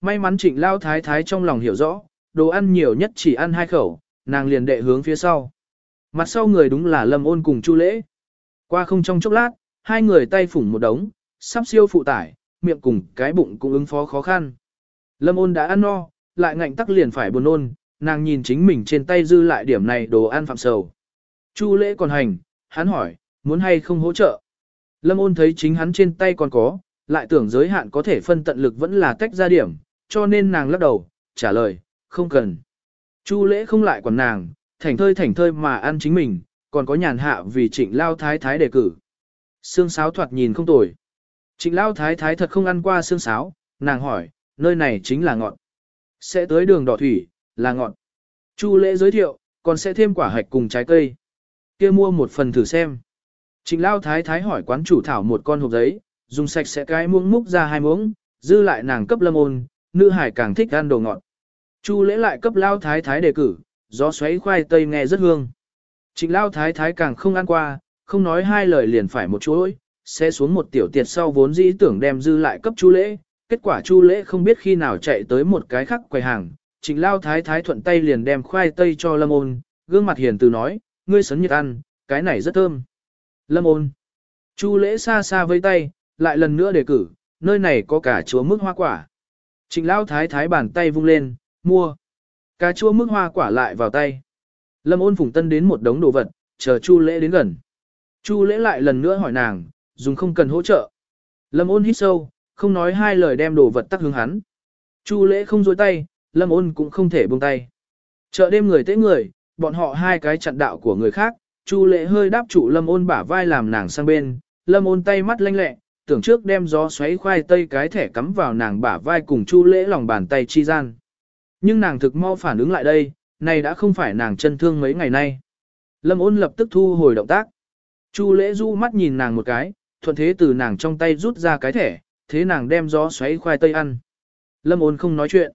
May mắn trịnh lao thái thái trong lòng hiểu rõ, đồ ăn nhiều nhất chỉ ăn hai khẩu, nàng liền đệ hướng phía sau. Mặt sau người đúng là lâm ôn cùng chu lễ. Qua không trong chốc lát, hai người tay phủng một đống, sắp siêu phụ tải, miệng cùng cái bụng cũng ứng phó khó khăn. Lâm ôn đã ăn no, lại ngạnh tắc liền phải buồn nôn, nàng nhìn chính mình trên tay dư lại điểm này đồ ăn phạm sầu. Chu lễ còn hành, hắn hỏi, muốn hay không hỗ trợ. Lâm ôn thấy chính hắn trên tay còn có, lại tưởng giới hạn có thể phân tận lực vẫn là tách ra điểm, cho nên nàng lắc đầu, trả lời, không cần. Chu lễ không lại quản nàng, thảnh thơi thảnh thơi mà ăn chính mình, còn có nhàn hạ vì trịnh lao thái thái đề cử. Sương sáo thoạt nhìn không tồi. Trịnh lao thái thái thật không ăn qua sương sáo, nàng hỏi, nơi này chính là ngọn. Sẽ tới đường đỏ thủy, là ngọn. Chu lễ giới thiệu, còn sẽ thêm quả hạch cùng trái cây. kia mua một phần thử xem. Trịnh lao thái thái hỏi quán chủ thảo một con hộp giấy, dùng sạch sẽ cái muỗng múc ra hai muỗng, dư lại nàng cấp lâm ôn, nữ hải càng thích ăn đồ ngọt. Chu lễ lại cấp lao thái thái đề cử, gió xoáy khoai tây nghe rất hương. Trịnh lao thái thái càng không ăn qua, không nói hai lời liền phải một chuỗi, sẽ xuống một tiểu tiệt sau vốn dĩ tưởng đem dư lại cấp chu lễ, kết quả chu lễ không biết khi nào chạy tới một cái khác quầy hàng, trịnh lao thái thái thuận tay liền đem khoai tây cho lâm ôn, gương mặt hiền từ nói, ngươi sấn nhiệt ăn, cái này rất thơm. Lâm ôn, chu lễ xa xa với tay, lại lần nữa đề cử, nơi này có cả chúa mức hoa quả. Trịnh Lão thái thái bàn tay vung lên, mua. Cà chua mức hoa quả lại vào tay. Lâm ôn phùng tân đến một đống đồ vật, chờ Chu lễ đến gần. Chu lễ lại lần nữa hỏi nàng, dùng không cần hỗ trợ. Lâm ôn hít sâu, không nói hai lời đem đồ vật tắt hướng hắn. Chu lễ không dối tay, lâm ôn cũng không thể buông tay. Chợ đêm người tế người, bọn họ hai cái chặn đạo của người khác, Chu lễ hơi đáp trụ lâm ôn bả vai làm nàng sang bên, lâm ôn tay mắt lanh lẹ, tưởng trước đem gió xoáy khoai tây cái thẻ cắm vào nàng bả vai cùng Chu lễ lòng bàn tay chi gian. Nhưng nàng thực mau phản ứng lại đây, này đã không phải nàng chân thương mấy ngày nay. Lâm ôn lập tức thu hồi động tác. Chu lễ du mắt nhìn nàng một cái, thuận thế từ nàng trong tay rút ra cái thẻ, thế nàng đem gió xoáy khoai tây ăn. Lâm ôn không nói chuyện.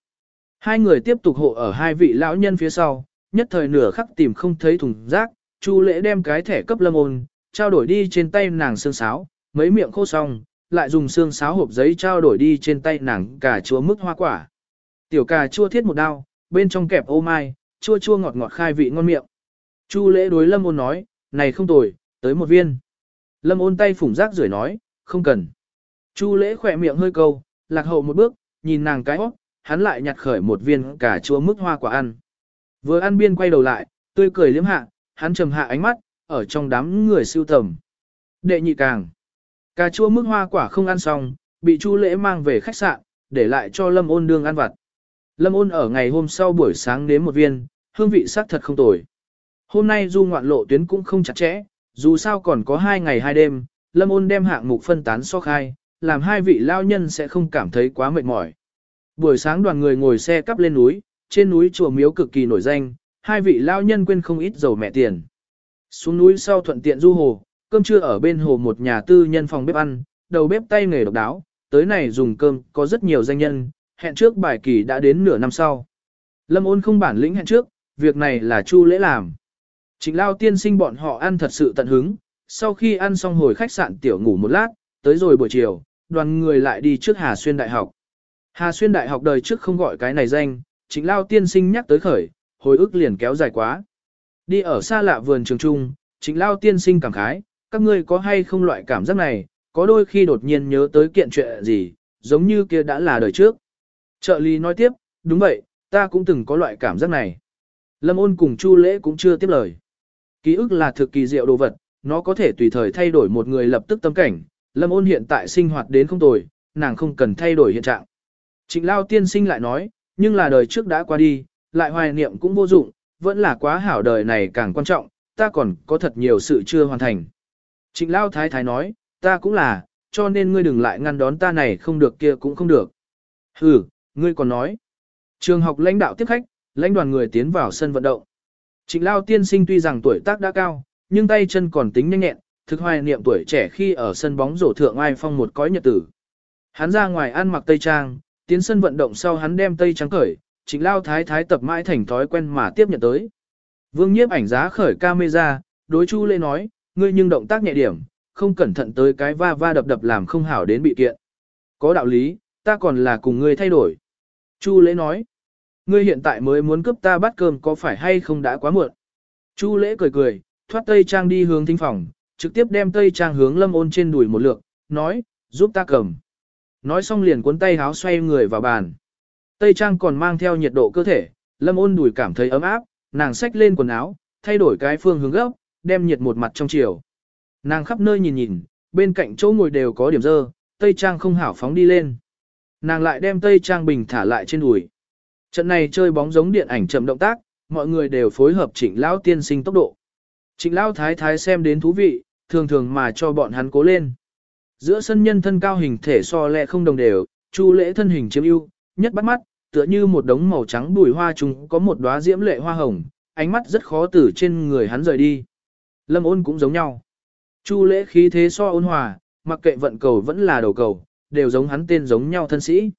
Hai người tiếp tục hộ ở hai vị lão nhân phía sau, nhất thời nửa khắc tìm không thấy thùng rác, Chu lễ đem cái thẻ cấp lâm ôn, trao đổi đi trên tay nàng xương sáo, mấy miệng khô xong, lại dùng xương sáo hộp giấy trao đổi đi trên tay nàng cả chua mức hoa quả. Tiểu cà chua thiết một đao, bên trong kẹp ô mai, chua chua ngọt ngọt khai vị ngon miệng. Chu lễ đối lâm ôn nói, này không tồi, tới một viên. Lâm ôn tay phủng rác rưởi nói, không cần. Chu lễ khỏe miệng hơi câu, lạc hậu một bước, nhìn nàng cái hót, hắn lại nhặt khởi một viên cà chua mức hoa quả ăn. Vừa ăn biên quay đầu lại, tươi cười liếm hạ, hắn trầm hạ ánh mắt, ở trong đám người siêu tầm. Đệ nhị càng. Cà chua mức hoa quả không ăn xong, bị Chu lễ mang về khách sạn, để lại cho Lâm ôn đương ăn vặt. Lâm ôn ở ngày hôm sau buổi sáng đến một viên, hương vị sắc thật không tồi. Hôm nay du ngoạn lộ tuyến cũng không chặt chẽ, dù sao còn có hai ngày hai đêm, Lâm ôn đem hạng mục phân tán so khai, làm hai vị lao nhân sẽ không cảm thấy quá mệt mỏi. Buổi sáng đoàn người ngồi xe cắp lên núi, trên núi chùa miếu cực kỳ nổi danh, hai vị lao nhân quên không ít dầu mẹ tiền. Xuống núi sau thuận tiện du hồ, cơm trưa ở bên hồ một nhà tư nhân phòng bếp ăn, đầu bếp tay nghề độc đáo, tới này dùng cơm có rất nhiều danh nhân, hẹn trước bài kỳ đã đến nửa năm sau. Lâm ôn không bản lĩnh hẹn trước, việc này là chu lễ làm. Trịnh lao tiên sinh bọn họ ăn thật sự tận hứng, sau khi ăn xong hồi khách sạn tiểu ngủ một lát, tới rồi buổi chiều, đoàn người lại đi trước Hà Xuyên Đại học. Hà Xuyên Đại học đời trước không gọi cái này danh, trịnh lao tiên sinh nhắc tới khởi, hồi ức liền kéo dài quá. Đi ở xa lạ vườn trường trung, trịnh lao tiên sinh cảm khái, các ngươi có hay không loại cảm giác này, có đôi khi đột nhiên nhớ tới kiện chuyện gì, giống như kia đã là đời trước. Trợ lý nói tiếp, đúng vậy, ta cũng từng có loại cảm giác này. Lâm ôn cùng Chu lễ cũng chưa tiếp lời. Ký ức là thực kỳ diệu đồ vật, nó có thể tùy thời thay đổi một người lập tức tâm cảnh. Lâm ôn hiện tại sinh hoạt đến không tồi, nàng không cần thay đổi hiện trạng. Trịnh Lao tiên sinh lại nói, nhưng là đời trước đã qua đi, lại hoài niệm cũng vô dụng, vẫn là quá hảo đời này càng quan trọng, ta còn có thật nhiều sự chưa hoàn thành. Trịnh Lao thái thái nói, ta cũng là, cho nên ngươi đừng lại ngăn đón ta này không được kia cũng không được. Ừ, ngươi còn nói. Trường học lãnh đạo tiếp khách, lãnh đoàn người tiến vào sân vận động. Trịnh Lao tiên sinh tuy rằng tuổi tác đã cao, nhưng tay chân còn tính nhanh nhẹn, thực hoài niệm tuổi trẻ khi ở sân bóng rổ thượng ai phong một cõi nhật tử. Hắn ra ngoài ăn mặc tây trang, tiến sân vận động sau hắn đem tây trắng cởi, Trịnh Lao thái thái tập mãi thành thói quen mà tiếp nhận tới. Vương Nhiếp ảnh giá khởi camera, đối Chu Lê nói, ngươi nhưng động tác nhẹ điểm, không cẩn thận tới cái va va đập đập làm không hảo đến bị kiện. Có đạo lý, ta còn là cùng ngươi thay đổi. Chu lễ nói, ngươi hiện tại mới muốn cướp ta bát cơm có phải hay không đã quá muộn. Chu lễ cười cười, thoát tây trang đi hướng thính phòng, trực tiếp đem tây trang hướng lâm ôn trên đùi một lượt, nói, giúp ta cầm. Nói xong liền cuốn tay háo xoay người vào bàn. Tây trang còn mang theo nhiệt độ cơ thể, lâm ôn đùi cảm thấy ấm áp, nàng xách lên quần áo, thay đổi cái phương hướng gốc, đem nhiệt một mặt trong chiều. Nàng khắp nơi nhìn nhìn, bên cạnh chỗ ngồi đều có điểm dơ, tây trang không hảo phóng đi lên. Nàng lại đem tây trang bình thả lại trên đùi. Trận này chơi bóng giống điện ảnh chậm động tác, mọi người đều phối hợp trịnh lão tiên sinh tốc độ. Trịnh lão thái thái xem đến thú vị, thường thường mà cho bọn hắn cố lên. Giữa sân nhân thân cao hình thể so lẹ không đồng đều, chu lễ thân hình chiếm ưu, nhất bắt mắt, tựa như một đống màu trắng bùi hoa trùng có một đóa diễm lệ hoa hồng, ánh mắt rất khó từ trên người hắn rời đi. Lâm ôn cũng giống nhau. Chu lễ khí thế so ôn hòa, mặc kệ vận cầu vẫn là đầu cầu, đều giống hắn tên giống nhau thân sĩ.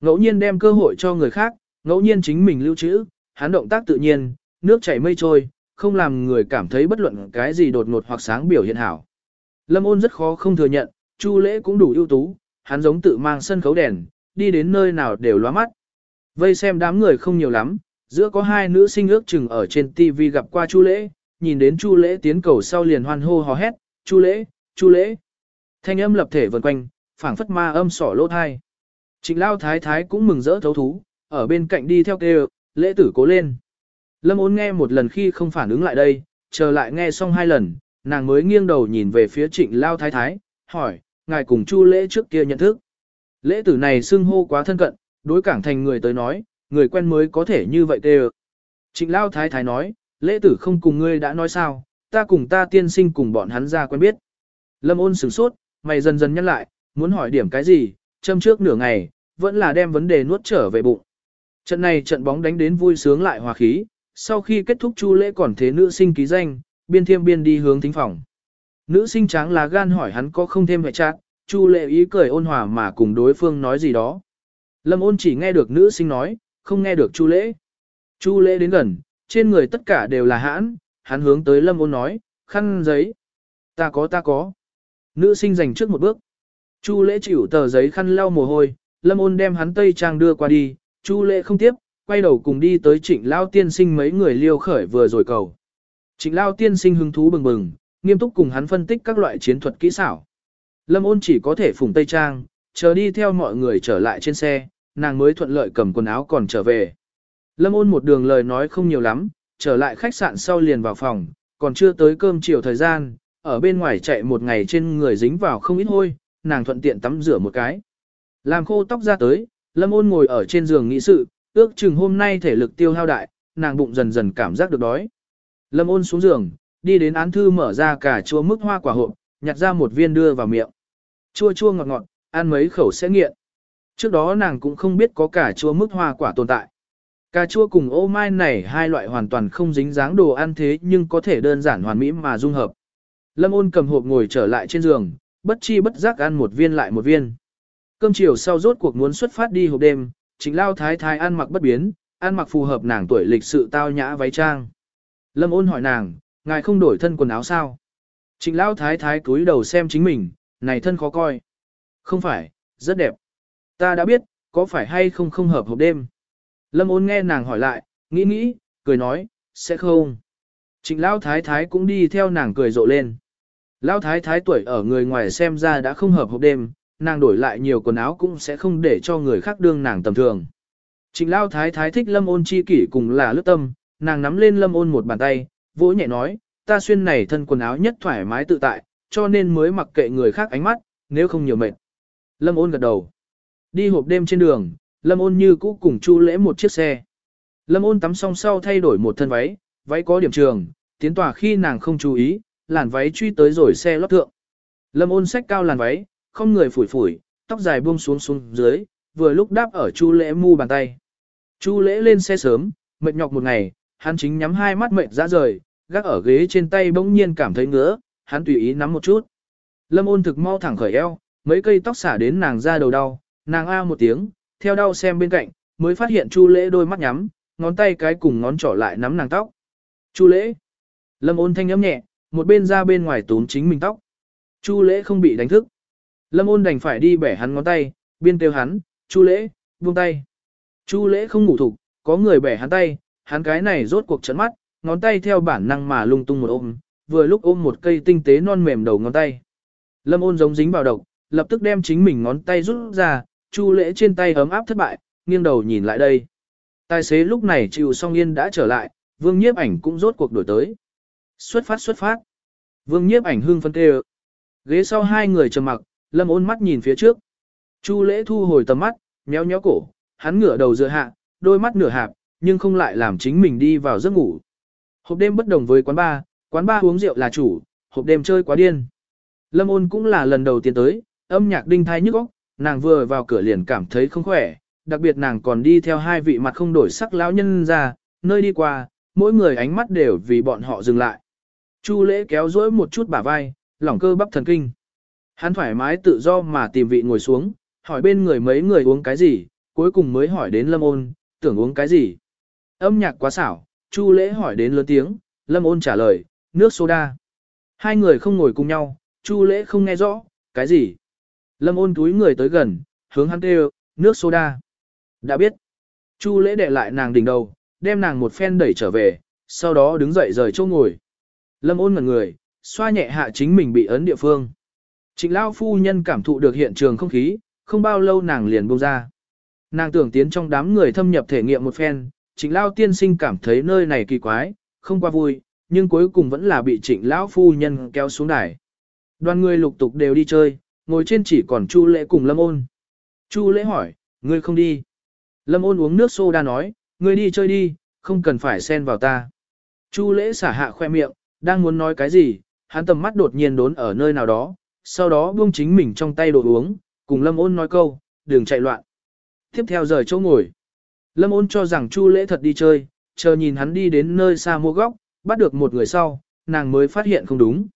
Ngẫu nhiên đem cơ hội cho người khác, ngẫu nhiên chính mình lưu trữ, hắn động tác tự nhiên, nước chảy mây trôi, không làm người cảm thấy bất luận cái gì đột ngột hoặc sáng biểu hiện hảo. Lâm ôn rất khó không thừa nhận, Chu lễ cũng đủ ưu tú, hắn giống tự mang sân khấu đèn, đi đến nơi nào đều lóa mắt. Vây xem đám người không nhiều lắm, giữa có hai nữ sinh ước chừng ở trên TV gặp qua Chu lễ, nhìn đến Chu lễ tiến cầu sau liền hoan hô hò hét, Chu lễ, Chu lễ. Thanh âm lập thể vần quanh, phảng phất ma âm sỏ lỗ thai. Trịnh lao thái thái cũng mừng rỡ thấu thú, ở bên cạnh đi theo kêu, lễ tử cố lên. Lâm ôn nghe một lần khi không phản ứng lại đây, chờ lại nghe xong hai lần, nàng mới nghiêng đầu nhìn về phía trịnh lao thái thái, hỏi, ngài cùng chu lễ trước kia nhận thức. Lễ tử này xưng hô quá thân cận, đối cảng thành người tới nói, người quen mới có thể như vậy kêu. Trịnh lao thái thái nói, lễ tử không cùng ngươi đã nói sao, ta cùng ta tiên sinh cùng bọn hắn ra quen biết. Lâm ôn sửng sốt, mày dần dần nhắc lại, muốn hỏi điểm cái gì, châm trước nửa ngày, vẫn là đem vấn đề nuốt trở về bụng. Trận này trận bóng đánh đến vui sướng lại hòa khí, sau khi kết thúc chu lễ còn thế nữ sinh ký danh, biên thiêm biên đi hướng thính phòng. Nữ sinh tráng là gan hỏi hắn có không thêm hệ trạng, chu lễ ý cười ôn hòa mà cùng đối phương nói gì đó. Lâm ôn chỉ nghe được nữ sinh nói, không nghe được chu lễ. Chu lễ đến gần, trên người tất cả đều là hãn, hắn hướng tới lâm ôn nói, khăn giấy. Ta có ta có. Nữ sinh dành trước một bước. Chu lễ chịu tờ giấy khăn lau mồ hôi, lâm ôn đem hắn tây trang đưa qua đi, chu lễ không tiếp, quay đầu cùng đi tới trịnh lao tiên sinh mấy người liêu khởi vừa rồi cầu. Trịnh lao tiên sinh hứng thú bừng bừng, nghiêm túc cùng hắn phân tích các loại chiến thuật kỹ xảo. Lâm ôn chỉ có thể phùng tây trang, chờ đi theo mọi người trở lại trên xe, nàng mới thuận lợi cầm quần áo còn trở về. Lâm ôn một đường lời nói không nhiều lắm, trở lại khách sạn sau liền vào phòng, còn chưa tới cơm chiều thời gian, ở bên ngoài chạy một ngày trên người dính vào không ít hôi, nàng thuận tiện tắm rửa một cái. Làm khô tóc ra tới, Lâm ôn ngồi ở trên giường nghĩ sự, ước chừng hôm nay thể lực tiêu hao đại, nàng bụng dần dần cảm giác được đói. Lâm ôn xuống giường, đi đến án thư mở ra cả chua mức hoa quả hộp, nhặt ra một viên đưa vào miệng. Chua chua ngọt ngọt, ăn mấy khẩu sẽ nghiện. Trước đó nàng cũng không biết có cả chua mức hoa quả tồn tại. Cà chua cùng ô mai này hai loại hoàn toàn không dính dáng đồ ăn thế nhưng có thể đơn giản hoàn mỹ mà dung hợp. Lâm ôn cầm hộp ngồi trở lại trên giường, bất chi bất giác ăn một viên lại một viên. Cơm chiều sau rốt cuộc muốn xuất phát đi hộp đêm, chính lao thái thái ăn mặc bất biến, ăn mặc phù hợp nàng tuổi lịch sự tao nhã váy trang. Lâm ôn hỏi nàng, ngài không đổi thân quần áo sao? Trịnh lao thái thái cúi đầu xem chính mình, này thân khó coi. Không phải, rất đẹp. Ta đã biết, có phải hay không không hợp hộp đêm. Lâm ôn nghe nàng hỏi lại, nghĩ nghĩ, cười nói, sẽ không. Trịnh Lão thái thái cũng đi theo nàng cười rộ lên. Lão thái thái tuổi ở người ngoài xem ra đã không hợp hộp đêm, nàng đổi lại nhiều quần áo cũng sẽ không để cho người khác đương nàng tầm thường. Trịnh Lão thái thái thích lâm ôn chi kỷ cùng là lướt tâm, nàng nắm lên lâm ôn một bàn tay, vỗ nhẹ nói, ta xuyên này thân quần áo nhất thoải mái tự tại, cho nên mới mặc kệ người khác ánh mắt, nếu không nhiều mệt. Lâm ôn gật đầu. Đi hộp đêm trên đường, lâm ôn như cũ cùng chu lễ một chiếc xe. Lâm ôn tắm xong sau thay đổi một thân váy, váy có điểm trường, tiến tỏa khi nàng không chú ý, làn váy truy tới rồi xe lót thượng. Lâm ôn xách cao làn váy, không người phủi phủi, tóc dài buông xuống xuống dưới, vừa lúc đáp ở Chu Lễ mu bàn tay. Chu Lễ lên xe sớm, mệt nhọc một ngày, hắn chính nhắm hai mắt mệt ra rời, gác ở ghế trên tay bỗng nhiên cảm thấy ngứa, hắn tùy ý nắm một chút. Lâm ôn thực mau thẳng khởi eo, mấy cây tóc xả đến nàng ra đầu đau, nàng a một tiếng, theo đau xem bên cạnh, mới phát hiện Chu Lễ đôi mắt nhắm, ngón tay cái cùng ngón trỏ lại nắm nàng tóc. Chu Lễ. Lâm ôn thanh nhấm nhẹ, một bên ra bên ngoài túm chính mình tóc. Chu lễ không bị đánh thức. Lâm ôn đành phải đi bẻ hắn ngón tay, biên tiêu hắn, chu lễ, buông tay. Chu lễ không ngủ thục, có người bẻ hắn tay, hắn cái này rốt cuộc chấn mắt, ngón tay theo bản năng mà lung tung một ôm, vừa lúc ôm một cây tinh tế non mềm đầu ngón tay. Lâm ôn giống dính vào độc, lập tức đem chính mình ngón tay rút ra, chu lễ trên tay ấm áp thất bại, nghiêng đầu nhìn lại đây. Tài xế lúc này chịu song yên đã trở lại, vương nhiếp ảnh cũng rốt cuộc đổi tới. Xuất phát xuất phát. Vương nhiếp ảnh hưng phân tê Ghế sau hai người trầm mặc, lâm ôn mắt nhìn phía trước. Chu lễ thu hồi tầm mắt, méo méo cổ, hắn ngửa đầu dựa hạ, đôi mắt nửa hạp, nhưng không lại làm chính mình đi vào giấc ngủ. Hộp đêm bất đồng với quán bar, quán bar uống rượu là chủ, hộp đêm chơi quá điên. Lâm ôn cũng là lần đầu tiên tới, âm nhạc đinh thai nhức óc, nàng vừa vào cửa liền cảm thấy không khỏe, đặc biệt nàng còn đi theo hai vị mặt không đổi sắc lão nhân ra, nơi đi qua, mỗi người ánh mắt đều vì bọn họ dừng lại. Chu lễ kéo dỗi một chút bả vai, lỏng cơ bắp thần kinh. Hắn thoải mái tự do mà tìm vị ngồi xuống, hỏi bên người mấy người uống cái gì, cuối cùng mới hỏi đến lâm ôn, tưởng uống cái gì. Âm nhạc quá xảo, Chu lễ hỏi đến lớn tiếng, lâm ôn trả lời, nước soda. Hai người không ngồi cùng nhau, Chu lễ không nghe rõ, cái gì. Lâm ôn túi người tới gần, hướng hắn kêu, nước soda. Đã biết. Chu lễ đệ lại nàng đỉnh đầu, đem nàng một phen đẩy trở về, sau đó đứng dậy rời chỗ ngồi. Lâm ôn ngẩn người, xoa nhẹ hạ chính mình bị ấn địa phương. Trịnh Lao phu nhân cảm thụ được hiện trường không khí, không bao lâu nàng liền buông ra. Nàng tưởng tiến trong đám người thâm nhập thể nghiệm một phen, trịnh Lao tiên sinh cảm thấy nơi này kỳ quái, không qua vui, nhưng cuối cùng vẫn là bị trịnh Lão phu nhân kéo xuống đài. Đoàn người lục tục đều đi chơi, ngồi trên chỉ còn Chu lễ cùng Lâm ôn. Chu lễ hỏi, ngươi không đi. Lâm ôn uống nước soda nói, ngươi đi chơi đi, không cần phải xen vào ta. Chu lễ xả hạ khoe miệng, đang muốn nói cái gì, hắn tầm mắt đột nhiên đốn ở nơi nào đó, sau đó buông chính mình trong tay đồ uống, cùng Lâm ôn nói câu, đừng chạy loạn. Tiếp theo rời chỗ ngồi. Lâm ôn cho rằng Chu lễ thật đi chơi, chờ nhìn hắn đi đến nơi xa mua góc, bắt được một người sau, nàng mới phát hiện không đúng.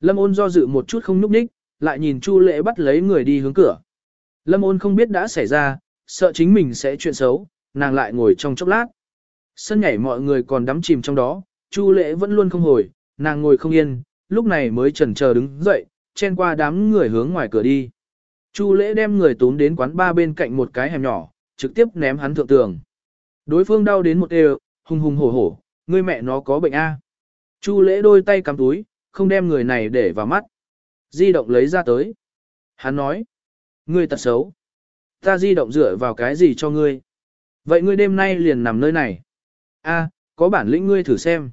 Lâm ôn do dự một chút không nhúc nhích, lại nhìn Chu lễ bắt lấy người đi hướng cửa. Lâm ôn không biết đã xảy ra, sợ chính mình sẽ chuyện xấu, nàng lại ngồi trong chốc lát. Sân nhảy mọi người còn đắm chìm trong đó, Chu lễ vẫn luôn không hồi, nàng ngồi không yên, lúc này mới chần chờ đứng dậy, chen qua đám người hướng ngoài cửa đi. Chu lễ đem người tốn đến quán ba bên cạnh một cái hẻm nhỏ, trực tiếp ném hắn thượng tường. Đối phương đau đến một đều, hùng hùng hổ hổ, người mẹ nó có bệnh A. Chu lễ đôi tay cắm túi, không đem người này để vào mắt. Di động lấy ra tới. Hắn nói, ngươi tật xấu. Ta di động dựa vào cái gì cho ngươi? Vậy ngươi đêm nay liền nằm nơi này. A, có bản lĩnh ngươi thử xem.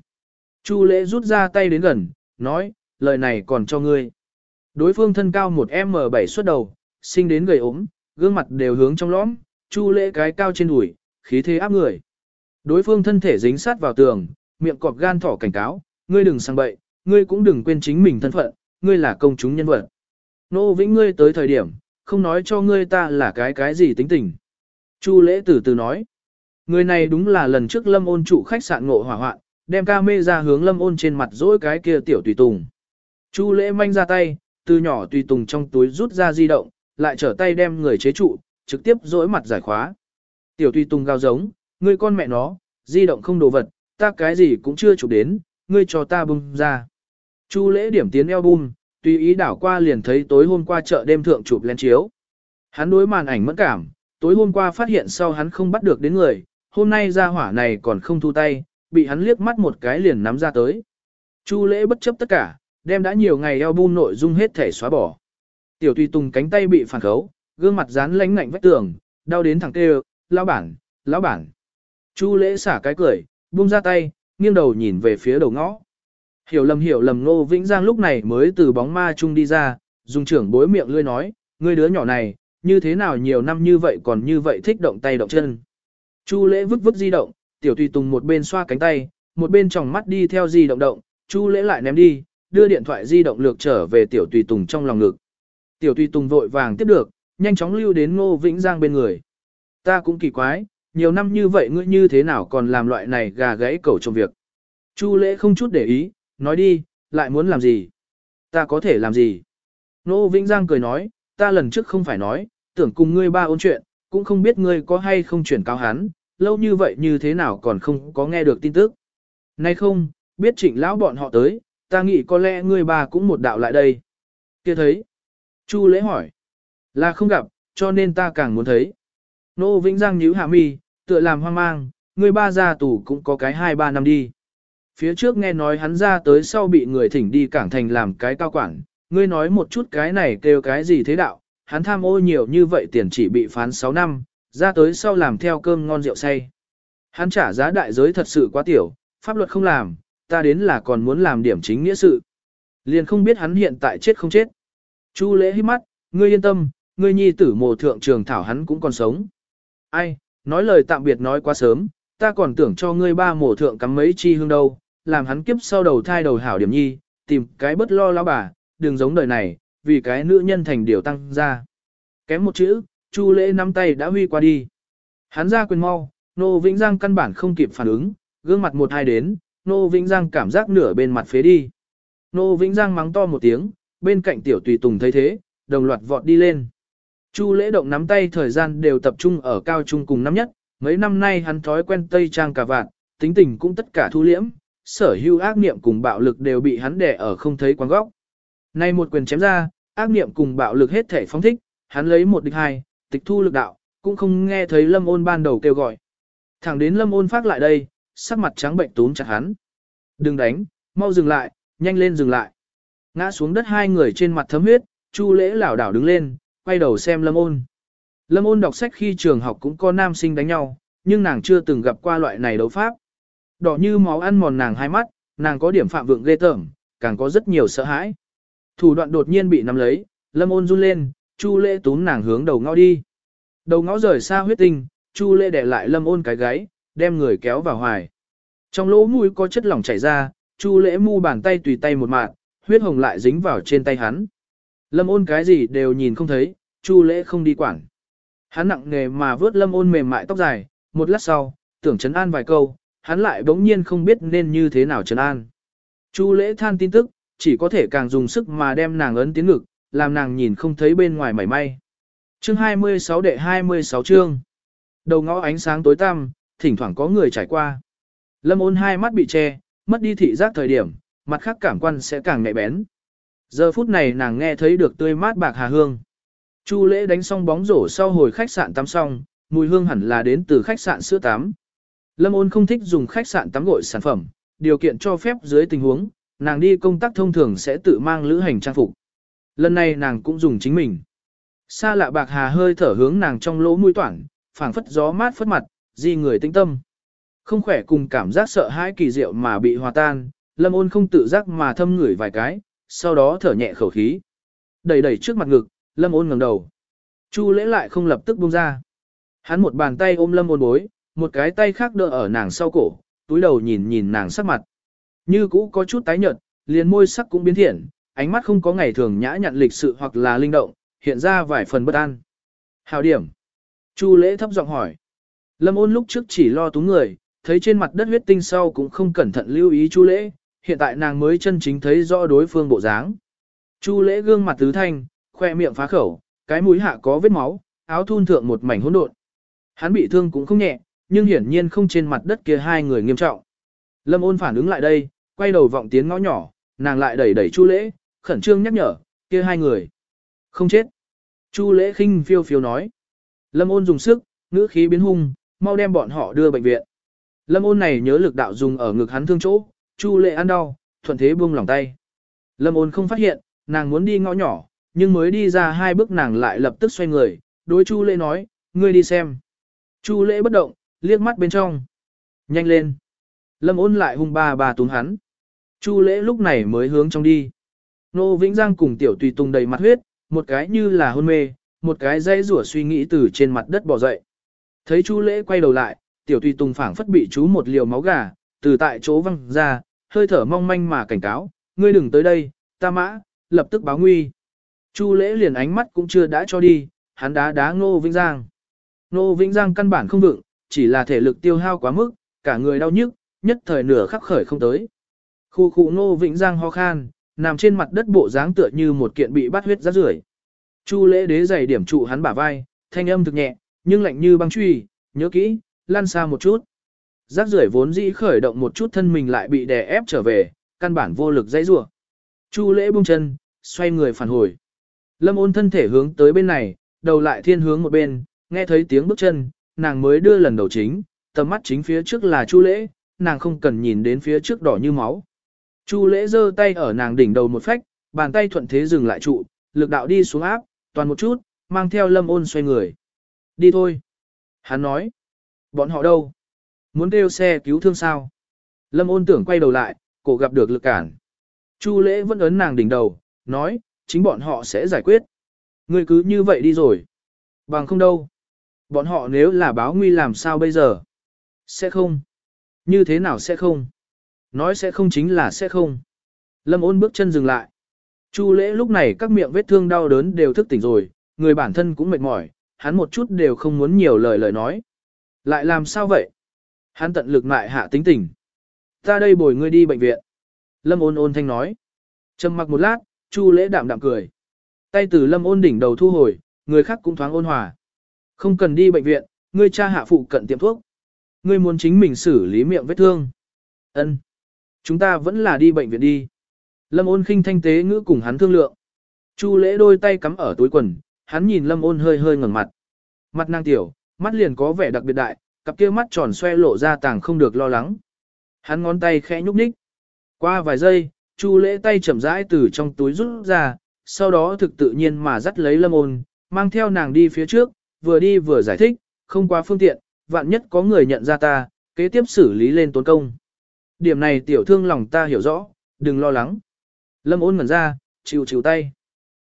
Chu lễ rút ra tay đến gần, nói, lời này còn cho ngươi. Đối phương thân cao một M7 xuất đầu, sinh đến gầy ốm, gương mặt đều hướng trong lõm, chu lễ cái cao trên đùi, khí thế áp người. Đối phương thân thể dính sát vào tường, miệng cọp gan thỏ cảnh cáo, ngươi đừng sang bậy, ngươi cũng đừng quên chính mình thân phận, ngươi là công chúng nhân vật. Nô Vĩnh ngươi tới thời điểm, không nói cho ngươi ta là cái cái gì tính tình. Chu lễ từ từ nói. Người này đúng là lần trước lâm ôn trụ khách sạn ngộ hỏa hoạn, đem ca mê ra hướng lâm ôn trên mặt dỗi cái kia tiểu tùy tùng. Chu lễ manh ra tay, từ nhỏ tùy tùng trong túi rút ra di động, lại trở tay đem người chế trụ, trực tiếp dỗi mặt giải khóa. Tiểu tùy tùng gào giống, ngươi con mẹ nó, di động không đồ vật, ta cái gì cũng chưa chụp đến, ngươi cho ta bung ra. Chu lễ điểm tiến album, tùy ý đảo qua liền thấy tối hôm qua chợ đêm thượng chụp lên chiếu. Hắn đối màn ảnh mẫn cảm, tối hôm qua phát hiện sau hắn không bắt được đến người, hôm nay ra hỏa này còn không thu tay, bị hắn liếc mắt một cái liền nắm ra tới. Chu lễ bất chấp tất cả, đem đã nhiều ngày album nội dung hết thể xóa bỏ. Tiểu tùy tùng cánh tay bị phản khấu, gương mặt dán lánh ngạnh vách tường, đau đến thẳng tê lão bản, lão bản. Chu lễ xả cái cười, buông ra tay, nghiêng đầu nhìn về phía đầu ngõ. Hiểu lầm hiểu lầm Ngô Vĩnh Giang lúc này mới từ bóng ma chung đi ra, dùng trưởng bối miệng lươi nói, ngươi đứa nhỏ này, như thế nào nhiều năm như vậy còn như vậy thích động tay động chân. Chu lễ vứt vứt di động, tiểu tùy tùng một bên xoa cánh tay, một bên tròng mắt đi theo di động động, chu lễ lại ném đi, đưa điện thoại di động lược trở về tiểu tùy tùng trong lòng ngực. Tiểu tùy tùng vội vàng tiếp được, nhanh chóng lưu đến Ngô Vĩnh Giang bên người. Ta cũng kỳ quái, nhiều năm như vậy ngươi như thế nào còn làm loại này gà gãy cẩu trong việc. Chu lễ không chút để ý, nói đi, lại muốn làm gì? Ta có thể làm gì? Nô Vĩnh Giang cười nói, ta lần trước không phải nói, tưởng cùng ngươi ba ôn chuyện, cũng không biết ngươi có hay không chuyển cáo hắn, lâu như vậy như thế nào còn không có nghe được tin tức. Nay không, biết trịnh lão bọn họ tới, ta nghĩ có lẽ ngươi ba cũng một đạo lại đây. kia thấy. Chu lễ hỏi. Là không gặp, cho nên ta càng muốn thấy. Nô Vĩnh Giang nhíu hạ mi, tựa làm hoang mang, ngươi ba ra tù cũng có cái hai ba năm đi. Phía trước nghe nói hắn ra tới sau bị người thỉnh đi cảng thành làm cái cao quản, ngươi nói một chút cái này kêu cái gì thế đạo, hắn tham ô nhiều như vậy tiền chỉ bị phán 6 năm, ra tới sau làm theo cơm ngon rượu say. Hắn trả giá đại giới thật sự quá tiểu, pháp luật không làm, ta đến là còn muốn làm điểm chính nghĩa sự. Liền không biết hắn hiện tại chết không chết. Chu lễ hít mắt, ngươi yên tâm, ngươi nhi tử mồ thượng trường thảo hắn cũng còn sống. Ai, nói lời tạm biệt nói quá sớm, ta còn tưởng cho ngươi ba mồ thượng cắm mấy chi hương đâu, làm hắn kiếp sau đầu thai đầu hảo điểm nhi, tìm cái bất lo lão bà, đừng giống đời này, vì cái nữ nhân thành điều tăng ra. Kém một chữ, Chu lễ nắm tay đã huy qua đi. Hắn ra quyền mau, Nô Vĩnh Giang căn bản không kịp phản ứng, gương mặt một hai đến, Nô Vĩnh Giang cảm giác nửa bên mặt phế đi. Nô Vĩnh Giang mắng to một tiếng, bên cạnh tiểu tùy tùng thấy thế, đồng loạt vọt đi lên. Chu lễ động nắm tay thời gian đều tập trung ở cao trung cùng năm nhất, mấy năm nay hắn thói quen tây trang cà vạt, tính tình cũng tất cả thu liễm, sở hữu ác niệm cùng bạo lực đều bị hắn đè ở không thấy quán góc. Nay một quyền chém ra, ác niệm cùng bạo lực hết thể phóng thích, hắn lấy một địch hai, tịch thu lực đạo, cũng không nghe thấy lâm ôn ban đầu kêu gọi. Thẳng đến lâm ôn phát lại đây, sắc mặt trắng bệnh túm chặt hắn. Đừng đánh, mau dừng lại, nhanh lên dừng lại. Ngã xuống đất hai người trên mặt thấm huyết, Chu lễ lảo đảo đứng lên, quay đầu xem lâm ôn. Lâm ôn đọc sách khi trường học cũng có nam sinh đánh nhau, nhưng nàng chưa từng gặp qua loại này đấu pháp. Đỏ như máu ăn mòn nàng hai mắt, nàng có điểm phạm vượng ghê tởm, càng có rất nhiều sợ hãi. Thủ đoạn đột nhiên bị nắm lấy, lâm ôn run lên, Chu lễ túm nàng hướng đầu ngõ đi. Đầu ngõ rời xa huyết tinh, Chu lễ để lại lâm ôn cái gáy, đem người kéo vào hoài. Trong lỗ mũi có chất lỏng chảy ra, Chu lễ mu bàn tay tùy tay một mạng, huyết hồng lại dính vào trên tay hắn. Lâm ôn cái gì đều nhìn không thấy, Chu lễ không đi quản. Hắn nặng nề mà vớt lâm ôn mềm mại tóc dài, một lát sau, tưởng chấn an vài câu, hắn lại bỗng nhiên không biết nên như thế nào trấn an. Chu lễ than tin tức, chỉ có thể càng dùng sức mà đem nàng ấn tiến ngực, làm nàng nhìn không thấy bên ngoài mảy may. Chương 26 đệ 26 chương. Đầu ngõ ánh sáng tối tăm, thỉnh thoảng có người trải qua. Lâm ôn hai mắt bị che, mất đi thị giác thời điểm, mặt khác cảm quan sẽ càng nhạy bén. Giờ phút này nàng nghe thấy được tươi mát bạc hà hương. Chu lễ đánh xong bóng rổ sau hồi khách sạn tắm xong, mùi hương hẳn là đến từ khách sạn sữa tắm. Lâm ôn không thích dùng khách sạn tắm gội sản phẩm, điều kiện cho phép dưới tình huống, nàng đi công tác thông thường sẽ tự mang lữ hành trang phục. Lần này nàng cũng dùng chính mình. Xa lạ bạc hà hơi thở hướng nàng trong lỗ mũi toản, phảng phất gió mát phất mặt, di người tinh tâm. Không khỏe cùng cảm giác sợ hãi kỳ diệu mà bị hòa tan, lâm ôn không tự giác mà thâm ngửi vài cái, sau đó thở nhẹ khẩu khí. Đẩy đẩy trước mặt ngực, lâm ôn ngẩng đầu. Chu lễ lại không lập tức buông ra. Hắn một bàn tay ôm lâm ôn bối, một cái tay khác đỡ ở nàng sau cổ, túi đầu nhìn nhìn nàng sắc mặt. Như cũ có chút tái nhợt, liền môi sắc cũng biến thiện, ánh mắt không có ngày thường nhã nhặn lịch sự hoặc là linh động, hiện ra vài phần bất an. Hào điểm. Chu lễ thấp giọng hỏi. Lâm ôn lúc trước chỉ lo túng người, thấy trên mặt đất huyết tinh sau cũng không cẩn thận lưu ý chu lễ, hiện tại nàng mới chân chính thấy rõ đối phương bộ dáng. Chu lễ gương mặt tứ thanh, khoe miệng phá khẩu, cái mũi hạ có vết máu, áo thun thượng một mảnh hỗn độn. Hắn bị thương cũng không nhẹ, nhưng hiển nhiên không trên mặt đất kia hai người nghiêm trọng. Lâm ôn phản ứng lại đây, quay đầu vọng tiến ngõ nhỏ, nàng lại đẩy đẩy Chu Lễ, khẩn trương nhắc nhở, kia hai người. Không chết. Chu Lễ khinh phiêu phiêu nói. Lâm ôn dùng sức, ngữ khí biến hung, mau đem bọn họ đưa bệnh viện. Lâm ôn này nhớ lực đạo dùng ở ngực hắn thương chỗ, Chu Lễ ăn đau, thuận thế buông lòng tay. Lâm ôn không phát hiện, nàng muốn đi ngõ nhỏ, nhưng mới đi ra hai bước nàng lại lập tức xoay người, đối Chu Lễ nói, ngươi đi xem. Chu Lễ bất động, liếc mắt bên trong. Nhanh lên. Lâm ôn lại hung ba bà túm hắn. Chu lễ lúc này mới hướng trong đi. Nô Vĩnh Giang cùng tiểu tùy tùng đầy mặt huyết, một cái như là hôn mê, một cái dây rủa suy nghĩ từ trên mặt đất bỏ dậy. Thấy Chu lễ quay đầu lại, tiểu tùy tùng phảng phất bị chú một liều máu gà, từ tại chỗ văng ra, hơi thở mong manh mà cảnh cáo, ngươi đừng tới đây, ta mã, lập tức báo nguy. Chu lễ liền ánh mắt cũng chưa đã cho đi, hắn đá đá Ngô Vĩnh Giang. Ngô Vĩnh Giang căn bản không vựng, chỉ là thể lực tiêu hao quá mức, cả người đau nhức, nhất thời nửa khắc khởi không tới. Khu khu Ngô Vĩnh Giang ho khan, nằm trên mặt đất bộ dáng tựa như một kiện bị bắt huyết rác rưởi. Chu lễ đế giày điểm trụ hắn bả vai, thanh âm thực nhẹ, nhưng lạnh như băng truy, nhớ kỹ, lăn xa một chút. Rác rưởi vốn dĩ khởi động một chút thân mình lại bị đè ép trở về, căn bản vô lực dãy rủa. Chu lễ buông chân, xoay người phản hồi. Lâm ôn thân thể hướng tới bên này, đầu lại thiên hướng một bên, nghe thấy tiếng bước chân, nàng mới đưa lần đầu chính, tầm mắt chính phía trước là Chu Lễ, nàng không cần nhìn đến phía trước đỏ như máu. Chu Lễ giơ tay ở nàng đỉnh đầu một phách, bàn tay thuận thế dừng lại trụ, lực đạo đi xuống áp, toàn một chút, mang theo Lâm Ôn xoay người. Đi thôi. Hắn nói. Bọn họ đâu? Muốn kêu xe cứu thương sao? Lâm Ôn tưởng quay đầu lại, cổ gặp được lực cản. Chu Lễ vẫn ấn nàng đỉnh đầu, nói, chính bọn họ sẽ giải quyết. Ngươi cứ như vậy đi rồi. Bằng không đâu. Bọn họ nếu là báo nguy làm sao bây giờ? Sẽ không. Như thế nào sẽ không? Nói sẽ không chính là sẽ không. Lâm ôn bước chân dừng lại. Chu lễ lúc này các miệng vết thương đau đớn đều thức tỉnh rồi, người bản thân cũng mệt mỏi, hắn một chút đều không muốn nhiều lời lời nói. Lại làm sao vậy? Hắn tận lực mại hạ tính tình. Ta đây bồi ngươi đi bệnh viện. Lâm ôn ôn thanh nói. Trầm mặc một lát, Chu lễ đạm đạm cười. Tay từ lâm ôn đỉnh đầu thu hồi, người khác cũng thoáng ôn hòa. Không cần đi bệnh viện, ngươi cha hạ phụ cận tiệm thuốc. Ngươi muốn chính mình xử lý miệng vết thương. Ân, Chúng ta vẫn là đi bệnh viện đi. Lâm ôn khinh thanh tế ngữ cùng hắn thương lượng. Chu lễ đôi tay cắm ở túi quần, hắn nhìn lâm ôn hơi hơi ngẩng mặt. Mặt nàng tiểu, mắt liền có vẻ đặc biệt đại, cặp kia mắt tròn xoe lộ ra tàng không được lo lắng. Hắn ngón tay khẽ nhúc nhích. Qua vài giây, Chu lễ tay chậm rãi từ trong túi rút ra, sau đó thực tự nhiên mà dắt lấy lâm ôn, mang theo nàng đi phía trước, vừa đi vừa giải thích, không quá phương tiện, vạn nhất có người nhận ra ta, kế tiếp xử lý lên tốn công. Điểm này tiểu thương lòng ta hiểu rõ, đừng lo lắng. Lâm ôn ngẩn ra, chịu chịu tay.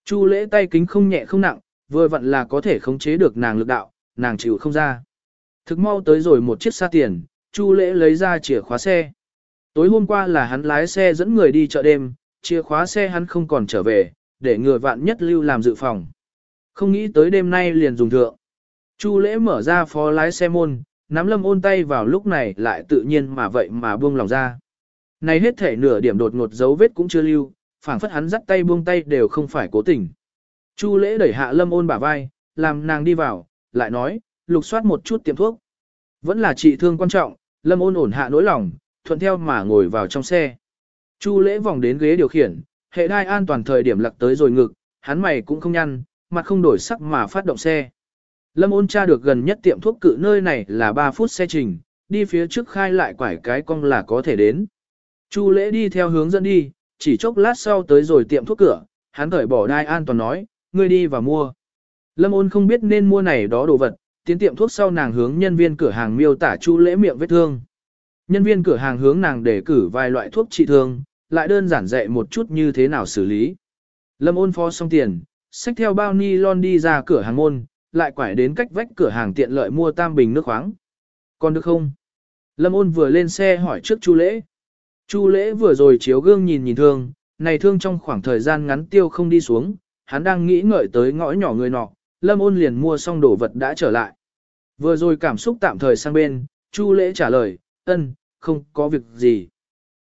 Chu lễ tay kính không nhẹ không nặng, vừa vặn là có thể khống chế được nàng lực đạo, nàng chịu không ra. Thực mau tới rồi một chiếc xa tiền, Chu lễ lấy ra chìa khóa xe. Tối hôm qua là hắn lái xe dẫn người đi chợ đêm, chìa khóa xe hắn không còn trở về, để người vạn nhất lưu làm dự phòng. Không nghĩ tới đêm nay liền dùng thượng. Chu lễ mở ra phó lái xe môn, nắm lâm ôn tay vào lúc này lại tự nhiên mà vậy mà buông lòng ra. Này hết thể nửa điểm đột ngột dấu vết cũng chưa lưu, phảng phất hắn dắt tay buông tay đều không phải cố tình. Chu lễ đẩy hạ lâm ôn bả vai, làm nàng đi vào, lại nói, lục soát một chút tiệm thuốc. Vẫn là trị thương quan trọng, lâm ôn ổn hạ nỗi lòng, thuận theo mà ngồi vào trong xe. Chu lễ vòng đến ghế điều khiển, hệ đai an toàn thời điểm lặc tới rồi ngực, hắn mày cũng không nhăn, mặt không đổi sắc mà phát động xe. Lâm ôn tra được gần nhất tiệm thuốc cự nơi này là 3 phút xe trình, đi phía trước khai lại quải cái cong là có thể đến. Chu lễ đi theo hướng dẫn đi, chỉ chốc lát sau tới rồi tiệm thuốc cửa, hắn cởi bỏ đai an toàn nói, ngươi đi và mua. Lâm ôn không biết nên mua này đó đồ vật, tiến tiệm thuốc sau nàng hướng nhân viên cửa hàng miêu tả chu lễ miệng vết thương. Nhân viên cửa hàng hướng nàng để cử vài loại thuốc trị thương, lại đơn giản dạy một chút như thế nào xử lý. Lâm ôn phó xong tiền, xách theo bao ni lon đi ra cửa hàng môn, lại quải đến cách vách cửa hàng tiện lợi mua tam bình nước khoáng. Còn được không? Lâm ôn vừa lên xe hỏi trước Chu lễ. Chu lễ vừa rồi chiếu gương nhìn nhìn thương, này thương trong khoảng thời gian ngắn tiêu không đi xuống, hắn đang nghĩ ngợi tới ngõ nhỏ người nọ, Lâm ôn liền mua xong đồ vật đã trở lại. Vừa rồi cảm xúc tạm thời sang bên, Chu lễ trả lời, ân, không có việc gì.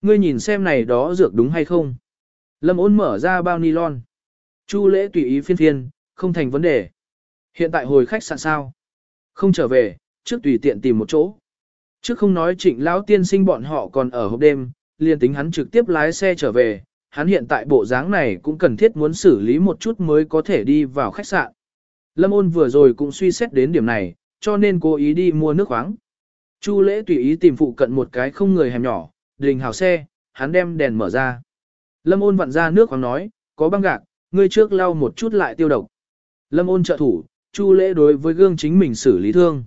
Ngươi nhìn xem này đó dược đúng hay không? Lâm ôn mở ra bao nylon. Chu lễ tùy ý phiên phiên, không thành vấn đề. Hiện tại hồi khách sạn sao? Không trở về, trước tùy tiện tìm một chỗ. Trước không nói trịnh lão tiên sinh bọn họ còn ở hộp đêm, liền tính hắn trực tiếp lái xe trở về, hắn hiện tại bộ dáng này cũng cần thiết muốn xử lý một chút mới có thể đi vào khách sạn. Lâm ôn vừa rồi cũng suy xét đến điểm này, cho nên cố ý đi mua nước khoáng. Chu lễ tùy ý tìm phụ cận một cái không người hẻm nhỏ, đình hào xe, hắn đem đèn mở ra. Lâm ôn vặn ra nước khoáng nói, có băng gạc, ngươi trước lau một chút lại tiêu độc. Lâm ôn trợ thủ, Chu lễ đối với gương chính mình xử lý thương.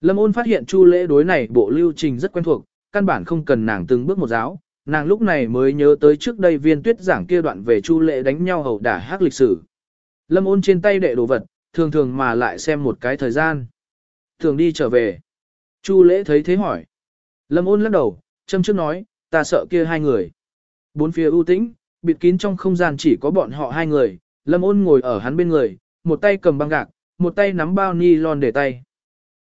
Lâm ôn phát hiện Chu lễ đối này bộ lưu trình rất quen thuộc, căn bản không cần nàng từng bước một giáo, nàng lúc này mới nhớ tới trước đây viên tuyết giảng kia đoạn về Chu lễ đánh nhau hầu đả hát lịch sử. Lâm ôn trên tay đệ đồ vật, thường thường mà lại xem một cái thời gian. Thường đi trở về. Chu lễ thấy thế hỏi. Lâm ôn lắc đầu, châm trước nói, ta sợ kia hai người. Bốn phía ưu tĩnh, bịt kín trong không gian chỉ có bọn họ hai người, Lâm ôn ngồi ở hắn bên người, một tay cầm băng gạc, một tay nắm bao ni lon để tay.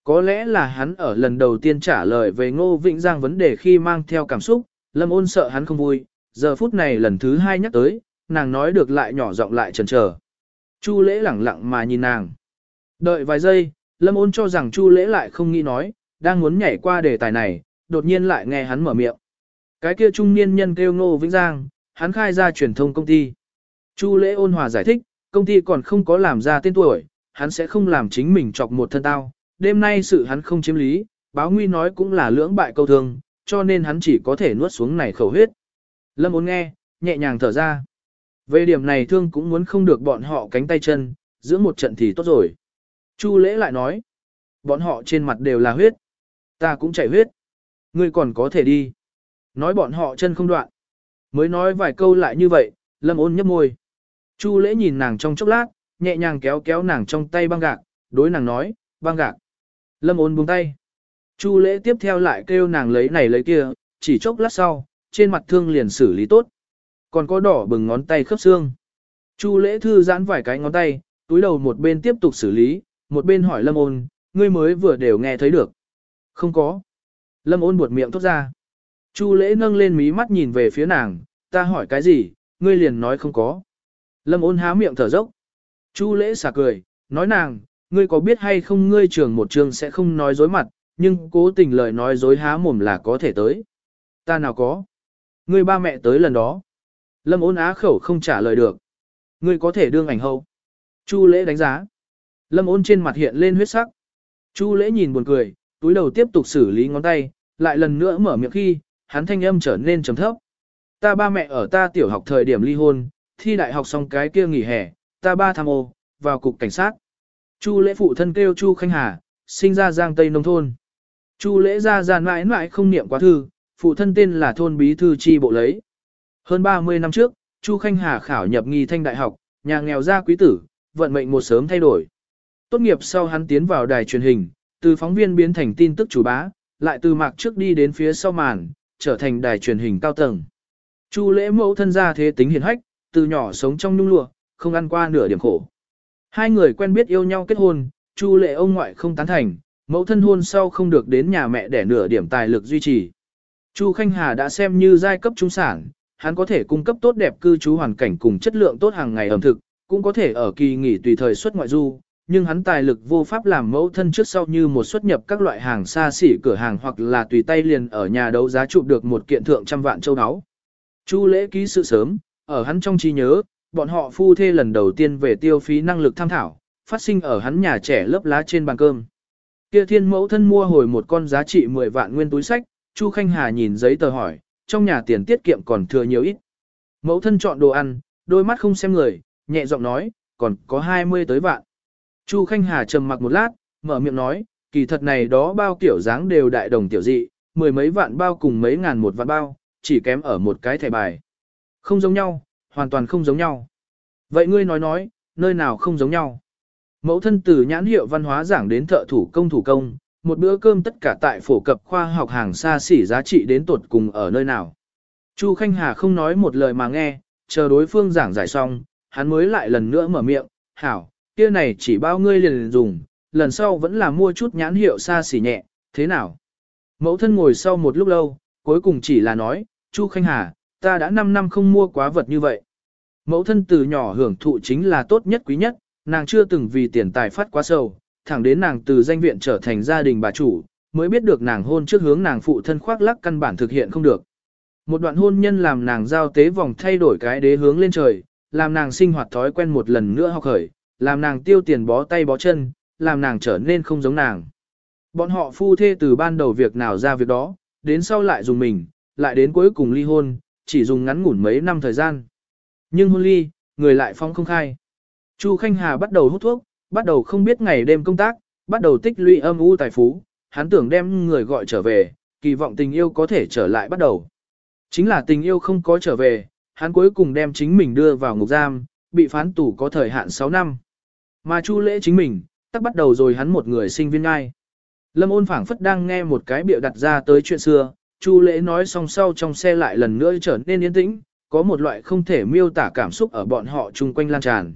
Có lẽ là hắn ở lần đầu tiên trả lời về Ngô Vĩnh Giang vấn đề khi mang theo cảm xúc, Lâm ôn sợ hắn không vui, giờ phút này lần thứ hai nhắc tới, nàng nói được lại nhỏ giọng lại chần chờ. Chu lễ lẳng lặng mà nhìn nàng. Đợi vài giây, Lâm ôn cho rằng Chu lễ lại không nghĩ nói, đang muốn nhảy qua đề tài này, đột nhiên lại nghe hắn mở miệng. Cái kia trung niên nhân kêu Ngô Vĩnh Giang, hắn khai ra truyền thông công ty. Chu lễ ôn hòa giải thích, công ty còn không có làm ra tên tuổi, hắn sẽ không làm chính mình chọc một thân tao, đêm nay sự hắn không chiếm lý, báo nguy nói cũng là lưỡng bại câu thương, cho nên hắn chỉ có thể nuốt xuống này khẩu huyết. Lâm ốn nghe, nhẹ nhàng thở ra. Về điểm này thương cũng muốn không được bọn họ cánh tay chân, giữa một trận thì tốt rồi. Chu lễ lại nói, bọn họ trên mặt đều là huyết. Ta cũng chảy huyết. Ngươi còn có thể đi. Nói bọn họ chân không đoạn. Mới nói vài câu lại như vậy, lâm ôn nhấp môi. Chu lễ nhìn nàng trong chốc lát, nhẹ nhàng kéo kéo nàng trong tay băng gạc, đối nàng nói, băng gạc. Lâm ôn buông tay. Chu lễ tiếp theo lại kêu nàng lấy này lấy kia, chỉ chốc lát sau, trên mặt thương liền xử lý tốt. Còn có đỏ bừng ngón tay khớp xương. Chu lễ thư giãn vài cái ngón tay, túi đầu một bên tiếp tục xử lý, một bên hỏi lâm ôn, ngươi mới vừa đều nghe thấy được. Không có. Lâm ôn buột miệng thốt ra. Chu lễ nâng lên mí mắt nhìn về phía nàng, ta hỏi cái gì, ngươi liền nói không có. Lâm ôn há miệng thở dốc. Chu lễ xả cười, nói nàng, ngươi có biết hay không ngươi trường một trường sẽ không nói dối mặt, nhưng cố tình lời nói dối há mồm là có thể tới. Ta nào có. Ngươi ba mẹ tới lần đó. Lâm ôn á khẩu không trả lời được. Ngươi có thể đương ảnh hậu. Chu lễ đánh giá. Lâm ôn trên mặt hiện lên huyết sắc. Chu lễ nhìn buồn cười, túi đầu tiếp tục xử lý ngón tay, lại lần nữa mở miệng khi, hắn thanh âm trở nên trầm thấp. Ta ba mẹ ở ta tiểu học thời điểm ly hôn, thi đại học xong cái kia nghỉ hè, ta ba tham ô, vào cục cảnh sát. Chu lễ phụ thân kêu Chu Khanh Hà, sinh ra giang tây nông thôn. Chu lễ ra giàn mãi mãi không niệm quá thư, phụ thân tên là thôn bí thư chi bộ lấy. Hơn 30 năm trước, Chu Khanh Hà khảo nhập nghi thanh đại học, nhà nghèo gia quý tử, vận mệnh một sớm thay đổi. Tốt nghiệp sau hắn tiến vào đài truyền hình, từ phóng viên biến thành tin tức chủ bá, lại từ mạc trước đi đến phía sau màn, trở thành đài truyền hình cao tầng. Chu lễ mẫu thân gia thế tính hiền hách, từ nhỏ sống trong nhung lụa, không ăn qua nửa điểm khổ. Hai người quen biết yêu nhau kết hôn, Chu lệ ông ngoại không tán thành, mẫu thân hôn sau không được đến nhà mẹ để nửa điểm tài lực duy trì. Chu Khanh Hà đã xem như giai cấp trung sản, hắn có thể cung cấp tốt đẹp cư trú hoàn cảnh cùng chất lượng tốt hàng ngày ẩm thực, cũng có thể ở kỳ nghỉ tùy thời xuất ngoại du, nhưng hắn tài lực vô pháp làm mẫu thân trước sau như một xuất nhập các loại hàng xa xỉ cửa hàng hoặc là tùy tay liền ở nhà đấu giá chụp được một kiện thượng trăm vạn châu áo. Chu lễ ký sự sớm, ở hắn trong trí nhớ, bọn họ phu thê lần đầu tiên về tiêu phí năng lực tham thảo, phát sinh ở hắn nhà trẻ lớp lá trên bàn cơm. Kia thiên mẫu thân mua hồi một con giá trị 10 vạn nguyên túi sách, Chu Khanh Hà nhìn giấy tờ hỏi, trong nhà tiền tiết kiệm còn thừa nhiều ít. Mẫu thân chọn đồ ăn, đôi mắt không xem người, nhẹ giọng nói, còn có 20 tới vạn. Chu Khanh Hà trầm mặc một lát, mở miệng nói, kỳ thật này đó bao kiểu dáng đều đại đồng tiểu dị, mười mấy vạn bao cùng mấy ngàn một vạn bao, chỉ kém ở một cái thẻ bài. Không giống nhau, hoàn toàn không giống nhau. Vậy ngươi nói nói, nơi nào không giống nhau? Mẫu thân từ nhãn hiệu văn hóa giảng đến thợ thủ công thủ công, một bữa cơm tất cả tại phổ cập khoa học hàng xa xỉ giá trị đến tột cùng ở nơi nào. Chu Khanh Hà không nói một lời mà nghe, chờ đối phương giảng giải xong, hắn mới lại lần nữa mở miệng, hảo, kia này chỉ bao ngươi liền dùng, lần sau vẫn là mua chút nhãn hiệu xa xỉ nhẹ, thế nào? Mẫu thân ngồi sau một lúc lâu, cuối cùng chỉ là nói, Chu Khanh Hà, ta đã 5 năm không mua quá vật như vậy. Mẫu thân từ nhỏ hưởng thụ chính là tốt nhất quý nhất, nàng chưa từng vì tiền tài phát quá sầu, thẳng đến nàng từ danh viện trở thành gia đình bà chủ, mới biết được nàng hôn trước hướng nàng phụ thân khoác lắc căn bản thực hiện không được. Một đoạn hôn nhân làm nàng giao tế vòng thay đổi cái đế hướng lên trời, làm nàng sinh hoạt thói quen một lần nữa học khởi, làm nàng tiêu tiền bó tay bó chân, làm nàng trở nên không giống nàng. Bọn họ phu thê từ ban đầu việc nào ra việc đó, đến sau lại dùng mình, lại đến cuối cùng ly hôn, chỉ dùng ngắn ngủn mấy năm thời gian. Nhưng hôn ly, người lại phong không khai. Chu Khanh Hà bắt đầu hút thuốc, bắt đầu không biết ngày đêm công tác, bắt đầu tích lũy âm u tài phú, hắn tưởng đem người gọi trở về, kỳ vọng tình yêu có thể trở lại bắt đầu. Chính là tình yêu không có trở về, hắn cuối cùng đem chính mình đưa vào ngục giam, bị phán tù có thời hạn 6 năm. Mà Chu Lễ chính mình, tắc bắt đầu rồi hắn một người sinh viên ngai. Lâm ôn phảng phất đang nghe một cái biểu đặt ra tới chuyện xưa, Chu Lễ nói xong sau trong xe lại lần nữa trở nên yên tĩnh, có một loại không thể miêu tả cảm xúc ở bọn họ chung quanh lan tràn.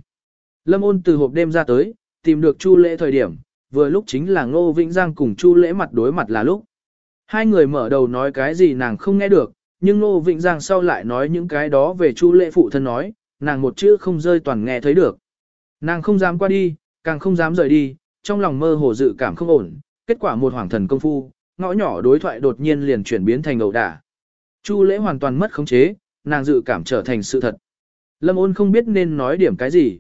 Lâm ôn từ hộp đêm ra tới, tìm được Chu Lễ thời điểm, vừa lúc chính là Ngô Vĩnh Giang cùng Chu Lễ mặt đối mặt là lúc. Hai người mở đầu nói cái gì nàng không nghe được, nhưng Ngô Vĩnh Giang sau lại nói những cái đó về Chu Lễ phụ thân nói, nàng một chữ không rơi toàn nghe thấy được. Nàng không dám qua đi, càng không dám rời đi, trong lòng mơ hồ dự cảm không ổn, kết quả một hoàng thần công phu, ngõ nhỏ đối thoại đột nhiên liền chuyển biến thành ẩu đả. Chu lễ hoàn toàn mất khống chế, nàng dự cảm trở thành sự thật. Lâm ôn không biết nên nói điểm cái gì.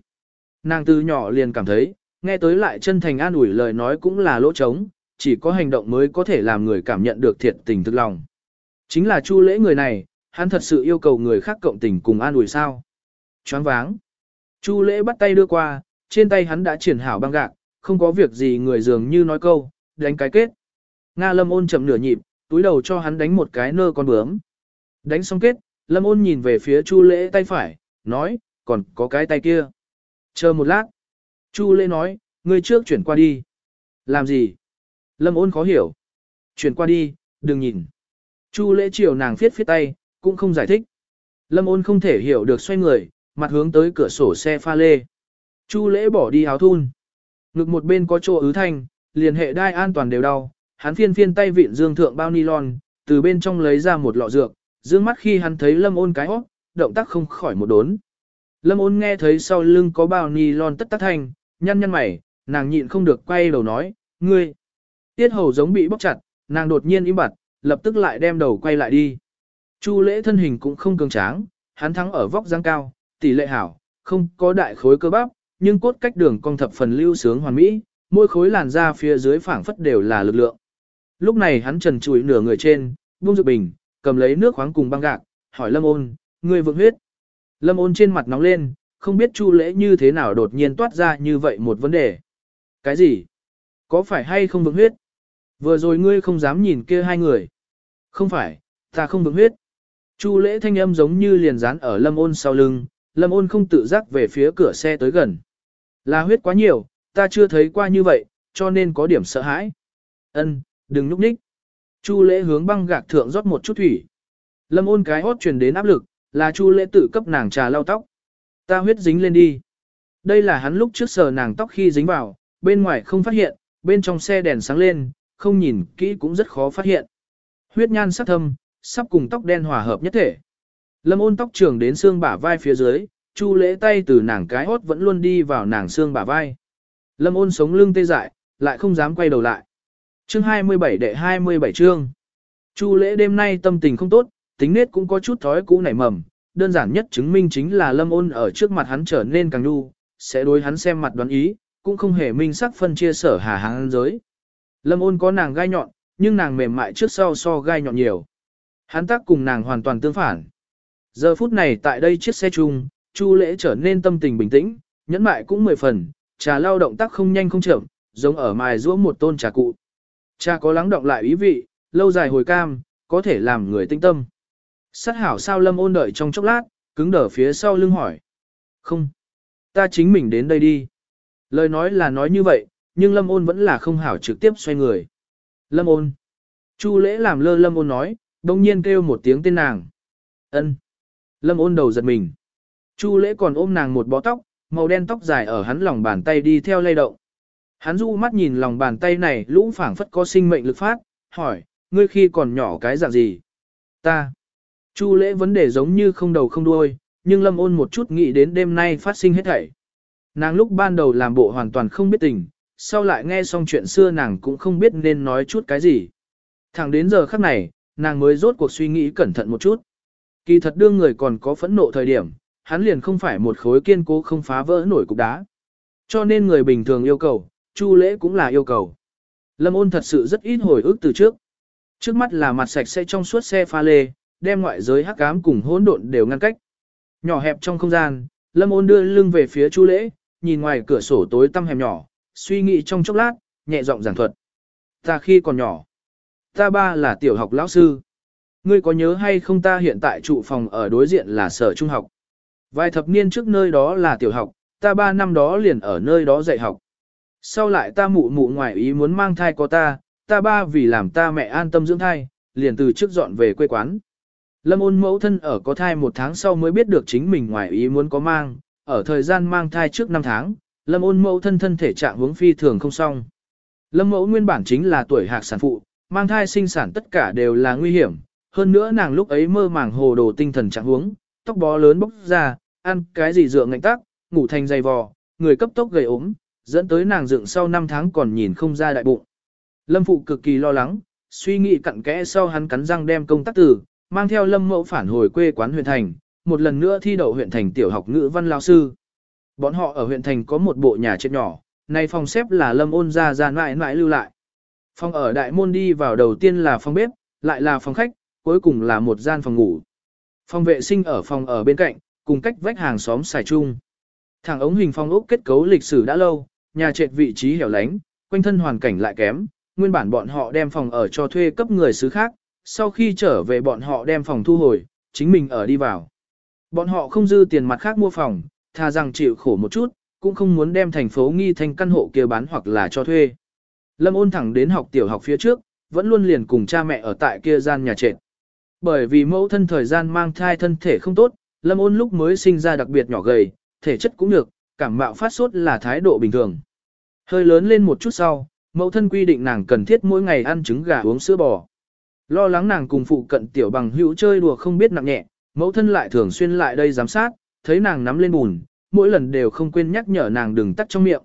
Nàng từ nhỏ liền cảm thấy, nghe tới lại chân thành an ủi lời nói cũng là lỗ trống, chỉ có hành động mới có thể làm người cảm nhận được thiệt tình thực lòng. Chính là Chu lễ người này, hắn thật sự yêu cầu người khác cộng tình cùng an ủi sao. Choáng váng. Chu lễ bắt tay đưa qua, trên tay hắn đã triển hảo băng gạc, không có việc gì người dường như nói câu, đánh cái kết. Nga lâm ôn chậm nửa nhịp, túi đầu cho hắn đánh một cái nơ con bướm. Đánh xong kết, lâm ôn nhìn về phía chu lễ tay phải, nói, còn có cái tay kia. Chờ một lát. Chu lễ nói, ngươi trước chuyển qua đi. Làm gì? Lâm ôn khó hiểu. Chuyển qua đi, đừng nhìn. Chu lễ chiều nàng phiết phiết tay, cũng không giải thích. Lâm ôn không thể hiểu được xoay người, mặt hướng tới cửa sổ xe pha lê. Chu lễ bỏ đi áo thun. Ngực một bên có chỗ ứ thanh, liền hệ đai an toàn đều đau. Hắn phiên phiên tay vịn dương thượng bao nylon, từ bên trong lấy ra một lọ dược. Dương mắt khi hắn thấy lâm ôn cái óc, động tác không khỏi một đốn. Lâm ôn nghe thấy sau lưng có bao nylon tất tắc thanh, nhăn nhăn mày, nàng nhịn không được quay đầu nói, ngươi. Tiết hầu giống bị bóc chặt, nàng đột nhiên im bặt, lập tức lại đem đầu quay lại đi. Chu lễ thân hình cũng không cường tráng, hắn thắng ở vóc dáng cao, tỷ lệ hảo, không có đại khối cơ bắp, nhưng cốt cách đường cong thập phần lưu sướng hoàn mỹ, mỗi khối làn da phía dưới phảng phất đều là lực lượng. Lúc này hắn trần trụi nửa người trên, buông dược bình, cầm lấy nước khoáng cùng băng gạc, hỏi Lâm Ôn, người vượng huyết. Lâm Ôn trên mặt nóng lên, không biết Chu lễ như thế nào đột nhiên toát ra như vậy một vấn đề. Cái gì? Có phải hay không vượng huyết? Vừa rồi ngươi không dám nhìn kia hai người. Không phải, ta không vượng huyết. Chu lễ thanh âm giống như liền dán ở lâm ôn sau lưng, lâm ôn không tự giác về phía cửa xe tới gần. Là huyết quá nhiều, ta chưa thấy qua như vậy, cho nên có điểm sợ hãi. Ân, đừng núp nhích. Chu lễ hướng băng gạc thượng rót một chút thủy. Lâm ôn cái hót truyền đến áp lực, là chu lễ tự cấp nàng trà lau tóc. Ta huyết dính lên đi. Đây là hắn lúc trước sờ nàng tóc khi dính vào, bên ngoài không phát hiện, bên trong xe đèn sáng lên, không nhìn kỹ cũng rất khó phát hiện. Huyết nhan sắc thâm, sắp cùng tóc đen hòa hợp nhất thể. Lâm ôn tóc trường đến xương bả vai phía dưới, chu lễ tay từ nàng cái hót vẫn luôn đi vào nàng xương bả vai. Lâm ôn sống lưng tê dại, lại không dám quay đầu lại. Chương 27 đệ 27 chương. Chu lễ đêm nay tâm tình không tốt, tính nết cũng có chút thói cũ nảy mầm, đơn giản nhất chứng minh chính là lâm ôn ở trước mặt hắn trở nên càng nhu, sẽ đối hắn xem mặt đoán ý, cũng không hề minh sắc phân chia sở hà hàng giới. Lâm ôn có nàng gai nhọn, nhưng nàng mềm mại trước sau so gai nhọn nhiều. Hắn tác cùng nàng hoàn toàn tương phản. Giờ phút này tại đây chiếc xe chung, Chu lễ trở nên tâm tình bình tĩnh, nhẫn mại cũng mười phần, trà lao động tác không nhanh không chậm, giống ở mài giũa một tôn trà cụ. Cha có lắng động lại ý vị, lâu dài hồi cam, có thể làm người tinh tâm. Sát hảo sao lâm ôn đợi trong chốc lát, cứng đờ phía sau lưng hỏi. Không, ta chính mình đến đây đi. Lời nói là nói như vậy, nhưng lâm ôn vẫn là không hảo trực tiếp xoay người. Lâm ôn. Chu lễ làm lơ lâm ôn nói, đồng nhiên kêu một tiếng tên nàng. ân Lâm ôn đầu giật mình. Chu lễ còn ôm nàng một bó tóc, màu đen tóc dài ở hắn lòng bàn tay đi theo lay động. Hắn du mắt nhìn lòng bàn tay này lũ phảng phất có sinh mệnh lực phát, hỏi, ngươi khi còn nhỏ cái dạng gì? Ta. Chu lễ vấn đề giống như không đầu không đuôi, nhưng lâm ôn một chút nghĩ đến đêm nay phát sinh hết thảy. Nàng lúc ban đầu làm bộ hoàn toàn không biết tình, sau lại nghe xong chuyện xưa nàng cũng không biết nên nói chút cái gì. Thẳng đến giờ khắc này, nàng mới rốt cuộc suy nghĩ cẩn thận một chút. Kỳ thật đương người còn có phẫn nộ thời điểm, hắn liền không phải một khối kiên cố không phá vỡ nổi cục đá. Cho nên người bình thường yêu cầu, chu lễ cũng là yêu cầu. Lâm ôn thật sự rất ít hồi ức từ trước. Trước mắt là mặt sạch sẽ trong suốt xe pha lê, đem ngoại giới hắc ám cùng hỗn độn đều ngăn cách. Nhỏ hẹp trong không gian, Lâm ôn đưa lưng về phía chu lễ, nhìn ngoài cửa sổ tối tăm hẻm nhỏ, suy nghĩ trong chốc lát, nhẹ giọng giảng thuật. Ta khi còn nhỏ, ta ba là tiểu học lão sư. Ngươi có nhớ hay không ta hiện tại trụ phòng ở đối diện là sở trung học. Vài thập niên trước nơi đó là tiểu học, ta ba năm đó liền ở nơi đó dạy học. Sau lại ta mụ mụ ngoại ý muốn mang thai có ta, ta ba vì làm ta mẹ an tâm dưỡng thai, liền từ trước dọn về quê quán. Lâm ôn mẫu thân ở có thai một tháng sau mới biết được chính mình ngoại ý muốn có mang, ở thời gian mang thai trước 5 tháng, lâm ôn mẫu thân thân thể trạng hướng phi thường không xong. Lâm mẫu nguyên bản chính là tuổi hạc sản phụ, mang thai sinh sản tất cả đều là nguy hiểm, hơn nữa nàng lúc ấy mơ màng hồ đồ tinh thần trạng huống, tóc bó lớn bốc ra, ăn cái gì dựa ngạnh tác, ngủ thành dày vò, người cấp tốc gầy ốm, dẫn tới nàng dựng sau 5 tháng còn nhìn không ra đại bụng. Lâm phụ cực kỳ lo lắng, suy nghĩ cặn kẽ sau hắn cắn răng đem công tác tử, mang theo lâm mẫu phản hồi quê quán huyện thành, một lần nữa thi đậu huyện thành tiểu học ngữ văn lao sư. Bọn họ ở huyện thành có một bộ nhà chết nhỏ, Này phòng xếp là lâm ôn ra ra mãi mãi lưu lại. Phòng ở đại môn đi vào đầu tiên là phòng bếp, lại là phòng khách, cuối cùng là một gian phòng ngủ. Phòng vệ sinh ở phòng ở bên cạnh, cùng cách vách hàng xóm xài chung. Thẳng ống hình phong ốc kết cấu lịch sử đã lâu, nhà trệt vị trí hẻo lánh, quanh thân hoàn cảnh lại kém, nguyên bản bọn họ đem phòng ở cho thuê cấp người xứ khác, sau khi trở về bọn họ đem phòng thu hồi, chính mình ở đi vào. Bọn họ không dư tiền mặt khác mua phòng, thà rằng chịu khổ một chút, cũng không muốn đem thành phố nghi thành căn hộ kia bán hoặc là cho thuê. Lâm ôn thẳng đến học tiểu học phía trước, vẫn luôn liền cùng cha mẹ ở tại kia gian nhà trệt. Bởi vì mẫu thân thời gian mang thai thân thể không tốt, Lâm ôn lúc mới sinh ra đặc biệt nhỏ gầy, thể chất cũng được, cảm mạo phát sốt là thái độ bình thường. Hơi lớn lên một chút sau, mẫu thân quy định nàng cần thiết mỗi ngày ăn trứng gà uống sữa bò. Lo lắng nàng cùng phụ cận tiểu bằng hữu chơi đùa không biết nặng nhẹ, mẫu thân lại thường xuyên lại đây giám sát, thấy nàng nắm lên bùn, mỗi lần đều không quên nhắc nhở nàng đừng tắt trong miệng.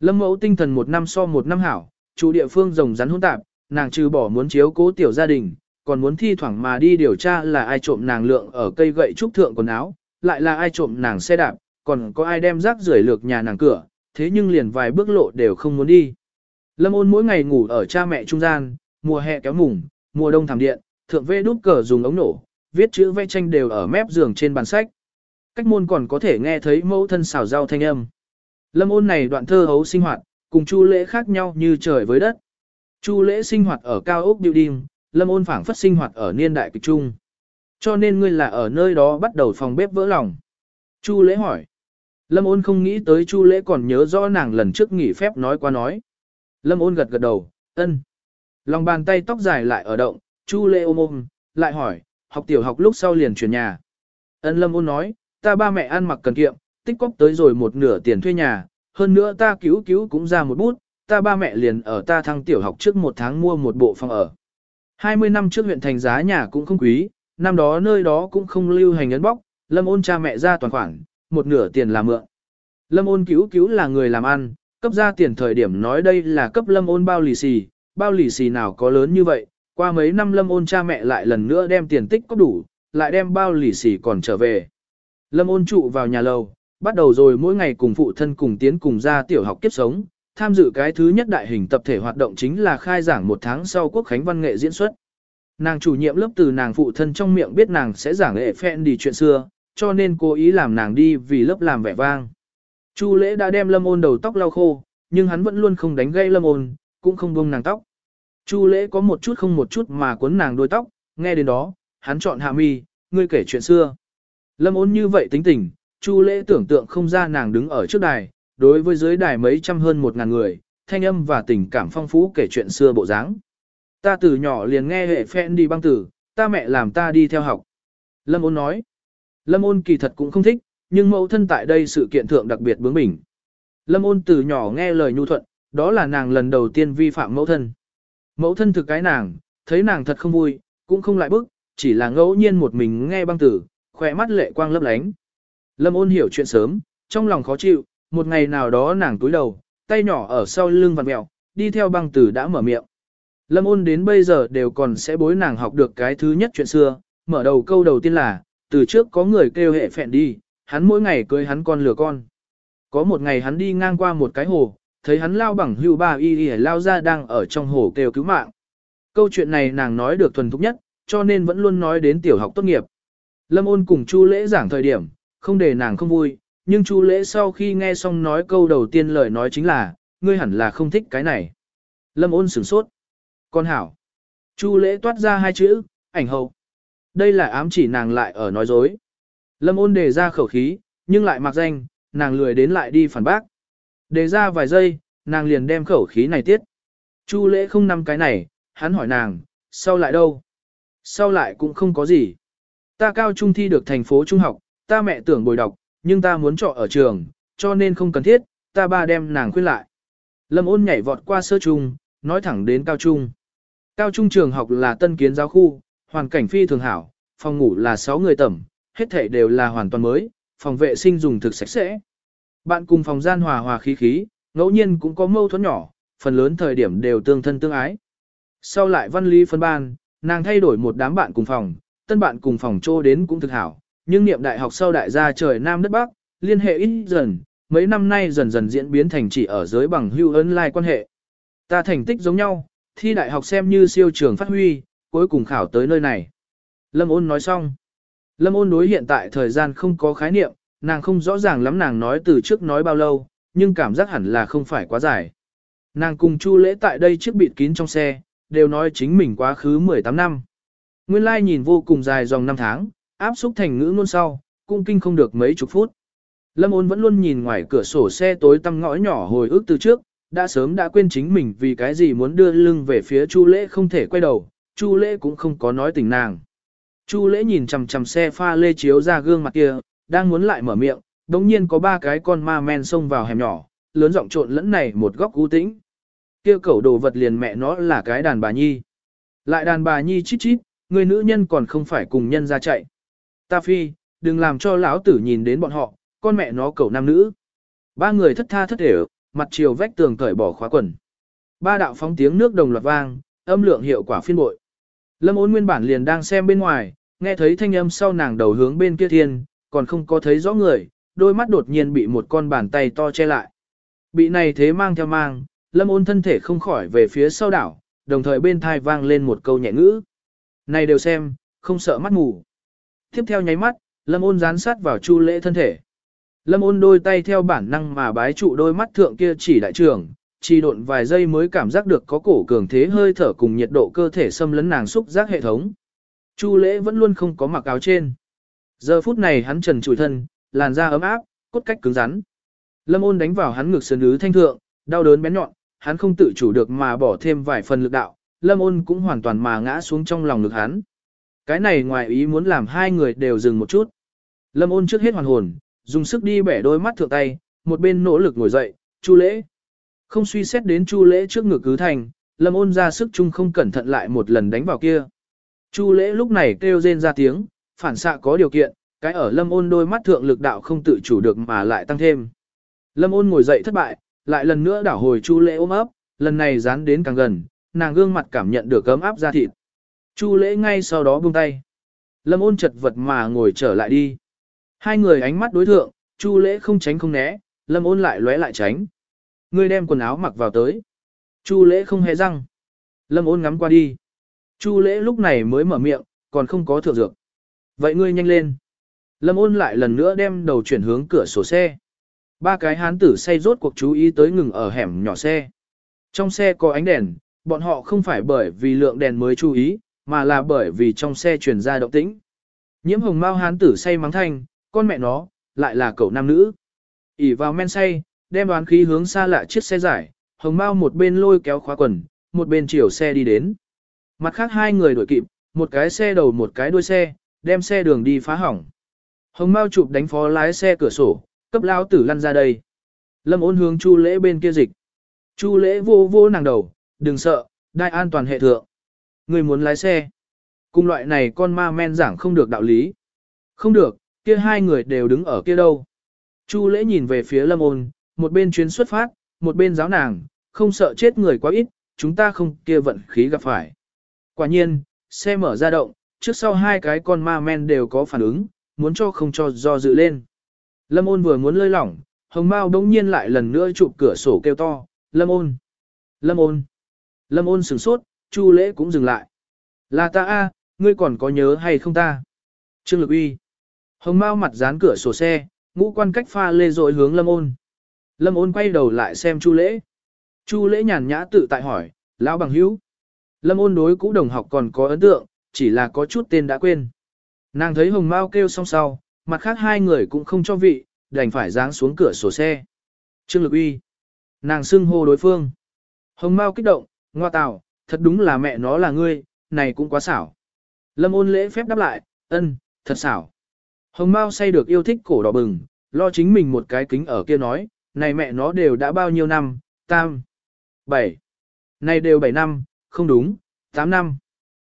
Lâm mẫu tinh thần một năm so một năm hảo, chủ địa phương rồng rắn hỗn tạp, nàng trừ bỏ muốn chiếu cố tiểu gia đình, còn muốn thi thoảng mà đi điều tra là ai trộm nàng lượng ở cây gậy trúc thượng quần áo, lại là ai trộm nàng xe đạp, còn có ai đem rác rưởi lược nhà nàng cửa, thế nhưng liền vài bước lộ đều không muốn đi. Lâm ôn mỗi ngày ngủ ở cha mẹ trung gian, mùa hè kéo mùng, mùa đông thảm điện, thượng vê đút cờ dùng ống nổ, viết chữ vẽ tranh đều ở mép giường trên bàn sách. Cách môn còn có thể nghe thấy mẫu thân xào rau thanh âm. Lâm ôn này đoạn thơ hấu sinh hoạt, cùng chu lễ khác nhau như trời với đất. Chu lễ sinh hoạt ở cao ốc building, lâm ôn phảng phất sinh hoạt ở niên đại kịch trung. Cho nên ngươi là ở nơi đó bắt đầu phòng bếp vỡ lòng. Chu lễ hỏi. Lâm ôn không nghĩ tới chu lễ còn nhớ rõ nàng lần trước nghỉ phép nói qua nói. Lâm ôn gật gật đầu, ân. Lòng bàn tay tóc dài lại ở động, chu lễ ôm ôm, lại hỏi, học tiểu học lúc sau liền chuyển nhà. Ân lâm ôn nói, ta ba mẹ ăn mặc cần kiệm, tích cóp tới rồi một nửa tiền thuê nhà, hơn nữa ta cứu cứu cũng ra một bút, ta ba mẹ liền ở ta thăng tiểu học trước một tháng mua một bộ phòng ở. 20 năm trước huyện thành giá nhà cũng không quý, năm đó nơi đó cũng không lưu hành ấn bóc, lâm ôn cha mẹ ra toàn khoản, một nửa tiền là mượn. Lâm ôn cứu cứu là người làm ăn, cấp ra tiền thời điểm nói đây là cấp lâm ôn bao lì xì, bao lì xì nào có lớn như vậy, qua mấy năm lâm ôn cha mẹ lại lần nữa đem tiền tích có đủ, lại đem bao lì xì còn trở về. Lâm ôn trụ vào nhà lầu, bắt đầu rồi mỗi ngày cùng phụ thân cùng tiến cùng ra tiểu học kiếp sống, tham dự cái thứ nhất đại hình tập thể hoạt động chính là khai giảng một tháng sau quốc khánh văn nghệ diễn xuất. Nàng chủ nhiệm lớp từ nàng phụ thân trong miệng biết nàng sẽ giảng nghệ phèn đi chuyện xưa, cho nên cố ý làm nàng đi vì lớp làm vẻ vang. Chu lễ đã đem lâm ôn đầu tóc lau khô, nhưng hắn vẫn luôn không đánh gây lâm ôn, cũng không buông nàng tóc. Chu lễ có một chút không một chút mà cuốn nàng đôi tóc, nghe đến đó, hắn chọn hạ mi, ngươi kể chuyện xưa. Lâm ôn như vậy tính tình, Chu lễ tưởng tượng không ra nàng đứng ở trước đài, đối với dưới đài mấy trăm hơn một ngàn người, thanh âm và tình cảm phong phú kể chuyện xưa bộ dáng. Ta từ nhỏ liền nghe hệ phen đi băng tử, ta mẹ làm ta đi theo học. Lâm ôn nói. Lâm ôn kỳ thật cũng không thích, nhưng mẫu thân tại đây sự kiện thượng đặc biệt bướng bỉnh. Lâm ôn từ nhỏ nghe lời nhu thuận, đó là nàng lần đầu tiên vi phạm mẫu thân. Mẫu thân thực cái nàng, thấy nàng thật không vui, cũng không lại bức, chỉ là ngẫu nhiên một mình nghe băng tử, khỏe mắt lệ quang lấp lánh. Lâm ôn hiểu chuyện sớm, trong lòng khó chịu, một ngày nào đó nàng túi đầu, tay nhỏ ở sau lưng vặn mẹo, đi theo băng tử đã mở miệng. Lâm ôn đến bây giờ đều còn sẽ bối nàng học được cái thứ nhất chuyện xưa, mở đầu câu đầu tiên là, từ trước có người kêu hệ phẹn đi, hắn mỗi ngày cưới hắn con lừa con. Có một ngày hắn đi ngang qua một cái hồ, thấy hắn lao bằng hưu ba y y lao ra đang ở trong hồ kêu cứu mạng. Câu chuyện này nàng nói được thuần thục nhất, cho nên vẫn luôn nói đến tiểu học tốt nghiệp. Lâm ôn cùng Chu lễ giảng thời điểm, không để nàng không vui, nhưng Chu lễ sau khi nghe xong nói câu đầu tiên lời nói chính là, ngươi hẳn là không thích cái này. Lâm ôn sửng sốt. Con hảo. Chu lễ toát ra hai chữ, ảnh hậu. Đây là ám chỉ nàng lại ở nói dối. Lâm ôn đề ra khẩu khí, nhưng lại mặc danh, nàng lười đến lại đi phản bác. Đề ra vài giây, nàng liền đem khẩu khí này tiết. Chu lễ không nằm cái này, hắn hỏi nàng, sau lại đâu? Sau lại cũng không có gì. Ta cao trung thi được thành phố trung học, ta mẹ tưởng bồi đọc, nhưng ta muốn trọ ở trường, cho nên không cần thiết, ta ba đem nàng khuyên lại. Lâm ôn nhảy vọt qua sơ trung, nói thẳng đến cao trung. Cao trung trường học là tân kiến giáo khu, hoàn cảnh phi thường hảo, phòng ngủ là 6 người tẩm, hết thảy đều là hoàn toàn mới, phòng vệ sinh dùng thực sạch sẽ. Bạn cùng phòng gian hòa hòa khí khí, ngẫu nhiên cũng có mâu thuẫn nhỏ, phần lớn thời điểm đều tương thân tương ái. Sau lại văn lý phân ban, nàng thay đổi một đám bạn cùng phòng, tân bạn cùng phòng trô đến cũng thực hảo, nhưng niệm đại học sau đại gia trời Nam đất Bắc, liên hệ ít dần, mấy năm nay dần dần diễn biến thành chỉ ở giới bằng hưu ấn lai quan hệ. Ta thành tích giống nhau, thi đại học xem như siêu trường phát huy, cuối cùng khảo tới nơi này. Lâm ôn nói xong. Lâm ôn đối hiện tại thời gian không có khái niệm, nàng không rõ ràng lắm nàng nói từ trước nói bao lâu, nhưng cảm giác hẳn là không phải quá dài. Nàng cùng Chu lễ tại đây trước bịt kín trong xe, đều nói chính mình quá khứ 18 năm. Nguyên lai like nhìn vô cùng dài dòng năm tháng, áp xúc thành ngữ ngôn sau, cung kinh không được mấy chục phút. Lâm ôn vẫn luôn nhìn ngoài cửa sổ xe tối tăm ngõ nhỏ hồi ức từ trước, đã sớm đã quên chính mình vì cái gì muốn đưa lưng về phía Chu lễ không thể quay đầu, Chu lễ cũng không có nói tình nàng. Chu lễ nhìn chằm chằm xe pha lê chiếu ra gương mặt kia, đang muốn lại mở miệng, đống nhiên có ba cái con ma men xông vào hẻm nhỏ, lớn giọng trộn lẫn này một góc u tĩnh. Kia cẩu đồ vật liền mẹ nó là cái đàn bà nhi. Lại đàn bà nhi chít chít, người nữ nhân còn không phải cùng nhân ra chạy. Ta phi, đừng làm cho lão tử nhìn đến bọn họ, con mẹ nó cẩu nam nữ. Ba người thất tha thất để mặt chiều vách tường cởi bỏ khóa quần. Ba đạo phóng tiếng nước đồng loạt vang, âm lượng hiệu quả phiên bội. Lâm ôn nguyên bản liền đang xem bên ngoài, nghe thấy thanh âm sau nàng đầu hướng bên kia thiên, còn không có thấy rõ người, đôi mắt đột nhiên bị một con bàn tay to che lại. Bị này thế mang theo mang, lâm ôn thân thể không khỏi về phía sau đảo, đồng thời bên thai vang lên một câu nhẹ ngữ. Này đều xem, không sợ mắt mù. Tiếp theo nháy mắt, lâm ôn dán sát vào chu lễ thân thể. Lâm ôn đôi tay theo bản năng mà bái trụ đôi mắt thượng kia chỉ đại trưởng, chỉ độn vài giây mới cảm giác được có cổ cường thế hơi thở cùng nhiệt độ cơ thể xâm lấn nàng xúc giác hệ thống. Chu lễ vẫn luôn không có mặc áo trên. Giờ phút này hắn trần trụi thân, làn da ấm áp, cốt cách cứng rắn. Lâm ôn đánh vào hắn ngực sơn ứ thanh thượng, đau đớn bén nhọn, hắn không tự chủ được mà bỏ thêm vài phần lực đạo, lâm ôn cũng hoàn toàn mà ngã xuống trong lòng ngực hắn. Cái này ngoài ý muốn làm hai người đều dừng một chút. Lâm ôn trước hết hoàn hồn, dùng sức đi bẻ đôi mắt thượng tay, một bên nỗ lực ngồi dậy, chu lễ. Không suy xét đến chu lễ trước ngực cứ thành, lâm ôn ra sức chung không cẩn thận lại một lần đánh vào kia. Chu lễ lúc này kêu rên ra tiếng, phản xạ có điều kiện, cái ở lâm ôn đôi mắt thượng lực đạo không tự chủ được mà lại tăng thêm. Lâm ôn ngồi dậy thất bại, lại lần nữa đảo hồi chu lễ ôm ấp, lần này dán đến càng gần, nàng gương mặt cảm nhận được cấm áp ra thịt. Chu lễ ngay sau đó buông tay. Lâm ôn chật vật mà ngồi trở lại đi. Hai người ánh mắt đối thượng, chu lễ không tránh không né, lâm ôn lại lóe lại tránh. Ngươi đem quần áo mặc vào tới. Chu lễ không hề răng. Lâm ôn ngắm qua đi. Chu lễ lúc này mới mở miệng, còn không có thượng dược. Vậy ngươi nhanh lên. Lâm ôn lại lần nữa đem đầu chuyển hướng cửa sổ xe. Ba cái hán tử say rốt cuộc chú ý tới ngừng ở hẻm nhỏ xe. Trong xe có ánh đèn, bọn họ không phải bởi vì lượng đèn mới chú ý, mà là bởi vì trong xe truyền ra động tĩnh. Nhiễm hồng mau hán tử say mắng thanh, con mẹ nó, lại là cậu nam nữ. ỉ vào men say, đem đoán khí hướng xa lạ chiếc xe giải, hồng mau một bên lôi kéo khóa quần, một bên chiều xe đi đến. Mặt khác hai người đuổi kịp, một cái xe đầu một cái đuôi xe, đem xe đường đi phá hỏng. Hồng Mao chụp đánh phó lái xe cửa sổ, cấp lao tử lăn ra đây. Lâm ôn hướng Chu lễ bên kia dịch. Chu lễ vô vô nàng đầu, đừng sợ, đai an toàn hệ thượng. Người muốn lái xe. Cùng loại này con ma men giảng không được đạo lý. Không được, kia hai người đều đứng ở kia đâu. Chu lễ nhìn về phía lâm ôn, một bên chuyến xuất phát, một bên giáo nàng, không sợ chết người quá ít, chúng ta không kia vận khí gặp phải. Quả nhiên, xe mở ra động, trước sau hai cái con ma men đều có phản ứng, muốn cho không cho do dự lên. Lâm ôn vừa muốn lơi lỏng, hồng mao đông nhiên lại lần nữa chụp cửa sổ kêu to, lâm ôn, lâm ôn, lâm ôn sửng sốt, chu lễ cũng dừng lại. Là ta a, ngươi còn có nhớ hay không ta? Trương lực uy. Hồng mao mặt dán cửa sổ xe, ngũ quan cách pha lê rồi hướng lâm ôn. Lâm ôn quay đầu lại xem chu lễ. Chu lễ nhàn nhã tự tại hỏi, lão bằng hữu. Lâm ôn đối cũ đồng học còn có ấn tượng, chỉ là có chút tên đã quên. Nàng thấy hồng mao kêu xong sau, mặt khác hai người cũng không cho vị, đành phải giáng xuống cửa sổ xe. Trương lực uy. Nàng xưng hô đối phương. Hồng mao kích động, ngoa tào, thật đúng là mẹ nó là ngươi, này cũng quá xảo. Lâm ôn lễ phép đáp lại, ân, thật xảo. Hồng mao say được yêu thích cổ đỏ bừng, lo chính mình một cái kính ở kia nói, này mẹ nó đều đã bao nhiêu năm, tam, bảy, này đều bảy năm, không đúng, tám năm,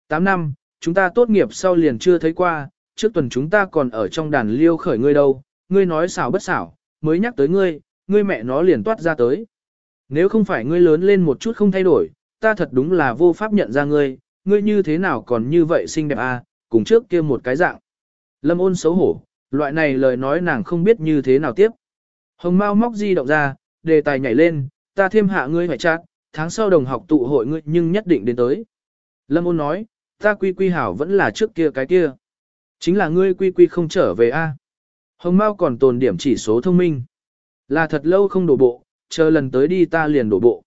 tám năm, chúng ta tốt nghiệp sau liền chưa thấy qua, trước tuần chúng ta còn ở trong đàn liêu khởi ngươi đâu, ngươi nói xảo bất xảo, mới nhắc tới ngươi, ngươi mẹ nó liền toát ra tới. Nếu không phải ngươi lớn lên một chút không thay đổi, ta thật đúng là vô pháp nhận ra ngươi, ngươi như thế nào còn như vậy xinh đẹp à, cùng trước kia một cái dạng. Lâm ôn xấu hổ, loại này lời nói nàng không biết như thế nào tiếp. Hồng Mao móc di động ra, đề tài nhảy lên, ta thêm hạ ngươi phải chát, tháng sau đồng học tụ hội ngươi nhưng nhất định đến tới. Lâm ôn nói, ta quy quy hảo vẫn là trước kia cái kia. Chính là ngươi quy quy không trở về a. Hồng Mao còn tồn điểm chỉ số thông minh. Là thật lâu không đổ bộ, chờ lần tới đi ta liền đổ bộ.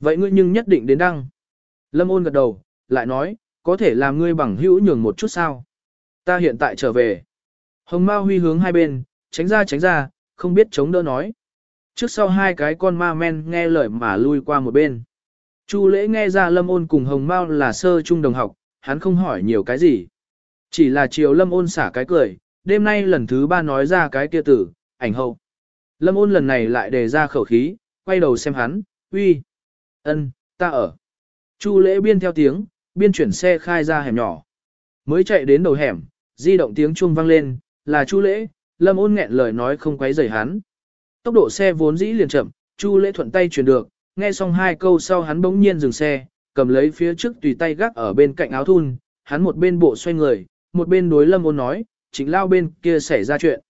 Vậy ngươi nhưng nhất định đến đăng. Lâm ôn gật đầu, lại nói, có thể làm ngươi bằng hữu nhường một chút sao. Ta hiện tại trở về. Hồng Mao huy hướng hai bên, tránh ra tránh ra, không biết chống đỡ nói. Trước sau hai cái con ma men nghe lời mà lui qua một bên. Chu lễ nghe ra lâm ôn cùng hồng mao là sơ trung đồng học, hắn không hỏi nhiều cái gì. Chỉ là chiều lâm ôn xả cái cười, đêm nay lần thứ ba nói ra cái kia tử, ảnh hậu. Lâm ôn lần này lại đề ra khẩu khí, quay đầu xem hắn, uy, ân, ta ở. Chu lễ biên theo tiếng, biên chuyển xe khai ra hẻm nhỏ. Mới chạy đến đầu hẻm, di động tiếng chuông vang lên, là chu lễ, lâm ôn nghẹn lời nói không quấy rầy hắn. Tốc độ xe vốn dĩ liền chậm, chu lễ thuận tay chuyển được, nghe xong hai câu sau hắn bỗng nhiên dừng xe, cầm lấy phía trước tùy tay gác ở bên cạnh áo thun, hắn một bên bộ xoay người, một bên đối lâm ôn nói, chính lao bên kia xảy ra chuyện.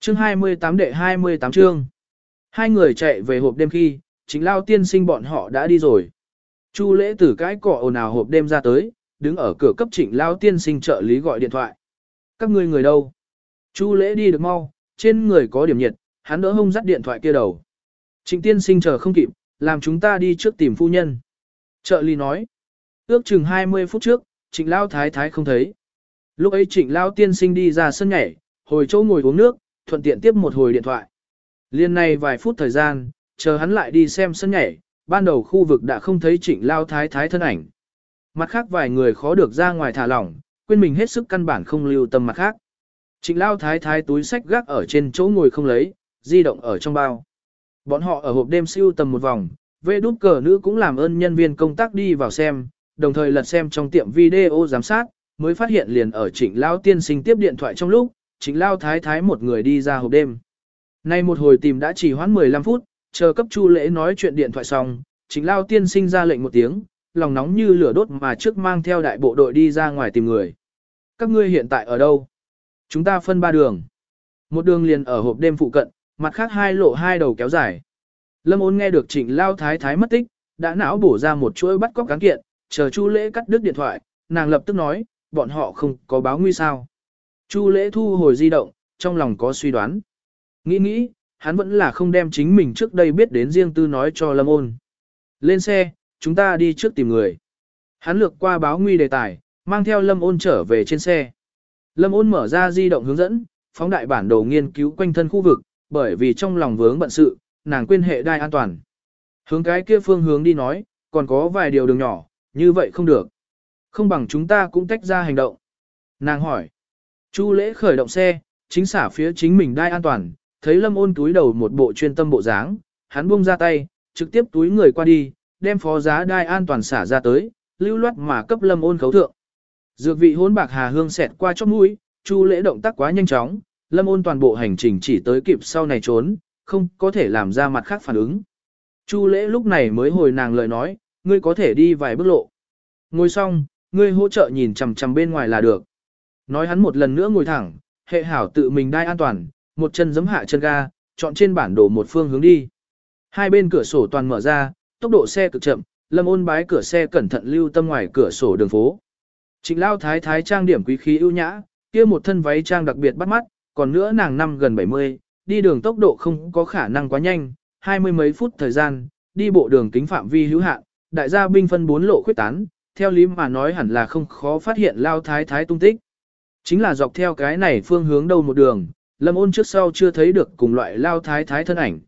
Chương 28 đệ 28 chương. Hai người chạy về hộp đêm khi, chính lao tiên sinh bọn họ đã đi rồi. Chu lễ tử cái cỏ ồn ào hộp đêm ra tới, đứng ở cửa cấp trịnh lao tiên sinh trợ lý gọi điện thoại. Các ngươi người đâu? Chu lễ đi được mau, trên người có điểm nhiệt, hắn đỡ hông dắt điện thoại kia đầu. Trịnh tiên sinh chờ không kịp, làm chúng ta đi trước tìm phu nhân. Trợ lý nói. Ước chừng 20 phút trước, trịnh lao thái thái không thấy. Lúc ấy trịnh lao tiên sinh đi ra sân nhảy, hồi chỗ ngồi uống nước, thuận tiện tiếp một hồi điện thoại. Liên này vài phút thời gian, chờ hắn lại đi xem sân nhảy, ban đầu khu vực đã không thấy trịnh lao thái thái thân ảnh. Mặt khác vài người khó được ra ngoài thả lỏng, quên mình hết sức căn bản không lưu tâm mặt khác. Trịnh lao thái thái túi sách gác ở trên chỗ ngồi không lấy, di động ở trong bao. Bọn họ ở hộp đêm siêu tầm một vòng, vê đút cờ nữ cũng làm ơn nhân viên công tác đi vào xem, đồng thời lật xem trong tiệm video giám sát, mới phát hiện liền ở trịnh lao tiên sinh tiếp điện thoại trong lúc, trịnh lao thái thái một người đi ra hộp đêm. Nay một hồi tìm đã chỉ hoãn 15 phút, chờ cấp chu lễ nói chuyện điện thoại xong, trịnh lao tiên sinh ra lệnh một tiếng, lòng nóng như lửa đốt mà trước mang theo đại bộ đội đi ra ngoài tìm người. Các ngươi hiện tại ở đâu? Chúng ta phân ba đường. Một đường liền ở hộp đêm phụ cận, mặt khác hai lộ hai đầu kéo dài. Lâm ôn nghe được trịnh lao thái thái mất tích, đã não bổ ra một chuỗi bắt cóc cán kiện, chờ chu lễ cắt đứt điện thoại, nàng lập tức nói, bọn họ không có báo nguy sao. Chu lễ thu hồi di động, trong lòng có suy đoán. Nghĩ nghĩ, hắn vẫn là không đem chính mình trước đây biết đến riêng tư nói cho Lâm ôn. Lên xe, chúng ta đi trước tìm người. Hắn lược qua báo nguy đề tài, mang theo Lâm ôn trở về trên xe. Lâm ôn mở ra di động hướng dẫn, phóng đại bản đồ nghiên cứu quanh thân khu vực, bởi vì trong lòng vướng bận sự, nàng quên hệ đai an toàn. Hướng cái kia phương hướng đi nói, còn có vài điều đường nhỏ, như vậy không được. Không bằng chúng ta cũng tách ra hành động. Nàng hỏi. Chu lễ khởi động xe, chính xả phía chính mình đai an toàn, thấy lâm ôn túi đầu một bộ chuyên tâm bộ dáng, hắn buông ra tay, trực tiếp túi người qua đi, đem phó giá đai an toàn xả ra tới, lưu loát mà cấp lâm ôn khấu thượng. Dược vị hỗn bạc hà hương xẹt qua chóp mũi, chu lễ động tác quá nhanh chóng, lâm ôn toàn bộ hành trình chỉ tới kịp sau này trốn, không có thể làm ra mặt khác phản ứng. Chu lễ lúc này mới hồi nàng lời nói, ngươi có thể đi vài bước lộ. Ngồi xong, ngươi hỗ trợ nhìn chằm chằm bên ngoài là được. Nói hắn một lần nữa ngồi thẳng, hệ hảo tự mình đai an toàn, một chân giấm hạ chân ga, chọn trên bản đồ một phương hướng đi. Hai bên cửa sổ toàn mở ra, tốc độ xe cực chậm, lâm ôn bái cửa xe cẩn thận lưu tâm ngoài cửa sổ đường phố. Trịnh lao thái thái trang điểm quý khí ưu nhã, kia một thân váy trang đặc biệt bắt mắt, còn nữa nàng năm gần 70, đi đường tốc độ không có khả năng quá nhanh, hai mươi mấy phút thời gian, đi bộ đường kính phạm vi hữu hạn, đại gia binh phân bốn lộ khuyết tán, theo lý mà nói hẳn là không khó phát hiện lao thái thái tung tích. Chính là dọc theo cái này phương hướng đâu một đường, lâm ôn trước sau chưa thấy được cùng loại lao thái thái thân ảnh.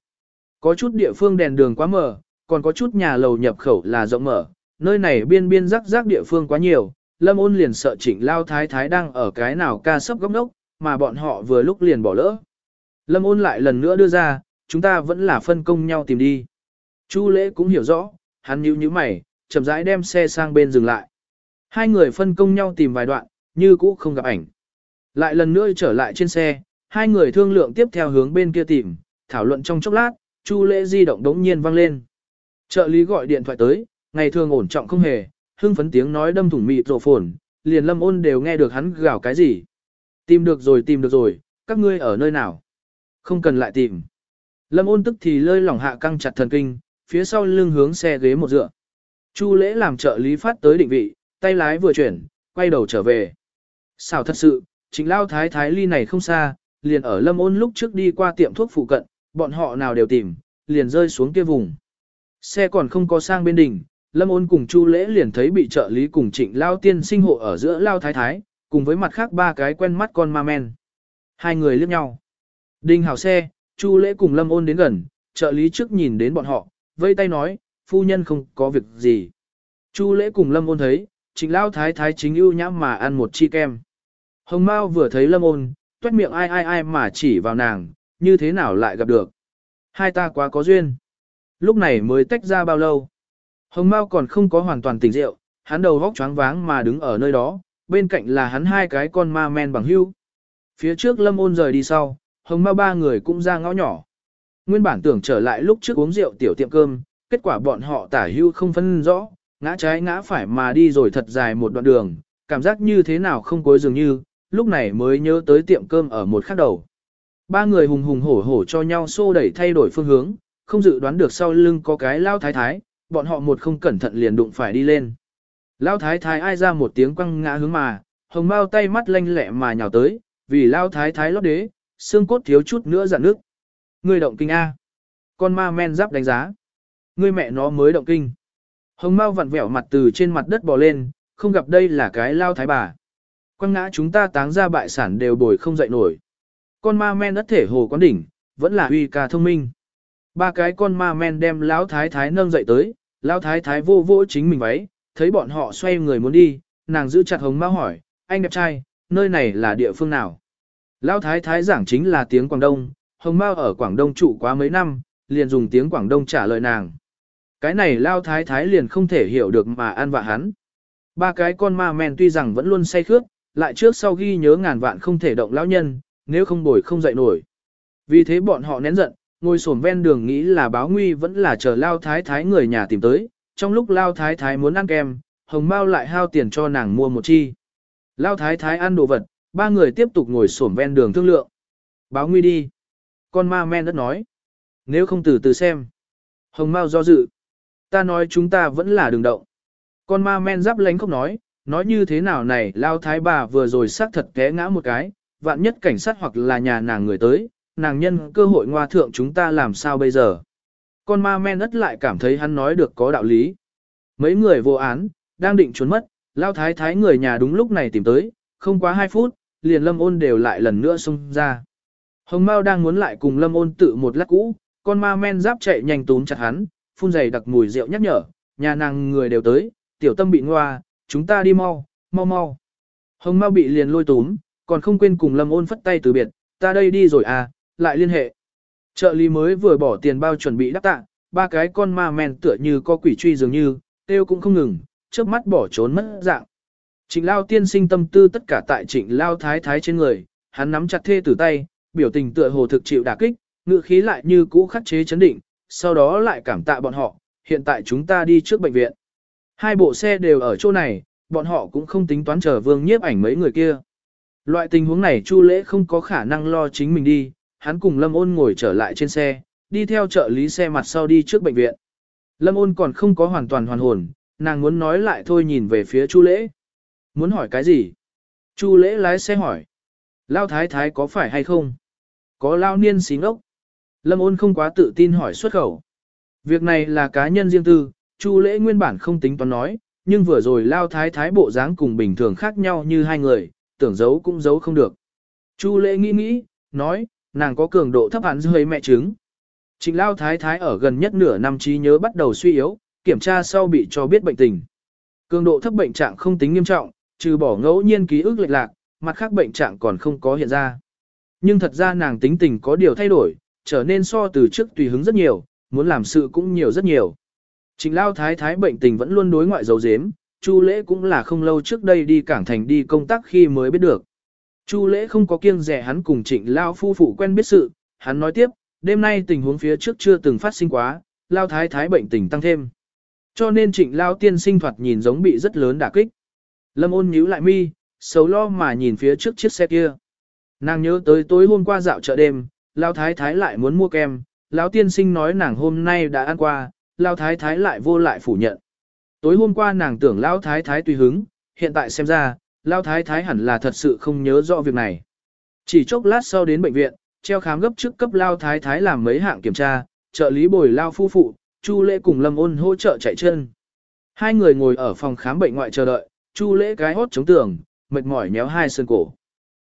Có chút địa phương đèn đường quá mờ, còn có chút nhà lầu nhập khẩu là rộng mở, nơi này biên biên rắc rác địa phương quá nhiều, lâm ôn liền sợ trịnh lao thái thái đang ở cái nào ca sấp góc nốc, mà bọn họ vừa lúc liền bỏ lỡ. Lâm ôn lại lần nữa đưa ra, chúng ta vẫn là phân công nhau tìm đi. Chu lễ cũng hiểu rõ, hắn nhíu nhíu mày, chậm rãi đem xe sang bên dừng lại. Hai người phân công nhau tìm vài đoạn, như cũ không gặp ảnh. Lại lần nữa trở lại trên xe, hai người thương lượng tiếp theo hướng bên kia tìm, thảo luận trong chốc lát, Chu lễ di động đống nhiên vang lên. Trợ lý gọi điện thoại tới, ngày thường ổn trọng không hề, hưng phấn tiếng nói đâm thủng mịt rộ phồn, liền lâm ôn đều nghe được hắn gào cái gì. Tìm được rồi tìm được rồi, các ngươi ở nơi nào? Không cần lại tìm. Lâm ôn tức thì lơi lỏng hạ căng chặt thần kinh, phía sau lưng hướng xe ghế một dựa. Chu lễ làm trợ lý phát tới định vị, tay lái vừa chuyển, quay đầu trở về. Sao thật sự, chính lao thái thái ly này không xa, liền ở lâm ôn lúc trước đi qua tiệm thuốc phụ cận, bọn họ nào đều tìm, liền rơi xuống kia vùng. Xe còn không có sang bên đỉnh, lâm ôn cùng chu lễ liền thấy bị trợ lý cùng trịnh lao tiên sinh hộ ở giữa lao thái thái, cùng với mặt khác ba cái quen mắt con ma men. Hai người liếc nhau. Đinh hào xe, chu lễ cùng lâm ôn đến gần, trợ lý trước nhìn đến bọn họ, vây tay nói, phu nhân không có việc gì. Chu lễ cùng lâm ôn thấy, trịnh lao thái thái chính ưu nhãm mà ăn một chi kem. Hồng Mao vừa thấy lâm ôn, tuét miệng ai ai ai mà chỉ vào nàng, như thế nào lại gặp được. Hai ta quá có duyên. Lúc này mới tách ra bao lâu. Hồng Mao còn không có hoàn toàn tỉnh rượu, hắn đầu góc choáng váng mà đứng ở nơi đó, bên cạnh là hắn hai cái con ma men bằng hưu. Phía trước lâm ôn rời đi sau, hồng Mao ba người cũng ra ngõ nhỏ. Nguyên bản tưởng trở lại lúc trước uống rượu tiểu tiệm cơm, kết quả bọn họ tả hưu không phân rõ, ngã trái ngã phải mà đi rồi thật dài một đoạn đường, cảm giác như thế nào không cuối dường như, lúc này mới nhớ tới tiệm cơm ở một khắc đầu. Ba người hùng hùng hổ hổ cho nhau xô đẩy thay đổi phương hướng, không dự đoán được sau lưng có cái lao thái thái, bọn họ một không cẩn thận liền đụng phải đi lên. Lao thái thái ai ra một tiếng quăng ngã hướng mà, hồng Bao tay mắt lanh lẹ mà nhào tới, vì lao thái thái lót đế, xương cốt thiếu chút nữa dạn nước. Người động kinh A. Con ma men giáp đánh giá. Người mẹ nó mới động kinh. Hồng mau vặn vẹo mặt từ trên mặt đất bò lên, không gặp đây là cái lao thái bà. Quăng ngã chúng ta táng ra bại sản đều bồi không dậy nổi. Con ma men đất thể hồ quán đỉnh, vẫn là uy ca thông minh. Ba cái con ma men đem lão thái thái nâng dậy tới, lão thái thái vô vô chính mình váy, thấy bọn họ xoay người muốn đi, nàng giữ chặt hồng mao hỏi, anh đẹp trai, nơi này là địa phương nào? Lão thái thái giảng chính là tiếng Quảng Đông, hồng mao ở Quảng Đông trụ quá mấy năm, liền dùng tiếng Quảng Đông trả lời nàng. Cái này lão thái thái liền không thể hiểu được mà an vạ hắn. Ba cái con ma men tuy rằng vẫn luôn say khước, lại trước sau ghi nhớ ngàn vạn không thể động lão nhân, nếu không bồi không dậy nổi. Vì thế bọn họ nén giận, ngồi sổm ven đường nghĩ là báo nguy vẫn là chờ lao thái thái người nhà tìm tới, trong lúc lao thái thái muốn ăn kem, hồng mao lại hao tiền cho nàng mua một chi. Lao thái thái ăn đồ vật, ba người tiếp tục ngồi sổm ven đường thương lượng. Báo nguy đi. Con ma men đất nói. Nếu không từ từ xem. Hồng mao do dự. Ta nói chúng ta vẫn là đường động. Con ma men giáp lánh không nói, nói như thế nào này lao thái bà vừa rồi xác thật té ngã một cái, vạn nhất cảnh sát hoặc là nhà nàng người tới, nàng nhân cơ hội ngoa thượng chúng ta làm sao bây giờ. Con ma men ất lại cảm thấy hắn nói được có đạo lý. Mấy người vô án, đang định trốn mất, lao thái thái người nhà đúng lúc này tìm tới, không quá 2 phút, liền lâm ôn đều lại lần nữa xông ra. Hồng Mao đang muốn lại cùng lâm ôn tự một lát cũ, con ma men giáp chạy nhanh túm chặt hắn, phun giày đặc mùi rượu nhắc nhở, nhà nàng người đều tới, tiểu tâm bị ngoa, chúng ta đi mau, mau mau. Hồng Mao bị liền lôi túm, còn không quên cùng lâm ôn phất tay từ biệt, ta đây đi rồi à, lại liên hệ. Trợ lý mới vừa bỏ tiền bao chuẩn bị đáp tạ, ba cái con ma men tựa như có quỷ truy dường như, tiêu cũng không ngừng, chớp mắt bỏ trốn mất dạng. Trịnh Lao tiên sinh tâm tư tất cả tại trịnh Lao thái thái trên người, hắn nắm chặt thê tử tay, biểu tình tựa hồ thực chịu đả kích, ngự khí lại như cũ khắc chế chấn định, sau đó lại cảm tạ bọn họ, hiện tại chúng ta đi trước bệnh viện. Hai bộ xe đều ở chỗ này, bọn họ cũng không tính toán chờ vương nhiếp ảnh mấy người kia. Loại tình huống này Chu Lễ không có khả năng lo chính mình đi, hắn cùng Lâm Ôn ngồi trở lại trên xe, đi theo trợ lý xe mặt sau đi trước bệnh viện. Lâm Ôn còn không có hoàn toàn hoàn hồn, nàng muốn nói lại thôi nhìn về phía Chu Lễ. Muốn hỏi cái gì? Chu Lễ lái xe hỏi. Lao Thái Thái có phải hay không? Có Lao Niên xí ngốc. Lâm Ôn không quá tự tin hỏi xuất khẩu. Việc này là cá nhân riêng tư, Chu Lễ nguyên bản không tính toán nói, nhưng vừa rồi Lao Thái Thái bộ dáng cùng bình thường khác nhau như hai người, tưởng giấu cũng giấu không được. Chu lễ nghĩ nghĩ, nói, nàng có cường độ thấp hẳn dưới mẹ trứng. Trịnh Lao Thái Thái ở gần nhất nửa năm trí nhớ bắt đầu suy yếu, kiểm tra sau bị cho biết bệnh tình. Cường độ thấp bệnh trạng không tính nghiêm trọng, trừ bỏ ngẫu nhiên ký ức lệch lạc, mặt khác bệnh trạng còn không có hiện ra. Nhưng thật ra nàng tính tình có điều thay đổi, trở nên so từ trước tùy hứng rất nhiều, muốn làm sự cũng nhiều rất nhiều. Trịnh Lao Thái Thái bệnh tình vẫn luôn đối ngoại dấu dếm, Chu lễ cũng là không lâu trước đây đi cảng thành đi công tác khi mới biết được. Chu lễ không có kiêng rẻ hắn cùng trịnh lao phu phụ quen biết sự, hắn nói tiếp, đêm nay tình huống phía trước chưa từng phát sinh quá, lao thái thái bệnh tình tăng thêm. Cho nên trịnh lao tiên sinh thoạt nhìn giống bị rất lớn đả kích. Lâm ôn nhíu lại mi, xấu lo mà nhìn phía trước chiếc xe kia. Nàng nhớ tới tối hôm qua dạo chợ đêm, lao thái thái lại muốn mua kem, lão tiên sinh nói nàng hôm nay đã ăn qua, lão thái thái lại vô lại phủ nhận. Tối hôm qua nàng tưởng lão thái thái tùy hứng, hiện tại xem ra, lão thái thái hẳn là thật sự không nhớ rõ việc này. Chỉ chốc lát sau đến bệnh viện, treo khám gấp trước cấp lão thái thái làm mấy hạng kiểm tra, trợ lý bồi lao phu phụ, Chu Lễ cùng Lâm Ôn hỗ trợ chạy chân. Hai người ngồi ở phòng khám bệnh ngoại chờ đợi, Chu Lễ cái hốt chống tường, mệt mỏi nhéo hai sơn cổ.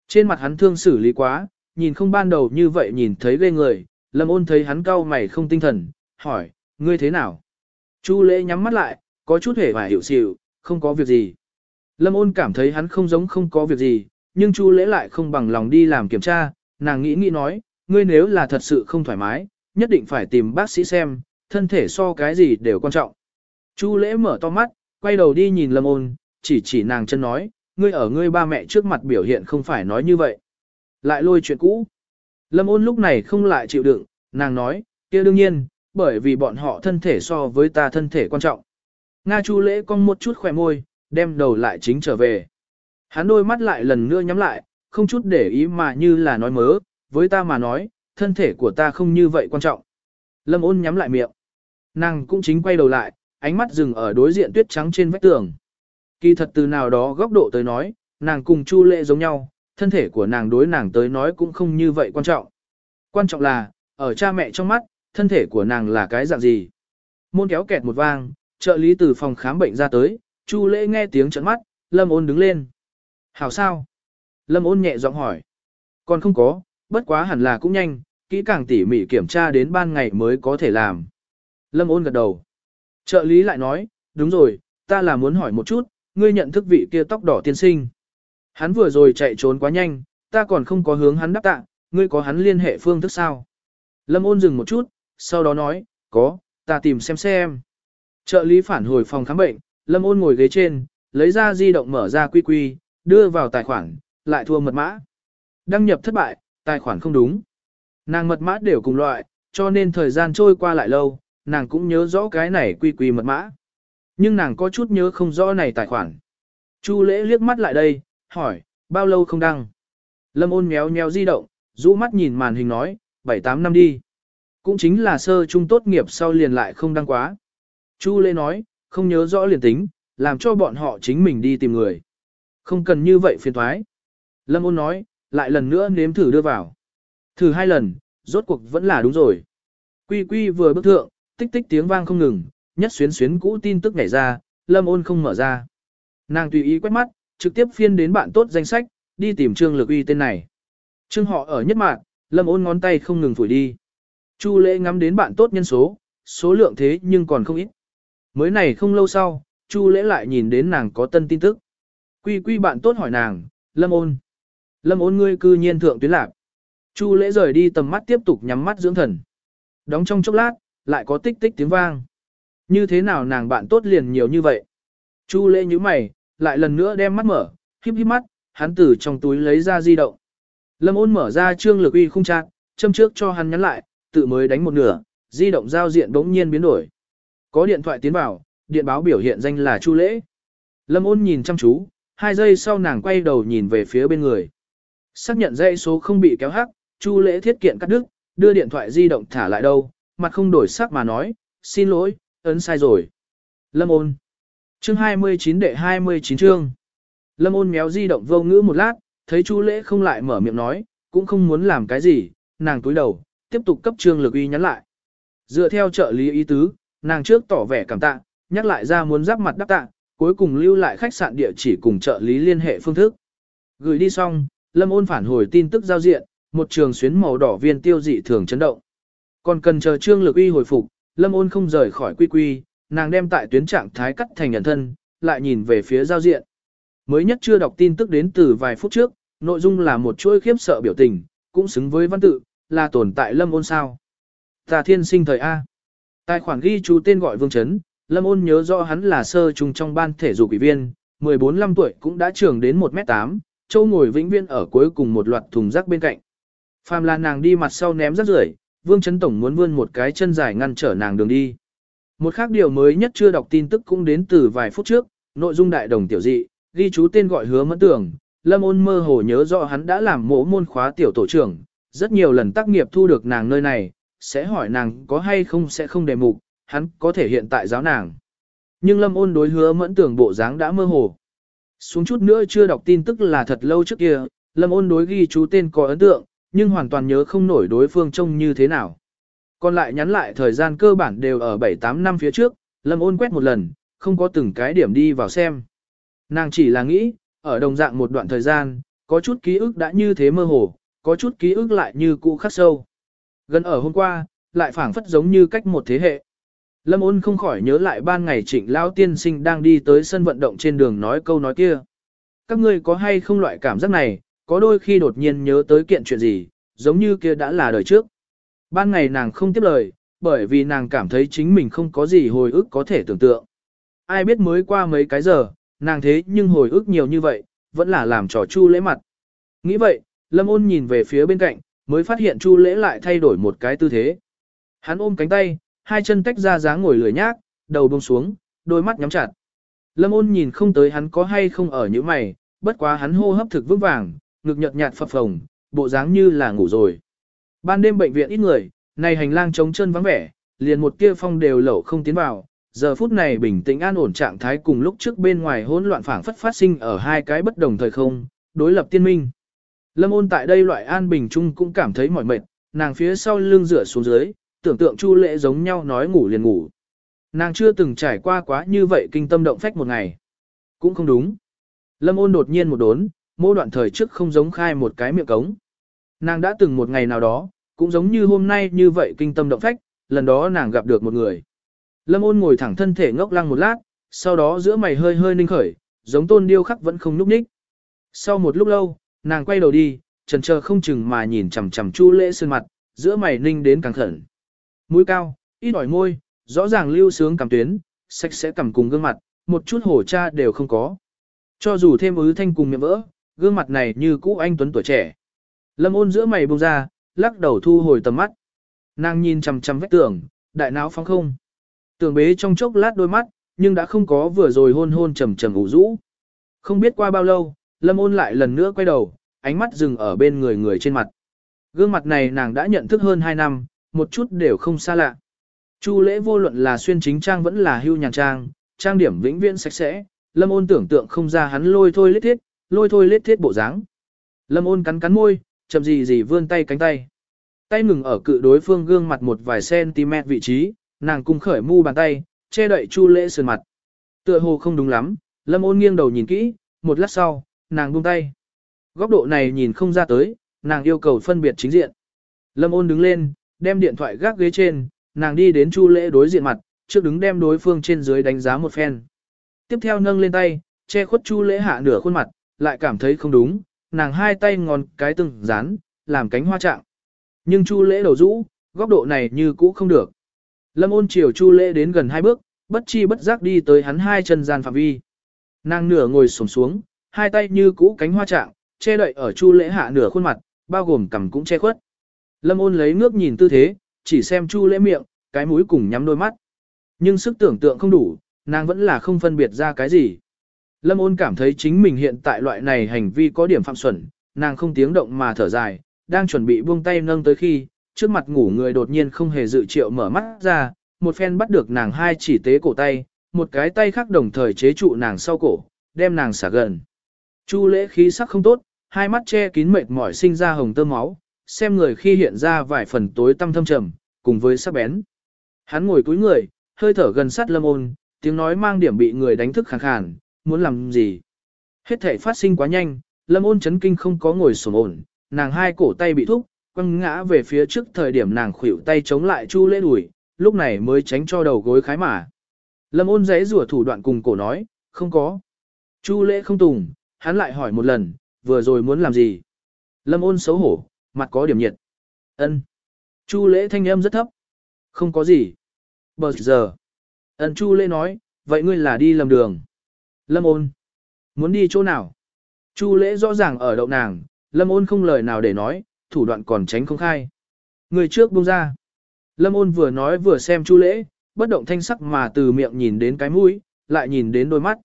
Trên mặt hắn thương xử lý quá, nhìn không ban đầu như vậy nhìn thấy ghê người, Lâm Ôn thấy hắn cau mày không tinh thần, hỏi, ngươi thế nào? Chu Lễ nhắm mắt lại, có chút hề và hiểu xỉu, không có việc gì. Lâm Ôn cảm thấy hắn không giống không có việc gì, nhưng Chu Lễ lại không bằng lòng đi làm kiểm tra, nàng nghĩ nghĩ nói, ngươi nếu là thật sự không thoải mái, nhất định phải tìm bác sĩ xem, thân thể so cái gì đều quan trọng. Chu lễ mở to mắt, quay đầu đi nhìn lâm ôn, chỉ chỉ nàng chân nói, ngươi ở ngươi ba mẹ trước mặt biểu hiện không phải nói như vậy. Lại lôi chuyện cũ. Lâm ôn lúc này không lại chịu đựng, nàng nói, kia đương nhiên, bởi vì bọn họ thân thể so với ta thân thể quan trọng. Nga chu lễ cong một chút khỏe môi, đem đầu lại chính trở về. Hắn đôi mắt lại lần nữa nhắm lại, không chút để ý mà như là nói mớ, với ta mà nói, thân thể của ta không như vậy quan trọng. Lâm ôn nhắm lại miệng. Nàng cũng chính quay đầu lại, ánh mắt dừng ở đối diện tuyết trắng trên vách tường. Kỳ thật từ nào đó góc độ tới nói, nàng cùng Chu Lệ giống nhau, thân thể của nàng đối nàng tới nói cũng không như vậy quan trọng. Quan trọng là, ở cha mẹ trong mắt, thân thể của nàng là cái dạng gì. Môn kéo kẹt một vang, trợ lý từ phòng khám bệnh ra tới, Chu Lễ nghe tiếng trợn mắt, Lâm ôn đứng lên. Hảo sao? Lâm ôn nhẹ giọng hỏi. Còn không có, bất quá hẳn là cũng nhanh, kỹ càng tỉ mỉ kiểm tra đến ban ngày mới có thể làm. Lâm ôn gật đầu. Trợ lý lại nói, đúng rồi, ta là muốn hỏi một chút, ngươi nhận thức vị kia tóc đỏ tiên sinh. Hắn vừa rồi chạy trốn quá nhanh, ta còn không có hướng hắn đáp tạ, ngươi có hắn liên hệ phương thức sao? Lâm ôn dừng một chút, sau đó nói, có, ta tìm xem xem. Trợ lý phản hồi phòng khám bệnh, Lâm ôn ngồi ghế trên, lấy ra di động mở ra quy quy, đưa vào tài khoản, lại thua mật mã. Đăng nhập thất bại, tài khoản không đúng. Nàng mật mã đều cùng loại, cho nên thời gian trôi qua lại lâu, nàng cũng nhớ rõ cái này quy quy mật mã. Nhưng nàng có chút nhớ không rõ này tài khoản. Chu lễ liếc mắt lại đây, hỏi, bao lâu không đăng? Lâm ôn méo méo di động, rũ mắt nhìn màn hình nói, 7-8 năm đi. Cũng chính là sơ trung tốt nghiệp sau liền lại không đăng quá. Chu lễ nói, không nhớ rõ liền tính, làm cho bọn họ chính mình đi tìm người. Không cần như vậy phiền thoái. Lâm ôn nói, lại lần nữa nếm thử đưa vào. Thử hai lần, rốt cuộc vẫn là đúng rồi. Quy quy vừa bước thượng, tích tích tiếng vang không ngừng, nhất xuyến xuyến cũ tin tức nhảy ra, lâm ôn không mở ra. Nàng tùy ý quét mắt, trực tiếp phiên đến bạn tốt danh sách, đi tìm trương lực uy tên này. Trương họ ở nhất mạng, lâm ôn ngón tay không ngừng phủi đi. Chu lễ ngắm đến bạn tốt nhân số, số lượng thế nhưng còn không ít. Mới này không lâu sau, Chu lễ lại nhìn đến nàng có tân tin tức. Quy quy bạn tốt hỏi nàng, lâm ôn. Lâm ôn ngươi cư nhiên thượng tuyến lạc. Chu lễ rời đi tầm mắt tiếp tục nhắm mắt dưỡng thần. Đóng trong chốc lát, lại có tích tích tiếng vang. Như thế nào nàng bạn tốt liền nhiều như vậy? Chu lễ nhíu mày, lại lần nữa đem mắt mở, híp híp mắt, hắn từ trong túi lấy ra di động. Lâm ôn mở ra trương lực uy không trạng, châm trước cho hắn nhắn lại, tự mới đánh một nửa, di động giao diện bỗng nhiên biến đổi. Có điện thoại tiến vào, điện báo biểu hiện danh là Chu lễ. Lâm ôn nhìn chăm chú, hai giây sau nàng quay đầu nhìn về phía bên người. Xác nhận dãy số không bị kéo hắc, Chu lễ thiết kiện cắt đứt, đưa điện thoại di động thả lại đâu, mặt không đổi sắc mà nói, xin lỗi, ấn sai rồi. Lâm ôn. Chương 29 đệ 29 chương. Lâm ôn méo di động vô ngữ một lát, thấy Chu lễ không lại mở miệng nói, cũng không muốn làm cái gì, nàng túi đầu, tiếp tục cấp trương lực uy nhắn lại. Dựa theo trợ lý ý tứ, nàng trước tỏ vẻ cảm tạ, nhắc lại ra muốn giáp mặt đáp tạ, cuối cùng lưu lại khách sạn địa chỉ cùng trợ lý liên hệ phương thức. Gửi đi xong, Lâm ôn phản hồi tin tức giao diện, một trường xuyến màu đỏ viên tiêu dị thường chấn động. Còn cần chờ trương lực uy hồi phục, lâm ôn không rời khỏi quy quy, nàng đem tại tuyến trạng thái cắt thành nhận thân, lại nhìn về phía giao diện. Mới nhất chưa đọc tin tức đến từ vài phút trước, nội dung là một chuỗi khiếp sợ biểu tình, cũng xứng với văn tự, là tồn tại lâm ôn sao. Tà thiên sinh thời A. Tài khoản ghi chú tên gọi Vương Trấn, lâm ôn nhớ rõ hắn là sơ trùng trong ban thể dục ủy viên, 14-15 tuổi cũng đã trưởng đến 1m8, châu ngồi vĩnh viên ở cuối cùng một loạt thùng rác bên cạnh. Phàm là nàng đi mặt sau ném rác rưởi, Vương Trấn Tổng muốn vươn một cái chân dài ngăn trở nàng đường đi. Một khác điều mới nhất chưa đọc tin tức cũng đến từ vài phút trước, nội dung đại đồng tiểu dị, ghi chú tên gọi hứa mẫn tưởng, Lâm ôn mơ hồ nhớ rõ hắn đã làm mỗ môn khóa tiểu tổ trưởng, rất nhiều lần tác nghiệp thu được nàng nơi này, sẽ hỏi nàng có hay không sẽ không đề mục, hắn có thể hiện tại giáo nàng. Nhưng lâm ôn đối hứa mẫn tưởng bộ dáng đã mơ hồ. Xuống chút nữa chưa đọc tin tức là thật lâu trước kia, lâm ôn đối ghi chú tên có ấn tượng, nhưng hoàn toàn nhớ không nổi đối phương trông như thế nào. Còn lại nhắn lại thời gian cơ bản đều ở 7-8 năm phía trước, lâm ôn quét một lần, không có từng cái điểm đi vào xem. Nàng chỉ là nghĩ, ở đồng dạng một đoạn thời gian, có chút ký ức đã như thế mơ hồ, có chút ký ức lại như cũ khắc sâu. Gần ở hôm qua, lại phảng phất giống như cách một thế hệ. Lâm ôn không khỏi nhớ lại ban ngày trịnh lão tiên sinh đang đi tới sân vận động trên đường nói câu nói kia. Các ngươi có hay không loại cảm giác này, có đôi khi đột nhiên nhớ tới kiện chuyện gì, giống như kia đã là đời trước. Ban ngày nàng không tiếp lời, bởi vì nàng cảm thấy chính mình không có gì hồi ức có thể tưởng tượng. Ai biết mới qua mấy cái giờ, nàng thế nhưng hồi ức nhiều như vậy, vẫn là làm trò chu lễ mặt. Nghĩ vậy, Lâm ôn nhìn về phía bên cạnh, mới phát hiện chu lễ lại thay đổi một cái tư thế. Hắn ôm cánh tay, hai chân tách ra dáng ngồi lười nhác, đầu buông xuống, đôi mắt nhắm chặt. Lâm ôn nhìn không tới hắn có hay không ở những mày, bất quá hắn hô hấp thực vững vàng, ngực nhợt nhạt phập phồng, bộ dáng như là ngủ rồi. Ban đêm bệnh viện ít người, này hành lang trống chân vắng vẻ, liền một tia phong đều lẩu không tiến vào, giờ phút này bình tĩnh an ổn trạng thái cùng lúc trước bên ngoài hỗn loạn phảng phất phát sinh ở hai cái bất đồng thời không, đối lập tiên minh. Lâm ôn tại đây loại an bình chung cũng cảm thấy mỏi mệt, nàng phía sau lưng rửa xuống dưới, tưởng tượng chu lễ giống nhau nói ngủ liền ngủ. Nàng chưa từng trải qua quá như vậy kinh tâm động phách một ngày. Cũng không đúng. Lâm ôn đột nhiên một đốn, mô đoạn thời trước không giống khai một cái miệng cống. Nàng đã từng một ngày nào đó, cũng giống như hôm nay như vậy kinh tâm động phách, lần đó nàng gặp được một người. Lâm ôn ngồi thẳng thân thể ngốc lăng một lát, sau đó giữa mày hơi hơi ninh khởi, giống tôn điêu khắc vẫn không núp ních. Sau một lúc lâu, nàng quay đầu đi, trần chờ không chừng mà nhìn chằm chằm chu lễ sơn mặt, giữa mày ninh đến càng khẩn. Mũi cao, ít ỏi môi, rõ ràng lưu sướng cảm tuyến, sạch sẽ cầm cùng gương mặt, một chút hổ cha đều không có. Cho dù thêm ứ thanh cùng miệng vỡ, gương mặt này như cũ anh tuấn tuổi trẻ. Lâm ôn giữa mày bông ra, lắc đầu thu hồi tầm mắt. Nàng nhìn chằm chằm vách tường, đại não phóng không. Tường bế trong chốc lát đôi mắt, nhưng đã không có vừa rồi hôn hôn trầm trầm ủ rũ. Không biết qua bao lâu, Lâm ôn lại lần nữa quay đầu, ánh mắt dừng ở bên người người trên mặt. Gương mặt này nàng đã nhận thức hơn 2 năm, một chút đều không xa lạ. Chu lễ vô luận là xuyên chính trang vẫn là hưu nhàn trang, trang điểm vĩnh viễn sạch sẽ, lâm ôn tưởng tượng không ra hắn lôi thôi lết thiết, lôi thôi lết thiết bộ dáng. Lâm ôn cắn cắn môi, chậm gì gì vươn tay cánh tay. Tay ngừng ở cự đối phương gương mặt một vài cm vị trí, nàng cung khởi mu bàn tay, che đậy chu lễ sườn mặt. Tựa hồ không đúng lắm, lâm ôn nghiêng đầu nhìn kỹ, một lát sau, nàng buông tay. Góc độ này nhìn không ra tới, nàng yêu cầu phân biệt chính diện. Lâm ôn đứng lên, đem điện thoại gác ghế trên, nàng đi đến chu lễ đối diện mặt, trước đứng đem đối phương trên dưới đánh giá một phen. Tiếp theo nâng lên tay, che khuất chu lễ hạ nửa khuôn mặt, lại cảm thấy không đúng, nàng hai tay ngón cái từng dán, làm cánh hoa trạng. Nhưng chu lễ đầu rũ, góc độ này như cũ không được. Lâm ôn chiều chu lễ đến gần hai bước, bất chi bất giác đi tới hắn hai chân gian phạm vi. Nàng nửa ngồi xổm xuống, hai tay như cũ cánh hoa trạng, che đậy ở chu lễ hạ nửa khuôn mặt, bao gồm cằm cũng che khuất. Lâm ôn lấy nước nhìn tư thế, chỉ xem chu lễ miệng, cái mũi cùng nhắm đôi mắt. Nhưng sức tưởng tượng không đủ, nàng vẫn là không phân biệt ra cái gì. Lâm ôn cảm thấy chính mình hiện tại loại này hành vi có điểm phạm xuẩn, nàng không tiếng động mà thở dài, đang chuẩn bị buông tay nâng tới khi, trước mặt ngủ người đột nhiên không hề dự triệu mở mắt ra, một phen bắt được nàng hai chỉ tế cổ tay, một cái tay khác đồng thời chế trụ nàng sau cổ, đem nàng xả gần. Chu lễ khí sắc không tốt, hai mắt che kín mệt mỏi sinh ra hồng tơ máu, xem người khi hiện ra vài phần tối tăm thâm trầm, cùng với sắc bén. Hắn ngồi cúi người, hơi thở gần sát lâm ôn, tiếng nói mang điểm bị người đánh thức khàn khàn, muốn làm gì. Hết thể phát sinh quá nhanh, lâm ôn chấn kinh không có ngồi sổm ổn, nàng hai cổ tay bị thúc, quăng ngã về phía trước thời điểm nàng khuỷu tay chống lại chu lễ đùi, lúc này mới tránh cho đầu gối khái mà. Lâm ôn giấy rủa thủ đoạn cùng cổ nói, không có. Chu lễ không tùng, hắn lại hỏi một lần, vừa rồi muốn làm gì. Lâm ôn xấu hổ, mặt có điểm nhiệt. ân Chu lễ thanh âm rất thấp. Không có gì. Bờ giờ. Ân chu lễ nói, vậy ngươi là đi lầm đường. Lâm ôn. Muốn đi chỗ nào? Chu lễ rõ ràng ở đậu nàng, lâm ôn không lời nào để nói, thủ đoạn còn tránh không khai. Người trước buông ra. Lâm ôn vừa nói vừa xem chu lễ, bất động thanh sắc mà từ miệng nhìn đến cái mũi, lại nhìn đến đôi mắt.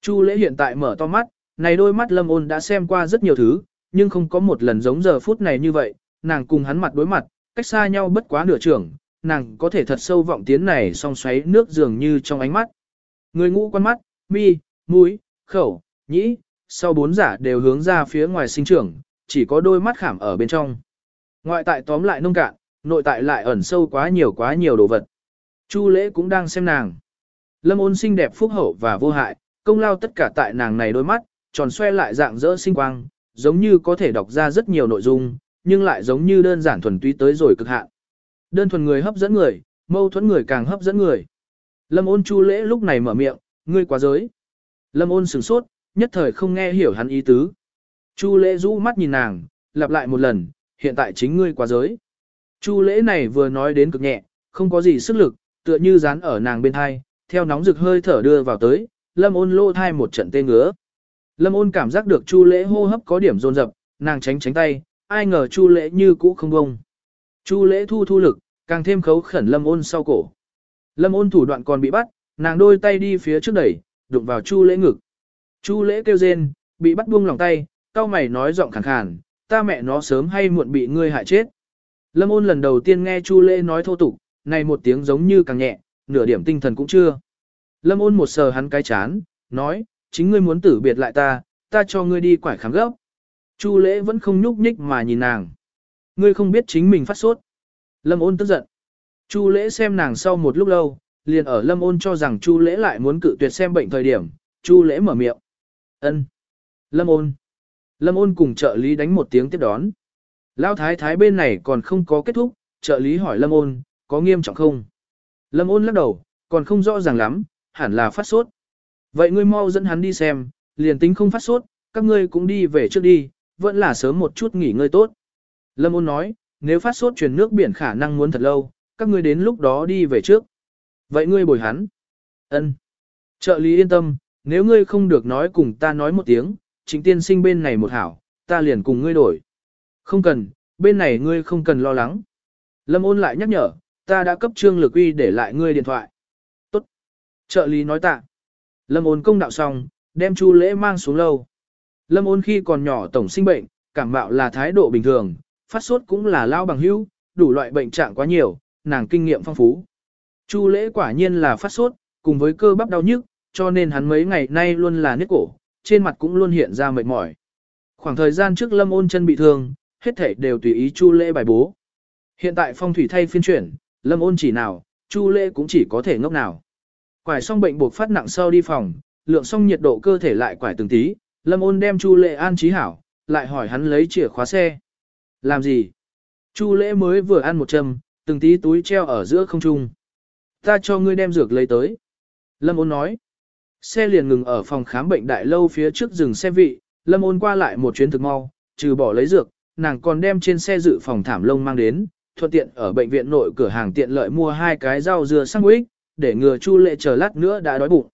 Chu lễ hiện tại mở to mắt, này đôi mắt lâm ôn đã xem qua rất nhiều thứ, nhưng không có một lần giống giờ phút này như vậy, nàng cùng hắn mặt đối mặt, cách xa nhau bất quá nửa trưởng, nàng có thể thật sâu vọng tiến này song xoáy nước dường như trong ánh mắt. Người ngũ quan mắt, mi, mũi, khẩu, nhĩ, sau bốn giả đều hướng ra phía ngoài sinh trưởng, chỉ có đôi mắt khảm ở bên trong. Ngoại tại tóm lại nông cạn, nội tại lại ẩn sâu quá nhiều quá nhiều đồ vật. Chu lễ cũng đang xem nàng. Lâm ôn xinh đẹp phúc hậu và vô hại, công lao tất cả tại nàng này đôi mắt, tròn xoe lại dạng dỡ sinh quang, giống như có thể đọc ra rất nhiều nội dung, nhưng lại giống như đơn giản thuần túy tới rồi cực hạn. Đơn thuần người hấp dẫn người, mâu thuẫn người càng hấp dẫn người. Lâm ôn chu lễ lúc này mở miệng, ngươi quá giới. Lâm ôn sửng sốt, nhất thời không nghe hiểu hắn ý tứ. Chu lễ rũ mắt nhìn nàng, lặp lại một lần, hiện tại chính ngươi quá giới. Chu lễ này vừa nói đến cực nhẹ, không có gì sức lực, tựa như dán ở nàng bên thai, theo nóng rực hơi thở đưa vào tới, lâm ôn lô thai một trận tê ngứa. Lâm ôn cảm giác được chu lễ hô hấp có điểm rồn rập, nàng tránh tránh tay, ai ngờ chu lễ như cũ không bông. Chu lễ thu thu lực, càng thêm khấu khẩn lâm ôn sau cổ. Lâm ôn thủ đoạn còn bị bắt, nàng đôi tay đi phía trước đẩy, đụng vào chu lễ ngực. Chu lễ kêu rên, bị bắt buông lòng tay, cao mày nói giọng khàn khàn, ta mẹ nó sớm hay muộn bị ngươi hại chết. Lâm ôn lần đầu tiên nghe chu lễ nói thô tục, này một tiếng giống như càng nhẹ, nửa điểm tinh thần cũng chưa. Lâm ôn một sờ hắn cái chán, nói, chính ngươi muốn tử biệt lại ta, ta cho ngươi đi quải khám gấp. Chu lễ vẫn không nhúc nhích mà nhìn nàng. Ngươi không biết chính mình phát sốt. Lâm ôn tức giận. Chu lễ xem nàng sau một lúc lâu, liền ở lâm ôn cho rằng chu lễ lại muốn cự tuyệt xem bệnh thời điểm, chu lễ mở miệng. ân Lâm ôn. Lâm ôn cùng trợ lý đánh một tiếng tiếp đón. Lão thái thái bên này còn không có kết thúc, trợ lý hỏi lâm ôn, có nghiêm trọng không? Lâm ôn lắc đầu, còn không rõ ràng lắm, hẳn là phát sốt. Vậy ngươi mau dẫn hắn đi xem, liền tính không phát sốt, các ngươi cũng đi về trước đi, vẫn là sớm một chút nghỉ ngơi tốt. Lâm ôn nói, nếu phát sốt truyền nước biển khả năng muốn thật lâu, các ngươi đến lúc đó đi về trước. Vậy ngươi bồi hắn. ân Trợ lý yên tâm, nếu ngươi không được nói cùng ta nói một tiếng, chính tiên sinh bên này một hảo, ta liền cùng ngươi đổi. Không cần, bên này ngươi không cần lo lắng. Lâm ôn lại nhắc nhở, ta đã cấp trương lực uy để lại ngươi điện thoại. Tốt. Trợ lý nói tạ. Lâm ôn công đạo xong, đem chu lễ mang xuống lâu. Lâm ôn khi còn nhỏ tổng sinh bệnh, cảm mạo là thái độ bình thường, phát sốt cũng là lao bằng hữu, đủ loại bệnh trạng quá nhiều, nàng kinh nghiệm phong phú. Chu lễ quả nhiên là phát sốt, cùng với cơ bắp đau nhức, cho nên hắn mấy ngày nay luôn là nứt cổ, trên mặt cũng luôn hiện ra mệt mỏi. Khoảng thời gian trước lâm ôn chân bị thương, hết thảy đều tùy ý chu lễ bài bố. Hiện tại phong thủy thay phiên chuyển, lâm ôn chỉ nào, chu lễ cũng chỉ có thể ngốc nào. Quải xong bệnh buộc phát nặng sau đi phòng, lượng xong nhiệt độ cơ thể lại quải từng tí, lâm ôn đem chu lễ an trí hảo, lại hỏi hắn lấy chìa khóa xe. Làm gì? Chu lễ mới vừa ăn một châm, từng tí túi treo ở giữa không trung. Ta cho ngươi đem dược lấy tới. Lâm ôn nói. Xe liền ngừng ở phòng khám bệnh đại lâu phía trước rừng xe vị, Lâm ôn qua lại một chuyến thực mau, trừ bỏ lấy dược, nàng còn đem trên xe dự phòng thảm lông mang đến, thuận tiện ở bệnh viện nội cửa hàng tiện lợi mua hai cái rau dưa sandwich, để ngừa Chu Lệ chờ lát nữa đã đói bụng.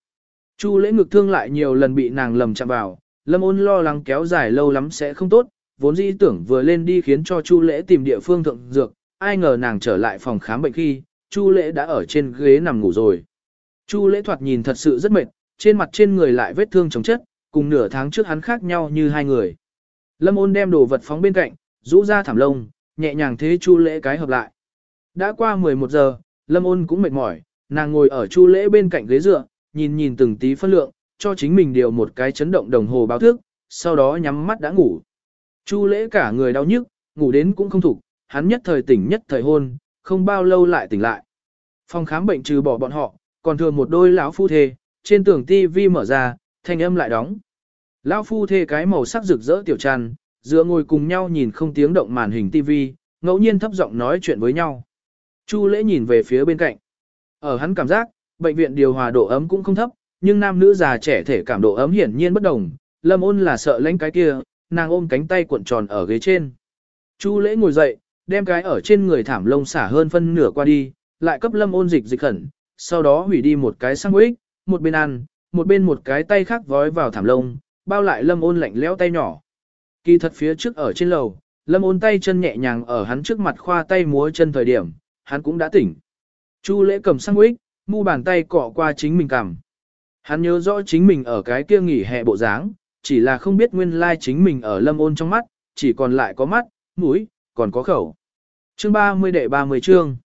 Chu Lễ ngực thương lại nhiều lần bị nàng lầm chạm vào, Lâm Ôn lo lắng kéo dài lâu lắm sẽ không tốt, vốn dĩ tưởng vừa lên đi khiến cho Chu Lễ tìm địa phương thượng dược, ai ngờ nàng trở lại phòng khám bệnh khi, Chu Lễ đã ở trên ghế nằm ngủ rồi. Chu Lễ thoạt nhìn thật sự rất mệt, trên mặt trên người lại vết thương chồng chất, cùng nửa tháng trước hắn khác nhau như hai người. Lâm Ôn đem đồ vật phóng bên cạnh, rũ ra thảm lông, nhẹ nhàng thế Chu Lễ cái hợp lại. Đã qua 11 giờ, Lâm Ôn cũng mệt mỏi, nàng ngồi ở Chu Lễ bên cạnh ghế dựa, nhìn nhìn từng tí phân lượng, cho chính mình điều một cái chấn động đồng hồ báo thức, sau đó nhắm mắt đã ngủ. Chu Lễ cả người đau nhức, ngủ đến cũng không thục, hắn nhất thời tỉnh nhất thời hôn, không bao lâu lại tỉnh lại. Phòng khám bệnh trừ bỏ bọn họ, còn thường một đôi lão phu thê, trên tường tivi mở ra, thanh âm lại đóng. Lão phu thê cái màu sắc rực rỡ tiểu tràn, dựa ngồi cùng nhau nhìn không tiếng động màn hình tivi, ngẫu nhiên thấp giọng nói chuyện với nhau. Chu lễ nhìn về phía bên cạnh. Ở hắn cảm giác, bệnh viện điều hòa độ ấm cũng không thấp, nhưng nam nữ già trẻ thể cảm độ ấm hiển nhiên bất đồng. Lâm ôn là sợ lánh cái kia, nàng ôm cánh tay cuộn tròn ở ghế trên. Chu lễ ngồi dậy, đem cái ở trên người thảm lông xả hơn phân nửa qua đi, lại cấp lâm ôn dịch dịch khẩn, sau đó hủy đi một cái sang quýt, một bên ăn, một bên một cái tay khác vói vào thảm lông, bao lại lâm ôn lạnh lẽo tay nhỏ. Kỳ thật phía trước ở trên lầu, lâm ôn tay chân nhẹ nhàng ở hắn trước mặt khoa tay múa chân thời điểm, hắn cũng đã tỉnh. Chu lễ cầm sang quýt, mu bàn tay cọ qua chính mình cằm. Hắn nhớ rõ chính mình ở cái kia nghỉ hè bộ dáng, chỉ là không biết nguyên lai chính mình ở lâm ôn trong mắt, chỉ còn lại có mắt, mũi, còn có khẩu. Chương 30 đệ 30 chương.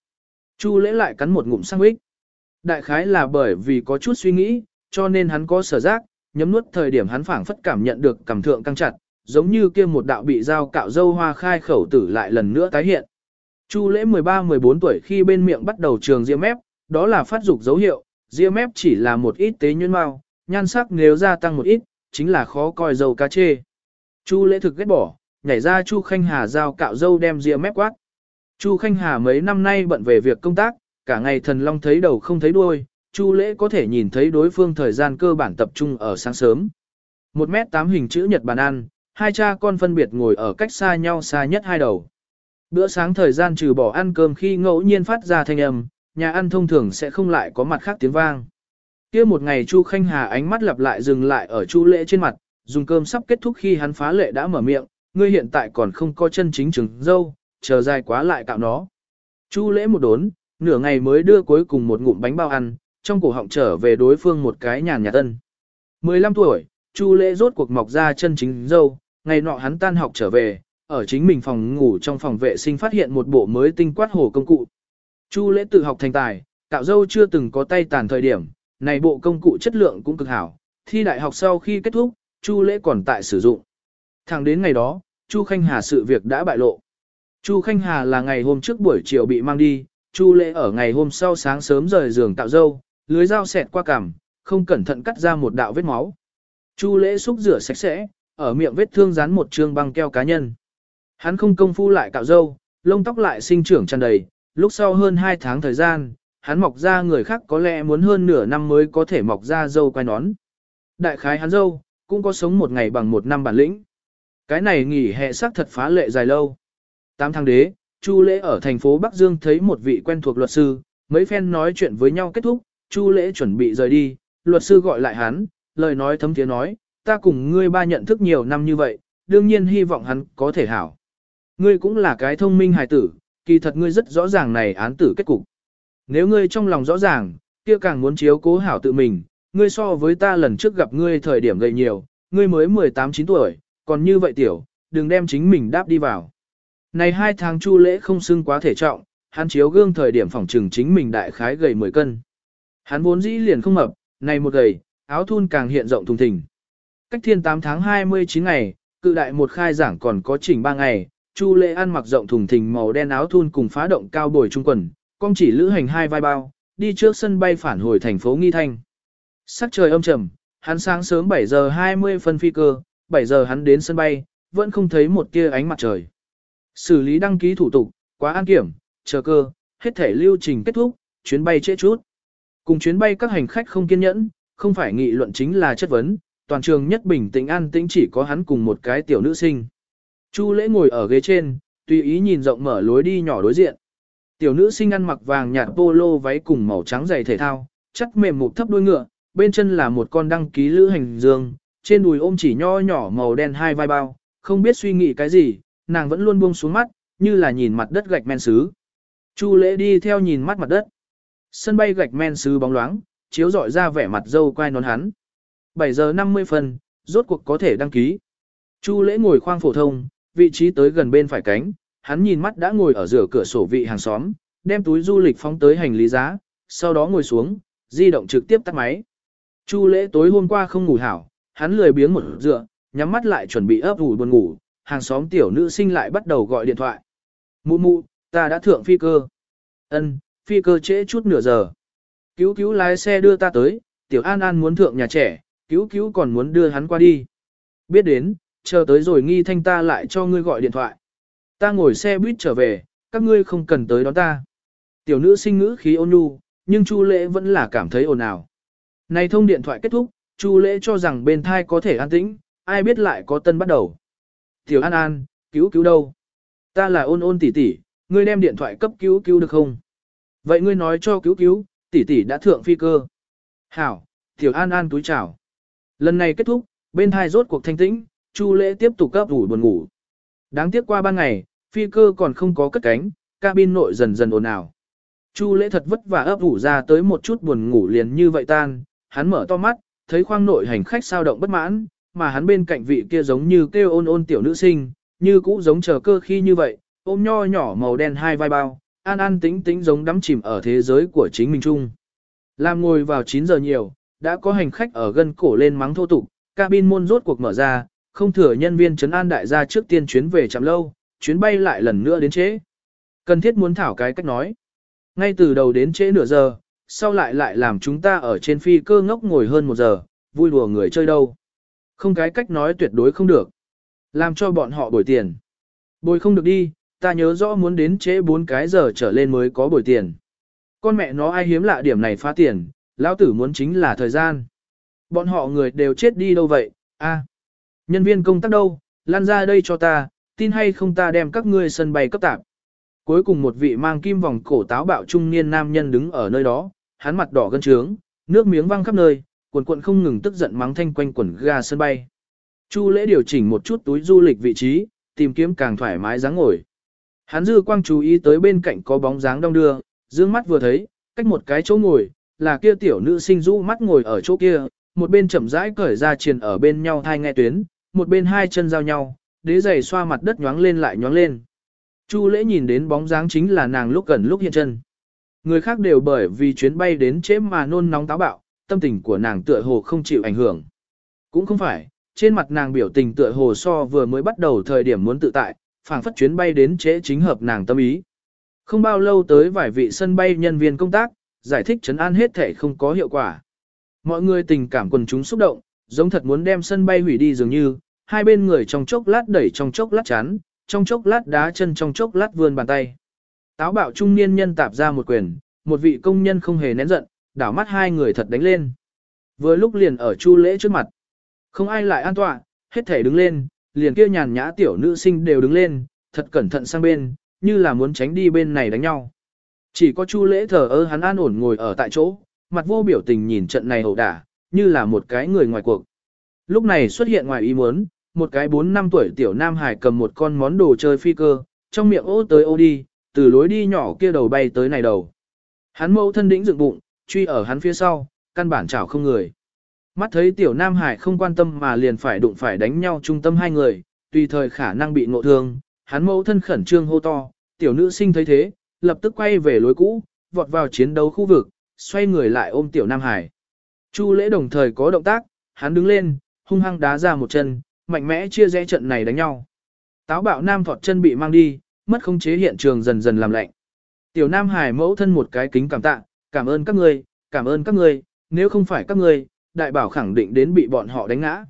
Chu lễ lại cắn một ngụm sang quýt. Đại khái là bởi vì có chút suy nghĩ, cho nên hắn có sở giác, nhấm nuốt thời điểm hắn phảng phất cảm nhận được cảm thượng căng chặt, giống như kia một đạo bị dao cạo dâu hoa khai khẩu tử lại lần nữa tái hiện. Chu lễ 13-14 tuổi khi bên miệng bắt đầu trường ria mép, đó là phát dục dấu hiệu, ria mép chỉ là một ít tế nhuyễn mau, nhan sắc nếu gia tăng một ít, chính là khó coi dầu cá chê. Chu lễ thực ghét bỏ, nhảy ra Chu Khanh Hà giao cạo dâu đem ria mép quát. Chu Khanh Hà mấy năm nay bận về việc công tác, cả ngày thần long thấy đầu không thấy đuôi, Chu lễ có thể nhìn thấy đối phương thời gian cơ bản tập trung ở sáng sớm. Một mét tám hình chữ nhật bàn ăn, hai cha con phân biệt ngồi ở cách xa nhau xa nhất hai đầu. Bữa sáng thời gian trừ bỏ ăn cơm khi ngẫu nhiên phát ra thanh âm, nhà ăn thông thường sẽ không lại có mặt khác tiếng vang. Kia một ngày Chu Khanh Hà ánh mắt lặp lại dừng lại ở Chu Lễ trên mặt, dùng cơm sắp kết thúc khi hắn phá lệ đã mở miệng, ngươi hiện tại còn không có chân chính trứng dâu, chờ dài quá lại cạo nó. Chu Lễ một đốn, nửa ngày mới đưa cuối cùng một ngụm bánh bao ăn, trong cổ họng trở về đối phương một cái nhàn nhạt tân. 15 tuổi, Chu Lễ rốt cuộc mọc ra chân chính dâu, ngày nọ hắn tan học trở về, ở chính mình phòng ngủ trong phòng vệ sinh phát hiện một bộ mới tinh quát hồ công cụ. Chu Lễ tự học thành tài, cạo dâu chưa từng có tay tàn thời điểm, này bộ công cụ chất lượng cũng cực hảo, thi đại học sau khi kết thúc, Chu Lễ còn tại sử dụng. Thẳng đến ngày đó, Chu Khanh Hà sự việc đã bại lộ. Chu Khanh Hà là ngày hôm trước buổi chiều bị mang đi, Chu Lễ ở ngày hôm sau sáng sớm rời giường tạo dâu, lưới dao xẹt qua cằm, không cẩn thận cắt ra một đạo vết máu. Chu Lễ xúc rửa sạch sẽ, ở miệng vết thương dán một trương băng keo cá nhân. Hắn không công phu lại cạo râu, lông tóc lại sinh trưởng tràn đầy, lúc sau hơn 2 tháng thời gian, hắn mọc ra người khác có lẽ muốn hơn nửa năm mới có thể mọc ra râu quai nón. Đại khái hắn râu cũng có sống một ngày bằng một năm bản lĩnh. Cái này nghỉ hè sắc thật phá lệ dài lâu. Tám tháng đế, Chu Lễ ở thành phố Bắc Dương thấy một vị quen thuộc luật sư, mấy phen nói chuyện với nhau kết thúc, Chu Lễ chuẩn bị rời đi, luật sư gọi lại hắn, lời nói thấm tiếng nói, ta cùng ngươi ba nhận thức nhiều năm như vậy, đương nhiên hy vọng hắn có thể hảo. Ngươi cũng là cái thông minh hài tử, kỳ thật ngươi rất rõ ràng này án tử kết cục. Nếu ngươi trong lòng rõ ràng, kia càng muốn chiếu cố hảo tự mình, ngươi so với ta lần trước gặp ngươi thời điểm gầy nhiều, ngươi mới 18-9 tuổi, còn như vậy tiểu, đừng đem chính mình đáp đi vào. Này hai tháng chu lễ không xưng quá thể trọng, hắn chiếu gương thời điểm phòng trừng chính mình đại khái gầy 10 cân. Hắn vốn dĩ liền không mập, này một gầy, áo thun càng hiện rộng thùng thình. Cách thiên 8 tháng 29 ngày, cự đại một khai giảng còn có chỉnh 3 ngày, Chu Lệ ăn mặc rộng thùng thình màu đen áo thun cùng phá động cao bồi trung quần, con chỉ lữ hành hai vai bao, đi trước sân bay phản hồi thành phố Nghi Thanh. Sắc trời âm trầm, hắn sáng sớm 7 giờ 20 phân phi cơ, 7 giờ hắn đến sân bay, vẫn không thấy một tia ánh mặt trời. Xử lý đăng ký thủ tục, quá an kiểm, chờ cơ, hết thể lưu trình kết thúc, chuyến bay trễ chút. Cùng chuyến bay các hành khách không kiên nhẫn, không phải nghị luận chính là chất vấn, toàn trường nhất bình tĩnh an tĩnh chỉ có hắn cùng một cái tiểu nữ sinh. Chu lễ ngồi ở ghế trên, tùy ý nhìn rộng mở lối đi nhỏ đối diện. Tiểu nữ sinh ăn mặc vàng nhạt polo váy cùng màu trắng giày thể thao, chắc mềm mụt thấp đuôi ngựa, bên chân là một con đăng ký lữ hành dương, trên đùi ôm chỉ nho nhỏ màu đen hai vai bao, không biết suy nghĩ cái gì, nàng vẫn luôn buông xuống mắt, như là nhìn mặt đất gạch men sứ. Chu lễ đi theo nhìn mắt mặt đất. Sân bay gạch men sứ bóng loáng, chiếu rọi ra vẻ mặt dâu quai nón hắn. 7 giờ 50 phần, rốt cuộc có thể đăng ký. Chu lễ ngồi khoang phổ thông, vị trí tới gần bên phải cánh, hắn nhìn mắt đã ngồi ở giữa cửa sổ vị hàng xóm, đem túi du lịch phóng tới hành lý giá, sau đó ngồi xuống, di động trực tiếp tắt máy. Chu lễ tối hôm qua không ngủ hảo, hắn lười biếng một dựa, nhắm mắt lại chuẩn bị ấp ủ buồn ngủ, hàng xóm tiểu nữ sinh lại bắt đầu gọi điện thoại. Mụ mụ, ta đã thượng phi cơ. Ân, phi cơ trễ chút nửa giờ. Cứu cứu lái xe đưa ta tới, tiểu an an muốn thượng nhà trẻ, cứu cứu còn muốn đưa hắn qua đi. Biết đến, chờ tới rồi nghi thanh ta lại cho ngươi gọi điện thoại. Ta ngồi xe buýt trở về, các ngươi không cần tới đón ta. Tiểu nữ sinh ngữ khí ôn nhu, nhưng Chu Lễ vẫn là cảm thấy ồn ào. Này thông điện thoại kết thúc, Chu Lễ cho rằng bên thai có thể an tĩnh, ai biết lại có tân bắt đầu. Tiểu An An, cứu cứu đâu? Ta là ôn ôn tỷ tỷ, ngươi đem điện thoại cấp cứu cứu được không? Vậy ngươi nói cho cứu cứu, tỷ tỷ đã thượng phi cơ. Hảo, Tiểu An An túi chào. Lần này kết thúc, bên thai rốt cuộc thanh tĩnh, Chu Lễ tiếp tục cấp ủ buồn ngủ. Đáng tiếc qua ban ngày, phi cơ còn không có cất cánh, cabin nội dần dần ồn ào. Chu Lễ thật vất vả ấp ủ ra tới một chút buồn ngủ liền như vậy tan, hắn mở to mắt, thấy khoang nội hành khách sao động bất mãn, mà hắn bên cạnh vị kia giống như kêu ôn ôn tiểu nữ sinh, như cũ giống chờ cơ khi như vậy, ôm nho nhỏ màu đen hai vai bao, an an tính tính giống đắm chìm ở thế giới của chính mình chung. Làm ngồi vào 9 giờ nhiều, đã có hành khách ở gần cổ lên mắng thô tục, cabin môn rốt cuộc mở ra, không thừa nhân viên trấn an đại gia trước tiên chuyến về chậm lâu, chuyến bay lại lần nữa đến trễ. Cần thiết muốn thảo cái cách nói. Ngay từ đầu đến trễ nửa giờ, sau lại lại làm chúng ta ở trên phi cơ ngốc ngồi hơn một giờ, vui đùa người chơi đâu. Không cái cách nói tuyệt đối không được. Làm cho bọn họ bồi tiền. Bồi không được đi, ta nhớ rõ muốn đến trễ 4 cái giờ trở lên mới có bồi tiền. Con mẹ nó ai hiếm lạ điểm này phá tiền, lão tử muốn chính là thời gian. Bọn họ người đều chết đi đâu vậy, a Nhân viên công tác đâu, lan ra đây cho ta, tin hay không ta đem các ngươi sân bay cấp tạp. Cuối cùng một vị mang kim vòng cổ táo bạo trung niên nam nhân đứng ở nơi đó, hắn mặt đỏ gân trướng, nước miếng văng khắp nơi, quần cuộn không ngừng tức giận mắng thanh quanh quần ga sân bay. Chu lễ điều chỉnh một chút túi du lịch vị trí, tìm kiếm càng thoải mái dáng ngồi. Hắn dư quang chú ý tới bên cạnh có bóng dáng đông đưa, dương mắt vừa thấy, cách một cái chỗ ngồi, là kia tiểu nữ sinh rũ mắt ngồi ở chỗ kia, một bên chậm rãi cởi ra triền ở bên nhau thai nghe tuyến, một bên hai chân giao nhau, đế giày xoa mặt đất nhoáng lên lại nhoáng lên. Chu lễ nhìn đến bóng dáng chính là nàng lúc gần lúc hiện chân. Người khác đều bởi vì chuyến bay đến chế mà nôn nóng táo bạo, tâm tình của nàng tựa hồ không chịu ảnh hưởng. Cũng không phải, trên mặt nàng biểu tình tựa hồ so vừa mới bắt đầu thời điểm muốn tự tại, phảng phất chuyến bay đến chế chính hợp nàng tâm ý. Không bao lâu tới vài vị sân bay nhân viên công tác, giải thích chấn an hết thể không có hiệu quả. Mọi người tình cảm quần chúng xúc động, giống thật muốn đem sân bay hủy đi dường như, hai bên người trong chốc lát đẩy trong chốc lát chán, trong chốc lát đá chân trong chốc lát vươn bàn tay. Táo bạo trung niên nhân tạp ra một quyền, một vị công nhân không hề nén giận, đảo mắt hai người thật đánh lên. Vừa lúc liền ở chu lễ trước mặt. Không ai lại an tọa, hết thể đứng lên, liền kia nhàn nhã tiểu nữ sinh đều đứng lên, thật cẩn thận sang bên, như là muốn tránh đi bên này đánh nhau. Chỉ có chu lễ thờ ơ hắn an ổn ngồi ở tại chỗ, mặt vô biểu tình nhìn trận này hậu đả, như là một cái người ngoài cuộc. Lúc này xuất hiện ngoài ý muốn, một cái 4 năm tuổi tiểu nam hải cầm một con món đồ chơi phi cơ, trong miệng ô tới ô đi, từ lối đi nhỏ kia đầu bay tới này đầu. Hắn mẫu thân đĩnh dựng bụng, truy ở hắn phía sau, căn bản chảo không người. Mắt thấy tiểu nam hải không quan tâm mà liền phải đụng phải đánh nhau trung tâm hai người, tùy thời khả năng bị ngộ thương, hắn mẫu thân khẩn trương hô to, tiểu nữ sinh thấy thế, lập tức quay về lối cũ, vọt vào chiến đấu khu vực, xoay người lại ôm tiểu nam hải. Chu lễ đồng thời có động tác, hắn đứng lên, hung hăng đá ra một chân, mạnh mẽ chia rẽ trận này đánh nhau. Táo bạo nam thọt chân bị mang đi, mất khống chế hiện trường dần dần làm lạnh. Tiểu nam hải mẫu thân một cái kính cảm tạ, cảm ơn các ngươi, cảm ơn các ngươi, nếu không phải các ngươi, đại bảo khẳng định đến bị bọn họ đánh ngã.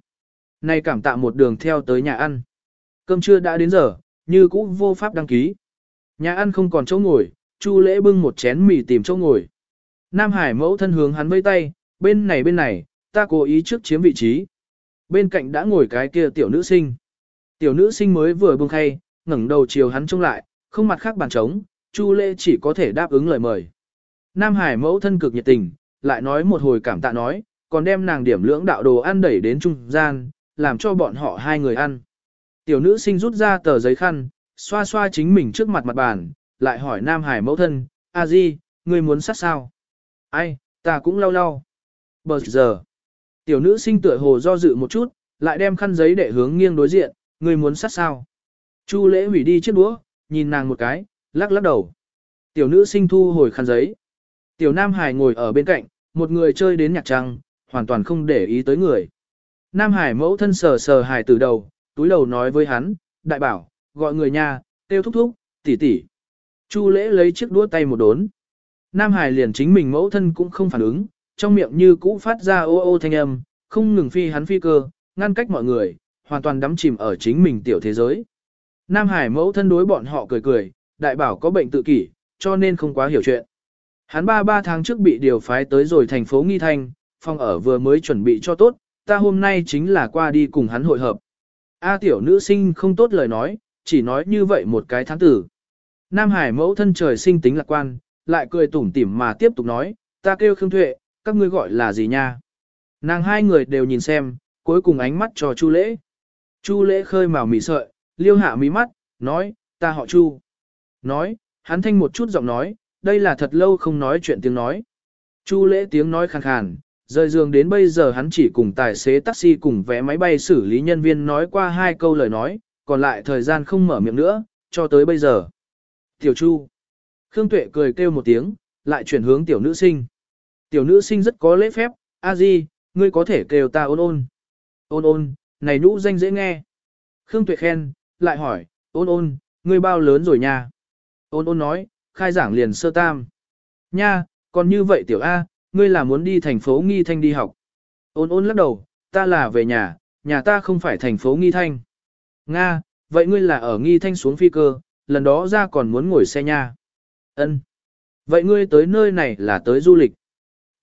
Nay cảm tạ một đường theo tới nhà ăn. Cơm trưa đã đến giờ, như cũ vô pháp đăng ký. Nhà ăn không còn chỗ ngồi, Chu lễ bưng một chén mì tìm chỗ ngồi. Nam Hải mẫu thân hướng hắn vây tay, bên này bên này, ta cố ý trước chiếm vị trí. Bên cạnh đã ngồi cái kia tiểu nữ sinh. Tiểu nữ sinh mới vừa buông khay, ngẩng đầu chiều hắn trông lại, không mặt khác bàn trống, Chu Lễ chỉ có thể đáp ứng lời mời. Nam Hải mẫu thân cực nhiệt tình, lại nói một hồi cảm tạ nói, còn đem nàng điểm lưỡng đạo đồ ăn đẩy đến trung gian, làm cho bọn họ hai người ăn. Tiểu nữ sinh rút ra tờ giấy khăn, xoa xoa chính mình trước mặt mặt bàn, lại hỏi Nam Hải mẫu thân, a di, ngươi muốn sát sao? Ai, ta cũng lau lau. Bờ giờ, tiểu nữ sinh tựa hồ do dự một chút, lại đem khăn giấy để hướng nghiêng đối diện, người muốn sát sao? Chu lễ hủy đi chiếc đũa, nhìn nàng một cái, lắc lắc đầu. Tiểu nữ sinh thu hồi khăn giấy. Tiểu Nam Hải ngồi ở bên cạnh, một người chơi đến nhạc trăng, hoàn toàn không để ý tới người. Nam Hải mẫu thân sờ sờ Hải từ đầu, túi đầu nói với hắn, đại bảo, gọi người nhà, tiêu thúc thúc, tỷ tỷ. Chu lễ lấy chiếc đũa tay một đốn. Nam Hải liền chính mình mẫu thân cũng không phản ứng, trong miệng như cũ phát ra ô ô thanh âm, không ngừng phi hắn phi cơ, ngăn cách mọi người, hoàn toàn đắm chìm ở chính mình tiểu thế giới. Nam Hải mẫu thân đối bọn họ cười cười, đại bảo có bệnh tự kỷ, cho nên không quá hiểu chuyện. Hắn ba ba tháng trước bị điều phái tới rồi thành phố Nghi Thanh, phòng ở vừa mới chuẩn bị cho tốt, ta hôm nay chính là qua đi cùng hắn hội hợp. A tiểu nữ sinh không tốt lời nói, chỉ nói như vậy một cái tháng tử. Nam Hải mẫu thân trời sinh tính lạc quan, lại cười tủm tỉm mà tiếp tục nói, ta kêu Khương Thuệ, các ngươi gọi là gì nha? Nàng hai người đều nhìn xem, cuối cùng ánh mắt cho Chu Lễ. Chu Lễ khơi màu mị sợi, liêu hạ mí mắt, nói, ta họ Chu. Nói, hắn thanh một chút giọng nói, đây là thật lâu không nói chuyện tiếng nói. Chu Lễ tiếng nói khàn khàn, rời giường đến bây giờ hắn chỉ cùng tài xế taxi cùng vé máy bay xử lý nhân viên nói qua hai câu lời nói, còn lại thời gian không mở miệng nữa, cho tới bây giờ. Tiểu Chu. Khương Tuệ cười kêu một tiếng, lại chuyển hướng tiểu nữ sinh. Tiểu nữ sinh rất có lễ phép, a di, ngươi có thể kêu ta ôn ôn. Ôn ôn, này nhũ danh dễ nghe. Khương Tuệ khen, lại hỏi, ôn ôn, ngươi bao lớn rồi nha? Ôn ôn nói, khai giảng liền sơ tam. Nha, còn như vậy tiểu A, ngươi là muốn đi thành phố Nghi Thanh đi học. Ôn ôn lắc đầu, ta là về nhà, nhà ta không phải thành phố Nghi Thanh. Nga, vậy ngươi là ở Nghi Thanh xuống phi cơ, lần đó ra còn muốn ngồi xe nha. Ân. Vậy ngươi tới nơi này là tới du lịch.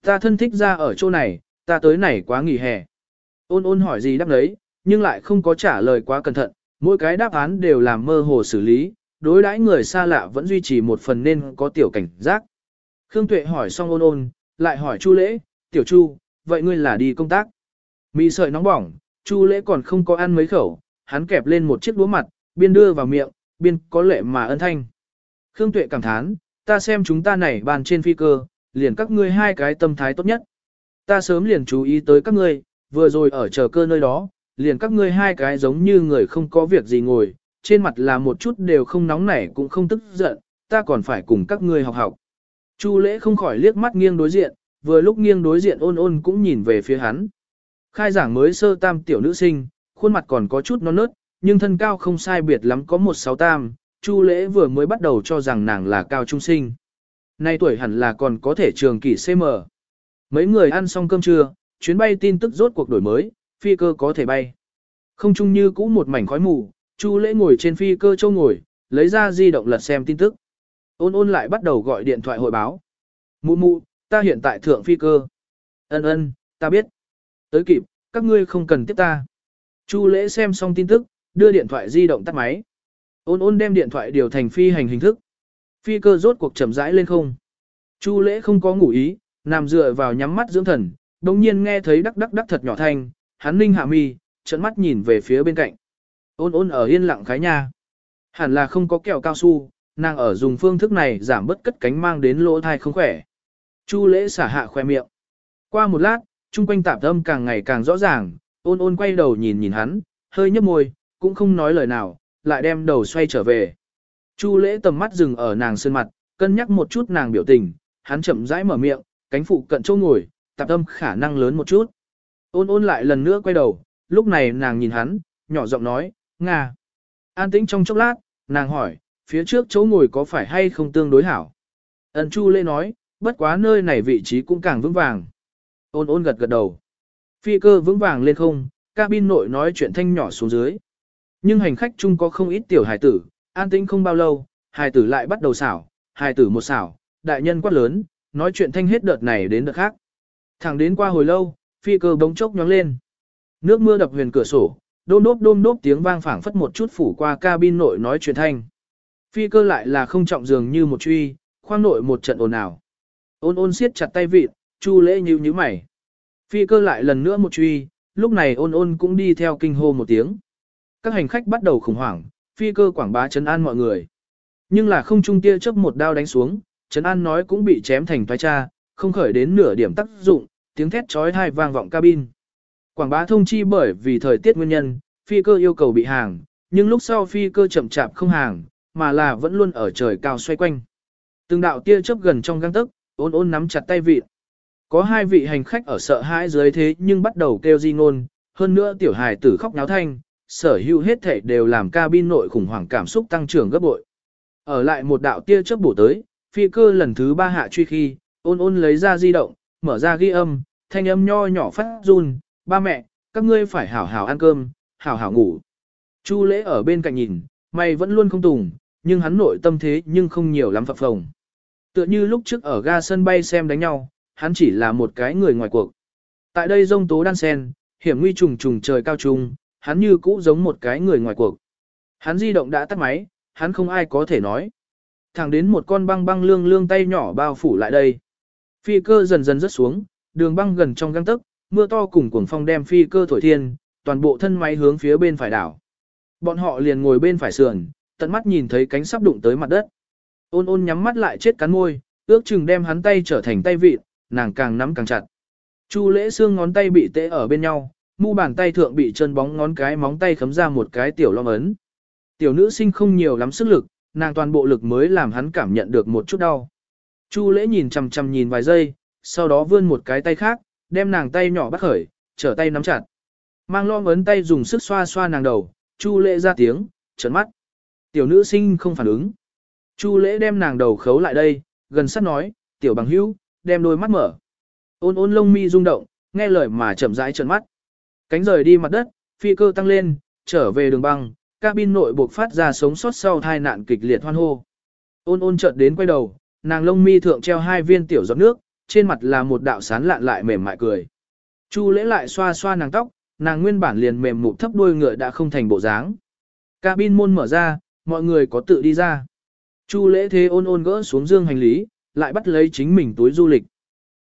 Ta thân thích ra ở chỗ này, ta tới này quá nghỉ hè. Ôn ôn hỏi gì đáp đấy, nhưng lại không có trả lời quá cẩn thận, mỗi cái đáp án đều làm mơ hồ xử lý, đối đãi người xa lạ vẫn duy trì một phần nên có tiểu cảnh giác. Khương Tuệ hỏi xong ôn ôn, lại hỏi Chu Lễ, tiểu Chu, vậy ngươi là đi công tác. Mì sợi nóng bỏng, Chu Lễ còn không có ăn mấy khẩu, hắn kẹp lên một chiếc đũa mặt, biên đưa vào miệng, biên có lệ mà ân thanh. Khương Tuệ cảm thán, ta xem chúng ta này bàn trên phi cơ, liền các ngươi hai cái tâm thái tốt nhất. Ta sớm liền chú ý tới các ngươi, vừa rồi ở chờ cơ nơi đó, liền các ngươi hai cái giống như người không có việc gì ngồi, trên mặt là một chút đều không nóng nảy cũng không tức giận, ta còn phải cùng các ngươi học học. Chu lễ không khỏi liếc mắt nghiêng đối diện, vừa lúc nghiêng đối diện ôn ôn cũng nhìn về phía hắn. Khai giảng mới sơ tam tiểu nữ sinh, khuôn mặt còn có chút non nớt, nhưng thân cao không sai biệt lắm có một sáu tam, Chu lễ vừa mới bắt đầu cho rằng nàng là cao trung sinh. Nay tuổi hẳn là còn có thể trường kỷ CM. Mấy người ăn xong cơm trưa, chuyến bay tin tức rốt cuộc đổi mới, phi cơ có thể bay. Không chung như cũ một mảnh khói mù, Chu lễ ngồi trên phi cơ châu ngồi, lấy ra di động lật xem tin tức. Ôn ôn lại bắt đầu gọi điện thoại hội báo. Mụ mụ, ta hiện tại thượng phi cơ. Ân ân, ta biết. Tới kịp, các ngươi không cần tiếp ta. Chu lễ xem xong tin tức, đưa điện thoại di động tắt máy. Ôn ôn đem điện thoại điều thành phi hành hình thức. Phi cơ rốt cuộc chậm rãi lên không. Chu lễ không có ngủ ý, nằm dựa vào nhắm mắt dưỡng thần, đồng nhiên nghe thấy đắc đắc đắc thật nhỏ thanh, hắn ninh hạ mi, trận mắt nhìn về phía bên cạnh. Ôn ôn ở yên lặng khái nha. Hẳn là không có kẹo cao su, nàng ở dùng phương thức này giảm bớt cất cánh mang đến lỗ thai không khỏe. Chu lễ xả hạ khoe miệng. Qua một lát, chung quanh tạp âm càng ngày càng rõ ràng, ôn ôn quay đầu nhìn nhìn hắn, hơi nhấp môi, cũng không nói lời nào, lại đem đầu xoay trở về. Chu lễ tầm mắt dừng ở nàng sơn mặt, cân nhắc một chút nàng biểu tình, hắn chậm rãi mở miệng, cánh phụ cận chỗ ngồi, tạp âm khả năng lớn một chút. Ôn ôn lại lần nữa quay đầu, lúc này nàng nhìn hắn, nhỏ giọng nói, Nga. An tĩnh trong chốc lát, nàng hỏi, phía trước chỗ ngồi có phải hay không tương đối hảo? Ấn Chu Lê nói, bất quá nơi này vị trí cũng càng vững vàng. Ôn ôn gật gật đầu. Phi cơ vững vàng lên không, cabin nội nói chuyện thanh nhỏ xuống dưới. Nhưng hành khách chung có không ít tiểu hài tử, an tĩnh không bao lâu, hài tử lại bắt đầu xảo, hài tử một xảo, đại nhân quát lớn, nói chuyện thanh hết đợt này đến đợt khác. Thẳng đến qua hồi lâu, phi cơ bỗng chốc nhóng lên. Nước mưa đập huyền cửa sổ, đôm đốp đôm đốp tiếng vang phảng phất một chút phủ qua cabin nội nói chuyện thanh. Phi cơ lại là không trọng dường như một truy, khoang nội một trận ồn ào. Ôn ôn siết chặt tay vịt, chu lễ nhíu nhíu mày. Phi cơ lại lần nữa một truy, lúc này ôn ôn cũng đi theo kinh hô một tiếng. Các hành khách bắt đầu khủng hoảng, phi cơ quảng bá chấn an mọi người. Nhưng là không trung tia chớp một đao đánh xuống, chấn an nói cũng bị chém thành toái cha, không khởi đến nửa điểm tác dụng, tiếng thét chói tai vang vọng cabin. Quảng bá thông chi bởi vì thời tiết nguyên nhân, phi cơ yêu cầu bị hàng, nhưng lúc sau phi cơ chậm chạp không hàng, mà là vẫn luôn ở trời cao xoay quanh. Từng đạo tia chớp gần trong găng tức, ôn ôn nắm chặt tay vị. Có hai vị hành khách ở sợ hãi dưới thế nhưng bắt đầu kêu di ngôn, hơn nữa tiểu hài tử khóc náo thanh, sở hữu hết thể đều làm cabin nội khủng hoảng cảm xúc tăng trưởng gấp bội. Ở lại một đạo tia chớp bổ tới, phi cơ lần thứ ba hạ truy khi, ôn ôn lấy ra di động, mở ra ghi âm, thanh âm nho nhỏ phát run, ba mẹ, các ngươi phải hảo hảo ăn cơm, hảo hảo ngủ. Chu lễ ở bên cạnh nhìn, mày vẫn luôn không tùng, nhưng hắn nội tâm thế nhưng không nhiều lắm phập phồng. Tựa như lúc trước ở ga sân bay xem đánh nhau, hắn chỉ là một cái người ngoài cuộc. Tại đây rông tố đan sen, hiểm nguy trùng trùng trời cao trùng, hắn như cũ giống một cái người ngoài cuộc. Hắn di động đã tắt máy, hắn không ai có thể nói. Thẳng đến một con băng băng lương lương tay nhỏ bao phủ lại đây. Phi cơ dần dần rớt xuống, đường băng gần trong găng tức, mưa to cùng cuồng phong đem phi cơ thổi thiên, toàn bộ thân máy hướng phía bên phải đảo. Bọn họ liền ngồi bên phải sườn, tận mắt nhìn thấy cánh sắp đụng tới mặt đất. Ôn ôn nhắm mắt lại chết cắn môi, ước chừng đem hắn tay trở thành tay vịt, nàng càng nắm càng chặt. Chu lễ xương ngón tay bị tê ở bên nhau, mu bàn tay thượng bị chân bóng ngón cái móng tay khấm ra một cái tiểu long ấn. Tiểu nữ sinh không nhiều lắm sức lực, nàng toàn bộ lực mới làm hắn cảm nhận được một chút đau. Chu lễ nhìn chằm chằm nhìn vài giây, sau đó vươn một cái tay khác, đem nàng tay nhỏ bắt khởi, trở tay nắm chặt. Mang lo ấn tay dùng sức xoa xoa nàng đầu, chu lễ ra tiếng, trợn mắt. Tiểu nữ sinh không phản ứng. Chu lễ đem nàng đầu khấu lại đây, gần sát nói, tiểu bằng hữu, đem đôi mắt mở. Ôn ôn lông mi rung động, nghe lời mà chậm rãi trợn mắt. Cánh rời đi mặt đất, phi cơ tăng lên, trở về đường băng, cabin nội buộc phát ra sống sót sau tai nạn kịch liệt hoan hô. Ôn ôn chợt đến quay đầu, nàng lông mi thượng treo hai viên tiểu giọt nước, trên mặt là một đạo sán lạn lại mềm mại cười. Chu lễ lại xoa xoa nàng tóc, nàng nguyên bản liền mềm mụn thấp đuôi ngựa đã không thành bộ dáng. Cabin môn mở ra, mọi người có tự đi ra. Chu lễ thế ôn ôn gỡ xuống dương hành lý, lại bắt lấy chính mình túi du lịch.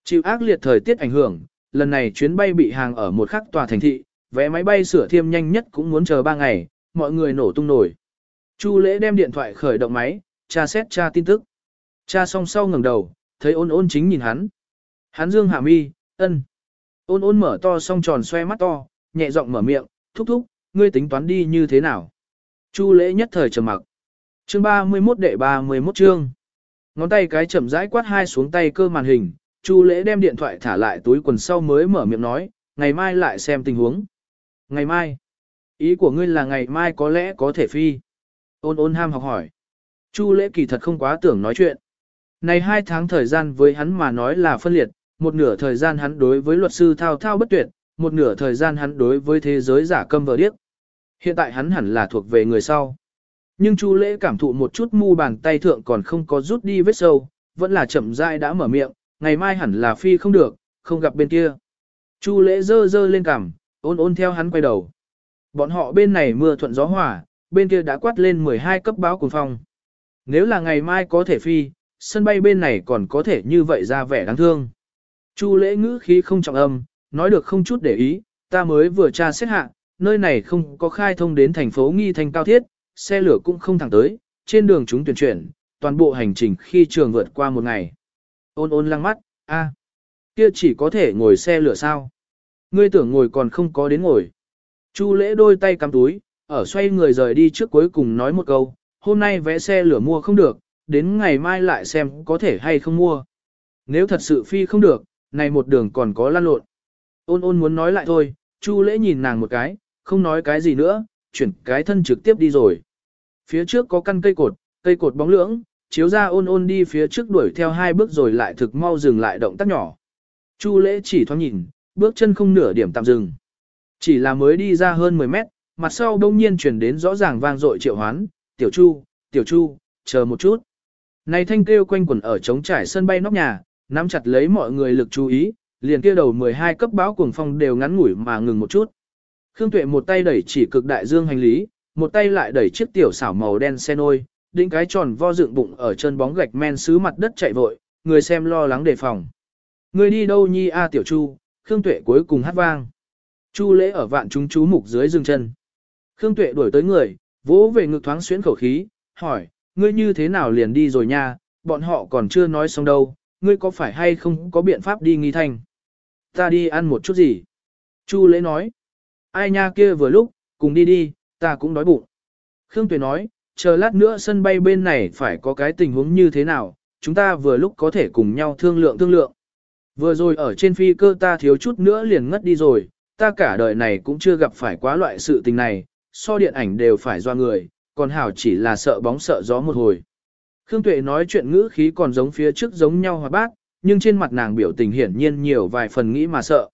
Chịu ác liệt thời tiết ảnh hưởng, lần này chuyến bay bị hàng ở một khắc tòa thành thị, vé máy bay sửa thiêm nhanh nhất cũng muốn chờ 3 ngày, mọi người nổ tung nổi. Chu lễ đem điện thoại khởi động máy, tra xét tra tin tức. Cha song sau ngẩng đầu, thấy ôn ôn chính nhìn hắn. Hắn dương hạ mi, ân. Ôn ôn mở to song tròn xoe mắt to, nhẹ giọng mở miệng, thúc thúc, ngươi tính toán đi như thế nào? Chu lễ nhất thời trầm mặc. Chương 31 đệ 31 chương. Ngón tay cái chậm rãi quát hai xuống tay cơ màn hình, Chu lễ đem điện thoại thả lại túi quần sau mới mở miệng nói, ngày mai lại xem tình huống. Ngày mai? Ý của ngươi là ngày mai có lẽ có thể phi. Ôn ôn ham học hỏi. Chu lễ kỳ thật không quá tưởng nói chuyện. Này hai tháng thời gian với hắn mà nói là phân liệt, một nửa thời gian hắn đối với luật sư thao thao bất tuyệt, một nửa thời gian hắn đối với thế giới giả câm vờ điếc. Hiện tại hắn hẳn là thuộc về người sau. Nhưng Chu Lễ cảm thụ một chút mu bàn tay thượng còn không có rút đi vết sâu, vẫn là chậm rãi đã mở miệng, ngày mai hẳn là phi không được, không gặp bên kia. Chu Lễ dơ dơ lên cằm, ôn ôn theo hắn quay đầu. Bọn họ bên này mưa thuận gió hòa, bên kia đã quát lên 12 cấp báo cùng phong. Nếu là ngày mai có thể phi, sân bay bên này còn có thể như vậy ra vẻ đáng thương. Chu lễ ngữ khí không trọng âm, nói được không chút để ý, ta mới vừa tra xét hạ, nơi này không có khai thông đến thành phố nghi thành cao thiết, xe lửa cũng không thẳng tới, trên đường chúng tuyển chuyển, toàn bộ hành trình khi trường vượt qua một ngày. Ôn ôn lăng mắt, a, kia chỉ có thể ngồi xe lửa sao? Ngươi tưởng ngồi còn không có đến ngồi. Chu lễ đôi tay cắm túi, ở xoay người rời đi trước cuối cùng nói một câu, hôm nay vé xe lửa mua không được, đến ngày mai lại xem có thể hay không mua. Nếu thật sự phi không được, này một đường còn có lăn lộn. Ôn ôn muốn nói lại thôi, Chu lễ nhìn nàng một cái, không nói cái gì nữa, chuyển cái thân trực tiếp đi rồi. Phía trước có căn cây cột, cây cột bóng lưỡng, chiếu ra ôn ôn đi phía trước đuổi theo hai bước rồi lại thực mau dừng lại động tác nhỏ. Chu lễ chỉ thoáng nhìn, bước chân không nửa điểm tạm dừng. Chỉ là mới đi ra hơn 10 mét, mặt sau đông nhiên chuyển đến rõ ràng vang dội triệu hoán, tiểu chu, tiểu chu, chờ một chút. Này thanh kêu quanh quẩn ở trống trải sân bay nóc nhà, nắm chặt lấy mọi người lực chú ý, liền kia đầu 12 cấp báo cuồng phong đều ngắn ngủi mà ngừng một chút. Khương Tuệ một tay đẩy chỉ cực đại dương hành lý, một tay lại đẩy chiếc tiểu xảo màu đen xe nôi, đỉnh cái tròn vo dựng bụng ở chân bóng gạch men xứ mặt đất chạy vội, người xem lo lắng đề phòng. Người đi đâu nhi a tiểu chu, Khương Tuệ cuối cùng hát vang. Chu lễ ở vạn chúng chú mục dưới dừng chân. Khương Tuệ đuổi tới người, vỗ về ngực thoáng xuyến khẩu khí, hỏi, ngươi như thế nào liền đi rồi nha, bọn họ còn chưa nói xong đâu, ngươi có phải hay không có biện pháp đi nghi thành Ta đi ăn một chút gì? Chu lễ nói, ai nha kia vừa lúc, cùng đi đi, ta cũng đói bụng. Khương Tuệ nói, chờ lát nữa sân bay bên này phải có cái tình huống như thế nào, chúng ta vừa lúc có thể cùng nhau thương lượng thương lượng. Vừa rồi ở trên phi cơ ta thiếu chút nữa liền ngất đi rồi, ta cả đời này cũng chưa gặp phải quá loại sự tình này, so điện ảnh đều phải do người, còn hảo chỉ là sợ bóng sợ gió một hồi. Khương Tuệ nói chuyện ngữ khí còn giống phía trước giống nhau hòa bác, nhưng trên mặt nàng biểu tình hiển nhiên nhiều vài phần nghĩ mà sợ.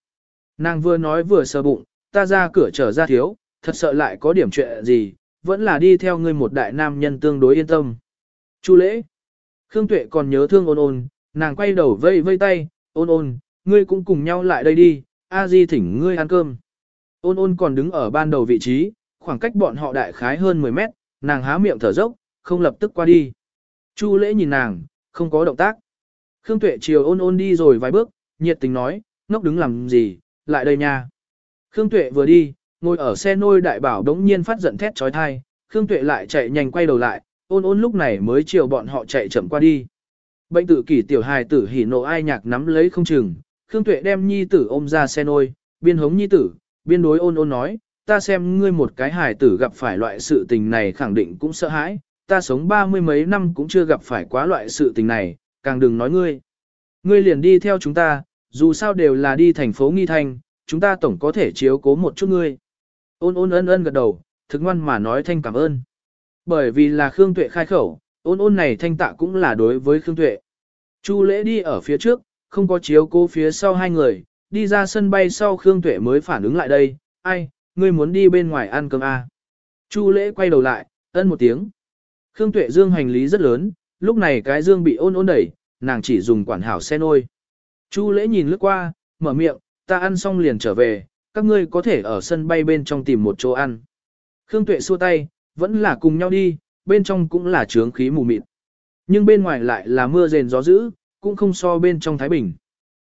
Nàng vừa nói vừa sơ bụng, ta ra cửa trở ra thiếu, thật sợ lại có điểm chuyện gì, vẫn là đi theo ngươi một đại nam nhân tương đối yên tâm. Chu lễ. Khương Tuệ còn nhớ thương ôn ôn, nàng quay đầu vây vây tay, ôn ôn, ngươi cũng cùng nhau lại đây đi, a di thỉnh ngươi ăn cơm. Ôn ôn còn đứng ở ban đầu vị trí, khoảng cách bọn họ đại khái hơn 10 mét, nàng há miệng thở dốc, không lập tức qua đi. Chu lễ nhìn nàng, không có động tác. Khương Tuệ chiều ôn ôn đi rồi vài bước, nhiệt tình nói, ngốc đứng làm gì, lại đây nha. Khương Tuệ vừa đi, ngồi ở xe nôi đại bảo đống nhiên phát giận thét trói thai, Khương Tuệ lại chạy nhanh quay đầu lại, ôn ôn lúc này mới chiều bọn họ chạy chậm qua đi. Bệnh tử kỷ tiểu hài tử hỉ nộ ai nhạc nắm lấy không chừng, Khương Tuệ đem nhi tử ôm ra xe nôi, biên hống nhi tử, biên đối ôn ôn nói, ta xem ngươi một cái hài tử gặp phải loại sự tình này khẳng định cũng sợ hãi, ta sống ba mươi mấy năm cũng chưa gặp phải quá loại sự tình này, càng đừng nói ngươi. Ngươi liền đi theo chúng ta, dù sao đều là đi thành phố Nghi Thanh, chúng ta tổng có thể chiếu cố một chút ngươi. Ôn ôn ân ân gật đầu, thực ngoan mà nói thanh cảm ơn. Bởi vì là Khương Tuệ khai khẩu, ôn ôn này thanh tạ cũng là đối với Khương Tuệ. Chu lễ đi ở phía trước, không có chiếu cố phía sau hai người, đi ra sân bay sau Khương Tuệ mới phản ứng lại đây, ai, ngươi muốn đi bên ngoài ăn cơm à. Chu lễ quay đầu lại, ân một tiếng. Khương Tuệ dương hành lý rất lớn, lúc này cái dương bị ôn ôn đẩy, nàng chỉ dùng quản hảo xe nôi. Chu lễ nhìn lướt qua, mở miệng, ta ăn xong liền trở về, các ngươi có thể ở sân bay bên trong tìm một chỗ ăn. Khương Tuệ xua tay, vẫn là cùng nhau đi, bên trong cũng là trướng khí mù mịt. Nhưng bên ngoài lại là mưa rền gió dữ, cũng không so bên trong Thái Bình.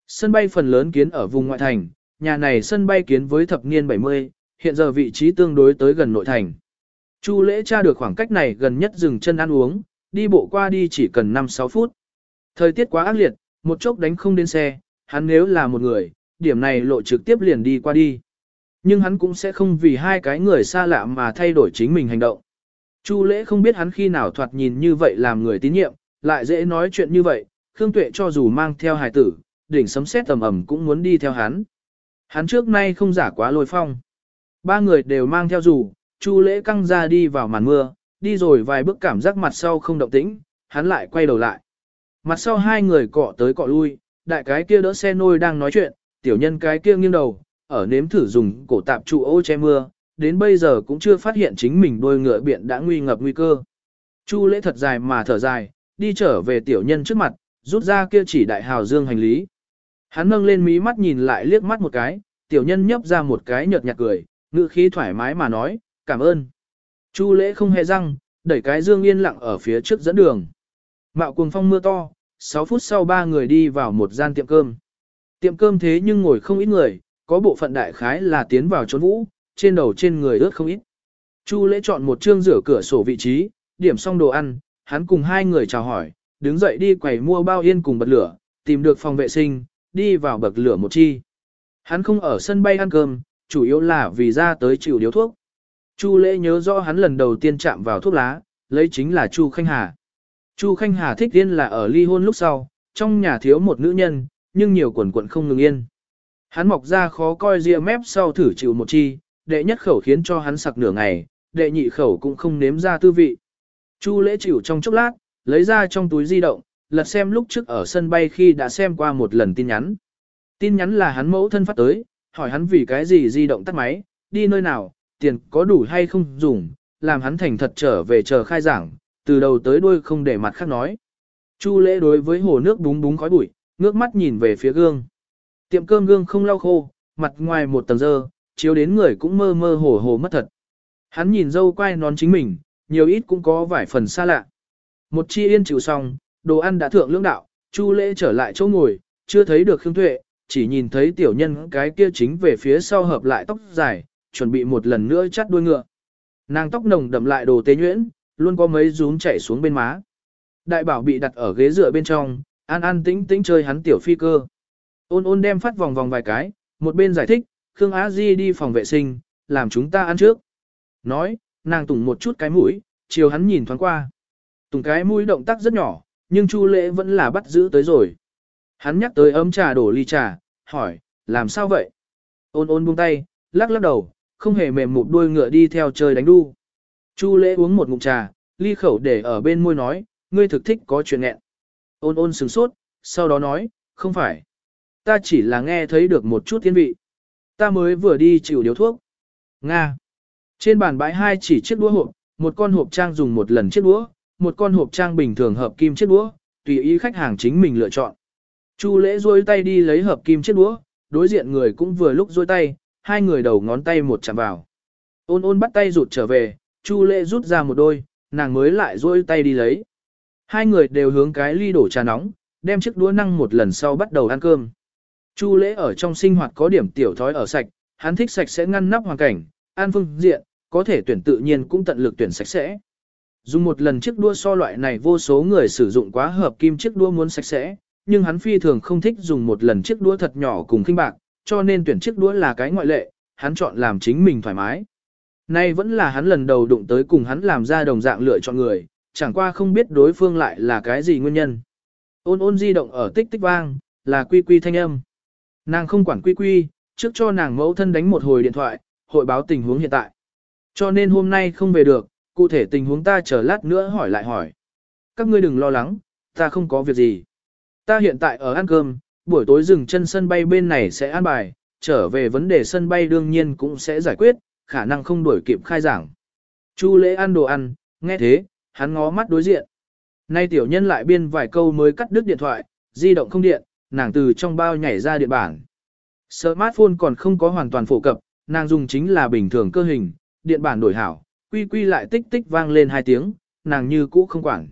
Sân bay phần lớn kiến ở vùng ngoại thành, nhà này sân bay kiến với thập niên 70, hiện giờ vị trí tương đối tới gần nội thành. Chu lễ tra được khoảng cách này gần nhất dừng chân ăn uống, đi bộ qua đi chỉ cần 5-6 phút. Thời tiết quá ác liệt, một chốc đánh không đến xe, hắn nếu là một người, điểm này lộ trực tiếp liền đi qua đi. Nhưng hắn cũng sẽ không vì hai cái người xa lạ mà thay đổi chính mình hành động. Chu lễ không biết hắn khi nào thoạt nhìn như vậy làm người tín nhiệm, lại dễ nói chuyện như vậy, Khương Tuệ cho dù mang theo hài tử, đỉnh sấm sét tầm ẩm cũng muốn đi theo hắn. Hắn trước nay không giả quá lôi phong. Ba người đều mang theo dù, Chu lễ căng ra đi vào màn mưa, đi rồi vài bước cảm giác mặt sau không động tĩnh, hắn lại quay đầu lại. Mặt sau hai người cọ tới cọ lui, đại cái kia đỡ xe nôi đang nói chuyện, tiểu nhân cái kia nghiêng đầu, ở nếm thử dùng cổ tạp trụ ô che mưa, đến bây giờ cũng chưa phát hiện chính mình đôi ngựa biện đã nguy ngập nguy cơ. Chu lễ thật dài mà thở dài, đi trở về tiểu nhân trước mặt, rút ra kia chỉ đại hào dương hành lý. Hắn nâng lên mí mắt nhìn lại liếc mắt một cái, tiểu nhân nhấp ra một cái nhợt nhạt cười, ngữ khí thoải mái mà nói, cảm ơn. Chu lễ không hề răng, đẩy cái dương yên lặng ở phía trước dẫn đường. Mạo cuồng phong mưa to, 6 phút sau ba người đi vào một gian tiệm cơm. Tiệm cơm thế nhưng ngồi không ít người, có bộ phận đại khái là tiến vào trốn vũ, trên đầu trên người ướt không ít. Chu lễ chọn một chương rửa cửa sổ vị trí, điểm xong đồ ăn, hắn cùng hai người chào hỏi, đứng dậy đi quầy mua bao yên cùng bật lửa, tìm được phòng vệ sinh, đi vào bật lửa một chi. Hắn không ở sân bay ăn cơm, chủ yếu là vì ra tới chịu điếu thuốc. Chu lễ nhớ rõ hắn lần đầu tiên chạm vào thuốc lá, lấy chính là Chu Khanh Hà. Chu Khanh Hà thích tiên là ở ly hôn lúc sau, trong nhà thiếu một nữ nhân, nhưng nhiều quần quận không ngừng yên. Hắn mọc ra khó coi ria mép sau thử chịu một chi, đệ nhất khẩu khiến cho hắn sặc nửa ngày, đệ nhị khẩu cũng không nếm ra tư vị. Chu lễ chịu trong chốc lát, lấy ra trong túi di động, lật xem lúc trước ở sân bay khi đã xem qua một lần tin nhắn. Tin nhắn là hắn mẫu thân phát tới, hỏi hắn vì cái gì di động tắt máy, đi nơi nào, tiền có đủ hay không dùng, làm hắn thành thật trở về chờ khai giảng, từ đầu tới đuôi không để mặt khác nói. Chu lễ đối với hồ nước búng búng khói bụi, ngước mắt nhìn về phía gương. Tiệm cơm gương không lau khô, mặt ngoài một tầng dơ, chiếu đến người cũng mơ mơ hồ hồ mất thật. Hắn nhìn dâu quay nón chính mình, nhiều ít cũng có vài phần xa lạ. Một chi yên chịu xong, đồ ăn đã thượng lưỡng đạo, Chu lễ trở lại chỗ ngồi, chưa thấy được Khương Tuệ, chỉ nhìn thấy tiểu nhân cái kia chính về phía sau hợp lại tóc dài, chuẩn bị một lần nữa chắt đuôi ngựa. Nàng tóc nồng đậm lại đồ tế nhuyễn, luôn có mấy rúm chảy xuống bên má. Đại bảo bị đặt ở ghế dựa bên trong, an an tĩnh tĩnh chơi hắn tiểu phi cơ. Ôn ôn đem phát vòng vòng vài cái, một bên giải thích, Khương Á Di đi phòng vệ sinh, làm chúng ta ăn trước. Nói, nàng tùng một chút cái mũi, chiều hắn nhìn thoáng qua. Tùng cái mũi động tác rất nhỏ, nhưng Chu Lễ vẫn là bắt giữ tới rồi. Hắn nhắc tới ấm trà đổ ly trà, hỏi, làm sao vậy? Ôn ôn buông tay, lắc lắc đầu, không hề mềm một đuôi ngựa đi theo chơi đánh đu. Chu lễ uống một ngụm trà, ly khẩu để ở bên môi nói, ngươi thực thích có chuyện nghẹn. Ôn ôn sừng sốt, sau đó nói, không phải. Ta chỉ là nghe thấy được một chút thiên vị. Ta mới vừa đi chịu điếu thuốc. Nga. Trên bàn bãi hai chỉ chiếc đũa hộp, một con hộp trang dùng một lần chiếc đũa, một con hộp trang bình thường hợp kim chiếc đũa, tùy ý khách hàng chính mình lựa chọn. Chu lễ duỗi tay đi lấy hợp kim chiếc đũa, đối diện người cũng vừa lúc duỗi tay, hai người đầu ngón tay một chạm vào. Ôn ôn bắt tay rụt trở về, Chu lễ rút ra một đôi, nàng mới lại duỗi tay đi lấy. Hai người đều hướng cái ly đổ trà nóng, đem chiếc đũa năng một lần sau bắt đầu ăn cơm. Chu lễ ở trong sinh hoạt có điểm tiểu thói ở sạch, hắn thích sạch sẽ ngăn nắp hoàn cảnh, an phương diện, có thể tuyển tự nhiên cũng tận lực tuyển sạch sẽ. Dùng một lần chiếc đua so loại này vô số người sử dụng quá hợp kim chiếc đua muốn sạch sẽ, nhưng hắn phi thường không thích dùng một lần chiếc đũa thật nhỏ cùng khinh bạc, cho nên tuyển chiếc đũa là cái ngoại lệ, hắn chọn làm chính mình thoải mái. Nay vẫn là hắn lần đầu đụng tới cùng hắn làm ra đồng dạng lựa chọn người, chẳng qua không biết đối phương lại là cái gì nguyên nhân. Ôn ôn di động ở tích tích vang, là quy quy thanh âm. Nàng không quản quy quy, trước cho nàng mẫu thân đánh một hồi điện thoại, hội báo tình huống hiện tại. Cho nên hôm nay không về được, cụ thể tình huống ta chờ lát nữa hỏi lại hỏi. Các ngươi đừng lo lắng, ta không có việc gì. Ta hiện tại ở ăn cơm, buổi tối dừng chân sân bay bên này sẽ an bài, trở về vấn đề sân bay đương nhiên cũng sẽ giải quyết, khả năng không đuổi kịp khai giảng. Chu lễ ăn đồ ăn, nghe thế, hắn ngó mắt đối diện. Nay tiểu nhân lại biên vài câu mới cắt đứt điện thoại, di động không điện, nàng từ trong bao nhảy ra điện bản. Smartphone còn không có hoàn toàn phổ cập, nàng dùng chính là bình thường cơ hình, điện bản đổi hảo, quy quy lại tích tích vang lên hai tiếng, nàng như cũ không quản.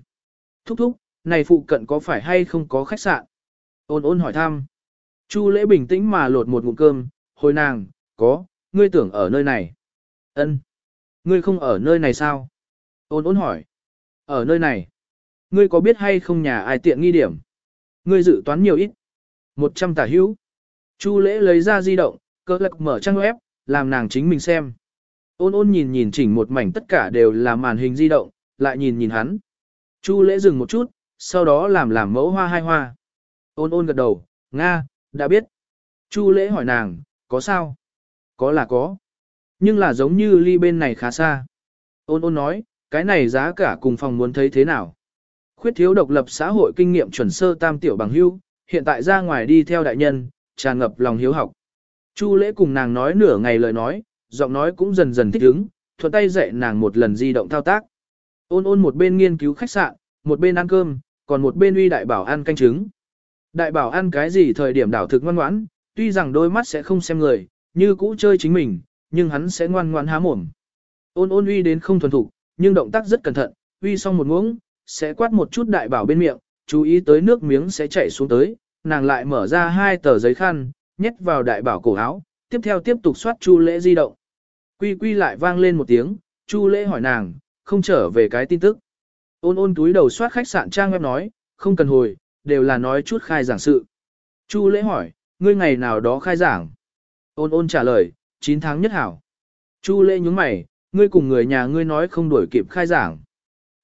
Thúc thúc, này phụ cận có phải hay không có khách sạn? Ôn ôn hỏi thăm. Chu lễ bình tĩnh mà lột một ngụm cơm, hồi nàng, có, ngươi tưởng ở nơi này. Ân, Ngươi không ở nơi này sao? Ôn ôn hỏi. Ở nơi này. Ngươi có biết hay không nhà ai tiện nghi điểm? Ngươi dự toán nhiều ít. Một trăm tả hữu. Chu lễ lấy ra di động, cơ lạc mở trang web, làm nàng chính mình xem. Ôn ôn nhìn nhìn chỉnh một mảnh tất cả đều là màn hình di động, lại nhìn nhìn hắn. Chu lễ dừng một chút, sau đó làm làm mẫu hoa hai hoa. Ôn ôn gật đầu, Nga, đã biết. Chu lễ hỏi nàng, có sao? Có là có. Nhưng là giống như ly bên này khá xa. Ôn ôn nói, cái này giá cả cùng phòng muốn thấy thế nào? Khuyết thiếu độc lập xã hội kinh nghiệm chuẩn sơ tam tiểu bằng hưu, hiện tại ra ngoài đi theo đại nhân, tràn ngập lòng hiếu học. Chu lễ cùng nàng nói nửa ngày lời nói, giọng nói cũng dần dần thích ứng, thuận tay dạy nàng một lần di động thao tác. Ôn ôn một bên nghiên cứu khách sạn, một bên ăn cơm, còn một bên uy đại bảo ăn canh trứng. Đại bảo ăn cái gì thời điểm đảo thực ngoan ngoãn, tuy rằng đôi mắt sẽ không xem người, như cũ chơi chính mình, nhưng hắn sẽ ngoan ngoãn há mồm. Ôn ôn uy đến không thuần thục, nhưng động tác rất cẩn thận, uy xong một muỗng, sẽ quát một chút đại bảo bên miệng, chú ý tới nước miếng sẽ chảy xuống tới, nàng lại mở ra hai tờ giấy khăn, nhét vào đại bảo cổ áo, tiếp theo tiếp tục soát chu lễ di động. Quy quy lại vang lên một tiếng, chu lễ hỏi nàng, không trở về cái tin tức. Ôn ôn túi đầu soát khách sạn trang web nói, không cần hồi, đều là nói chút khai giảng sự. Chu lễ hỏi, ngươi ngày nào đó khai giảng? Ôn ôn trả lời, 9 tháng nhất hảo. Chu lễ nhúng mày, ngươi cùng người nhà ngươi nói không đuổi kịp khai giảng.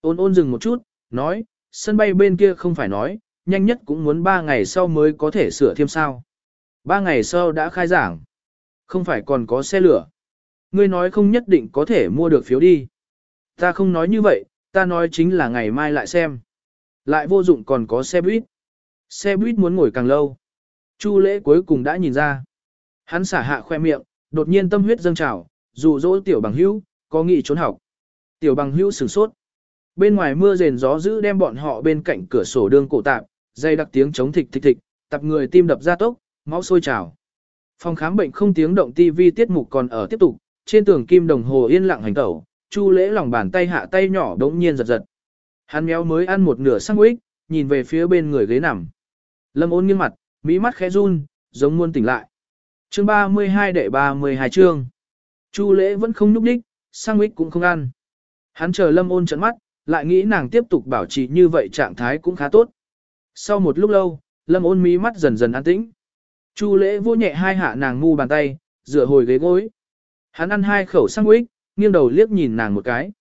Ôn ôn dừng một chút, nói, sân bay bên kia không phải nói, nhanh nhất cũng muốn 3 ngày sau mới có thể sửa thêm sao. 3 ngày sau đã khai giảng. Không phải còn có xe lửa. Ngươi nói không nhất định có thể mua được phiếu đi. Ta không nói như vậy, ta nói chính là ngày mai lại xem. Lại vô dụng còn có xe buýt. Xe buýt muốn ngồi càng lâu. Chu lễ cuối cùng đã nhìn ra. Hắn xả hạ khoe miệng, đột nhiên tâm huyết dâng trào, dù dỗ tiểu bằng hữu, có nghị trốn học. Tiểu bằng hữu sửng sốt. Bên ngoài mưa rền gió dữ đem bọn họ bên cạnh cửa sổ đương cổ tạp, dây đặc tiếng chống thịch thịch thịch, tập người tim đập ra tốc, máu sôi trào. Phòng khám bệnh không tiếng động tivi tiết mục còn ở tiếp tục, trên tường kim đồng hồ yên lặng hành tẩu, Chu Lễ lòng bàn tay hạ tay nhỏ đống nhiên giật giật. Hắn méo mới ăn một nửa sandwich, nhìn về phía bên người ghế nằm. Lâm ôn nghiêng mặt, mỹ mắt khẽ run, giống muôn tỉnh lại. Chương 32 đệ 32 chương. Chu Lễ vẫn không nhúc đích, sandwich cũng không ăn. Hắn chờ Lâm ôn trận mắt, lại nghĩ nàng tiếp tục bảo trì như vậy trạng thái cũng khá tốt. Sau một lúc lâu, Lâm ôn mí mắt dần dần an tĩnh. Chu Lễ vô nhẹ hai hạ nàng ngu bàn tay, dựa hồi ghế gối. Hắn ăn hai khẩu sandwich, nghiêng đầu liếc nhìn nàng một cái.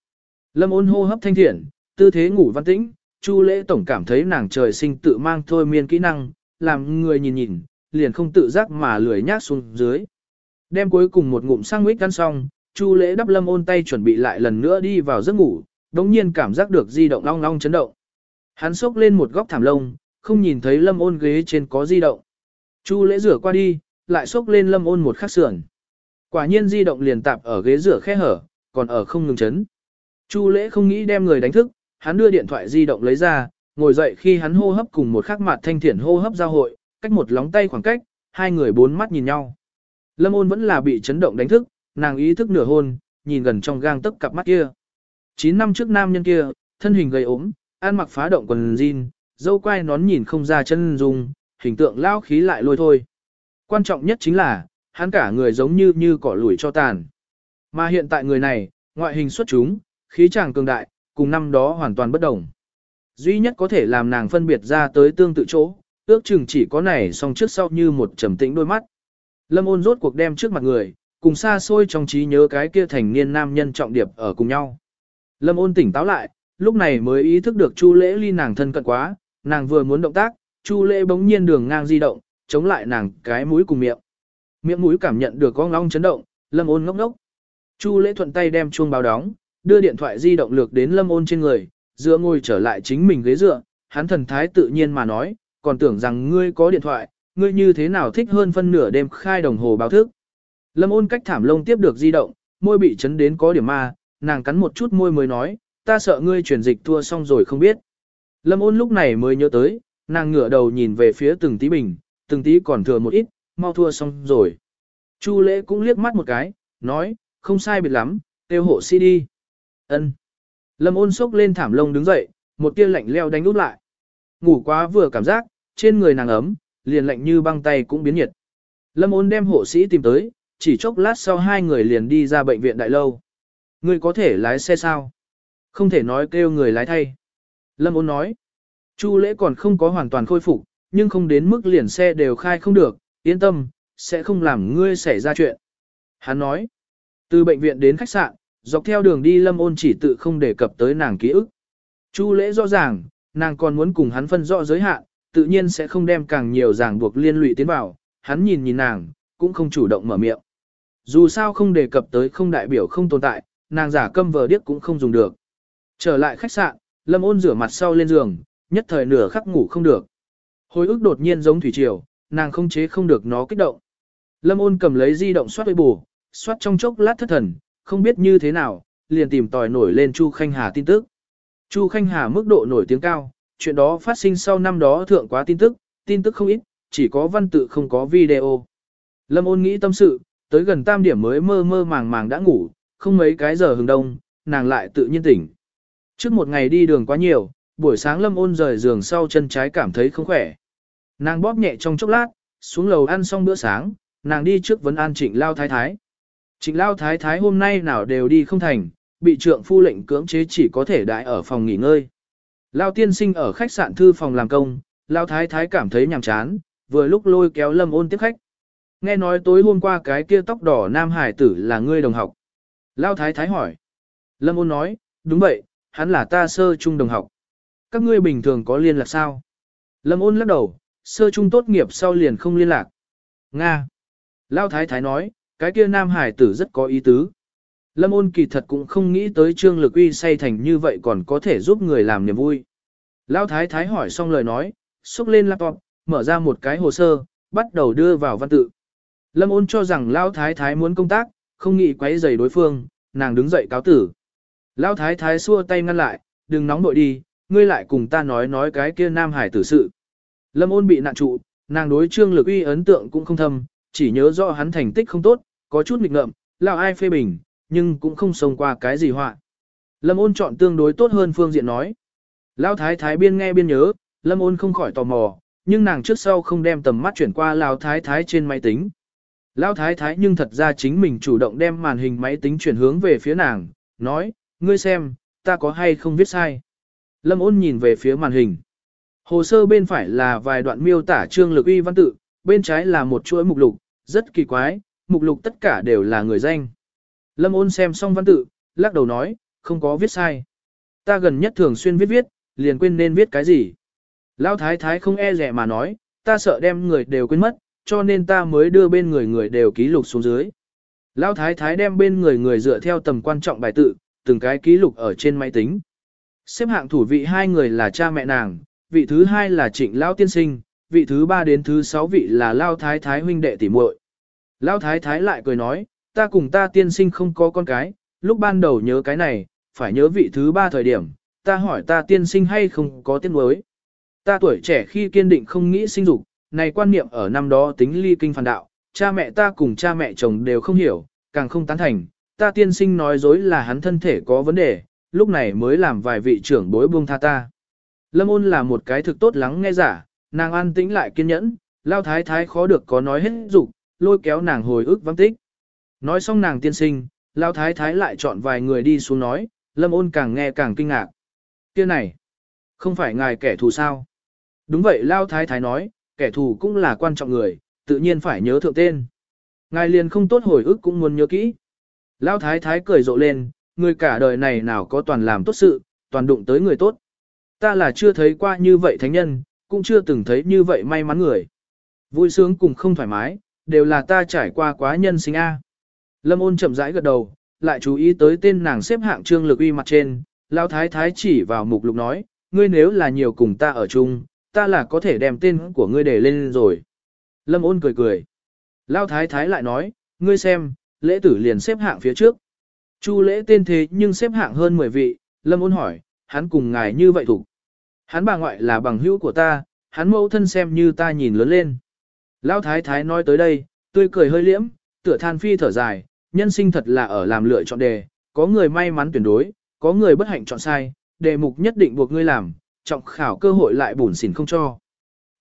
Lâm ôn hô hấp thanh thiện, tư thế ngủ văn tĩnh, Chu lễ tổng cảm thấy nàng trời sinh tự mang thôi miên kỹ năng, làm người nhìn nhìn, liền không tự giác mà lười nhác xuống dưới. Đem cuối cùng một ngụm sang mít ăn xong, Chu lễ đắp lâm ôn tay chuẩn bị lại lần nữa đi vào giấc ngủ, đống nhiên cảm giác được di động long long chấn động. Hắn xốc lên một góc thảm lông, không nhìn thấy lâm ôn ghế trên có di động. Chu lễ rửa qua đi, lại xốc lên lâm ôn một khắc sườn. Quả nhiên di động liền tạp ở ghế rửa khe hở, còn ở không ngừng chấn. Chu lễ không nghĩ đem người đánh thức, hắn đưa điện thoại di động lấy ra, ngồi dậy khi hắn hô hấp cùng một khắc mặt thanh thiển hô hấp giao hội, cách một lóng tay khoảng cách, hai người bốn mắt nhìn nhau. Lâm ôn vẫn là bị chấn động đánh thức, nàng ý thức nửa hôn, nhìn gần trong gang tấc cặp mắt kia. 9 năm trước nam nhân kia, thân hình gầy ốm, ăn mặc phá động quần jean, dâu quai nón nhìn không ra chân dung, hình tượng lao khí lại lôi thôi. Quan trọng nhất chính là, hắn cả người giống như như cỏ lủi cho tàn. Mà hiện tại người này, ngoại hình xuất chúng, khí chàng cường đại, cùng năm đó hoàn toàn bất đồng. Duy nhất có thể làm nàng phân biệt ra tới tương tự chỗ, ước chừng chỉ có này song trước sau như một trầm tĩnh đôi mắt. Lâm ôn rốt cuộc đem trước mặt người, cùng xa xôi trong trí nhớ cái kia thành niên nam nhân trọng điệp ở cùng nhau. Lâm ôn tỉnh táo lại, lúc này mới ý thức được Chu lễ ly nàng thân cận quá, nàng vừa muốn động tác, Chu lễ bỗng nhiên đường ngang di động, chống lại nàng cái mũi cùng miệng. Miệng mũi cảm nhận được con long chấn động, lâm ôn ngốc ngốc. Chu lễ thuận tay đem chuông báo đóng, đưa điện thoại di động lược đến lâm ôn trên người, dựa ngồi trở lại chính mình ghế dựa, hắn thần thái tự nhiên mà nói, còn tưởng rằng ngươi có điện thoại, ngươi như thế nào thích hơn phân nửa đêm khai đồng hồ báo thức. Lâm ôn cách thảm lông tiếp được di động, môi bị chấn đến có điểm ma, nàng cắn một chút môi mới nói, ta sợ ngươi chuyển dịch thua xong rồi không biết. Lâm ôn lúc này mới nhớ tới, nàng ngửa đầu nhìn về phía từng tí bình, từng tí còn thừa một ít, mau thua xong rồi. Chu lễ cũng liếc mắt một cái, nói, không sai biệt lắm, tiêu hộ si đi. Ân. Lâm ôn sốc lên thảm lông đứng dậy, một tia lạnh leo đánh út lại. Ngủ quá vừa cảm giác, trên người nàng ấm, liền lạnh như băng tay cũng biến nhiệt. Lâm ôn đem hộ sĩ tìm tới, chỉ chốc lát sau hai người liền đi ra bệnh viện đại lâu. Ngươi có thể lái xe sao? Không thể nói kêu người lái thay. Lâm ôn nói. Chu lễ còn không có hoàn toàn khôi phục, nhưng không đến mức liền xe đều khai không được, yên tâm, sẽ không làm ngươi xảy ra chuyện. Hắn nói. Từ bệnh viện đến khách sạn, dọc theo đường đi lâm ôn chỉ tự không đề cập tới nàng ký ức. Chu lễ rõ ràng, nàng còn muốn cùng hắn phân rõ giới hạn, tự nhiên sẽ không đem càng nhiều ràng buộc liên lụy tiến vào, hắn nhìn nhìn nàng, cũng không chủ động mở miệng. Dù sao không đề cập tới không đại biểu không tồn tại, nàng giả câm vờ điếc cũng không dùng được. Trở lại khách sạn, Lâm ôn rửa mặt sau lên giường, nhất thời nửa khắc ngủ không được. Hồi ức đột nhiên giống thủy triều, nàng không chế không được nó kích động. Lâm ôn cầm lấy di động soát bù, soát trong chốc lát thất thần, không biết như thế nào, liền tìm tòi nổi lên Chu Khanh Hà tin tức. Chu Khanh Hà mức độ nổi tiếng cao, chuyện đó phát sinh sau năm đó thượng quá tin tức, tin tức không ít, chỉ có văn tự không có video. Lâm ôn nghĩ tâm sự, tới gần tam điểm mới mơ mơ màng màng đã ngủ, không mấy cái giờ hừng đông, nàng lại tự nhiên tỉnh. Trước một ngày đi đường quá nhiều, buổi sáng lâm ôn rời giường sau chân trái cảm thấy không khỏe. Nàng bóp nhẹ trong chốc lát, xuống lầu ăn xong bữa sáng, nàng đi trước vấn an trịnh lao thái thái. Trịnh lao thái thái hôm nay nào đều đi không thành, bị trượng phu lệnh cưỡng chế chỉ có thể đại ở phòng nghỉ ngơi. Lao tiên sinh ở khách sạn thư phòng làm công, Lao thái thái cảm thấy nhàm chán, vừa lúc lôi kéo lâm ôn tiếp khách. Nghe nói tối hôm qua cái kia tóc đỏ nam hải tử là ngươi đồng học. Lao thái thái hỏi. Lâm ôn nói, đúng vậy, hắn là ta sơ trung đồng học. Các ngươi bình thường có liên lạc sao? Lâm ôn lắc đầu, sơ trung tốt nghiệp sau liền không liên lạc. Nga. Lao thái thái nói, cái kia nam hải tử rất có ý tứ. Lâm ôn kỳ thật cũng không nghĩ tới trương lực uy say thành như vậy còn có thể giúp người làm niềm vui. Lao thái thái hỏi xong lời nói, xúc lên laptop, mở ra một cái hồ sơ, bắt đầu đưa vào văn tự. Lâm ôn cho rằng Lao thái thái muốn công tác, không nghĩ quấy rầy đối phương, nàng đứng dậy cáo tử. Lao thái thái xua tay ngăn lại, đừng nóng nội đi, ngươi lại cùng ta nói nói cái kia nam hải tử sự. Lâm ôn bị nạn trụ, nàng đối trương lực uy ấn tượng cũng không thâm, chỉ nhớ rõ hắn thành tích không tốt, có chút nghịch ngợm, lao ai phê bình, nhưng cũng không xông qua cái gì họa. Lâm ôn chọn tương đối tốt hơn phương diện nói. Lao thái thái biên nghe biên nhớ, lâm ôn không khỏi tò mò, nhưng nàng trước sau không đem tầm mắt chuyển qua lao thái thái trên máy tính. Lão thái thái nhưng thật ra chính mình chủ động đem màn hình máy tính chuyển hướng về phía nàng, nói, ngươi xem, ta có hay không viết sai. Lâm ôn nhìn về phía màn hình. Hồ sơ bên phải là vài đoạn miêu tả trương lực uy văn tự, bên trái là một chuỗi mục lục, rất kỳ quái, mục lục tất cả đều là người danh. Lâm ôn xem xong văn tự, lắc đầu nói, không có viết sai. Ta gần nhất thường xuyên viết viết, liền quên nên viết cái gì. Lão thái thái không e rẻ mà nói, ta sợ đem người đều quên mất, cho nên ta mới đưa bên người người đều ký lục xuống dưới. Lão thái thái đem bên người người dựa theo tầm quan trọng bài tự, từng cái ký lục ở trên máy tính. Xếp hạng thủ vị hai người là cha mẹ nàng, vị thứ hai là trịnh Lão tiên sinh, vị thứ ba đến thứ sáu vị là Lão thái thái huynh đệ tỷ muội. Lão thái thái lại cười nói, ta cùng ta tiên sinh không có con cái, lúc ban đầu nhớ cái này, phải nhớ vị thứ ba thời điểm, ta hỏi ta tiên sinh hay không có tiên nuối. Ta tuổi trẻ khi kiên định không nghĩ sinh dục, này quan niệm ở năm đó tính ly kinh phản đạo, cha mẹ ta cùng cha mẹ chồng đều không hiểu, càng không tán thành, ta tiên sinh nói dối là hắn thân thể có vấn đề, lúc này mới làm vài vị trưởng bối buông tha ta. Lâm ôn là một cái thực tốt lắng nghe giả, nàng an tĩnh lại kiên nhẫn, lao thái thái khó được có nói hết dục lôi kéo nàng hồi ức vắng tích. Nói xong nàng tiên sinh, lao thái thái lại chọn vài người đi xuống nói, lâm ôn càng nghe càng kinh ngạc. kia này, không phải ngài kẻ thù sao? Đúng vậy lao thái thái nói, kẻ thù cũng là quan trọng người, tự nhiên phải nhớ thượng tên. Ngài liền không tốt hồi ức cũng muốn nhớ kỹ. Lão thái thái cười rộ lên, người cả đời này nào có toàn làm tốt sự, toàn đụng tới người tốt. Ta là chưa thấy qua như vậy thánh nhân, cũng chưa từng thấy như vậy may mắn người. Vui sướng cùng không thoải mái, đều là ta trải qua quá nhân sinh A. Lâm ôn chậm rãi gật đầu, lại chú ý tới tên nàng xếp hạng trương lực uy mặt trên, Lão thái thái chỉ vào mục lục nói, ngươi nếu là nhiều cùng ta ở chung, ta là có thể đem tên của ngươi để lên rồi. Lâm ôn cười cười. Lão thái thái lại nói, ngươi xem, lễ tử liền xếp hạng phía trước. Chu lễ tên thế nhưng xếp hạng hơn 10 vị, Lâm ôn hỏi, hắn cùng ngài như vậy thủ. Hắn bà ngoại là bằng hữu của ta, hắn mẫu thân xem như ta nhìn lớn lên. Lão thái thái nói tới đây, tươi cười hơi liễm, tựa than phi thở dài, nhân sinh thật là ở làm lựa chọn đề, có người may mắn tuyển đối, có người bất hạnh chọn sai, đề mục nhất định buộc ngươi làm, trọng khảo cơ hội lại bùn xỉn không cho.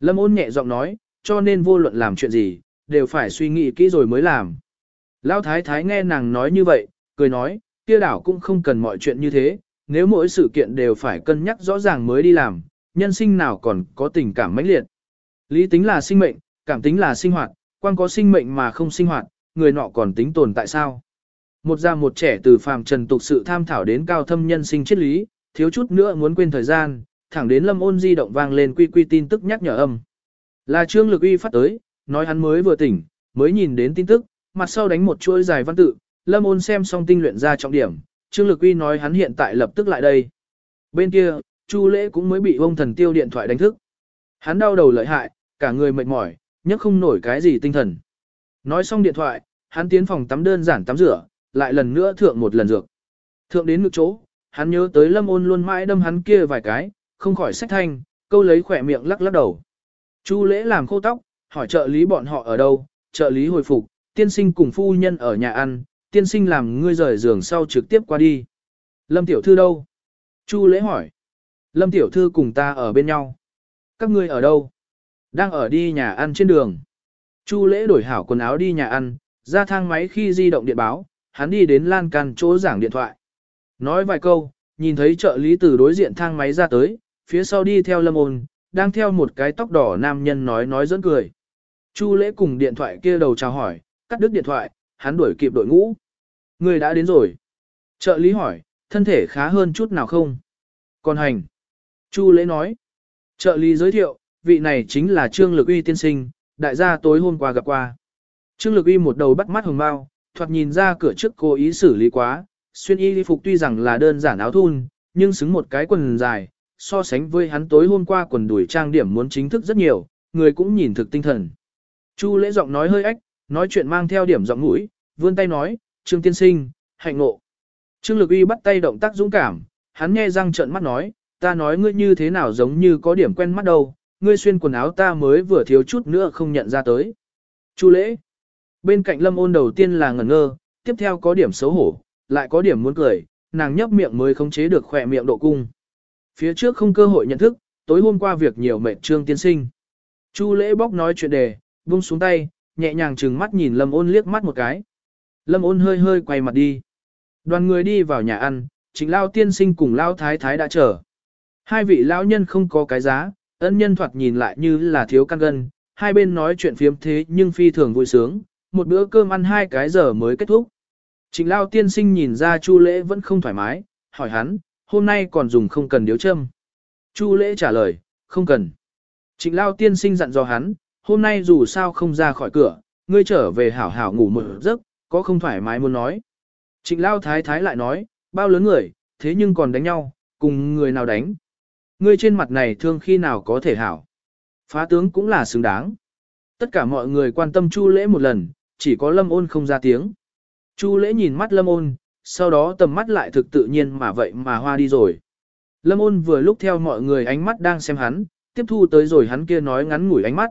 Lâm ôn nhẹ giọng nói, cho nên vô luận làm chuyện gì, đều phải suy nghĩ kỹ rồi mới làm. Lão thái thái nghe nàng nói như vậy, cười nói, kia đảo cũng không cần mọi chuyện như thế, nếu mỗi sự kiện đều phải cân nhắc rõ ràng mới đi làm, nhân sinh nào còn có tình cảm mãnh liệt. Lý tính là sinh mệnh, cảm tính là sinh hoạt, quan có sinh mệnh mà không sinh hoạt, người nọ còn tính tồn tại sao? Một già một trẻ từ phàm trần tục sự tham thảo đến cao thâm nhân sinh triết lý, thiếu chút nữa muốn quên thời gian, thẳng đến lâm ôn di động vang lên quy quy tin tức nhắc nhở âm. Là trương lực uy phát tới, nói hắn mới vừa tỉnh, mới nhìn đến tin tức, mặt sau đánh một chuỗi dài văn tự, lâm ôn xem xong tinh luyện ra trọng điểm, trương lực uy nói hắn hiện tại lập tức lại đây. Bên kia, chu lễ cũng mới bị ông thần tiêu điện thoại đánh thức. Hắn đau đầu lợi hại, cả người mệt mỏi, nhấc không nổi cái gì tinh thần. Nói xong điện thoại, hắn tiến phòng tắm đơn giản tắm rửa, lại lần nữa thượng một lần dược. Thượng đến ngực chỗ, hắn nhớ tới lâm ôn luôn mãi đâm hắn kia vài cái, không khỏi sách thanh, câu lấy khỏe miệng lắc lắc đầu. Chu lễ làm khô tóc, hỏi trợ lý bọn họ ở đâu, trợ lý hồi phục, tiên sinh cùng phu nhân ở nhà ăn, tiên sinh làm ngươi rời giường sau trực tiếp qua đi. Lâm tiểu thư đâu? Chu lễ hỏi. Lâm tiểu thư cùng ta ở bên nhau. Các ngươi ở đâu? Đang ở đi nhà ăn trên đường. Chu lễ đổi hảo quần áo đi nhà ăn, ra thang máy khi di động điện báo, hắn đi đến lan can chỗ giảng điện thoại. Nói vài câu, nhìn thấy trợ lý từ đối diện thang máy ra tới, phía sau đi theo lâm ôn, đang theo một cái tóc đỏ nam nhân nói nói dẫn cười. Chu lễ cùng điện thoại kia đầu chào hỏi, cắt đứt điện thoại, hắn đuổi kịp đội ngũ. Người đã đến rồi. Trợ lý hỏi, thân thể khá hơn chút nào không? Còn hành. Chu lễ nói. Trợ lý giới thiệu, vị này chính là Trương Lực Uy tiên sinh, đại gia tối hôm qua gặp qua. Trương Lực Uy một đầu bắt mắt hồng bao, thoạt nhìn ra cửa trước cố ý xử lý quá, xuyên y phục tuy rằng là đơn giản áo thun, nhưng xứng một cái quần dài, so sánh với hắn tối hôm qua quần đuổi trang điểm muốn chính thức rất nhiều, người cũng nhìn thực tinh thần. Chu lễ giọng nói hơi ách, nói chuyện mang theo điểm giọng mũi, vươn tay nói, Trương tiên sinh, hạnh ngộ. Trương Lực Uy bắt tay động tác dũng cảm, hắn nghe răng trợn mắt nói, ta nói ngươi như thế nào giống như có điểm quen mắt đâu, ngươi xuyên quần áo ta mới vừa thiếu chút nữa không nhận ra tới. Chu lễ. Bên cạnh lâm ôn đầu tiên là ngẩn ngơ, tiếp theo có điểm xấu hổ, lại có điểm muốn cười, nàng nhấp miệng mới khống chế được khỏe miệng độ cung. Phía trước không cơ hội nhận thức, tối hôm qua việc nhiều mệt trương tiên sinh. Chu lễ bóc nói chuyện đề, buông xuống tay, nhẹ nhàng trừng mắt nhìn lâm ôn liếc mắt một cái. Lâm ôn hơi hơi quay mặt đi. Đoàn người đi vào nhà ăn, chính lao tiên sinh cùng lao thái thái đã chờ. Hai vị lão nhân không có cái giá, ân nhân thoạt nhìn lại như là thiếu căn gân, hai bên nói chuyện phiếm thế nhưng phi thường vui sướng, một bữa cơm ăn hai cái giờ mới kết thúc. Trịnh Lao tiên sinh nhìn ra Chu Lễ vẫn không thoải mái, hỏi hắn, hôm nay còn dùng không cần điếu châm. Chu Lễ trả lời, không cần. Trịnh Lao tiên sinh dặn dò hắn, hôm nay dù sao không ra khỏi cửa, ngươi trở về hảo hảo ngủ một giấc, có không thoải mái muốn nói. Trịnh Lao thái thái lại nói, bao lớn người, thế nhưng còn đánh nhau, cùng người nào đánh. Ngươi trên mặt này thương khi nào có thể hảo. Phá tướng cũng là xứng đáng. Tất cả mọi người quan tâm Chu Lễ một lần, chỉ có Lâm Ôn không ra tiếng. Chu Lễ nhìn mắt Lâm Ôn, sau đó tầm mắt lại thực tự nhiên mà vậy mà hoa đi rồi. Lâm Ôn vừa lúc theo mọi người ánh mắt đang xem hắn, tiếp thu tới rồi hắn kia nói ngắn ngủi ánh mắt.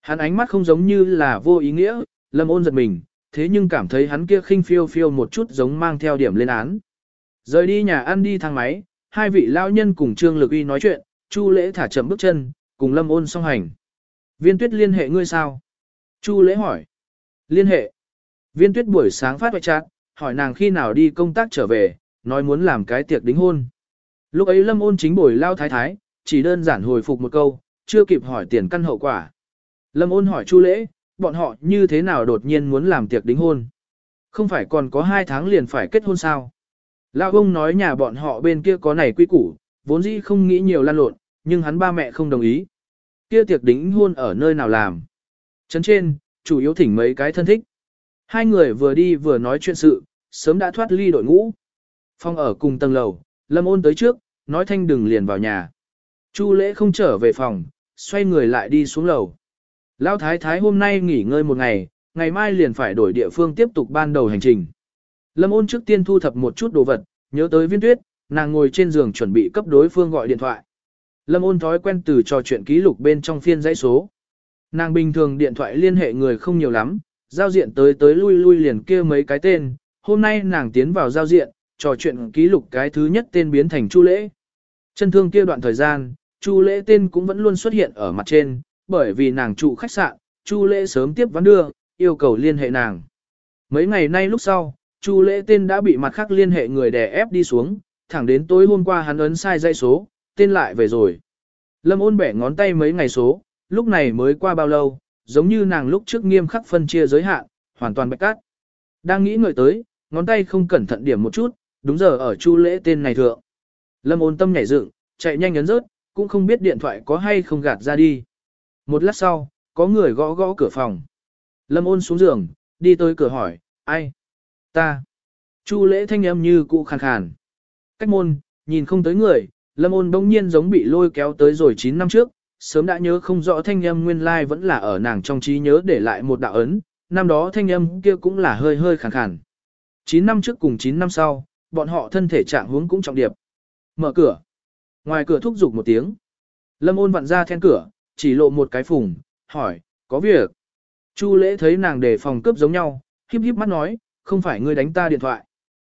Hắn ánh mắt không giống như là vô ý nghĩa, Lâm Ôn giật mình, thế nhưng cảm thấy hắn kia khinh phiêu phiêu một chút giống mang theo điểm lên án. Rời đi nhà ăn đi thang máy, hai vị lao nhân cùng Trương Lực Uy nói chuyện, Chu Lễ thả chậm bước chân, cùng Lâm Ôn song hành. Viên Tuyết liên hệ ngươi sao? Chu Lễ hỏi. Liên hệ. Viên Tuyết buổi sáng phát hoại trạng, hỏi nàng khi nào đi công tác trở về, nói muốn làm cái tiệc đính hôn. Lúc ấy Lâm Ôn chính buổi lao thái thái, chỉ đơn giản hồi phục một câu, chưa kịp hỏi tiền căn hậu quả. Lâm Ôn hỏi Chu Lễ, bọn họ như thế nào đột nhiên muốn làm tiệc đính hôn. Không phải còn có hai tháng liền phải kết hôn sao. Lão ông nói nhà bọn họ bên kia có này quy củ, vốn dĩ không nghĩ nhiều lan lộn, nhưng hắn ba mẹ không đồng ý. Kia tiệc đính hôn ở nơi nào làm. Trấn trên, chủ yếu thỉnh mấy cái thân thích. Hai người vừa đi vừa nói chuyện sự, sớm đã thoát ly đội ngũ. Phong ở cùng tầng lầu, lâm ôn tới trước, nói thanh đừng liền vào nhà. Chu lễ không trở về phòng, xoay người lại đi xuống lầu. Lão thái thái hôm nay nghỉ ngơi một ngày, ngày mai liền phải đổi địa phương tiếp tục ban đầu hành trình. Lâm ôn trước tiên thu thập một chút đồ vật, nhớ tới viên tuyết, nàng ngồi trên giường chuẩn bị cấp đối phương gọi điện thoại. Lâm ôn thói quen từ trò chuyện ký lục bên trong phiên dãy số. Nàng bình thường điện thoại liên hệ người không nhiều lắm, giao diện tới tới lui lui liền kia mấy cái tên, hôm nay nàng tiến vào giao diện, trò chuyện ký lục cái thứ nhất tên biến thành Chu Lễ. Chân thương kia đoạn thời gian, Chu Lễ tên cũng vẫn luôn xuất hiện ở mặt trên, bởi vì nàng trụ khách sạn, Chu Lễ sớm tiếp vấn đưa, yêu cầu liên hệ nàng. Mấy ngày nay lúc sau, Chu Lễ tên đã bị mặt khác liên hệ người đè ép đi xuống, thẳng đến tối hôm qua hắn ấn sai dây số, tên lại về rồi. Lâm ôn bẻ ngón tay mấy ngày số, lúc này mới qua bao lâu, giống như nàng lúc trước nghiêm khắc phân chia giới hạn, hoàn toàn bạch cát. Đang nghĩ ngợi tới, ngón tay không cẩn thận điểm một chút, đúng giờ ở chu lễ tên này thượng. Lâm ôn tâm nhảy dựng, chạy nhanh ấn rớt, cũng không biết điện thoại có hay không gạt ra đi. Một lát sau, có người gõ gõ cửa phòng. Lâm ôn xuống giường, đi tới cửa hỏi, ai? Ta. Chu lễ thanh âm như cụ khàn khàn. Cách môn, nhìn không tới người, lâm ôn bỗng nhiên giống bị lôi kéo tới rồi 9 năm trước, sớm đã nhớ không rõ thanh âm nguyên lai vẫn là ở nàng trong trí nhớ để lại một đạo ấn, năm đó thanh âm kia cũng là hơi hơi khàn khàn. 9 năm trước cùng 9 năm sau, bọn họ thân thể trạng huống cũng trọng điệp. Mở cửa. Ngoài cửa thúc giục một tiếng. Lâm ôn vặn ra then cửa, chỉ lộ một cái phùng, hỏi, có việc. Chu lễ thấy nàng để phòng cướp giống nhau, híp híp mắt nói, không phải ngươi đánh ta điện thoại.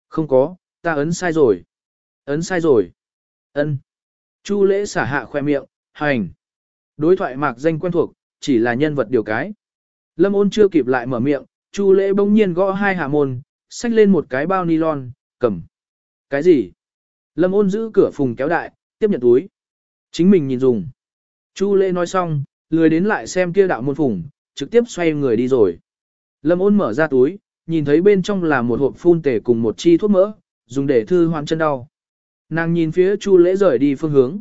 Không có, ta ấn sai rồi. Ấn sai rồi. Ân. Chu lễ xả hạ khoe miệng, hành. Đối thoại mạc danh quen thuộc, chỉ là nhân vật điều cái. Lâm ôn chưa kịp lại mở miệng, Chu lễ bỗng nhiên gõ hai hạ môn, xách lên một cái bao nylon, cầm. Cái gì? Lâm ôn giữ cửa phùng kéo đại, tiếp nhận túi. Chính mình nhìn dùng. Chu lễ nói xong, lười đến lại xem kia đạo môn phùng, trực tiếp xoay người đi rồi. Lâm ôn mở ra túi, nhìn thấy bên trong là một hộp phun tể cùng một chi thuốc mỡ, dùng để thư hoạn chân đau. Nàng nhìn phía Chu lễ rời đi phương hướng.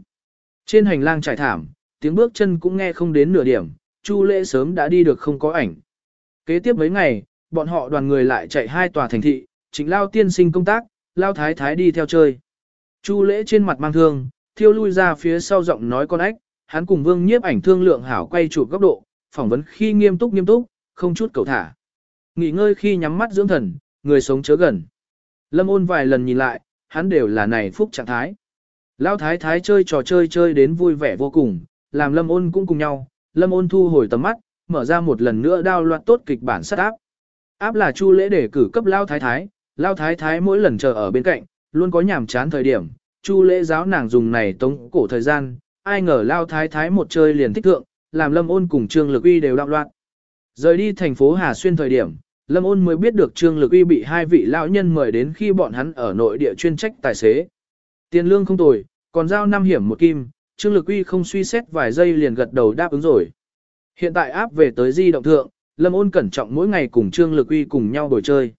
Trên hành lang trải thảm, tiếng bước chân cũng nghe không đến nửa điểm, Chu lễ sớm đã đi được không có ảnh. Kế tiếp mấy ngày, bọn họ đoàn người lại chạy hai tòa thành thị, chính lao tiên sinh công tác, lao thái thái đi theo chơi. Chu lễ trên mặt mang thương, thiêu lui ra phía sau giọng nói con ếch, hắn cùng vương nhiếp ảnh thương lượng hảo quay chụp góc độ, phỏng vấn khi nghiêm túc nghiêm túc, không chút cầu thả. Nghỉ ngơi khi nhắm mắt dưỡng thần, người sống chớ gần. Lâm ôn vài lần nhìn lại, hắn đều là này phúc trạng thái. Lão thái thái chơi trò chơi chơi đến vui vẻ vô cùng, làm lâm ôn cũng cùng nhau, lâm ôn thu hồi tầm mắt, mở ra một lần nữa đao loạt tốt kịch bản sát áp. Áp là chu lễ để cử cấp lao thái thái, lao thái thái mỗi lần chờ ở bên cạnh, luôn có nhàm chán thời điểm, chu lễ giáo nàng dùng này tống cổ thời gian, ai ngờ lao thái thái một chơi liền thích thượng, làm lâm ôn cùng trương lực uy đều đạo loạn. Rời đi thành phố Hà Xuyên thời điểm, Lâm ôn mới biết được Trương Lực Uy bị hai vị lão nhân mời đến khi bọn hắn ở nội địa chuyên trách tài xế. Tiền lương không tồi, còn giao năm hiểm một kim, Trương Lực Uy không suy xét vài giây liền gật đầu đáp ứng rồi. Hiện tại áp về tới di động thượng, Lâm ôn cẩn trọng mỗi ngày cùng Trương Lực Uy cùng nhau đổi chơi.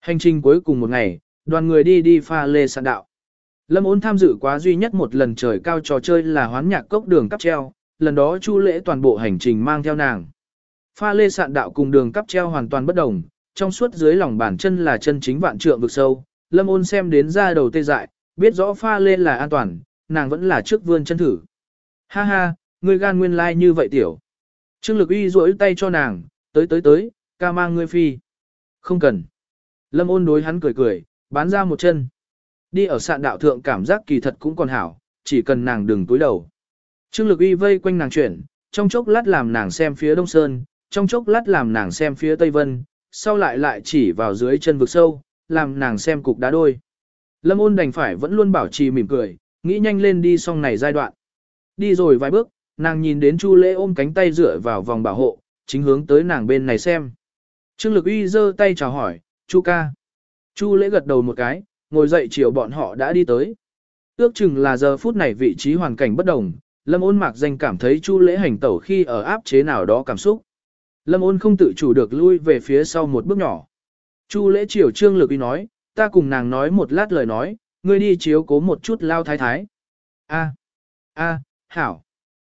Hành trình cuối cùng một ngày, đoàn người đi đi pha lê sạn đạo. Lâm ôn tham dự quá duy nhất một lần trời cao trò chơi là hoán nhạc cốc đường cắp treo, lần đó chu lễ toàn bộ hành trình mang theo nàng. Pha lê sạn đạo cùng đường cắp treo hoàn toàn bất đồng, trong suốt dưới lòng bàn chân là chân chính vạn trượng vực sâu. Lâm ôn xem đến ra đầu tê dại, biết rõ pha lê là an toàn, nàng vẫn là trước vươn chân thử. Ha ha, ngươi gan nguyên lai like như vậy tiểu. Trương lực uy duỗi tay cho nàng, tới tới tới, ca mang ngươi phi. Không cần. Lâm ôn đối hắn cười cười, bán ra một chân. Đi ở sạn đạo thượng cảm giác kỳ thật cũng còn hảo, chỉ cần nàng đừng túi đầu. Trương lực uy vây quanh nàng chuyển, trong chốc lát làm nàng xem phía đông sơn, trong chốc lát làm nàng xem phía Tây Vân, sau lại lại chỉ vào dưới chân vực sâu, làm nàng xem cục đá đôi. Lâm ôn đành phải vẫn luôn bảo trì mỉm cười, nghĩ nhanh lên đi xong này giai đoạn. Đi rồi vài bước, nàng nhìn đến Chu Lễ ôm cánh tay dựa vào vòng bảo hộ, chính hướng tới nàng bên này xem. Trương Lực Uy giơ tay chào hỏi, Chu ca. Chu Lễ gật đầu một cái, ngồi dậy chiều bọn họ đã đi tới. Ước chừng là giờ phút này vị trí hoàn cảnh bất đồng, Lâm ôn mạc danh cảm thấy Chu Lễ hành tẩu khi ở áp chế nào đó cảm xúc. Lâm ôn không tự chủ được lui về phía sau một bước nhỏ. Chu lễ chiều trương lực uy nói, ta cùng nàng nói một lát lời nói, ngươi đi chiếu cố một chút lao thái thái. A, a, hảo.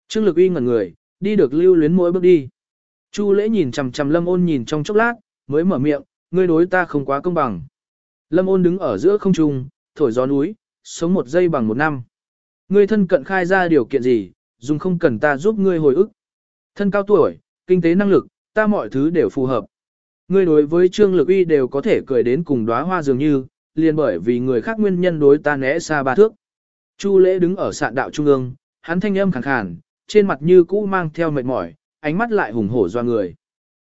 Trương lực uy ngẩn người, đi được lưu luyến mỗi bước đi. Chu lễ nhìn chằm chằm lâm ôn nhìn trong chốc lát, mới mở miệng, ngươi đối ta không quá công bằng. Lâm ôn đứng ở giữa không trung, thổi gió núi, sống một giây bằng một năm. Ngươi thân cận khai ra điều kiện gì, dùng không cần ta giúp ngươi hồi ức. Thân cao tuổi, kinh tế năng lực, ta mọi thứ đều phù hợp. Ngươi đối với trương lực uy đều có thể cười đến cùng đóa hoa dường như, liền bởi vì người khác nguyên nhân đối ta né xa ba thước. Chu lễ đứng ở sạn đạo trung ương, hắn thanh âm khàn khàn, trên mặt như cũ mang theo mệt mỏi, ánh mắt lại hùng hổ doa người.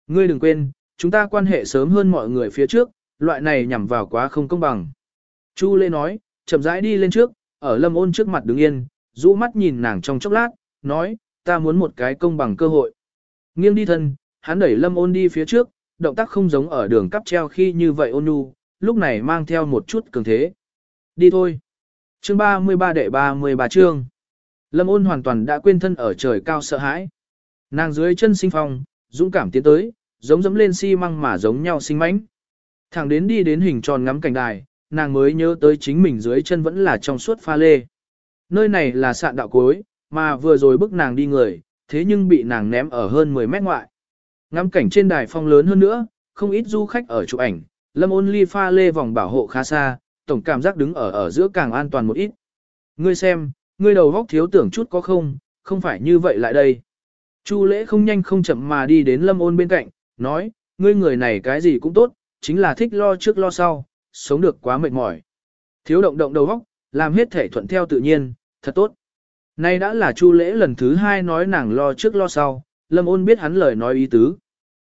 Ngươi đừng quên, chúng ta quan hệ sớm hơn mọi người phía trước, loại này nhằm vào quá không công bằng. Chu lễ nói, chậm rãi đi lên trước, ở lâm ôn trước mặt đứng yên, rũ mắt nhìn nàng trong chốc lát, nói, ta muốn một cái công bằng cơ hội. Nghiêng đi thân, hắn đẩy lâm ôn đi phía trước, động tác không giống ở đường cắp treo khi như vậy ôn nhu, lúc này mang theo một chút cường thế. Đi thôi. Chương 33 đệ 33 chương. Lâm ôn hoàn toàn đã quên thân ở trời cao sợ hãi. Nàng dưới chân sinh phong, dũng cảm tiến tới, giống dẫm lên xi si măng mà giống nhau sinh mãnh. Thẳng đến đi đến hình tròn ngắm cảnh đài, nàng mới nhớ tới chính mình dưới chân vẫn là trong suốt pha lê. Nơi này là sạn đạo cối, mà vừa rồi bức nàng đi người, thế nhưng bị nàng ném ở hơn 10 mét ngoại. Ngắm cảnh trên đài phong lớn hơn nữa, không ít du khách ở chụp ảnh, lâm ôn ly pha lê vòng bảo hộ khá xa, tổng cảm giác đứng ở ở giữa càng an toàn một ít. Ngươi xem, ngươi đầu góc thiếu tưởng chút có không, không phải như vậy lại đây. Chu lễ không nhanh không chậm mà đi đến lâm ôn bên cạnh, nói, ngươi người này cái gì cũng tốt, chính là thích lo trước lo sau, sống được quá mệt mỏi. Thiếu động động đầu góc, làm hết thể thuận theo tự nhiên, thật tốt. Nay đã là chu lễ lần thứ hai nói nàng lo trước lo sau, lâm ôn biết hắn lời nói ý tứ.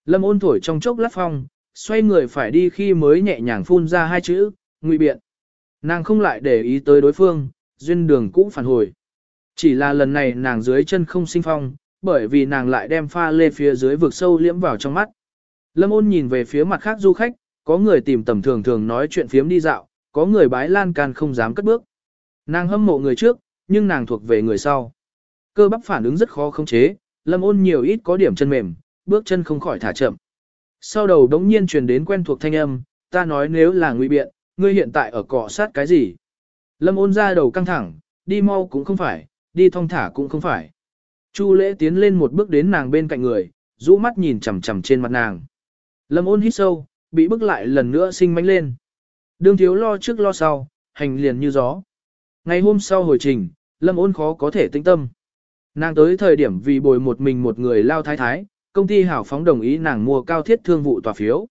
Lâm ôn thổi trong chốc lát phong, xoay người phải đi khi mới nhẹ nhàng phun ra hai chữ, ngụy biện. Nàng không lại để ý tới đối phương, duyên đường cũ phản hồi. Chỉ là lần này nàng dưới chân không sinh phong, bởi vì nàng lại đem pha lê phía dưới vực sâu liễm vào trong mắt. Lâm ôn nhìn về phía mặt khác du khách, có người tìm tầm thường thường nói chuyện phiếm đi dạo, có người bái lan can không dám cất bước. Nàng hâm mộ người trước, nhưng nàng thuộc về người sau. Cơ bắp phản ứng rất khó khống chế, lâm ôn nhiều ít có điểm chân mềm, bước chân không khỏi thả chậm. Sau đầu đống nhiên truyền đến quen thuộc thanh âm, ta nói nếu là nguy biện, ngươi hiện tại ở cọ sát cái gì? Lâm ôn ra đầu căng thẳng, đi mau cũng không phải, đi thong thả cũng không phải. Chu lễ tiến lên một bước đến nàng bên cạnh người, rũ mắt nhìn chằm chằm trên mặt nàng. Lâm ôn hít sâu, bị bức lại lần nữa sinh mánh lên. Đương thiếu lo trước lo sau, hành liền như gió. Ngày hôm sau hồi trình, Lâm ôn khó có thể tĩnh tâm. Nàng tới thời điểm vì bồi một mình một người lao thái thái, công ty hảo phóng đồng ý nàng mua cao thiết thương vụ tòa phiếu.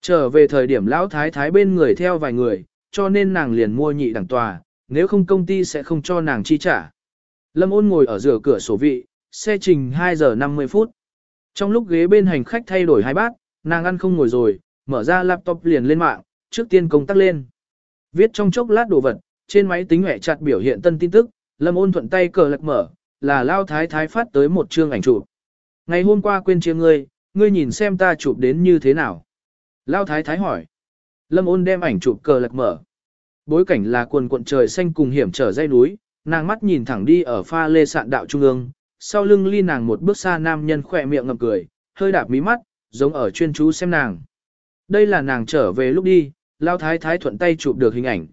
Trở về thời điểm lão thái thái bên người theo vài người, cho nên nàng liền mua nhị đẳng tòa, nếu không công ty sẽ không cho nàng chi trả. Lâm ôn ngồi ở giữa cửa sổ vị, xe trình 2 giờ 50 phút. Trong lúc ghế bên hành khách thay đổi hai bát, nàng ăn không ngồi rồi, mở ra laptop liền lên mạng, trước tiên công tác lên. Viết trong chốc lát đồ vật, trên máy tính hẻ chặt biểu hiện tân tin tức, Lâm ôn thuận tay cờ lật mở, là lao thái thái phát tới một chương ảnh chụp. Ngày hôm qua quên chia ngươi, ngươi nhìn xem ta chụp đến như thế nào. Lao thái thái hỏi. Lâm ôn đem ảnh chụp cờ lật mở. Bối cảnh là quần cuộn trời xanh cùng hiểm trở dây núi, nàng mắt nhìn thẳng đi ở pha lê sạn đạo trung ương, sau lưng ly nàng một bước xa nam nhân khỏe miệng ngậm cười, hơi đạp mí mắt, giống ở chuyên chú xem nàng. Đây là nàng trở về lúc đi, lao thái thái thuận tay chụp được hình ảnh.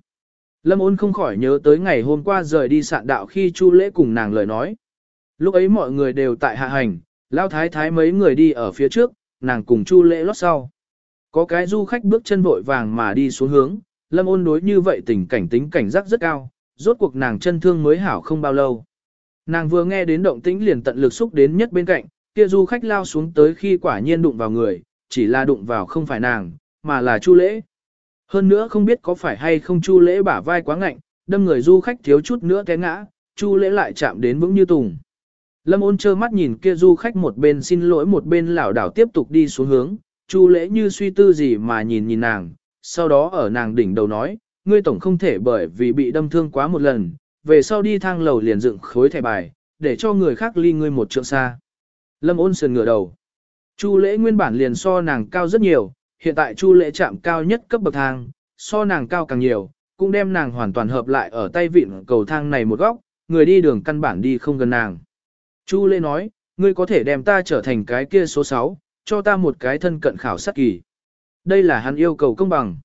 Lâm ôn không khỏi nhớ tới ngày hôm qua rời đi sạn đạo khi Chu lễ cùng nàng lời nói. Lúc ấy mọi người đều tại hạ hành, lao thái thái mấy người đi ở phía trước, nàng cùng Chu lễ lót sau. Có cái du khách bước chân vội vàng mà đi xuống hướng, lâm ôn đối như vậy tình cảnh tính cảnh giác rất cao, rốt cuộc nàng chân thương mới hảo không bao lâu. Nàng vừa nghe đến động tĩnh liền tận lực xúc đến nhất bên cạnh, kia du khách lao xuống tới khi quả nhiên đụng vào người, chỉ là đụng vào không phải nàng, mà là Chu lễ. Hơn nữa không biết có phải hay không Chu lễ bả vai quá ngạnh, đâm người du khách thiếu chút nữa té ngã, Chu lễ lại chạm đến vững như tùng. Lâm ôn trơ mắt nhìn kia du khách một bên xin lỗi một bên lảo đảo tiếp tục đi xuống hướng, Chu lễ như suy tư gì mà nhìn nhìn nàng, sau đó ở nàng đỉnh đầu nói, ngươi tổng không thể bởi vì bị đâm thương quá một lần, về sau đi thang lầu liền dựng khối thẻ bài, để cho người khác ly ngươi một trượng xa. Lâm ôn sườn ngửa đầu. Chu lễ nguyên bản liền so nàng cao rất nhiều, hiện tại chu lễ chạm cao nhất cấp bậc thang, so nàng cao càng nhiều, cũng đem nàng hoàn toàn hợp lại ở tay vịn cầu thang này một góc, người đi đường căn bản đi không gần nàng. Chu lễ nói, ngươi có thể đem ta trở thành cái kia số 6, cho ta một cái thân cận khảo sát kỳ. Đây là hắn yêu cầu công bằng.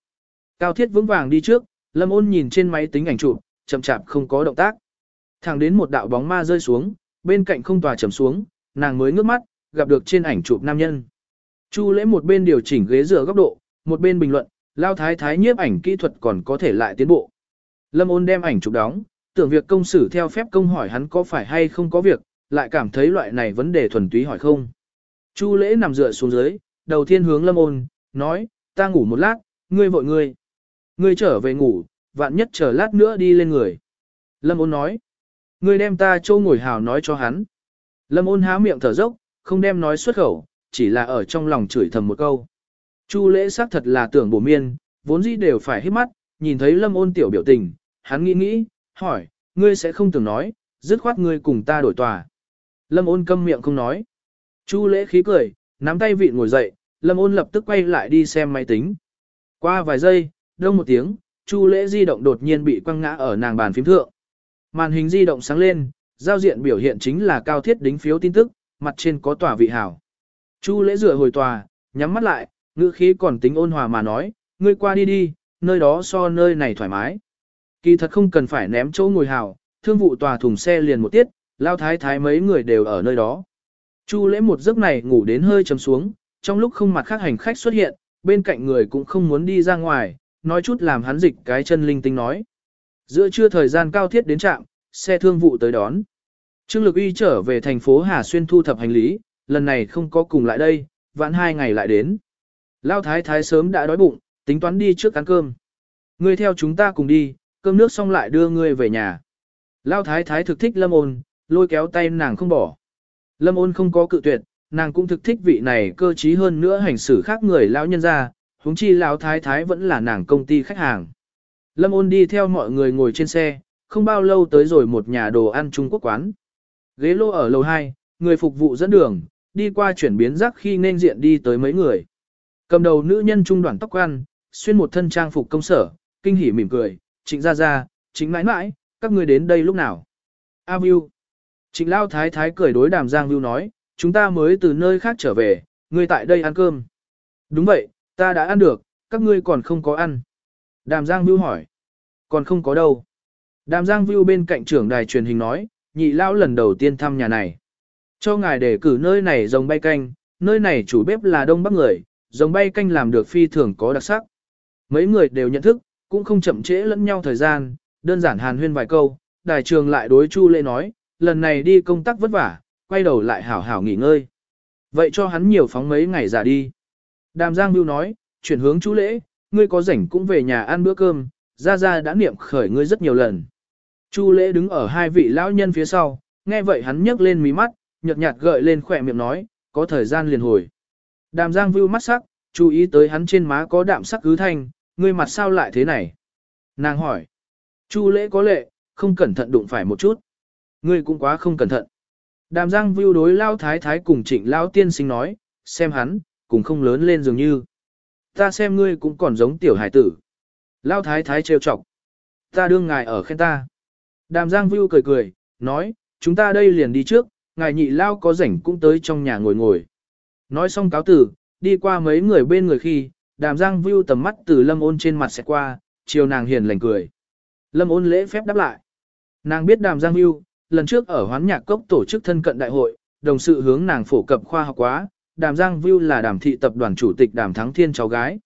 Cao thiết vững vàng đi trước, lâm ôn nhìn trên máy tính ảnh chụp, chậm chạp không có động tác. Thẳng đến một đạo bóng ma rơi xuống, bên cạnh không tòa trầm xuống, nàng mới ngước mắt, gặp được trên ảnh chụp nam nhân. Chu lễ một bên điều chỉnh ghế dựa góc độ, một bên bình luận, lao thái thái nhiếp ảnh kỹ thuật còn có thể lại tiến bộ. Lâm ôn đem ảnh chụp đóng, tưởng việc công xử theo phép công hỏi hắn có phải hay không có việc, lại cảm thấy loại này vấn đề thuần túy hỏi không. Chu lễ nằm dựa xuống dưới, đầu tiên hướng lâm ôn, nói, ta ngủ một lát, ngươi vội ngươi. Ngươi trở về ngủ, vạn nhất chờ lát nữa đi lên người. Lâm ôn nói, ngươi đem ta châu ngồi hào nói cho hắn. Lâm ôn há miệng thở dốc, không đem nói xuất khẩu, chỉ là ở trong lòng chửi thầm một câu. Chu lễ xác thật là tưởng bổ miên, vốn dĩ đều phải hít mắt, nhìn thấy lâm ôn tiểu biểu tình, hắn nghĩ nghĩ, hỏi, ngươi sẽ không tưởng nói, dứt khoát ngươi cùng ta đổi tòa. Lâm ôn câm miệng không nói. Chu lễ khí cười, nắm tay vị ngồi dậy, lâm ôn lập tức quay lại đi xem máy tính. Qua vài giây, đông một tiếng, chu lễ di động đột nhiên bị quăng ngã ở nàng bàn phím thượng. Màn hình di động sáng lên, giao diện biểu hiện chính là cao thiết đính phiếu tin tức, mặt trên có tòa vị hảo. Chu lễ rửa hồi tòa, nhắm mắt lại, ngữ khí còn tính ôn hòa mà nói, ngươi qua đi đi, nơi đó so nơi này thoải mái. Kỳ thật không cần phải ném chỗ ngồi hảo, thương vụ tòa thùng xe liền một tiết, lao thái thái mấy người đều ở nơi đó. Chu lễ một giấc này ngủ đến hơi chấm xuống, trong lúc không mặt khác hành khách xuất hiện, bên cạnh người cũng không muốn đi ra ngoài, nói chút làm hắn dịch cái chân linh tinh nói. Giữa trưa thời gian cao thiết đến trạm, xe thương vụ tới đón. Trương Lực Uy trở về thành phố Hà Xuyên thu thập hành lý, lần này không có cùng lại đây, vãn hai ngày lại đến. Lao thái thái sớm đã đói bụng, tính toán đi trước ăn cơm. Ngươi theo chúng ta cùng đi, cơm nước xong lại đưa ngươi về nhà. Lao thái thái thực thích lâm ôn, lôi kéo tay nàng không bỏ. Lâm ôn không có cự tuyệt, nàng cũng thực thích vị này cơ trí hơn nữa hành xử khác người lão nhân ra, huống chi lão thái thái vẫn là nàng công ty khách hàng. Lâm ôn đi theo mọi người ngồi trên xe, không bao lâu tới rồi một nhà đồ ăn Trung Quốc quán. Ghế lô ở lầu 2, người phục vụ dẫn đường, đi qua chuyển biến rắc khi nên diện đi tới mấy người. Cầm đầu nữ nhân trung đoàn tóc ăn, xuyên một thân trang phục công sở, kinh hỉ mỉm cười, trịnh ra ra, chính mãi mãi, các ngươi đến đây lúc nào. A View. Trịnh Lao Thái Thái cười đối đàm Giang Vưu nói, chúng ta mới từ nơi khác trở về, ngươi tại đây ăn cơm. Đúng vậy, ta đã ăn được, các ngươi còn không có ăn. Đàm Giang Vưu hỏi. Còn không có đâu. Đàm Giang Vưu bên cạnh trưởng đài truyền hình nói, nhị lão lần đầu tiên thăm nhà này. Cho ngài để cử nơi này rồng bay canh, nơi này chủ bếp là đông bắc người, rồng bay canh làm được phi thường có đặc sắc. Mấy người đều nhận thức, cũng không chậm trễ lẫn nhau thời gian, đơn giản hàn huyên vài câu, đài trường lại đối Chu Lễ nói, lần này đi công tác vất vả, quay đầu lại hảo hảo nghỉ ngơi. Vậy cho hắn nhiều phóng mấy ngày giả đi. Đàm Giang Bưu nói, chuyển hướng chú Lễ, ngươi có rảnh cũng về nhà ăn bữa cơm, Ra Ra đã niệm khởi ngươi rất nhiều lần. Chu Lễ đứng ở hai vị lão nhân phía sau, nghe vậy hắn nhấc lên mí mắt, nhợt nhạt gợi lên khỏe miệng nói, có thời gian liền hồi. Đàm Giang Vưu mắt sắc, chú ý tới hắn trên má có đạm sắc cứ thanh, ngươi mặt sao lại thế này? Nàng hỏi. Chu lễ có lệ, không cẩn thận đụng phải một chút. Ngươi cũng quá không cẩn thận. Đàm Giang Vưu đối Lao Thái Thái cùng trịnh Lao Tiên sinh nói, xem hắn, cũng không lớn lên dường như. Ta xem ngươi cũng còn giống tiểu hải tử. Lao Thái Thái trêu chọc. Ta đương ngài ở khen ta. Đàm Giang Vưu cười cười, nói, chúng ta đây liền đi trước, ngài nhị Lao có rảnh cũng tới trong nhà ngồi ngồi. Nói xong cáo tử, đi qua mấy người bên người khi, đàm giang Vưu tầm mắt từ lâm ôn trên mặt sẽ qua, chiều nàng hiền lành cười. Lâm ôn lễ phép đáp lại. Nàng biết đàm giang Vưu lần trước ở hoán nhạc cốc tổ chức thân cận đại hội, đồng sự hướng nàng phổ cập khoa học quá, đàm giang view là đàm thị tập đoàn chủ tịch đàm thắng thiên cháu gái.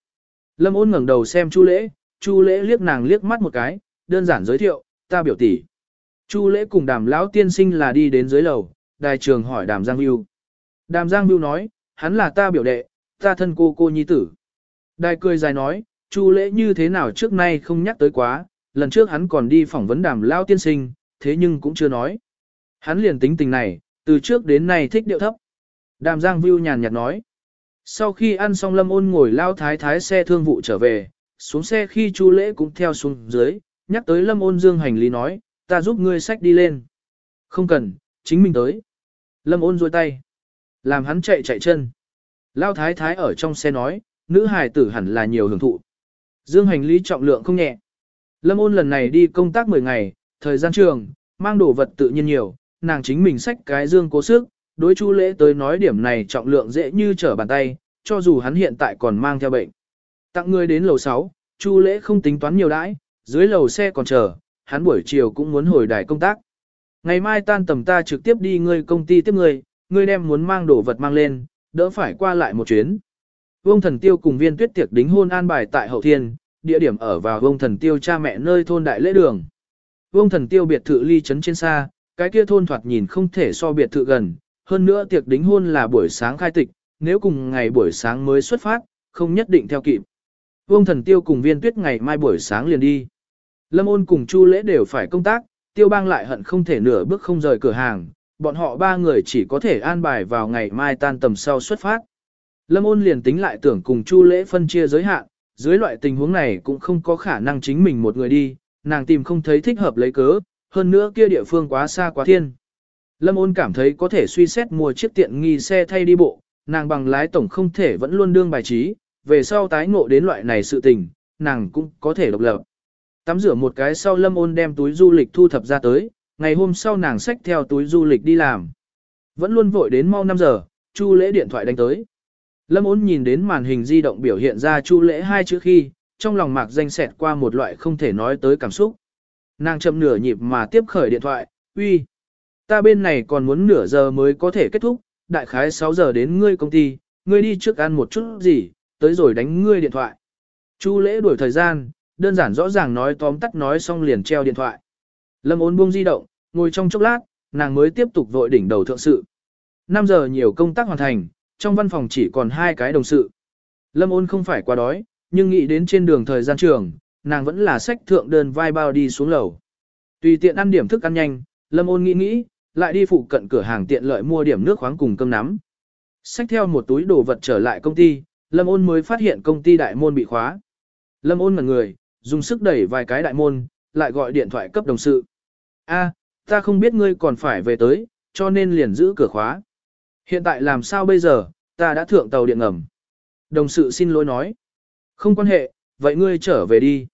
Lâm ôn ngẩng đầu xem chu lễ, chu lễ liếc nàng liếc mắt một cái, đơn giản giới thiệu, ta biểu tỷ. Chu lễ cùng đàm lão tiên sinh là đi đến dưới lầu, đài trường hỏi đàm giang view. Đàm giang view nói, hắn là ta biểu đệ, ta thân cô cô nhi tử. Đài cười dài nói, Chu lễ như thế nào trước nay không nhắc tới quá, lần trước hắn còn đi phỏng vấn đàm Lão tiên sinh, thế nhưng cũng chưa nói. Hắn liền tính tình này, từ trước đến nay thích điệu thấp. Đàm Giang Viu nhàn nhạt nói. Sau khi ăn xong lâm ôn ngồi lao thái thái xe thương vụ trở về, xuống xe khi Chu lễ cũng theo xuống dưới, nhắc tới lâm ôn dương hành lý nói, ta giúp ngươi sách đi lên. Không cần, chính mình tới. Lâm ôn rôi tay. Làm hắn chạy chạy chân. Lao thái thái ở trong xe nói, nữ hài tử hẳn là nhiều hưởng thụ. Dương hành lý trọng lượng không nhẹ. Lâm ôn lần này đi công tác 10 ngày, thời gian trường, mang đồ vật tự nhiên nhiều, nàng chính mình xách cái dương cố sức, đối Chu Lễ tới nói điểm này trọng lượng dễ như trở bàn tay, cho dù hắn hiện tại còn mang theo bệnh. Tặng người đến lầu 6, Chu Lễ không tính toán nhiều đãi, dưới lầu xe còn chờ, hắn buổi chiều cũng muốn hồi đài công tác. Ngày mai tan tầm ta trực tiếp đi ngươi công ty tiếp ngươi, ngươi đem muốn mang đồ vật mang lên, đỡ phải qua lại một chuyến. Vương thần tiêu cùng viên tuyết tiệc đính hôn an bài tại hậu thiên, địa điểm ở vào vương thần tiêu cha mẹ nơi thôn đại lễ đường. Vương thần tiêu biệt thự ly trấn trên xa, cái kia thôn thoạt nhìn không thể so biệt thự gần, hơn nữa tiệc đính hôn là buổi sáng khai tịch, nếu cùng ngày buổi sáng mới xuất phát, không nhất định theo kịp. Vương thần tiêu cùng viên tuyết ngày mai buổi sáng liền đi. Lâm ôn cùng Chu lễ đều phải công tác, tiêu bang lại hận không thể nửa bước không rời cửa hàng, bọn họ ba người chỉ có thể an bài vào ngày mai tan tầm sau xuất phát. Lâm ôn liền tính lại tưởng cùng Chu lễ phân chia giới hạn, dưới loại tình huống này cũng không có khả năng chính mình một người đi, nàng tìm không thấy thích hợp lấy cớ, hơn nữa kia địa phương quá xa quá thiên. Lâm ôn cảm thấy có thể suy xét mua chiếc tiện nghi xe thay đi bộ, nàng bằng lái tổng không thể vẫn luôn đương bài trí, về sau tái ngộ đến loại này sự tình, nàng cũng có thể độc lập. Tắm rửa một cái sau lâm ôn đem túi du lịch thu thập ra tới, ngày hôm sau nàng xách theo túi du lịch đi làm. Vẫn luôn vội đến mau 5 giờ, Chu lễ điện thoại đánh tới. Lâm ôn nhìn đến màn hình di động biểu hiện ra Chu lễ hai chữ khi, trong lòng mạc danh xẹt qua một loại không thể nói tới cảm xúc. Nàng chậm nửa nhịp mà tiếp khởi điện thoại, uy, ta bên này còn muốn nửa giờ mới có thể kết thúc, đại khái 6 giờ đến ngươi công ty, ngươi đi trước ăn một chút gì, tới rồi đánh ngươi điện thoại. Chu lễ đuổi thời gian, đơn giản rõ ràng nói tóm tắt nói xong liền treo điện thoại. Lâm ôn buông di động, ngồi trong chốc lát, nàng mới tiếp tục vội đỉnh đầu thượng sự. 5 giờ nhiều công tác hoàn thành, trong văn phòng chỉ còn hai cái đồng sự. Lâm ôn không phải quá đói, nhưng nghĩ đến trên đường thời gian trường, nàng vẫn là sách thượng đơn vai bao đi xuống lầu. Tùy tiện ăn điểm thức ăn nhanh, Lâm ôn nghĩ nghĩ, lại đi phụ cận cửa hàng tiện lợi mua điểm nước khoáng cùng cơm nắm. Xách theo một túi đồ vật trở lại công ty, Lâm ôn mới phát hiện công ty đại môn bị khóa. Lâm ôn mặt người, dùng sức đẩy vài cái đại môn, lại gọi điện thoại cấp đồng sự. A, ta không biết ngươi còn phải về tới, cho nên liền giữ cửa khóa. Hiện tại làm sao bây giờ, ta đã thượng tàu điện ngầm. Đồng sự xin lỗi nói. Không quan hệ, vậy ngươi trở về đi.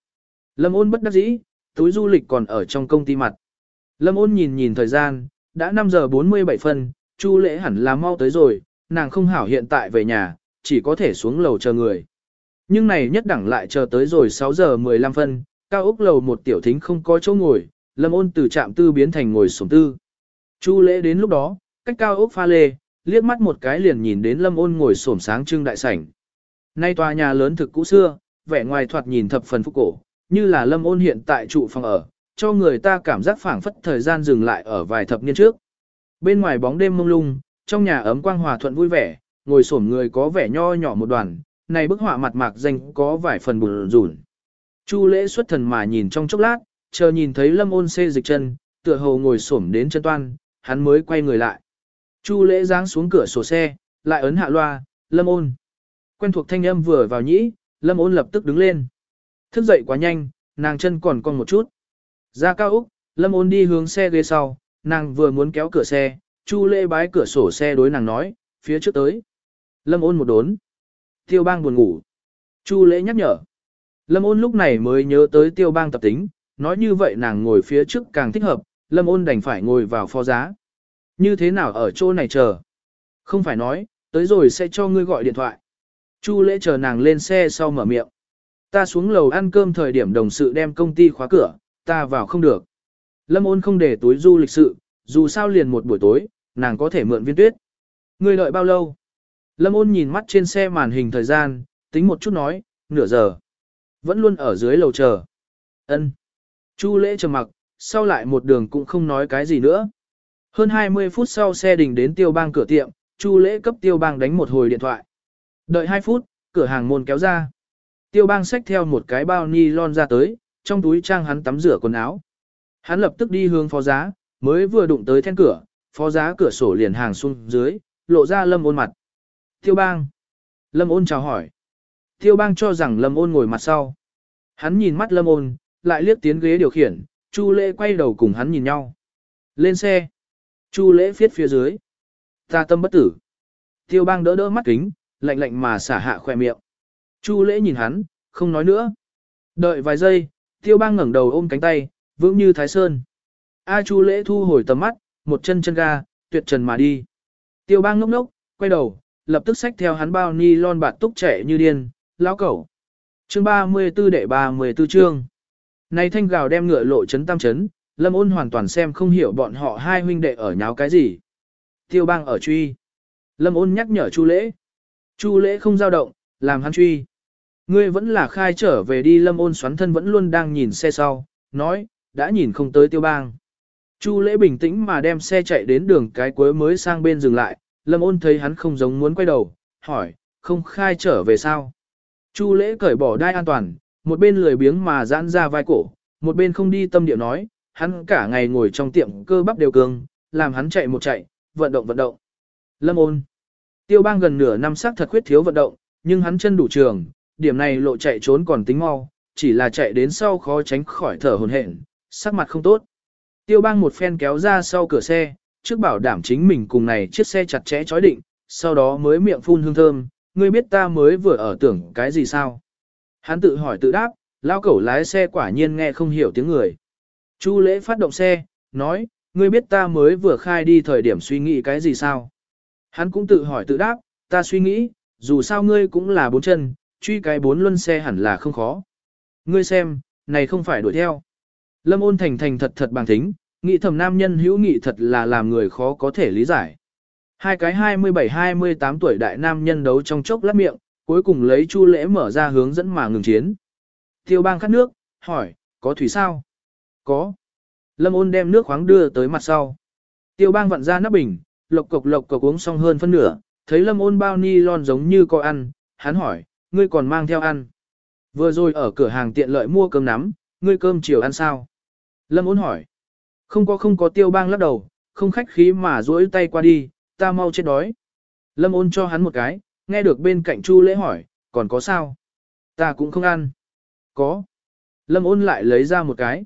Lâm ôn bất đắc dĩ, túi du lịch còn ở trong công ty mặt. Lâm ôn nhìn nhìn thời gian, đã 5 giờ 47 phân, Chu lễ hẳn là mau tới rồi, nàng không hảo hiện tại về nhà, chỉ có thể xuống lầu chờ người. Nhưng này nhất đẳng lại chờ tới rồi 6 giờ 15 phân, cao ốc lầu một tiểu thính không có chỗ ngồi, lâm ôn từ trạm tư biến thành ngồi sổng tư. Chu lễ đến lúc đó, cách cao ốc pha lê, liếc mắt một cái liền nhìn đến lâm ôn ngồi sổm sáng trưng đại sảnh. Nay tòa nhà lớn thực cũ xưa, vẻ ngoài thoạt nhìn thập phần phúc cổ, như là lâm ôn hiện tại trụ phòng ở, cho người ta cảm giác phảng phất thời gian dừng lại ở vài thập niên trước. Bên ngoài bóng đêm mông lung, trong nhà ấm quang hòa thuận vui vẻ, ngồi xổm người có vẻ nho nhỏ một đoàn, này bức họa mặt mạc danh có vài phần buồn rủn. Chu lễ xuất thần mà nhìn trong chốc lát, chờ nhìn thấy lâm ôn xê dịch chân, tựa hồ ngồi xổm đến chân toan, hắn mới quay người lại. Chu lễ giáng xuống cửa sổ xe, lại ấn hạ loa, lâm ôn. Quen thuộc thanh âm vừa vào nhĩ, lâm ôn lập tức đứng lên. Thức dậy quá nhanh, nàng chân còn còn một chút. Ra cao Úc, lâm ôn đi hướng xe ghế sau, nàng vừa muốn kéo cửa xe, chu lễ bái cửa sổ xe đối nàng nói, phía trước tới. Lâm ôn một đốn. Tiêu bang buồn ngủ. Chu lễ nhắc nhở. Lâm ôn lúc này mới nhớ tới tiêu bang tập tính, nói như vậy nàng ngồi phía trước càng thích hợp, lâm ôn đành phải ngồi vào phó giá. Như thế nào ở chỗ này chờ? Không phải nói, tới rồi sẽ cho ngươi gọi điện thoại. Chu lễ chờ nàng lên xe sau mở miệng. Ta xuống lầu ăn cơm thời điểm đồng sự đem công ty khóa cửa, ta vào không được. Lâm ôn không để túi du lịch sự, dù sao liền một buổi tối, nàng có thể mượn viên tuyết. Ngươi đợi bao lâu? Lâm ôn nhìn mắt trên xe màn hình thời gian, tính một chút nói, nửa giờ. Vẫn luôn ở dưới lầu chờ. Ân. Chu lễ trầm mặc, sau lại một đường cũng không nói cái gì nữa. Hơn 20 phút sau xe đình đến tiêu bang cửa tiệm, Chu lễ cấp tiêu bang đánh một hồi điện thoại. Đợi 2 phút, cửa hàng môn kéo ra. Tiêu bang xách theo một cái bao ni lon ra tới, trong túi trang hắn tắm rửa quần áo. Hắn lập tức đi hướng phó giá, mới vừa đụng tới then cửa, phó giá cửa sổ liền hàng xuống dưới, lộ ra lâm ôn mặt. Tiêu bang. Lâm ôn chào hỏi. Tiêu bang cho rằng lâm ôn ngồi mặt sau. Hắn nhìn mắt lâm ôn, lại liếc tiến ghế điều khiển, Chu lễ quay đầu cùng hắn nhìn nhau. Lên xe. Chu lễ phiết phía dưới. Ta tâm bất tử. Tiêu bang đỡ đỡ mắt kính, lạnh lạnh mà xả hạ khoe miệng. Chu lễ nhìn hắn, không nói nữa. Đợi vài giây, tiêu bang ngẩng đầu ôm cánh tay, vững như thái sơn. A chu lễ thu hồi tầm mắt, một chân chân ga, tuyệt trần mà đi. Tiêu bang ngốc ngốc, quay đầu, lập tức xách theo hắn bao ni lon bạt túc trẻ như điên, lão cẩu. Chương 34 đệ 34 chương. Này thanh gào đem ngựa lộ chấn tam chấn, Lâm ôn hoàn toàn xem không hiểu bọn họ hai huynh đệ ở nháo cái gì. Tiêu bang ở truy. Lâm ôn nhắc nhở Chu lễ. Chu lễ không dao động, làm hắn truy. Ngươi vẫn là khai trở về đi lâm ôn xoắn thân vẫn luôn đang nhìn xe sau, nói, đã nhìn không tới tiêu bang. Chu lễ bình tĩnh mà đem xe chạy đến đường cái cuối mới sang bên dừng lại, lâm ôn thấy hắn không giống muốn quay đầu, hỏi, không khai trở về sao? Chu lễ cởi bỏ đai an toàn, một bên lười biếng mà giãn ra vai cổ, một bên không đi tâm điệu nói, hắn cả ngày ngồi trong tiệm cơ bắp đều cường, làm hắn chạy một chạy, vận động vận động. Lâm ôn. Tiêu bang gần nửa năm sắc thật khuyết thiếu vận động, nhưng hắn chân đủ trường, điểm này lộ chạy trốn còn tính mau, chỉ là chạy đến sau khó tránh khỏi thở hồn hển, sắc mặt không tốt. Tiêu bang một phen kéo ra sau cửa xe, trước bảo đảm chính mình cùng này chiếc xe chặt chẽ chói định, sau đó mới miệng phun hương thơm, ngươi biết ta mới vừa ở tưởng cái gì sao? Hắn tự hỏi tự đáp, lao cẩu lái xe quả nhiên nghe không hiểu tiếng người. Chu lễ phát động xe, nói, ngươi biết ta mới vừa khai đi thời điểm suy nghĩ cái gì sao? Hắn cũng tự hỏi tự đáp, ta suy nghĩ, dù sao ngươi cũng là bốn chân, truy cái bốn luân xe hẳn là không khó. Ngươi xem, này không phải đuổi theo. Lâm ôn thành thành thật thật bằng tính, nghĩ thầm nam nhân hữu nghị thật là làm người khó có thể lý giải. Hai cái 27-28 tuổi đại nam nhân đấu trong chốc lát miệng, cuối cùng lấy chu lễ mở ra hướng dẫn mà ngừng chiến. Tiêu bang khát nước, hỏi, có thủy sao? Có. Lâm ôn đem nước khoáng đưa tới mặt sau. Tiêu bang vặn ra nắp bình, lộc cộc lộc cộc uống xong hơn phân nửa, thấy lâm ôn bao ni lon giống như có ăn, hắn hỏi, ngươi còn mang theo ăn. Vừa rồi ở cửa hàng tiện lợi mua cơm nắm, ngươi cơm chiều ăn sao? Lâm ôn hỏi. Không có không có tiêu bang lắc đầu, không khách khí mà duỗi tay qua đi, ta mau chết đói. Lâm ôn cho hắn một cái, nghe được bên cạnh Chu lễ hỏi, còn có sao? Ta cũng không ăn. Có. Lâm ôn lại lấy ra một cái.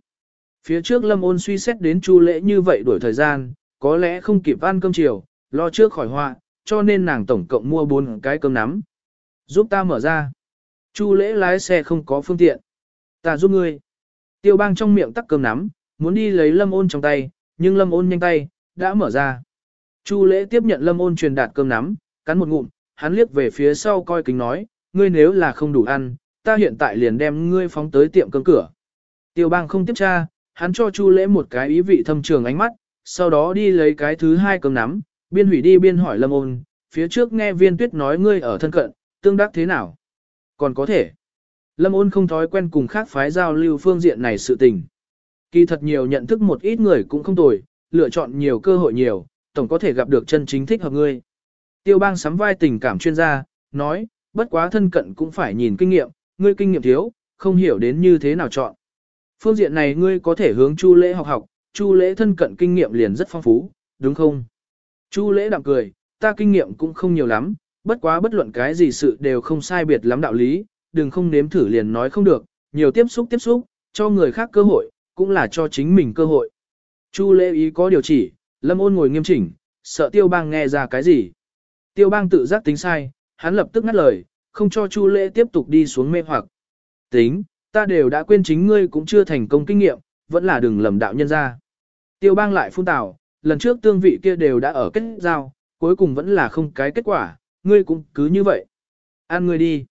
Phía trước Lâm ôn suy xét đến Chu lễ như vậy đổi thời gian, có lẽ không kịp ăn cơm chiều, lo trước khỏi họa, cho nên nàng tổng cộng mua bốn cái cơm nắm. Giúp ta mở ra. Chu lễ lái xe không có phương tiện. Ta giúp ngươi. Tiêu bang trong miệng tắc cơm nắm, muốn đi lấy lâm ôn trong tay, nhưng lâm ôn nhanh tay, đã mở ra. Chu lễ tiếp nhận lâm ôn truyền đạt cơm nắm, cắn một ngụm, hắn liếc về phía sau coi kính nói, ngươi nếu là không đủ ăn, ta hiện tại liền đem ngươi phóng tới tiệm cơm cửa. Tiêu bang không tiếp tra, hắn cho chu lễ một cái ý vị thâm trường ánh mắt, sau đó đi lấy cái thứ hai cơm nắm, biên hủy đi biên hỏi lâm ôn, phía trước nghe viên tuyết nói ngươi ở thân cận, tương đắc thế nào? Còn có thể. Lâm ôn không thói quen cùng khác phái giao lưu phương diện này sự tình. Kỳ thật nhiều nhận thức một ít người cũng không tồi, lựa chọn nhiều cơ hội nhiều, tổng có thể gặp được chân chính thích hợp ngươi. Tiêu bang sắm vai tình cảm chuyên gia, nói, bất quá thân cận cũng phải nhìn kinh nghiệm, ngươi kinh nghiệm thiếu, không hiểu đến như thế nào chọn. Phương diện này ngươi có thể hướng Chu Lễ học học, Chu Lễ thân cận kinh nghiệm liền rất phong phú, đúng không? Chu Lễ đạm cười, ta kinh nghiệm cũng không nhiều lắm, bất quá bất luận cái gì sự đều không sai biệt lắm đạo lý, đừng không nếm thử liền nói không được, nhiều tiếp xúc tiếp xúc, cho người khác cơ hội, cũng là cho chính mình cơ hội. Chu lễ ý có điều chỉ, lâm ôn ngồi nghiêm chỉnh, sợ tiêu bang nghe ra cái gì. Tiêu bang tự giác tính sai, hắn lập tức ngắt lời, không cho chu lễ tiếp tục đi xuống mê hoặc. Tính, ta đều đã quên chính ngươi cũng chưa thành công kinh nghiệm, vẫn là đừng lầm đạo nhân ra. Tiêu bang lại phun tào, lần trước tương vị kia đều đã ở kết giao, cuối cùng vẫn là không cái kết quả, ngươi cũng cứ như vậy. Ăn ngươi đi.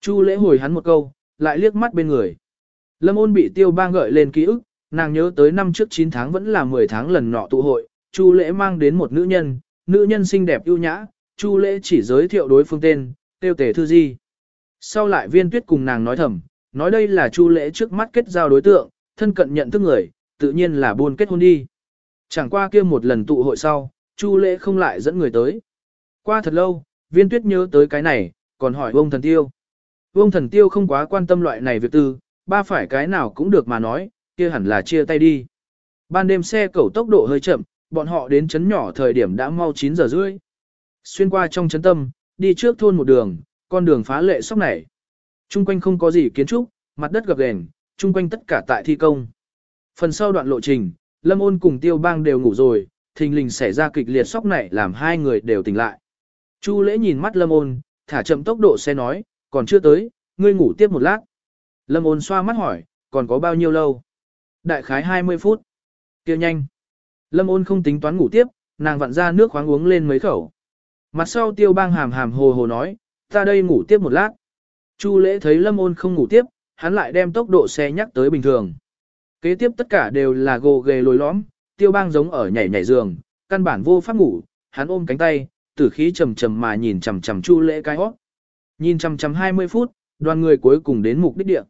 Chu lễ hồi hắn một câu, lại liếc mắt bên người. Lâm ôn bị tiêu bang gợi lên ký ức, nàng nhớ tới năm trước 9 tháng vẫn là 10 tháng lần nọ tụ hội, Chu lễ mang đến một nữ nhân, nữ nhân xinh đẹp ưu nhã, Chu lễ chỉ giới thiệu đối phương tên, tiêu tể thư di. Sau lại viên tuyết cùng nàng nói thầm, nói đây là Chu lễ trước mắt kết giao đối tượng, thân cận nhận thức người, tự nhiên là buôn kết hôn đi. Chẳng qua kia một lần tụ hội sau, Chu lễ không lại dẫn người tới. Qua thật lâu, viên tuyết nhớ tới cái này, còn hỏi Vương thần tiêu. Vương thần tiêu không quá quan tâm loại này việc tư, ba phải cái nào cũng được mà nói, kia hẳn là chia tay đi. Ban đêm xe cẩu tốc độ hơi chậm, bọn họ đến chấn nhỏ thời điểm đã mau 9 giờ rưỡi. Xuyên qua trong chấn tâm, đi trước thôn một đường, con đường phá lệ sóc này. Trung quanh không có gì kiến trúc, mặt đất gập ghềnh, trung quanh tất cả tại thi công. Phần sau đoạn lộ trình, Lâm Ôn cùng Tiêu Bang đều ngủ rồi, thình lình xảy ra kịch liệt sóc này làm hai người đều tỉnh lại. Chu lễ nhìn mắt lâm ôn, thả chậm tốc độ xe nói, còn chưa tới, ngươi ngủ tiếp một lát. Lâm ôn xoa mắt hỏi, còn có bao nhiêu lâu? Đại khái 20 phút. kia nhanh. Lâm ôn không tính toán ngủ tiếp, nàng vặn ra nước khoáng uống lên mấy khẩu, Mặt sau tiêu bang hàm hàm hồ hồ nói, ta đây ngủ tiếp một lát. Chu lễ thấy lâm ôn không ngủ tiếp, hắn lại đem tốc độ xe nhắc tới bình thường. Kế tiếp tất cả đều là gồ ghề lồi lõm, tiêu bang giống ở nhảy nhảy giường, căn bản vô pháp ngủ, hắn ôm cánh tay, tử khí trầm trầm mà nhìn chằm chằm chu lễ cái hót. Nhìn chằm chằm 20 phút, đoàn người cuối cùng đến mục đích địa.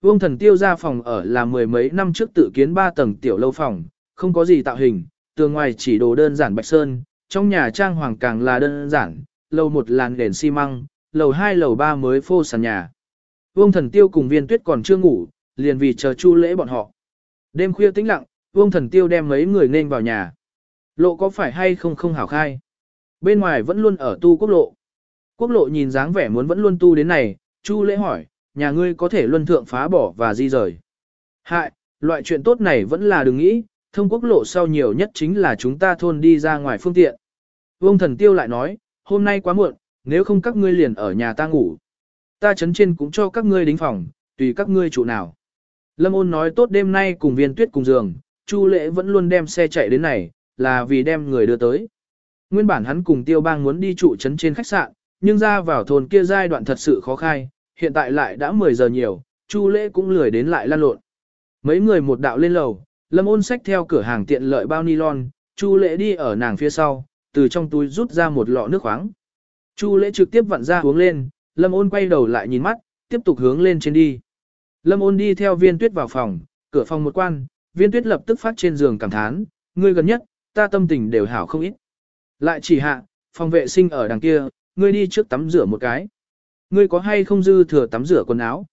Vương thần tiêu ra phòng ở là mười mấy năm trước tự kiến ba tầng tiểu lâu phòng, không có gì tạo hình, tường ngoài chỉ đồ đơn giản bạch sơn, trong nhà trang hoàng càng là đơn giản, lầu một làn đèn xi măng, lầu hai lầu ba mới phô sàn nhà. Vương thần tiêu cùng viên tuyết còn chưa ngủ, liền vì chờ chu lễ bọn họ. Đêm khuya tĩnh lặng, vương thần tiêu đem mấy người nên vào nhà. Lộ có phải hay không không hảo khai. Bên ngoài vẫn luôn ở tu quốc lộ. Quốc lộ nhìn dáng vẻ muốn vẫn luôn tu đến này, chu lễ hỏi, nhà ngươi có thể luân thượng phá bỏ và di rời. Hại, loại chuyện tốt này vẫn là đừng nghĩ, thông quốc lộ sau nhiều nhất chính là chúng ta thôn đi ra ngoài phương tiện. Vương thần tiêu lại nói, hôm nay quá muộn, nếu không các ngươi liền ở nhà ta ngủ. Ta chấn trên cũng cho các ngươi đính phòng, tùy các ngươi chủ nào. Lâm ôn nói tốt đêm nay cùng viên tuyết cùng giường, Chu lễ vẫn luôn đem xe chạy đến này, là vì đem người đưa tới. Nguyên bản hắn cùng tiêu bang muốn đi trụ trấn trên khách sạn, nhưng ra vào thôn kia giai đoạn thật sự khó khai, hiện tại lại đã 10 giờ nhiều, Chu lễ cũng lười đến lại lan lộn. Mấy người một đạo lên lầu, Lâm ôn sách theo cửa hàng tiện lợi bao nylon, Chu lễ đi ở nàng phía sau, từ trong túi rút ra một lọ nước khoáng. Chu lễ trực tiếp vặn ra uống lên, Lâm ôn quay đầu lại nhìn mắt, tiếp tục hướng lên trên đi. Lâm ôn đi theo viên tuyết vào phòng, cửa phòng một quan, viên tuyết lập tức phát trên giường cảm thán, ngươi gần nhất, ta tâm tình đều hảo không ít. Lại chỉ hạ, phòng vệ sinh ở đằng kia, ngươi đi trước tắm rửa một cái. Ngươi có hay không dư thừa tắm rửa quần áo?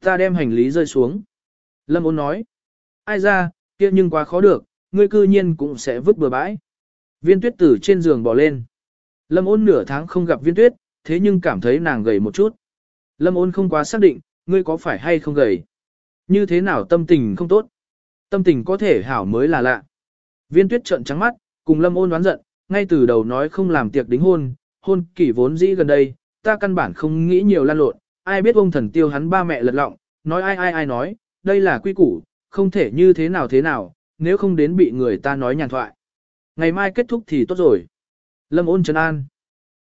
Ta đem hành lý rơi xuống. Lâm ôn nói. Ai ra, kia nhưng quá khó được, ngươi cư nhiên cũng sẽ vứt bừa bãi. Viên tuyết từ trên giường bỏ lên. Lâm ôn nửa tháng không gặp viên tuyết, thế nhưng cảm thấy nàng gầy một chút. Lâm ôn không quá xác định, ngươi có phải hay không gầy. Như thế nào tâm tình không tốt. Tâm tình có thể hảo mới là lạ. Viên tuyết trợn trắng mắt, cùng lâm ôn đoán giận, ngay từ đầu nói không làm tiệc đính hôn, hôn kỷ vốn dĩ gần đây, ta căn bản không nghĩ nhiều lan lộn, ai biết ông thần tiêu hắn ba mẹ lật lọng, nói ai ai ai nói, đây là quy củ, không thể như thế nào thế nào, nếu không đến bị người ta nói nhàn thoại. Ngày mai kết thúc thì tốt rồi. Lâm ôn trấn an.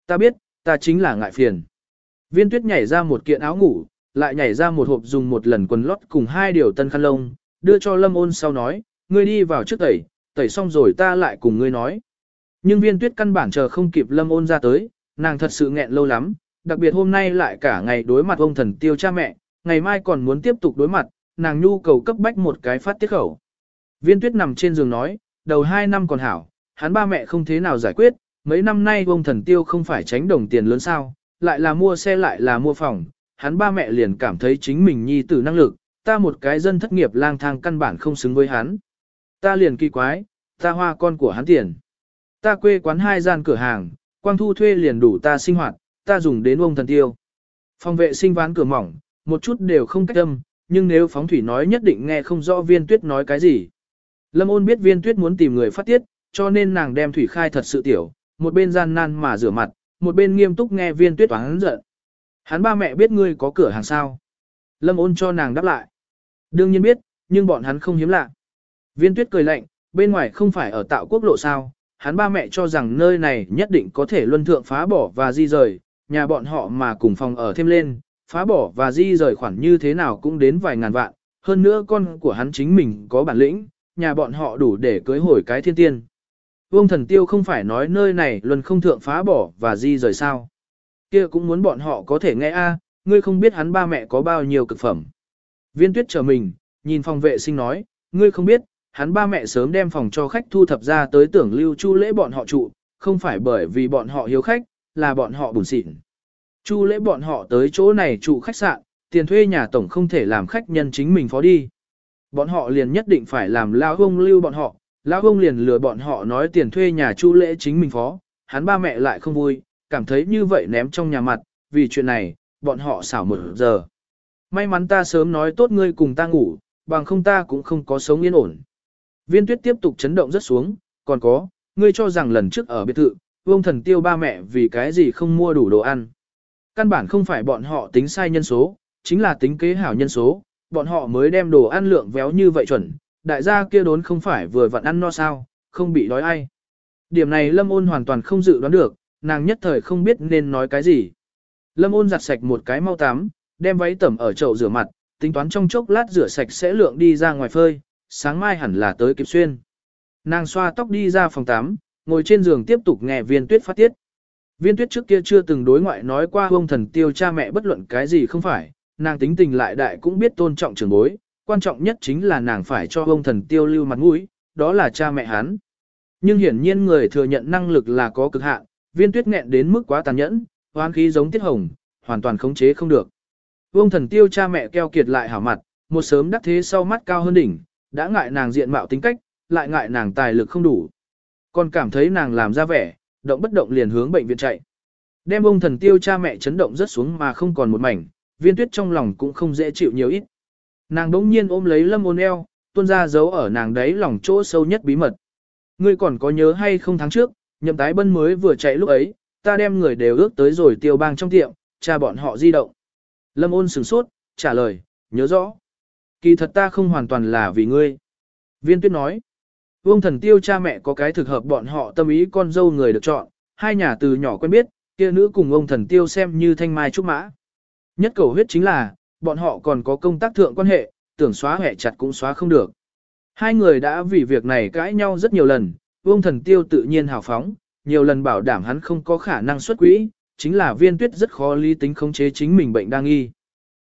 Ta biết, ta chính là ngại phiền. Viên tuyết nhảy ra một kiện áo ngủ, lại nhảy ra một hộp dùng một lần quần lót cùng hai điều tân khăn lông, đưa cho lâm ôn sau nói, ngươi đi vào trước tẩy, tẩy xong rồi ta lại cùng ngươi nói. Nhưng viên tuyết căn bản chờ không kịp lâm ôn ra tới, nàng thật sự nghẹn lâu lắm, đặc biệt hôm nay lại cả ngày đối mặt ông thần tiêu cha mẹ, ngày mai còn muốn tiếp tục đối mặt, nàng nhu cầu cấp bách một cái phát tiết khẩu. Viên tuyết nằm trên giường nói, đầu hai năm còn hảo, hắn ba mẹ không thế nào giải quyết, mấy năm nay ông thần tiêu không phải tránh đồng tiền lớn sao, lại là mua xe lại là mua phòng, hắn ba mẹ liền cảm thấy chính mình nhi tử năng lực, ta một cái dân thất nghiệp lang thang căn bản không xứng với hắn. Ta liền kỳ quái, ta hoa con của hắn tiền. Ta quê quán hai gian cửa hàng, quang thu thuê liền đủ ta sinh hoạt, ta dùng đến ông thần tiêu. Phòng vệ sinh ván cửa mỏng, một chút đều không cách âm, nhưng nếu phóng thủy nói nhất định nghe không rõ viên tuyết nói cái gì. Lâm ôn biết viên tuyết muốn tìm người phát tiết, cho nên nàng đem thủy khai thật sự tiểu, một bên gian nan mà rửa mặt, một bên nghiêm túc nghe viên tuyết toán giận. Hắn ba mẹ biết ngươi có cửa hàng sao. Lâm ôn cho nàng đáp lại. Đương nhiên biết, nhưng bọn hắn không hiếm lạ. Viên tuyết cười lạnh, bên ngoài không phải ở tạo quốc lộ sao, hắn ba mẹ cho rằng nơi này nhất định có thể luân thượng phá bỏ và di rời, nhà bọn họ mà cùng phòng ở thêm lên, phá bỏ và di rời khoản như thế nào cũng đến vài ngàn vạn, hơn nữa con của hắn chính mình có bản lĩnh, nhà bọn họ đủ để cưới hồi cái thiên tiên. Vương thần tiêu không phải nói nơi này luân không thượng phá bỏ và di rời sao kia cũng muốn bọn họ có thể nghe a ngươi không biết hắn ba mẹ có bao nhiêu cực phẩm. Viên tuyết trở mình, nhìn phòng vệ sinh nói, ngươi không biết, hắn ba mẹ sớm đem phòng cho khách thu thập ra tới tưởng lưu chu lễ bọn họ trụ, không phải bởi vì bọn họ hiếu khách, là bọn họ bùn xịn. Chu lễ bọn họ tới chỗ này trụ khách sạn, tiền thuê nhà tổng không thể làm khách nhân chính mình phó đi. Bọn họ liền nhất định phải làm lao ông lưu bọn họ, lao ông liền lừa bọn họ nói tiền thuê nhà chu lễ chính mình phó, hắn ba mẹ lại không vui, cảm thấy như vậy ném trong nhà mặt, vì chuyện này, bọn họ xảo một giờ. May mắn ta sớm nói tốt ngươi cùng ta ngủ, bằng không ta cũng không có sống yên ổn. Viên tuyết tiếp tục chấn động rất xuống, còn có, ngươi cho rằng lần trước ở biệt thự, vương thần tiêu ba mẹ vì cái gì không mua đủ đồ ăn. Căn bản không phải bọn họ tính sai nhân số, chính là tính kế hảo nhân số, bọn họ mới đem đồ ăn lượng véo như vậy chuẩn, đại gia kia đốn không phải vừa vặn ăn no sao, không bị đói ai. Điểm này Lâm Ôn hoàn toàn không dự đoán được, nàng nhất thời không biết nên nói cái gì. Lâm ôn giặt sạch một cái mau tắm, đem váy tẩm ở chậu rửa mặt, tính toán trong chốc lát rửa sạch sẽ lượng đi ra ngoài phơi, sáng mai hẳn là tới kịp xuyên. Nàng xoa tóc đi ra phòng tắm, ngồi trên giường tiếp tục nghe viên tuyết phát tiết. Viên tuyết trước kia chưa từng đối ngoại nói qua ông thần tiêu cha mẹ bất luận cái gì không phải, nàng tính tình lại đại cũng biết tôn trọng trưởng bối, quan trọng nhất chính là nàng phải cho ông thần tiêu lưu mặt mũi, đó là cha mẹ hắn. Nhưng hiển nhiên người thừa nhận năng lực là có cực hạn, viên tuyết nghẹn đến mức quá tàn nhẫn, hoán khí giống tiết hồng, hoàn toàn khống chế không được. Vương thần tiêu cha mẹ keo kiệt lại hảo mặt, một sớm đắc thế sau mắt cao hơn đỉnh, đã ngại nàng diện mạo tính cách, lại ngại nàng tài lực không đủ. Còn cảm thấy nàng làm ra vẻ, động bất động liền hướng bệnh viện chạy. Đem ông thần tiêu cha mẹ chấn động rất xuống mà không còn một mảnh, viên tuyết trong lòng cũng không dễ chịu nhiều ít. Nàng đống nhiên ôm lấy lâm ôn eo, tuôn ra giấu ở nàng đấy lòng chỗ sâu nhất bí mật. Ngươi còn có nhớ hay không tháng trước, nhậm tái bân mới vừa chạy lúc ấy, ta đem người đều ước tới rồi tiêu bang trong tiệm, cha bọn họ di động. Lâm ôn sửng sốt, trả lời, nhớ rõ. Kỳ thật ta không hoàn toàn là vì ngươi. Viên tuyết nói, vương thần tiêu cha mẹ có cái thực hợp bọn họ tâm ý con dâu người được chọn, hai nhà từ nhỏ quen biết, kia nữ cùng ông thần tiêu xem như thanh mai trúc mã. Nhất cầu huyết chính là, bọn họ còn có công tác thượng quan hệ, tưởng xóa hẹ chặt cũng xóa không được. Hai người đã vì việc này cãi nhau rất nhiều lần, vương thần tiêu tự nhiên hào phóng, nhiều lần bảo đảm hắn không có khả năng xuất quỹ, chính là viên tuyết rất khó lý tính khống chế chính mình bệnh đang nghi.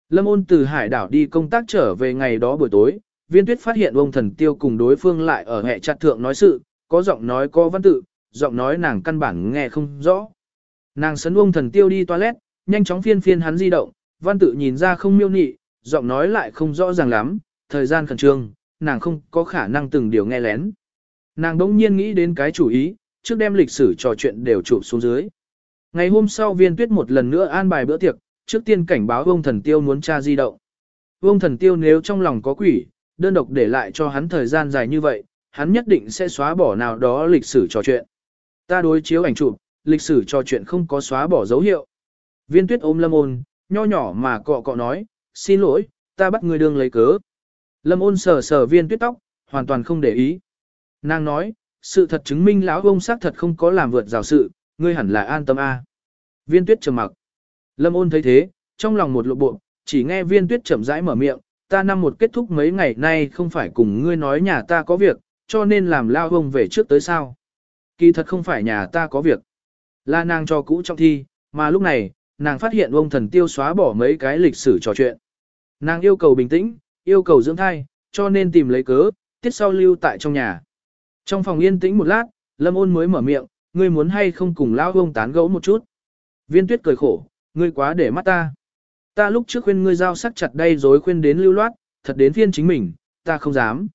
Lâm ôn từ hải đảo đi công tác trở về ngày đó buổi tối, viên tuyết phát hiện ông thần tiêu cùng đối phương lại ở hệ chặt thượng nói sự, có giọng nói có văn tự, giọng nói nàng căn bản nghe không rõ. Nàng sấn ông thần tiêu đi toilet, nhanh chóng phiên phiên hắn di động, văn tự nhìn ra không miêu nị, giọng nói lại không rõ ràng lắm, thời gian khẩn trương, nàng không có khả năng từng điều nghe lén. Nàng đống nhiên nghĩ đến cái chủ ý, trước đem lịch sử trò chuyện đều chụp xuống dưới. Ngày hôm sau viên tuyết một lần nữa an bài bữa tiệc, trước tiên cảnh báo ông thần tiêu muốn tra di động. Ông thần tiêu nếu trong lòng có quỷ, đơn độc để lại cho hắn thời gian dài như vậy, hắn nhất định sẽ xóa bỏ nào đó lịch sử trò chuyện. Ta đối chiếu ảnh chụp, lịch sử trò chuyện không có xóa bỏ dấu hiệu. Viên tuyết ôm lâm ôn, nho nhỏ mà cọ cọ nói, xin lỗi, ta bắt người đương lấy cớ. Lâm ôn sờ sờ viên tuyết tóc, hoàn toàn không để ý. Nàng nói, sự thật chứng minh lão ông xác thật không có làm vượt rào sự, ngươi hẳn là an tâm a. Viên tuyết trầm mặc. Lâm ôn thấy thế, trong lòng một lộ bộ, chỉ nghe viên tuyết chậm rãi mở miệng, ta năm một kết thúc mấy ngày nay không phải cùng ngươi nói nhà ta có việc, cho nên làm lao ông về trước tới sao. Kỳ thật không phải nhà ta có việc. Là nàng cho cũ trong thi, mà lúc này, nàng phát hiện ông thần tiêu xóa bỏ mấy cái lịch sử trò chuyện. Nàng yêu cầu bình tĩnh, yêu cầu dưỡng thai, cho nên tìm lấy cớ, tiết sau lưu tại trong nhà. Trong phòng yên tĩnh một lát, Lâm ôn mới mở miệng, ngươi muốn hay không cùng lão ông tán gẫu một chút. Viên tuyết cười khổ, ngươi quá để mắt ta. Ta lúc trước khuyên ngươi giao sắc chặt đây rồi khuyên đến lưu loát, thật đến phiên chính mình, ta không dám.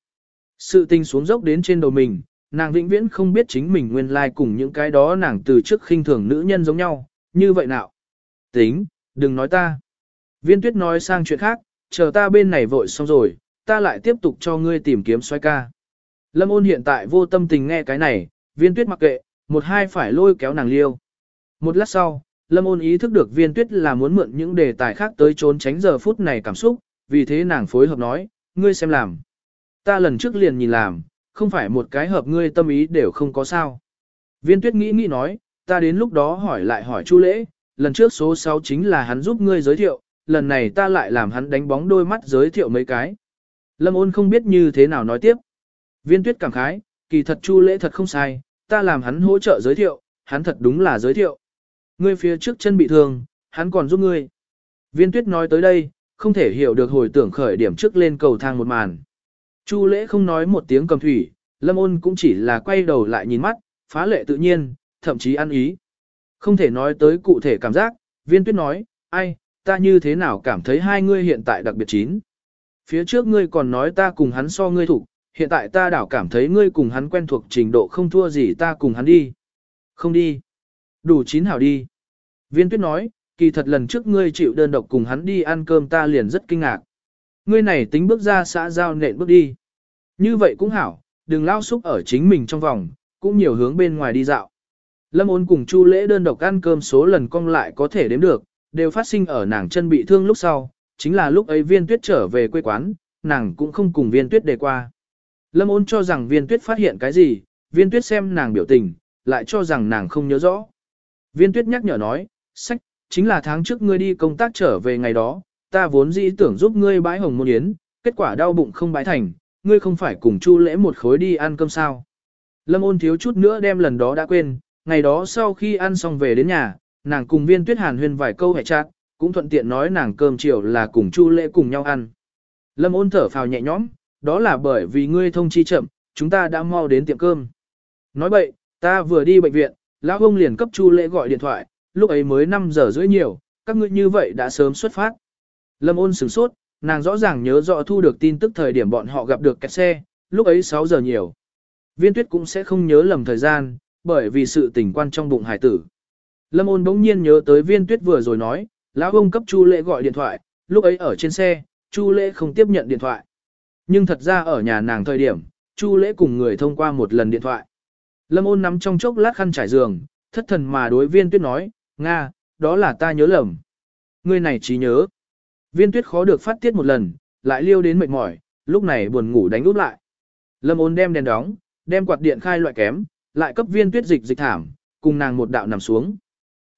Sự tình xuống dốc đến trên đầu mình, nàng vĩnh viễn không biết chính mình nguyên lai like cùng những cái đó nàng từ trước khinh thường nữ nhân giống nhau, như vậy nào. Tính, đừng nói ta. Viên tuyết nói sang chuyện khác, chờ ta bên này vội xong rồi, ta lại tiếp tục cho ngươi tìm kiếm xoay ca. Lâm ôn hiện tại vô tâm tình nghe cái này, viên tuyết mặc kệ, một hai phải lôi kéo nàng liêu. Một lát sau, Lâm ôn ý thức được viên tuyết là muốn mượn những đề tài khác tới trốn tránh giờ phút này cảm xúc, vì thế nàng phối hợp nói, ngươi xem làm. Ta lần trước liền nhìn làm, không phải một cái hợp ngươi tâm ý đều không có sao. Viên tuyết nghĩ nghĩ nói, ta đến lúc đó hỏi lại hỏi chu lễ, lần trước số 6 chính là hắn giúp ngươi giới thiệu, lần này ta lại làm hắn đánh bóng đôi mắt giới thiệu mấy cái. Lâm ôn không biết như thế nào nói tiếp. Viên tuyết cảm khái, kỳ thật chu lễ thật không sai, ta làm hắn hỗ trợ giới thiệu, hắn thật đúng là giới thiệu. Ngươi phía trước chân bị thương, hắn còn giúp ngươi. Viên tuyết nói tới đây, không thể hiểu được hồi tưởng khởi điểm trước lên cầu thang một màn. Chu lễ không nói một tiếng cầm thủy, lâm ôn cũng chỉ là quay đầu lại nhìn mắt, phá lệ tự nhiên, thậm chí ăn ý. Không thể nói tới cụ thể cảm giác, viên tuyết nói, ai, ta như thế nào cảm thấy hai ngươi hiện tại đặc biệt chín. Phía trước ngươi còn nói ta cùng hắn so ngươi thủ, hiện tại ta đảo cảm thấy ngươi cùng hắn quen thuộc trình độ không thua gì ta cùng hắn đi. Không đi. Đủ chín hảo đi. Viên tuyết nói, kỳ thật lần trước ngươi chịu đơn độc cùng hắn đi ăn cơm ta liền rất kinh ngạc. Ngươi này tính bước ra xã giao nện bước đi. Như vậy cũng hảo, đừng lao xúc ở chính mình trong vòng, cũng nhiều hướng bên ngoài đi dạo. Lâm ôn cùng Chu lễ đơn độc ăn cơm số lần cong lại có thể đếm được, đều phát sinh ở nàng chân bị thương lúc sau, chính là lúc ấy viên tuyết trở về quê quán, nàng cũng không cùng viên tuyết đề qua. Lâm ôn cho rằng viên tuyết phát hiện cái gì, viên tuyết xem nàng biểu tình, lại cho rằng nàng không nhớ rõ. Viên tuyết nhắc nhở nói, sách, chính là tháng trước ngươi đi công tác trở về ngày đó, ta vốn dĩ tưởng giúp ngươi bãi hồng môn yến, kết quả đau bụng không bãi thành, ngươi không phải cùng chu lễ một khối đi ăn cơm sao. Lâm ôn thiếu chút nữa đem lần đó đã quên, ngày đó sau khi ăn xong về đến nhà, nàng cùng viên tuyết hàn huyên vài câu hẹ chát, cũng thuận tiện nói nàng cơm chiều là cùng chu lễ cùng nhau ăn. Lâm ôn thở phào nhẹ nhõm, đó là bởi vì ngươi thông chi chậm, chúng ta đã mau đến tiệm cơm. Nói vậy, ta vừa đi bệnh viện, lão ông liền cấp chu lễ gọi điện thoại, lúc ấy mới 5 giờ rưỡi nhiều, các ngươi như vậy đã sớm xuất phát. Lâm ôn sửng sốt, nàng rõ ràng nhớ rõ thu được tin tức thời điểm bọn họ gặp được kẹt xe, lúc ấy 6 giờ nhiều. Viên tuyết cũng sẽ không nhớ lầm thời gian, bởi vì sự tình quan trong bụng hải tử. Lâm ôn bỗng nhiên nhớ tới viên tuyết vừa rồi nói, lão ông cấp Chu lễ gọi điện thoại, lúc ấy ở trên xe, Chu lễ không tiếp nhận điện thoại. Nhưng thật ra ở nhà nàng thời điểm, Chu lễ cùng người thông qua một lần điện thoại. Lâm ôn nắm trong chốc lát khăn trải giường, thất thần mà đối viên tuyết nói, Nga, đó là ta nhớ lầm. Ngươi này chỉ nhớ. Viên tuyết khó được phát tiết một lần, lại liêu đến mệt mỏi, lúc này buồn ngủ đánh úp lại. Lâm ôn đem đèn đóng, đem quạt điện khai loại kém, lại cấp viên tuyết dịch dịch thảm, cùng nàng một đạo nằm xuống.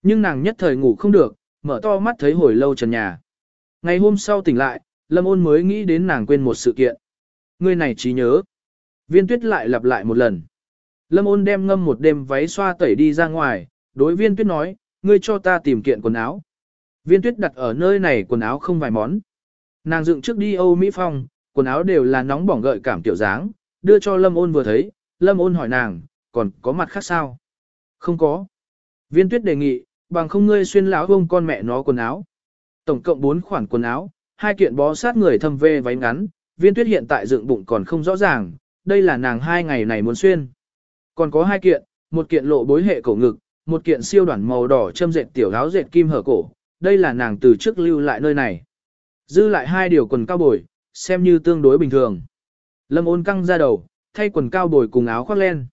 Nhưng nàng nhất thời ngủ không được, mở to mắt thấy hồi lâu trần nhà. Ngày hôm sau tỉnh lại, Lâm ôn mới nghĩ đến nàng quên một sự kiện. Ngươi này trí nhớ. Viên tuyết lại lặp lại một lần. Lâm ôn đem ngâm một đêm váy xoa tẩy đi ra ngoài, đối viên tuyết nói, ngươi cho ta tìm kiện quần áo. Viên tuyết đặt ở nơi này quần áo không vài món. Nàng dựng trước đi Âu Mỹ Phong, quần áo đều là nóng bỏng gợi cảm tiểu dáng, đưa cho Lâm ôn vừa thấy, Lâm ôn hỏi nàng, còn có mặt khác sao? Không có. Viên tuyết đề nghị, bằng không ngươi xuyên lão ông con mẹ nó quần áo. Tổng cộng 4 khoản quần áo, hai kiện bó sát người thâm vê váy ngắn, viên tuyết hiện tại dựng bụng còn không rõ ràng, đây là nàng hai ngày này muốn xuyên. Còn có hai kiện, một kiện lộ bối hệ cổ ngực, một kiện siêu đoạn màu đỏ châm dệt tiểu áo dệt kim hở cổ, đây là nàng từ trước lưu lại nơi này. Dư lại hai điều quần cao bồi, xem như tương đối bình thường. Lâm ôn căng ra đầu, thay quần cao bồi cùng áo khoác len.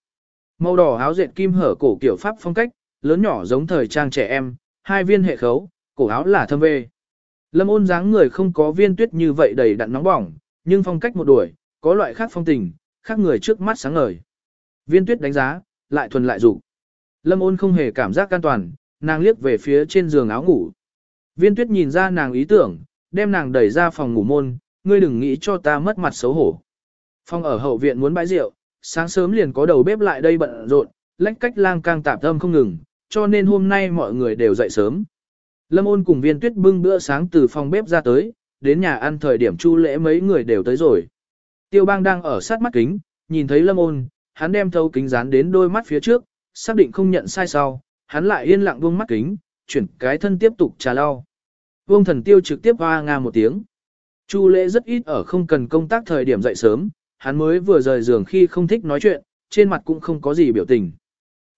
Màu đỏ áo dệt kim hở cổ kiểu pháp phong cách, lớn nhỏ giống thời trang trẻ em, hai viên hệ khấu, cổ áo là thâm vê. Lâm ôn dáng người không có viên tuyết như vậy đầy đặn nóng bỏng, nhưng phong cách một đuổi, có loại khác phong tình, khác người trước mắt sáng ngời. Viên tuyết đánh giá, lại thuần lại dụ. Lâm ôn không hề cảm giác an toàn, nàng liếc về phía trên giường áo ngủ. Viên tuyết nhìn ra nàng ý tưởng, đem nàng đẩy ra phòng ngủ môn, ngươi đừng nghĩ cho ta mất mặt xấu hổ. Phòng ở hậu viện muốn bãi rượu, sáng sớm liền có đầu bếp lại đây bận rộn, lách cách lang cang tạp âm không ngừng, cho nên hôm nay mọi người đều dậy sớm. Lâm ôn cùng viên tuyết bưng bữa sáng từ phòng bếp ra tới, đến nhà ăn thời điểm chu lễ mấy người đều tới rồi. Tiêu bang đang ở sát mắt kính, nhìn thấy lâm ôn, hắn đem thấu kính dán đến đôi mắt phía trước, xác định không nhận sai sau, hắn lại yên lặng buông mắt kính, chuyển cái thân tiếp tục trà lau. Vương thần tiêu trực tiếp hoa nga một tiếng. Chu lễ rất ít ở không cần công tác thời điểm dậy sớm, hắn mới vừa rời giường khi không thích nói chuyện, trên mặt cũng không có gì biểu tình.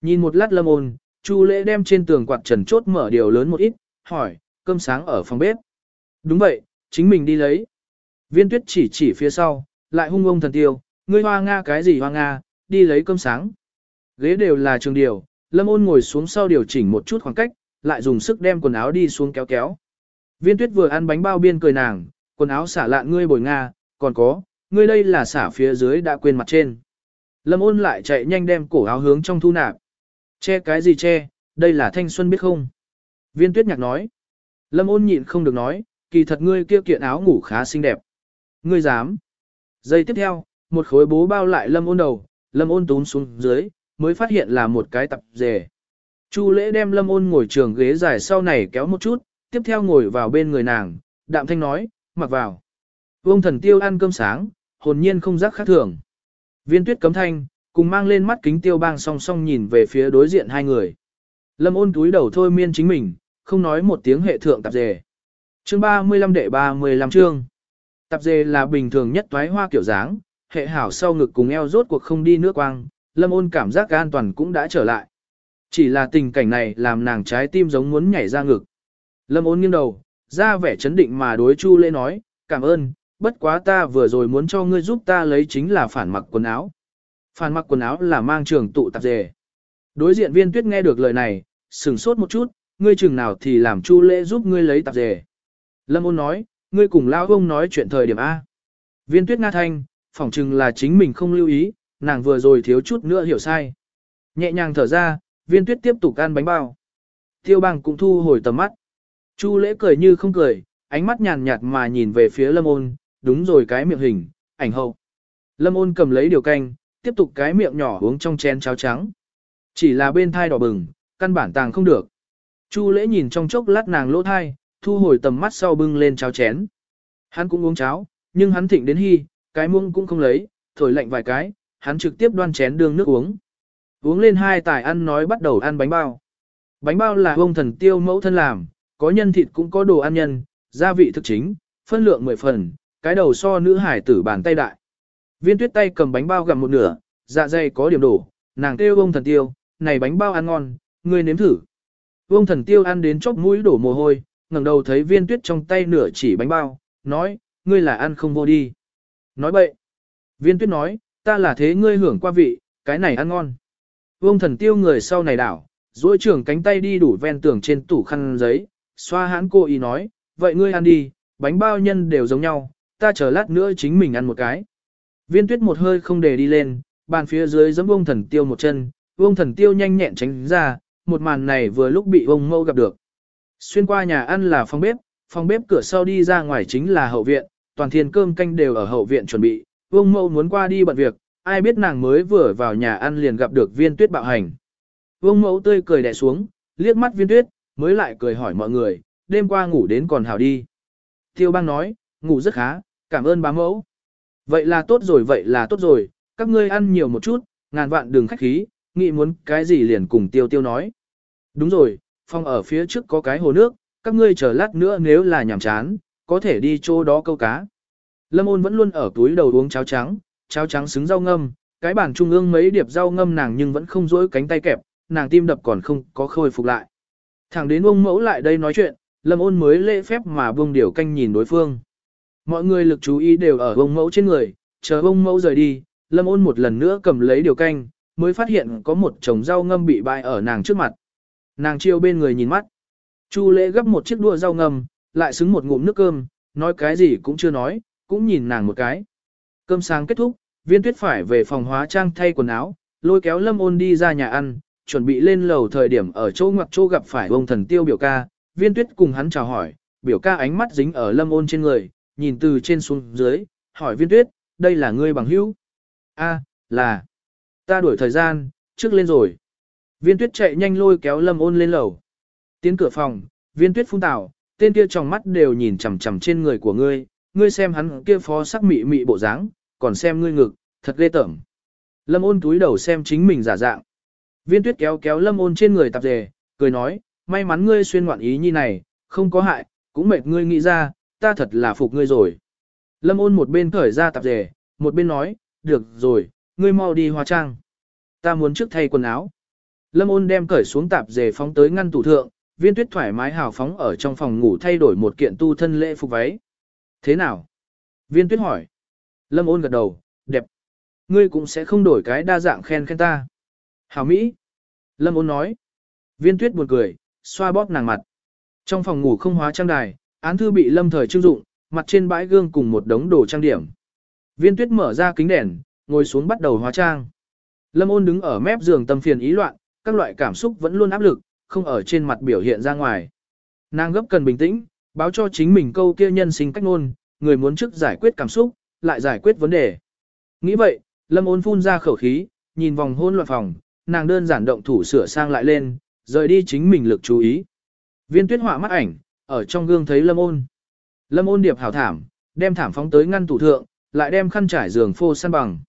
Nhìn một lát lâm ôn, Chu lễ đem trên tường quạt trần chốt mở điều lớn một ít, hỏi, cơm sáng ở phòng bếp. Đúng vậy, chính mình đi lấy. Viên tuyết chỉ chỉ phía sau, lại hung ông thần tiêu, ngươi hoa nga cái gì hoa nga, đi lấy cơm sáng. Ghế đều là trường điều, lâm ôn ngồi xuống sau điều chỉnh một chút khoảng cách, lại dùng sức đem quần áo đi xuống kéo kéo. Viên tuyết vừa ăn bánh bao biên cười nàng, quần áo xả lạn ngươi bồi nga, còn có, ngươi đây là xả phía dưới đã quên mặt trên. Lâm ôn lại chạy nhanh đem cổ áo hướng trong thu nạp. Che cái gì che, đây là thanh xuân biết không? Viên tuyết nhạc nói. Lâm ôn nhịn không được nói, kỳ thật ngươi kia kiện áo ngủ khá xinh đẹp. Ngươi dám. Giây tiếp theo, một khối bố bao lại lâm ôn đầu, lâm ôn tún xuống dưới, mới phát hiện là một cái tập dề. Chu lễ đem lâm ôn ngồi trường ghế dài sau này kéo một chút, tiếp theo ngồi vào bên người nàng, đạm thanh nói, mặc vào. Vương thần tiêu ăn cơm sáng, hồn nhiên không giác khác thường. Viên tuyết cấm thanh, cùng mang lên mắt kính tiêu bang song song nhìn về phía đối diện hai người. Lâm ôn túi đầu thôi miên chính mình, không nói một tiếng hệ thượng tạp dề. Chương 35 đệ 35 chương. Tạp dề là bình thường nhất toái hoa kiểu dáng, hệ hảo sau ngực cùng eo rốt cuộc không đi nước quang, lâm ôn cảm giác an toàn cũng đã trở lại. Chỉ là tình cảnh này làm nàng trái tim giống muốn nhảy ra ngực. Lâm ôn nghiêng đầu, ra vẻ chấn định mà đối Chu Lễ nói, cảm ơn, bất quá ta vừa rồi muốn cho ngươi giúp ta lấy chính là phản mặc quần áo. Phản mặc quần áo là mang trường tụ tạp dề. Đối diện viên tuyết nghe được lời này, sửng sốt một chút, ngươi chừng nào thì làm Chu Lễ giúp ngươi lấy tạp dề. Lâm ôn nói, ngươi cùng lão ông nói chuyện thời điểm A. Viên tuyết nga thanh, phỏng chừng là chính mình không lưu ý, nàng vừa rồi thiếu chút nữa hiểu sai. Nhẹ nhàng thở ra, viên tuyết tiếp tục ăn bánh bao. Tiêu bang cũng thu hồi tầm mắt. Chu lễ cười như không cười, ánh mắt nhàn nhạt mà nhìn về phía lâm ôn, đúng rồi cái miệng hình, ảnh hậu. Lâm ôn cầm lấy điều canh, tiếp tục cái miệng nhỏ uống trong chén cháo trắng. Chỉ là bên thai đỏ bừng, căn bản tàng không được. Chu lễ nhìn trong chốc lát nàng lỗ thai, thu hồi tầm mắt sau bưng lên cháo chén. Hắn cũng uống cháo, nhưng hắn thịnh đến hy, cái muông cũng không lấy, thổi lạnh vài cái, hắn trực tiếp đoan chén đường nước uống. Uống lên hai tài ăn nói bắt đầu ăn bánh bao. Bánh bao là ông thần tiêu mẫu thân làm, có nhân thịt cũng có đồ ăn nhân, gia vị thực chính, phân lượng 10 phần, cái đầu so nữ hải tử bàn tay đại. Viên tuyết tay cầm bánh bao gặm một nửa, dạ dày có điểm đổ, nàng kêu ông thần tiêu, này bánh bao ăn ngon, ngươi nếm thử. Vương thần tiêu ăn đến chóp mũi đổ mồ hôi, ngẩng đầu thấy viên tuyết trong tay nửa chỉ bánh bao, nói, ngươi là ăn không vô đi. Nói bậy. Viên tuyết nói, ta là thế ngươi hưởng qua vị, cái này ăn ngon. Vương thần tiêu người sau này đảo, duỗi trưởng cánh tay đi đủ ven tường trên tủ khăn giấy, xoa hãn cô ý nói, vậy ngươi ăn đi, bánh bao nhân đều giống nhau, ta chờ lát nữa chính mình ăn một cái. Viên tuyết một hơi không để đi lên, bàn phía dưới giẫm vương thần tiêu một chân, vương thần tiêu nhanh nhẹn tránh ra, một màn này vừa lúc bị ông mâu gặp được. Xuyên qua nhà ăn là phòng bếp, phòng bếp cửa sau đi ra ngoài chính là hậu viện, toàn thiên cơm canh đều ở hậu viện chuẩn bị, ông mâu muốn qua đi bận việc, ai biết nàng mới vừa vào nhà ăn liền gặp được viên tuyết bạo hành. Vương mẫu tươi cười đè xuống, liếc mắt viên tuyết, mới lại cười hỏi mọi người, đêm qua ngủ đến còn hào đi. Tiêu bang nói, ngủ rất khá, cảm ơn bá mẫu. Vậy là tốt rồi vậy là tốt rồi, các ngươi ăn nhiều một chút, ngàn vạn đừng khách khí, nghĩ muốn cái gì liền cùng tiêu tiêu nói. Đúng rồi, phòng ở phía trước có cái hồ nước, các ngươi chờ lát nữa nếu là nhàm chán, có thể đi chỗ đó câu cá. Lâm ôn vẫn luôn ở túi đầu uống cháo trắng, cháo trắng xứng rau ngâm, cái bàn trung ương mấy điệp rau ngâm nàng nhưng vẫn không rỗi cánh tay kẹp, nàng tim đập còn không có khôi phục lại. Thẳng đến ông mẫu lại đây nói chuyện, lâm ôn mới lễ phép mà buông điều canh nhìn đối phương. Mọi người lực chú ý đều ở ông mẫu trên người, chờ ông mẫu rời đi, lâm ôn một lần nữa cầm lấy điều canh, mới phát hiện có một chồng rau ngâm bị bại ở nàng trước mặt. Nàng chiêu bên người nhìn mắt. Chu lễ gấp một chiếc đũa rau ngâm, lại xứng một ngụm nước cơm, nói cái gì cũng chưa nói, cũng nhìn nàng một cái. Cơm sáng kết thúc, viên tuyết phải về phòng hóa trang thay quần áo, lôi kéo lâm ôn đi ra nhà ăn, chuẩn bị lên lầu thời điểm ở chỗ ngoặc chỗ gặp phải ông thần tiêu biểu ca, viên tuyết cùng hắn chào hỏi, biểu ca ánh mắt dính ở lâm ôn trên người, nhìn từ trên xuống dưới, hỏi viên tuyết, đây là ngươi bằng hữu? A, là, ta đuổi thời gian, trước lên rồi. Viên tuyết chạy nhanh lôi kéo lâm ôn lên lầu. Tiến cửa phòng, viên tuyết phun tảo, tên kia trong mắt đều nhìn chằm chằm trên người của ngươi, ngươi xem hắn kia phó sắc mị mị bộ dáng, còn xem ngươi ngực, thật ghê tởm. Lâm ôn túi đầu xem chính mình giả dạng. Viên tuyết kéo kéo lâm ôn trên người tạp dề, cười nói, may mắn ngươi xuyên ngoạn ý như này, không có hại, cũng mệt ngươi nghĩ ra, ta thật là phục ngươi rồi. Lâm ôn một bên cởi ra tạp dề, một bên nói, được rồi, ngươi mau đi hóa trang. Ta muốn trước thay quần áo. Lâm ôn đem cởi xuống tạp dề phóng tới ngăn tủ thượng, viên tuyết thoải mái hào phóng ở trong phòng ngủ thay đổi một kiện tu thân lễ phục váy. Thế nào? Viên tuyết hỏi. Lâm ôn gật đầu, đẹp. Ngươi cũng sẽ không đổi cái đa dạng khen khen ta. Hảo Mỹ. Lâm ôn nói. Viên tuyết buồn cười, xoa bóp nàng mặt. Trong phòng ngủ không hóa trang đài, án thư bị lâm thời trưng dụng, mặt trên bãi gương cùng một đống đồ trang điểm. Viên tuyết mở ra kính đèn, ngồi xuống bắt đầu hóa trang. Lâm ôn đứng ở mép giường tâm phiền ý loạn, các loại cảm xúc vẫn luôn áp lực, không ở trên mặt biểu hiện ra ngoài. Nàng gấp cần bình tĩnh, báo cho chính mình câu kia nhân sinh cách ngôn, người muốn trước giải quyết cảm xúc, lại giải quyết vấn đề. Nghĩ vậy, Lâm ôn phun ra khẩu khí, nhìn vòng hôn loạn phòng, nàng đơn giản động thủ sửa sang lại lên, rời đi chính mình lực chú ý. Viên tuyết họa mắt ảnh, ở trong gương thấy lâm ôn. Lâm ôn điệp hảo thảm, đem thảm phóng tới ngăn tủ thượng, lại đem khăn trải giường phô săn bằng.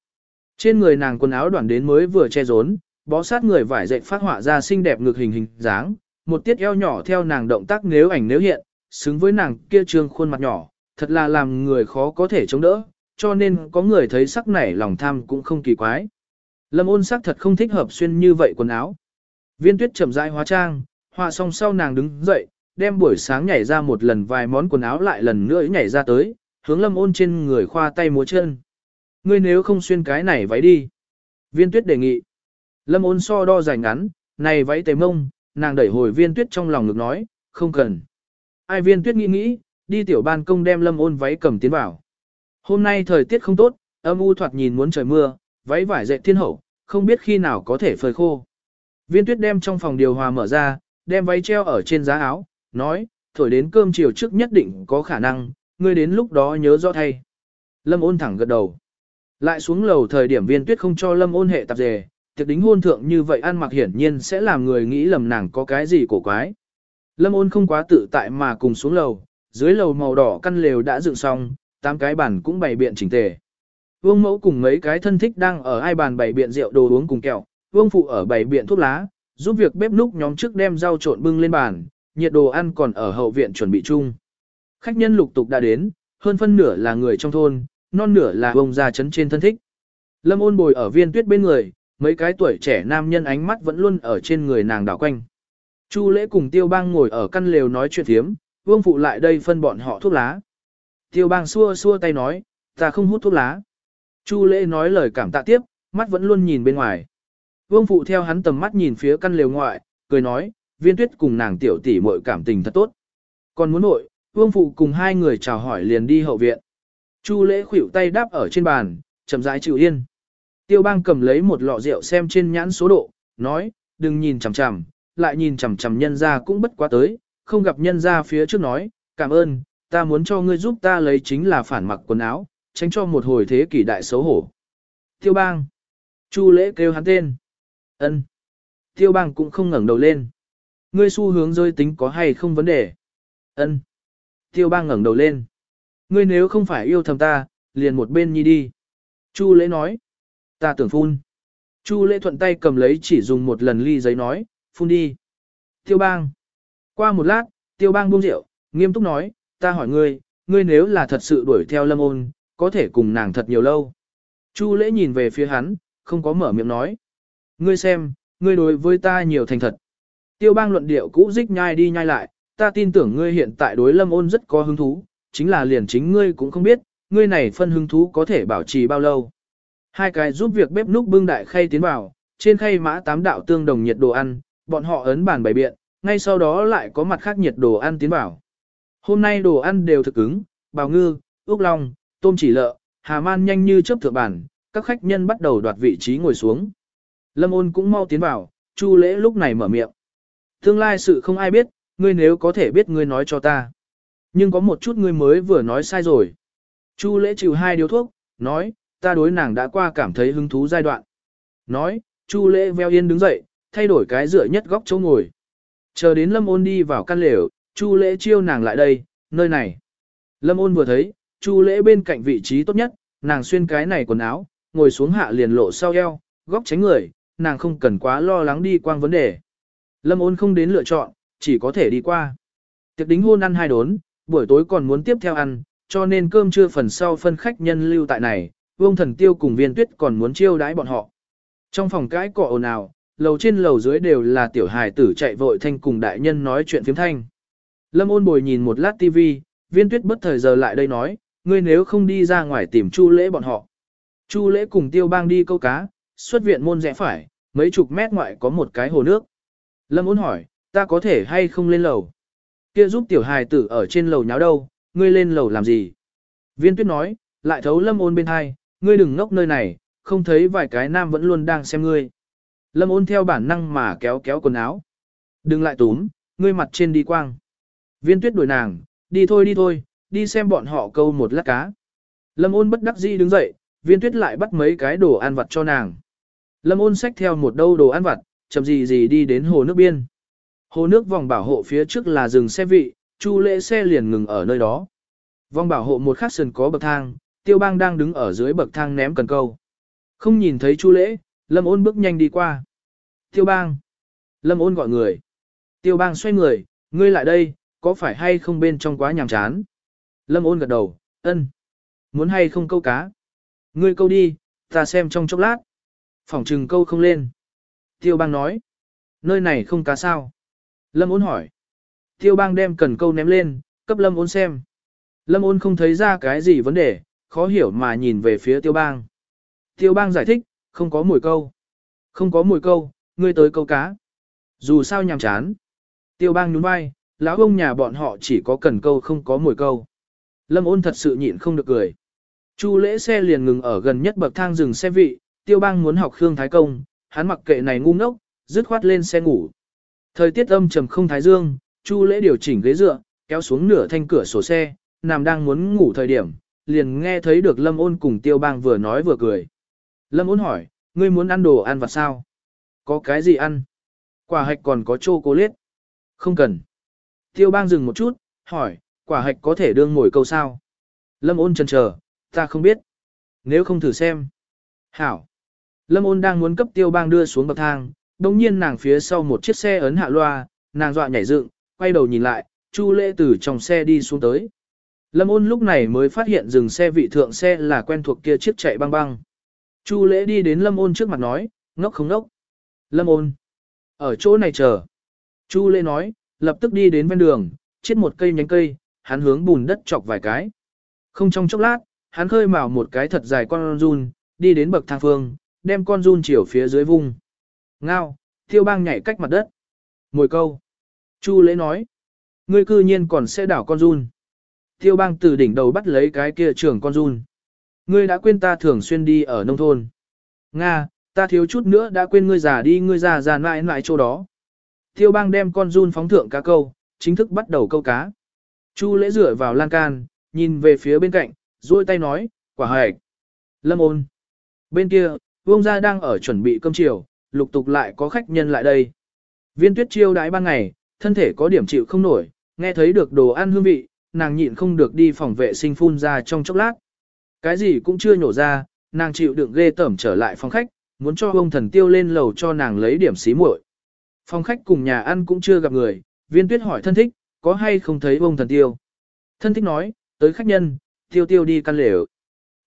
Trên người nàng quần áo đoạn đến mới vừa che rốn, bó sát người vải dệt phát họa ra xinh đẹp ngược hình hình dáng, một tiết eo nhỏ theo nàng động tác nếu ảnh nếu hiện, xứng với nàng kia trương khuôn mặt nhỏ, thật là làm người khó có thể chống đỡ, cho nên có người thấy sắc này lòng tham cũng không kỳ quái. Lâm ôn sắc thật không thích hợp xuyên như vậy quần áo. Viên tuyết chậm rãi hóa trang, hòa xong sau nàng đứng dậy, đem buổi sáng nhảy ra một lần vài món quần áo lại lần nữa nhảy ra tới, hướng lâm ôn trên người khoa tay múa chân. Ngươi nếu không xuyên cái này váy đi. Viên tuyết đề nghị. Lâm ôn so đo dài ngắn, này váy tề mông, nàng đẩy hồi viên tuyết trong lòng ngực nói, không cần. Ai viên tuyết nghĩ nghĩ, đi tiểu ban công đem lâm ôn váy cầm tiến vào. Hôm nay thời tiết không tốt, âm u thoạt nhìn muốn trời mưa, váy vải dệt thiên hậu, không biết khi nào có thể phơi khô. Viên tuyết đem trong phòng điều hòa mở ra, đem váy treo ở trên giá áo, nói, thổi đến cơm chiều trước nhất định có khả năng, ngươi đến lúc đó nhớ rõ thay. Lâm ôn thẳng gật đầu. Lại xuống lầu thời điểm viên tuyết không cho lâm ôn hệ tạp dề, tiệc đính hôn thượng như vậy ăn mặc hiển nhiên sẽ làm người nghĩ lầm nàng có cái gì cổ quái. Lâm ôn không quá tự tại mà cùng xuống lầu, dưới lầu màu đỏ căn lều đã dựng xong, tám cái bàn cũng bày biện chỉnh tề. Vương mẫu cùng mấy cái thân thích đang ở hai bàn bày biện rượu đồ uống cùng kẹo, vương phụ ở bày biện thuốc lá, giúp việc bếp núc nhóm trước đem rau trộn bưng lên bàn, nhiệt đồ ăn còn ở hậu viện chuẩn bị chung. Khách nhân lục tục đã đến, hơn phân nửa là người trong thôn, non nửa là ông già chấn trên thân thích. Lâm ôn bồi ở viên tuyết bên người, mấy cái tuổi trẻ nam nhân ánh mắt vẫn luôn ở trên người nàng đảo quanh. Chu lễ cùng tiêu bang ngồi ở căn lều nói chuyện thiếm, vương phụ lại đây phân bọn họ thuốc lá. Tiêu bang xua xua tay nói, ta không hút thuốc lá. Chu lễ nói lời cảm tạ tiếp, mắt vẫn luôn nhìn bên ngoài. Vương phụ theo hắn tầm mắt nhìn phía căn lều ngoại, cười nói, viên tuyết cùng nàng tiểu tỷ muội cảm tình thật tốt. Còn muốn nội, vương phụ cùng hai người chào hỏi liền đi hậu viện. Chu lễ khuỷu tay đáp ở trên bàn, chậm rãi chịu yên. Tiêu bang cầm lấy một lọ rượu xem trên nhãn số độ, nói, đừng nhìn chằm chằm, lại nhìn chằm chằm nhân ra cũng bất quá tới, không gặp nhân ra phía trước nói, cảm ơn, ta muốn cho ngươi giúp ta lấy chính là phản mặc quần áo, tránh cho một hồi thế kỷ đại xấu hổ. Tiêu bang. Chu lễ kêu hắn tên. ân Tiêu bang cũng không ngẩng đầu lên. Ngươi xu hướng rơi tính có hay không vấn đề? ân Tiêu bang ngẩng đầu lên. Ngươi nếu không phải yêu thầm ta, liền một bên nhi đi. Chu lễ nói. Ta tưởng phun. Chu lễ thuận tay cầm lấy chỉ dùng một lần ly giấy nói, phun đi. Tiêu bang. Qua một lát, tiêu bang buông rượu, nghiêm túc nói, ta hỏi ngươi, ngươi nếu là thật sự đuổi theo lâm ôn, có thể cùng nàng thật nhiều lâu. Chu lễ nhìn về phía hắn, không có mở miệng nói. Ngươi xem, ngươi đối với ta nhiều thành thật. Tiêu bang luận điệu cũ dích nhai đi nhai lại, ta tin tưởng ngươi hiện tại đối lâm ôn rất có hứng thú, chính là liền chính ngươi cũng không biết, ngươi này phân hứng thú có thể bảo trì bao lâu. Hai cái giúp việc bếp núc bưng đại khay tiến vào, trên khay mã tám đạo tương đồng nhiệt đồ ăn, bọn họ ấn bàn bày biện, ngay sau đó lại có mặt khác nhiệt đồ ăn tiến vào. Hôm nay đồ ăn đều thực ứng, bào ngư, ốc long, tôm chỉ lợ, hà man nhanh như chớp thượng bản, các khách nhân bắt đầu đoạt vị trí ngồi xuống. Lâm ôn cũng mau tiến vào, chu lễ lúc này mở miệng. Tương lai sự không ai biết, ngươi nếu có thể biết ngươi nói cho ta. Nhưng có một chút ngươi mới vừa nói sai rồi. Chu lễ trừ hai điếu thuốc, nói, ta đối nàng đã qua cảm thấy hứng thú giai đoạn. Nói, chu lễ veo yên đứng dậy, thay đổi cái dựa nhất góc chỗ ngồi. Chờ đến lâm ôn đi vào căn lều, chu lễ chiêu nàng lại đây, nơi này. Lâm ôn vừa thấy, chu lễ bên cạnh vị trí tốt nhất, nàng xuyên cái này quần áo, ngồi xuống hạ liền lộ sau eo, góc tránh người, nàng không cần quá lo lắng đi quang vấn đề. Lâm ôn không đến lựa chọn, chỉ có thể đi qua. Tiệc đính hôn ăn hai đốn, buổi tối còn muốn tiếp theo ăn, cho nên cơm trưa phần sau phân khách nhân lưu tại này, vương thần tiêu cùng viên tuyết còn muốn chiêu đãi bọn họ. Trong phòng cãi cọ ồn ào, lầu trên lầu dưới đều là tiểu hài tử chạy vội thanh cùng đại nhân nói chuyện phiếm thanh. Lâm ôn bồi nhìn một lát tivi, viên tuyết bất thời giờ lại đây nói, ngươi nếu không đi ra ngoài tìm chu lễ bọn họ. Chu lễ cùng tiêu bang đi câu cá, xuất viện môn rẽ phải, mấy chục mét ngoại có một cái hồ nước. Lâm ôn hỏi, ta có thể hay không lên lầu? Kia giúp tiểu hài tử ở trên lầu nháo đâu, ngươi lên lầu làm gì? Viên tuyết nói, lại thấu lâm ôn bên hai, ngươi đừng ngốc nơi này, không thấy vài cái nam vẫn luôn đang xem ngươi. Lâm ôn theo bản năng mà kéo kéo quần áo. Đừng lại túm, ngươi mặt trên đi quang. Viên tuyết đuổi nàng, đi thôi đi thôi, đi xem bọn họ câu một lát cá. Lâm ôn bất đắc dĩ đứng dậy, viên tuyết lại bắt mấy cái đồ ăn vặt cho nàng. Lâm ôn xách theo một đâu đồ ăn vặt, chậm gì gì đi đến hồ nước biên. Hồ nước vòng bảo hộ phía trước là rừng xe vị, chu lễ xe liền ngừng ở nơi đó. Vòng bảo hộ một khắc sườn có bậc thang, tiêu bang đang đứng ở dưới bậc thang ném cần câu. Không nhìn thấy chu lễ, lâm ôn bước nhanh đi qua. Tiêu bang. Lâm ôn gọi người. Tiêu bang xoay người, ngươi lại đây, có phải hay không bên trong quá nhàm chán? Lâm ôn gật đầu, ân. Muốn hay không câu cá? Ngươi câu đi, ta xem trong chốc lát. Phòng trừng câu không lên. Tiêu bang nói. Nơi này không cá sao? Lâm ôn hỏi. Tiêu bang đem cần câu ném lên, cấp lâm ôn xem. Lâm ôn không thấy ra cái gì vấn đề, khó hiểu mà nhìn về phía tiêu bang. Tiêu bang giải thích, không có mùi câu. Không có mùi câu, ngươi tới câu cá. Dù sao nhàm chán. Tiêu bang nhún vai, lão ông nhà bọn họ chỉ có cần câu không có mùi câu. Lâm ôn thật sự nhịn không được cười. Chu lễ xe liền ngừng ở gần nhất bậc thang dừng xe vị, tiêu bang muốn học Khương Thái Công, hắn mặc kệ này ngu ngốc, dứt khoát lên xe ngủ. Thời tiết âm trầm không thái dương, Chu Lễ điều chỉnh ghế dựa, kéo xuống nửa thanh cửa sổ xe, nằm đang muốn ngủ thời điểm, liền nghe thấy được Lâm Ôn cùng Tiêu Bang vừa nói vừa cười. Lâm Ôn hỏi, ngươi muốn ăn đồ ăn vặt sao? Có cái gì ăn? Quả hạch còn có chocolate. Không cần. Tiêu Bang dừng một chút, hỏi, quả hạch có thể đương ngồi câu sao? Lâm Ôn chần chờ, ta không biết. Nếu không thử xem. Hảo. Lâm Ôn đang muốn cấp Tiêu Bang đưa xuống bậc thang, đồng nhiên nàng phía sau một chiếc xe ấn hạ loa, nàng dọa nhảy dựng, quay đầu nhìn lại, Chu Lễ từ trong xe đi xuống tới. Lâm ôn lúc này mới phát hiện dừng xe vị thượng xe là quen thuộc kia chiếc chạy băng băng. Chu Lễ đi đến Lâm ôn trước mặt nói, ngốc không ngốc. Lâm ôn, ở chỗ này chờ. Chu Lễ nói, lập tức đi đến ven đường, chết một cây nhánh cây, hắn hướng bùn đất chọc vài cái. Không trong chốc lát, hắn khơi mào một cái thật dài con run, đi đến bậc thang phương, đem con run chiều phía dưới vung. Ngao, tiêu bang nhảy cách mặt đất. Mồi câu. Chu lễ nói. Ngươi cư nhiên còn sẽ đảo con run. Tiêu bang từ đỉnh đầu bắt lấy cái kia trưởng con run. Ngươi đã quên ta thường xuyên đi ở nông thôn. Nga, ta thiếu chút nữa đã quên ngươi già đi ngươi già già mãi mãi chỗ đó. Tiêu bang đem con run phóng thượng cá câu, chính thức bắt đầu câu cá. Chu lễ rửa vào lan can, nhìn về phía bên cạnh, duỗi tay nói, quả hạch. Lâm ôn. Bên kia, vông gia đang ở chuẩn bị cơm chiều, lục tục lại có khách nhân lại đây. Viên tuyết chiêu đãi ban ngày, thân thể có điểm chịu không nổi, nghe thấy được đồ ăn hương vị, nàng nhịn không được đi phòng vệ sinh phun ra trong chốc lát. Cái gì cũng chưa nhổ ra, nàng chịu đựng ghê tởm trở lại phòng khách, muốn cho ông thần tiêu lên lầu cho nàng lấy điểm xí muội. Phòng khách cùng nhà ăn cũng chưa gặp người, viên tuyết hỏi thân thích, có hay không thấy ông thần tiêu. Thân thích nói, tới khách nhân, tiêu tiêu đi căn lều.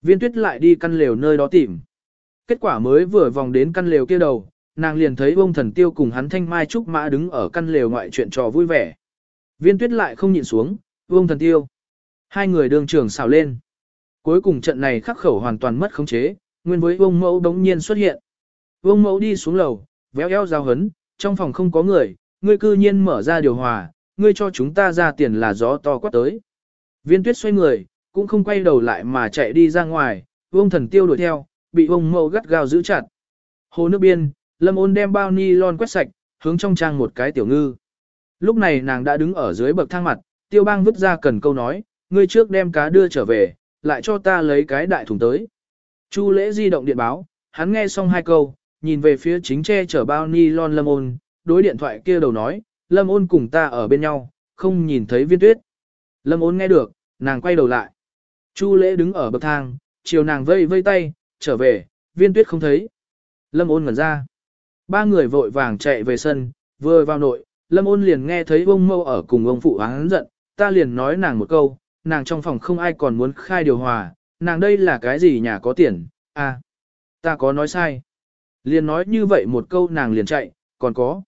Viên tuyết lại đi căn lều nơi đó tìm. Kết quả mới vừa vòng đến căn lều kia đầu, nàng liền thấy ông thần tiêu cùng hắn thanh mai trúc mã đứng ở căn lều ngoại chuyện trò vui vẻ. Viên tuyết lại không nhìn xuống, Vương thần tiêu. Hai người đường trường xào lên. Cuối cùng trận này khắc khẩu hoàn toàn mất khống chế, nguyên với vương mẫu đống nhiên xuất hiện. Vương mẫu đi xuống lầu, véo eo giao hấn, trong phòng không có người, ngươi cư nhiên mở ra điều hòa, ngươi cho chúng ta ra tiền là gió to quát tới. Viên tuyết xoay người, cũng không quay đầu lại mà chạy đi ra ngoài, vương thần tiêu đuổi theo, bị vương mẫu gắt gao giữ chặt. Hồ nước biên, Lâm ôn đem bao ni lon quét sạch, hướng trong trang một cái tiểu ngư. Lúc này nàng đã đứng ở dưới bậc thang mặt, tiêu bang vứt ra cần câu nói, ngươi trước đem cá đưa trở về, lại cho ta lấy cái đại thùng tới. Chu lễ di động điện báo, hắn nghe xong hai câu, nhìn về phía chính tre chở bao ni lon lâm ôn, đối điện thoại kia đầu nói, lâm ôn cùng ta ở bên nhau, không nhìn thấy viên tuyết. Lâm ôn nghe được, nàng quay đầu lại. Chu lễ đứng ở bậc thang, chiều nàng vây vây tay, trở về, viên tuyết không thấy. Lâm ôn ngẩn ra. Ba người vội vàng chạy về sân, vừa vào nội, Lâm ôn liền nghe thấy ông mâu ở cùng ông phụ hắn giận, ta liền nói nàng một câu, nàng trong phòng không ai còn muốn khai điều hòa, nàng đây là cái gì nhà có tiền, à, ta có nói sai. Liền nói như vậy một câu nàng liền chạy, còn có.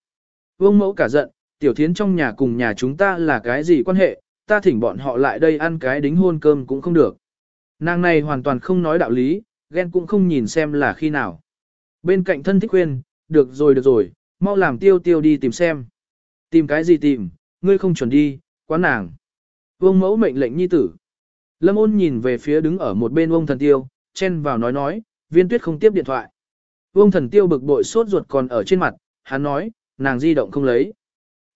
Vương mẫu cả giận, tiểu thiến trong nhà cùng nhà chúng ta là cái gì quan hệ, ta thỉnh bọn họ lại đây ăn cái đính hôn cơm cũng không được. Nàng này hoàn toàn không nói đạo lý, ghen cũng không nhìn xem là khi nào. Bên cạnh thân thích khuyên, được rồi được rồi, mau làm tiêu tiêu đi tìm xem. Tìm cái gì tìm, ngươi không chuẩn đi, quán nàng. Vương mẫu mệnh lệnh nhi tử. Lâm ôn nhìn về phía đứng ở một bên ông thần tiêu, chen vào nói nói, viên tuyết không tiếp điện thoại. Vương thần tiêu bực bội sốt ruột còn ở trên mặt, hắn nói, nàng di động không lấy.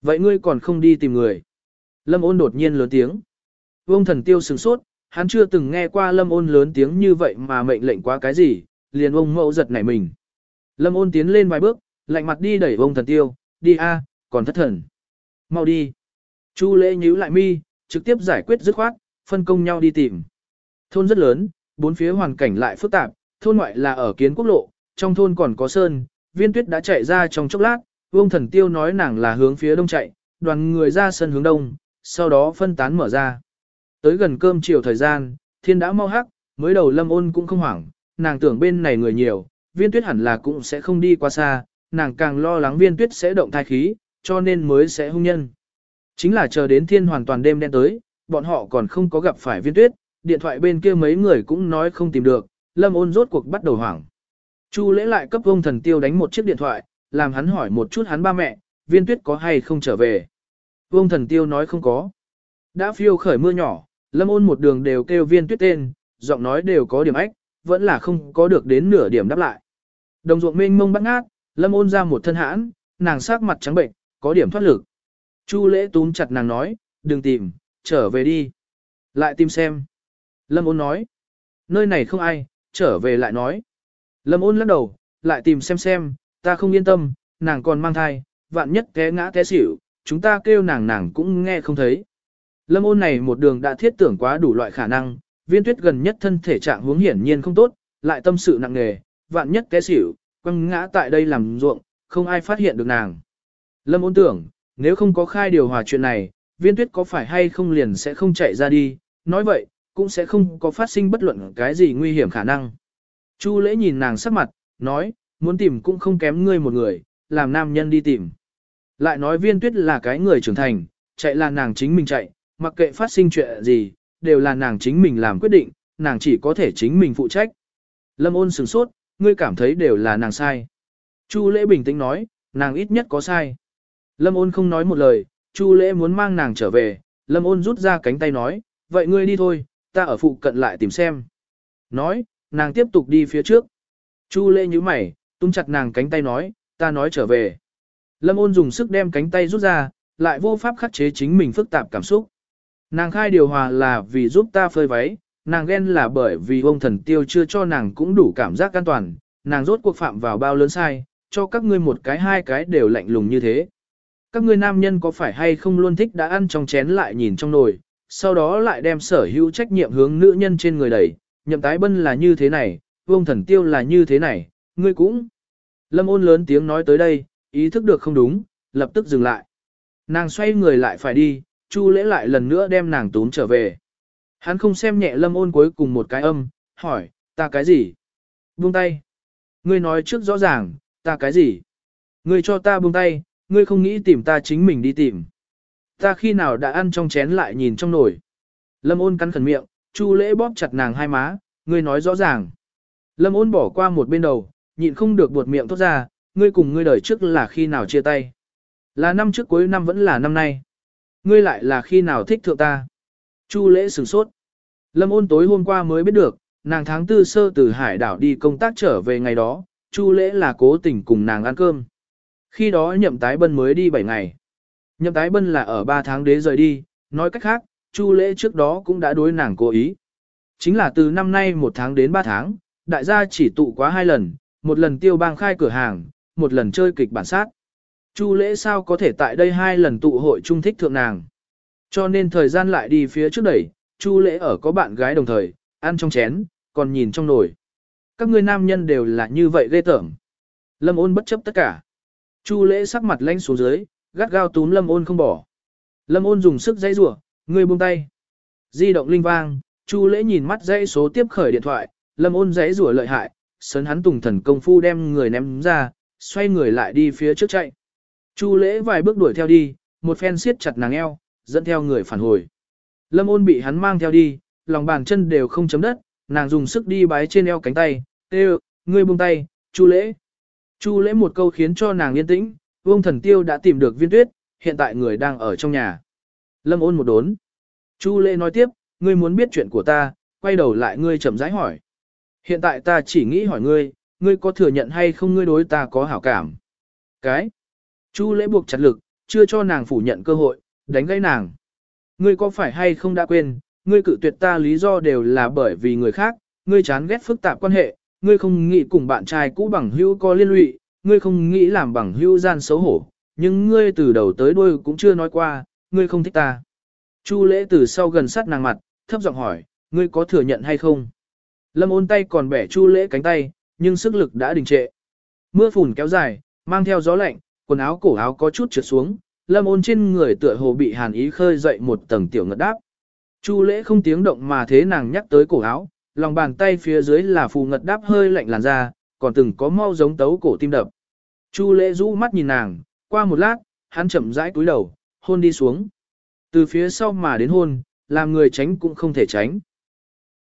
Vậy ngươi còn không đi tìm người. Lâm ôn đột nhiên lớn tiếng. Vương thần tiêu sừng sốt, hắn chưa từng nghe qua lâm ôn lớn tiếng như vậy mà mệnh lệnh quá cái gì, liền ông mẫu giật nảy mình. Lâm ôn tiến lên vài bước, lạnh mặt đi đẩy vông thần tiêu, đi a, còn thất thần. Mau đi. Chu lễ nhíu lại mi, trực tiếp giải quyết dứt khoát, phân công nhau đi tìm. Thôn rất lớn, bốn phía hoàn cảnh lại phức tạp, thôn ngoại là ở kiến quốc lộ, trong thôn còn có sơn, viên tuyết đã chạy ra trong chốc lát, Vương thần tiêu nói nàng là hướng phía đông chạy, đoàn người ra sân hướng đông, sau đó phân tán mở ra. Tới gần cơm chiều thời gian, thiên đã mau hắc, mới đầu lâm ôn cũng không hoảng, nàng tưởng bên này người nhiều, viên tuyết hẳn là cũng sẽ không đi qua xa, nàng càng lo lắng viên tuyết sẽ động thai khí, cho nên mới sẽ hung nhân. Chính là chờ đến thiên hoàn toàn đêm đen tới, bọn họ còn không có gặp phải viên tuyết, điện thoại bên kia mấy người cũng nói không tìm được, lâm ôn rốt cuộc bắt đầu hoảng. Chu lễ lại cấp ông thần tiêu đánh một chiếc điện thoại, làm hắn hỏi một chút hắn ba mẹ, viên tuyết có hay không trở về. Ông thần tiêu nói không có. Đã phiêu khởi mưa nhỏ, lâm ôn một đường đều kêu viên tuyết tên, giọng nói đều có điểm ách, vẫn là không có được đến nửa điểm đáp lại. Đồng ruộng mênh mông bắt ngát, lâm ôn ra một thân hãn, nàng sắc mặt trắng bệnh, có điểm thoát lực. Chu lễ túm chặt nàng nói, đừng tìm, trở về đi. Lại tìm xem. Lâm ôn nói, nơi này không ai, trở về lại nói. Lâm ôn lắc đầu, lại tìm xem xem, ta không yên tâm, nàng còn mang thai, vạn nhất té ngã té xỉu, chúng ta kêu nàng nàng cũng nghe không thấy. Lâm ôn này một đường đã thiết tưởng quá đủ loại khả năng, viên tuyết gần nhất thân thể trạng hướng hiển nhiên không tốt, lại tâm sự nặng nề, vạn nhất té xỉu, quăng ngã tại đây làm ruộng, không ai phát hiện được nàng. Lâm ôn tưởng, nếu không có khai điều hòa chuyện này, viên tuyết có phải hay không liền sẽ không chạy ra đi, nói vậy, cũng sẽ không có phát sinh bất luận cái gì nguy hiểm khả năng. Chu lễ nhìn nàng sắc mặt, nói, muốn tìm cũng không kém ngươi một người, làm nam nhân đi tìm. Lại nói viên tuyết là cái người trưởng thành, chạy là nàng chính mình chạy, mặc kệ phát sinh chuyện gì, đều là nàng chính mình làm quyết định, nàng chỉ có thể chính mình phụ trách. Lâm ôn sửng sốt, ngươi cảm thấy đều là nàng sai. Chu lễ bình tĩnh nói, nàng ít nhất có sai. Lâm ôn không nói một lời, Chu lễ muốn mang nàng trở về, Lâm ôn rút ra cánh tay nói, vậy ngươi đi thôi, ta ở phụ cận lại tìm xem. Nói, nàng tiếp tục đi phía trước. Chu lễ nhíu mày, tung chặt nàng cánh tay nói, ta nói trở về. Lâm ôn dùng sức đem cánh tay rút ra, lại vô pháp khắc chế chính mình phức tạp cảm xúc. Nàng khai điều hòa là vì giúp ta phơi váy, nàng ghen là bởi vì ông thần tiêu chưa cho nàng cũng đủ cảm giác an toàn, nàng rốt cuộc phạm vào bao lớn sai, cho các ngươi một cái hai cái đều lạnh lùng như thế. Các ngươi nam nhân có phải hay không luôn thích đã ăn trong chén lại nhìn trong nồi, sau đó lại đem sở hữu trách nhiệm hướng nữ nhân trên người đẩy, nhậm tái bân là như thế này, vương thần tiêu là như thế này, ngươi cũng. Lâm ôn lớn tiếng nói tới đây, ý thức được không đúng, lập tức dừng lại. Nàng xoay người lại phải đi, Chu lễ lại lần nữa đem nàng tốn trở về. Hắn không xem nhẹ lâm ôn cuối cùng một cái âm, hỏi, ta cái gì? Buông tay. Ngươi nói trước rõ ràng, ta cái gì? Ngươi cho ta buông tay, ngươi không nghĩ tìm ta chính mình đi tìm. Ta khi nào đã ăn trong chén lại nhìn trong nồi. Lâm ôn cắn khẩn miệng, Chu lễ bóp chặt nàng hai má, ngươi nói rõ ràng. Lâm ôn bỏ qua một bên đầu, nhịn không được buột miệng thốt ra, ngươi cùng ngươi đời trước là khi nào chia tay. Là năm trước cuối năm vẫn là năm nay. Ngươi lại là khi nào thích thượng ta. Chu lễ sửng sốt. Lâm ôn tối hôm qua mới biết được, nàng tháng tư sơ từ hải đảo đi công tác trở về ngày đó, Chu lễ là cố tình cùng nàng ăn cơm. Khi đó nhậm tái bân mới đi 7 ngày. Nhậm tái bân là ở 3 tháng đế rời đi, nói cách khác, Chu lễ trước đó cũng đã đối nàng cố ý. Chính là từ năm nay một tháng đến 3 tháng, đại gia chỉ tụ quá hai lần, một lần tiêu bang khai cửa hàng, một lần chơi kịch bản sát. Chu lễ sao có thể tại đây hai lần tụ hội trung thích thượng nàng. Cho nên thời gian lại đi phía trước đẩy, Chu lễ ở có bạn gái đồng thời, ăn trong chén, còn nhìn trong nồi. Các ngươi nam nhân đều là như vậy ghê tởm. Lâm ôn bất chấp tất cả. Chu lễ sắc mặt lanh xuống dưới, gắt gao túm lâm ôn không bỏ. Lâm ôn dùng sức dây rủa, người buông tay. Di động linh vang, Chu lễ nhìn mắt dãy số tiếp khởi điện thoại, lâm ôn dãy rủa lợi hại, sấn hắn tùng thần công phu đem người ném ra, xoay người lại đi phía trước chạy. Chu lễ vài bước đuổi theo đi, một phen siết chặt nàng eo, dẫn theo người phản hồi. Lâm ôn bị hắn mang theo đi, lòng bàn chân đều không chấm đất, nàng dùng sức đi bái trên eo cánh tay, tê ngươi buông tay, chu lễ. Chu lễ một câu khiến cho nàng yên tĩnh, vương thần tiêu đã tìm được viên tuyết, hiện tại người đang ở trong nhà. Lâm ôn một đốn. Chu lễ nói tiếp, ngươi muốn biết chuyện của ta, quay đầu lại ngươi chậm rãi hỏi. Hiện tại ta chỉ nghĩ hỏi ngươi, ngươi có thừa nhận hay không ngươi đối ta có hảo cảm. Cái. Chu lễ buộc chặt lực, chưa cho nàng phủ nhận cơ hội, đánh gãy nàng. Ngươi có phải hay không đã quên, ngươi cự tuyệt ta lý do đều là bởi vì người khác, ngươi chán ghét phức tạp quan hệ, ngươi không nghĩ cùng bạn trai cũ bằng hữu có liên lụy, ngươi không nghĩ làm bằng hữu gian xấu hổ, nhưng ngươi từ đầu tới đuôi cũng chưa nói qua, ngươi không thích ta. Chu lễ từ sau gần sát nàng mặt, thấp giọng hỏi, ngươi có thừa nhận hay không? Lâm ôn tay còn bẻ chu lễ cánh tay, nhưng sức lực đã đình trệ. Mưa phùn kéo dài, mang theo gió lạnh, quần áo cổ áo có chút trượt xuống, lâm ôn trên người tựa hồ bị hàn ý khơi dậy một tầng tiểu ngật đáp. Chu lễ không tiếng động mà thế nàng nhắc tới cổ áo, lòng bàn tay phía dưới là phù ngật đáp hơi lạnh làn da, còn từng có mau giống tấu cổ tim đập. Chu lễ rũ mắt nhìn nàng, qua một lát, hắn chậm rãi cúi đầu, hôn đi xuống. Từ phía sau mà đến hôn, làm người tránh cũng không thể tránh.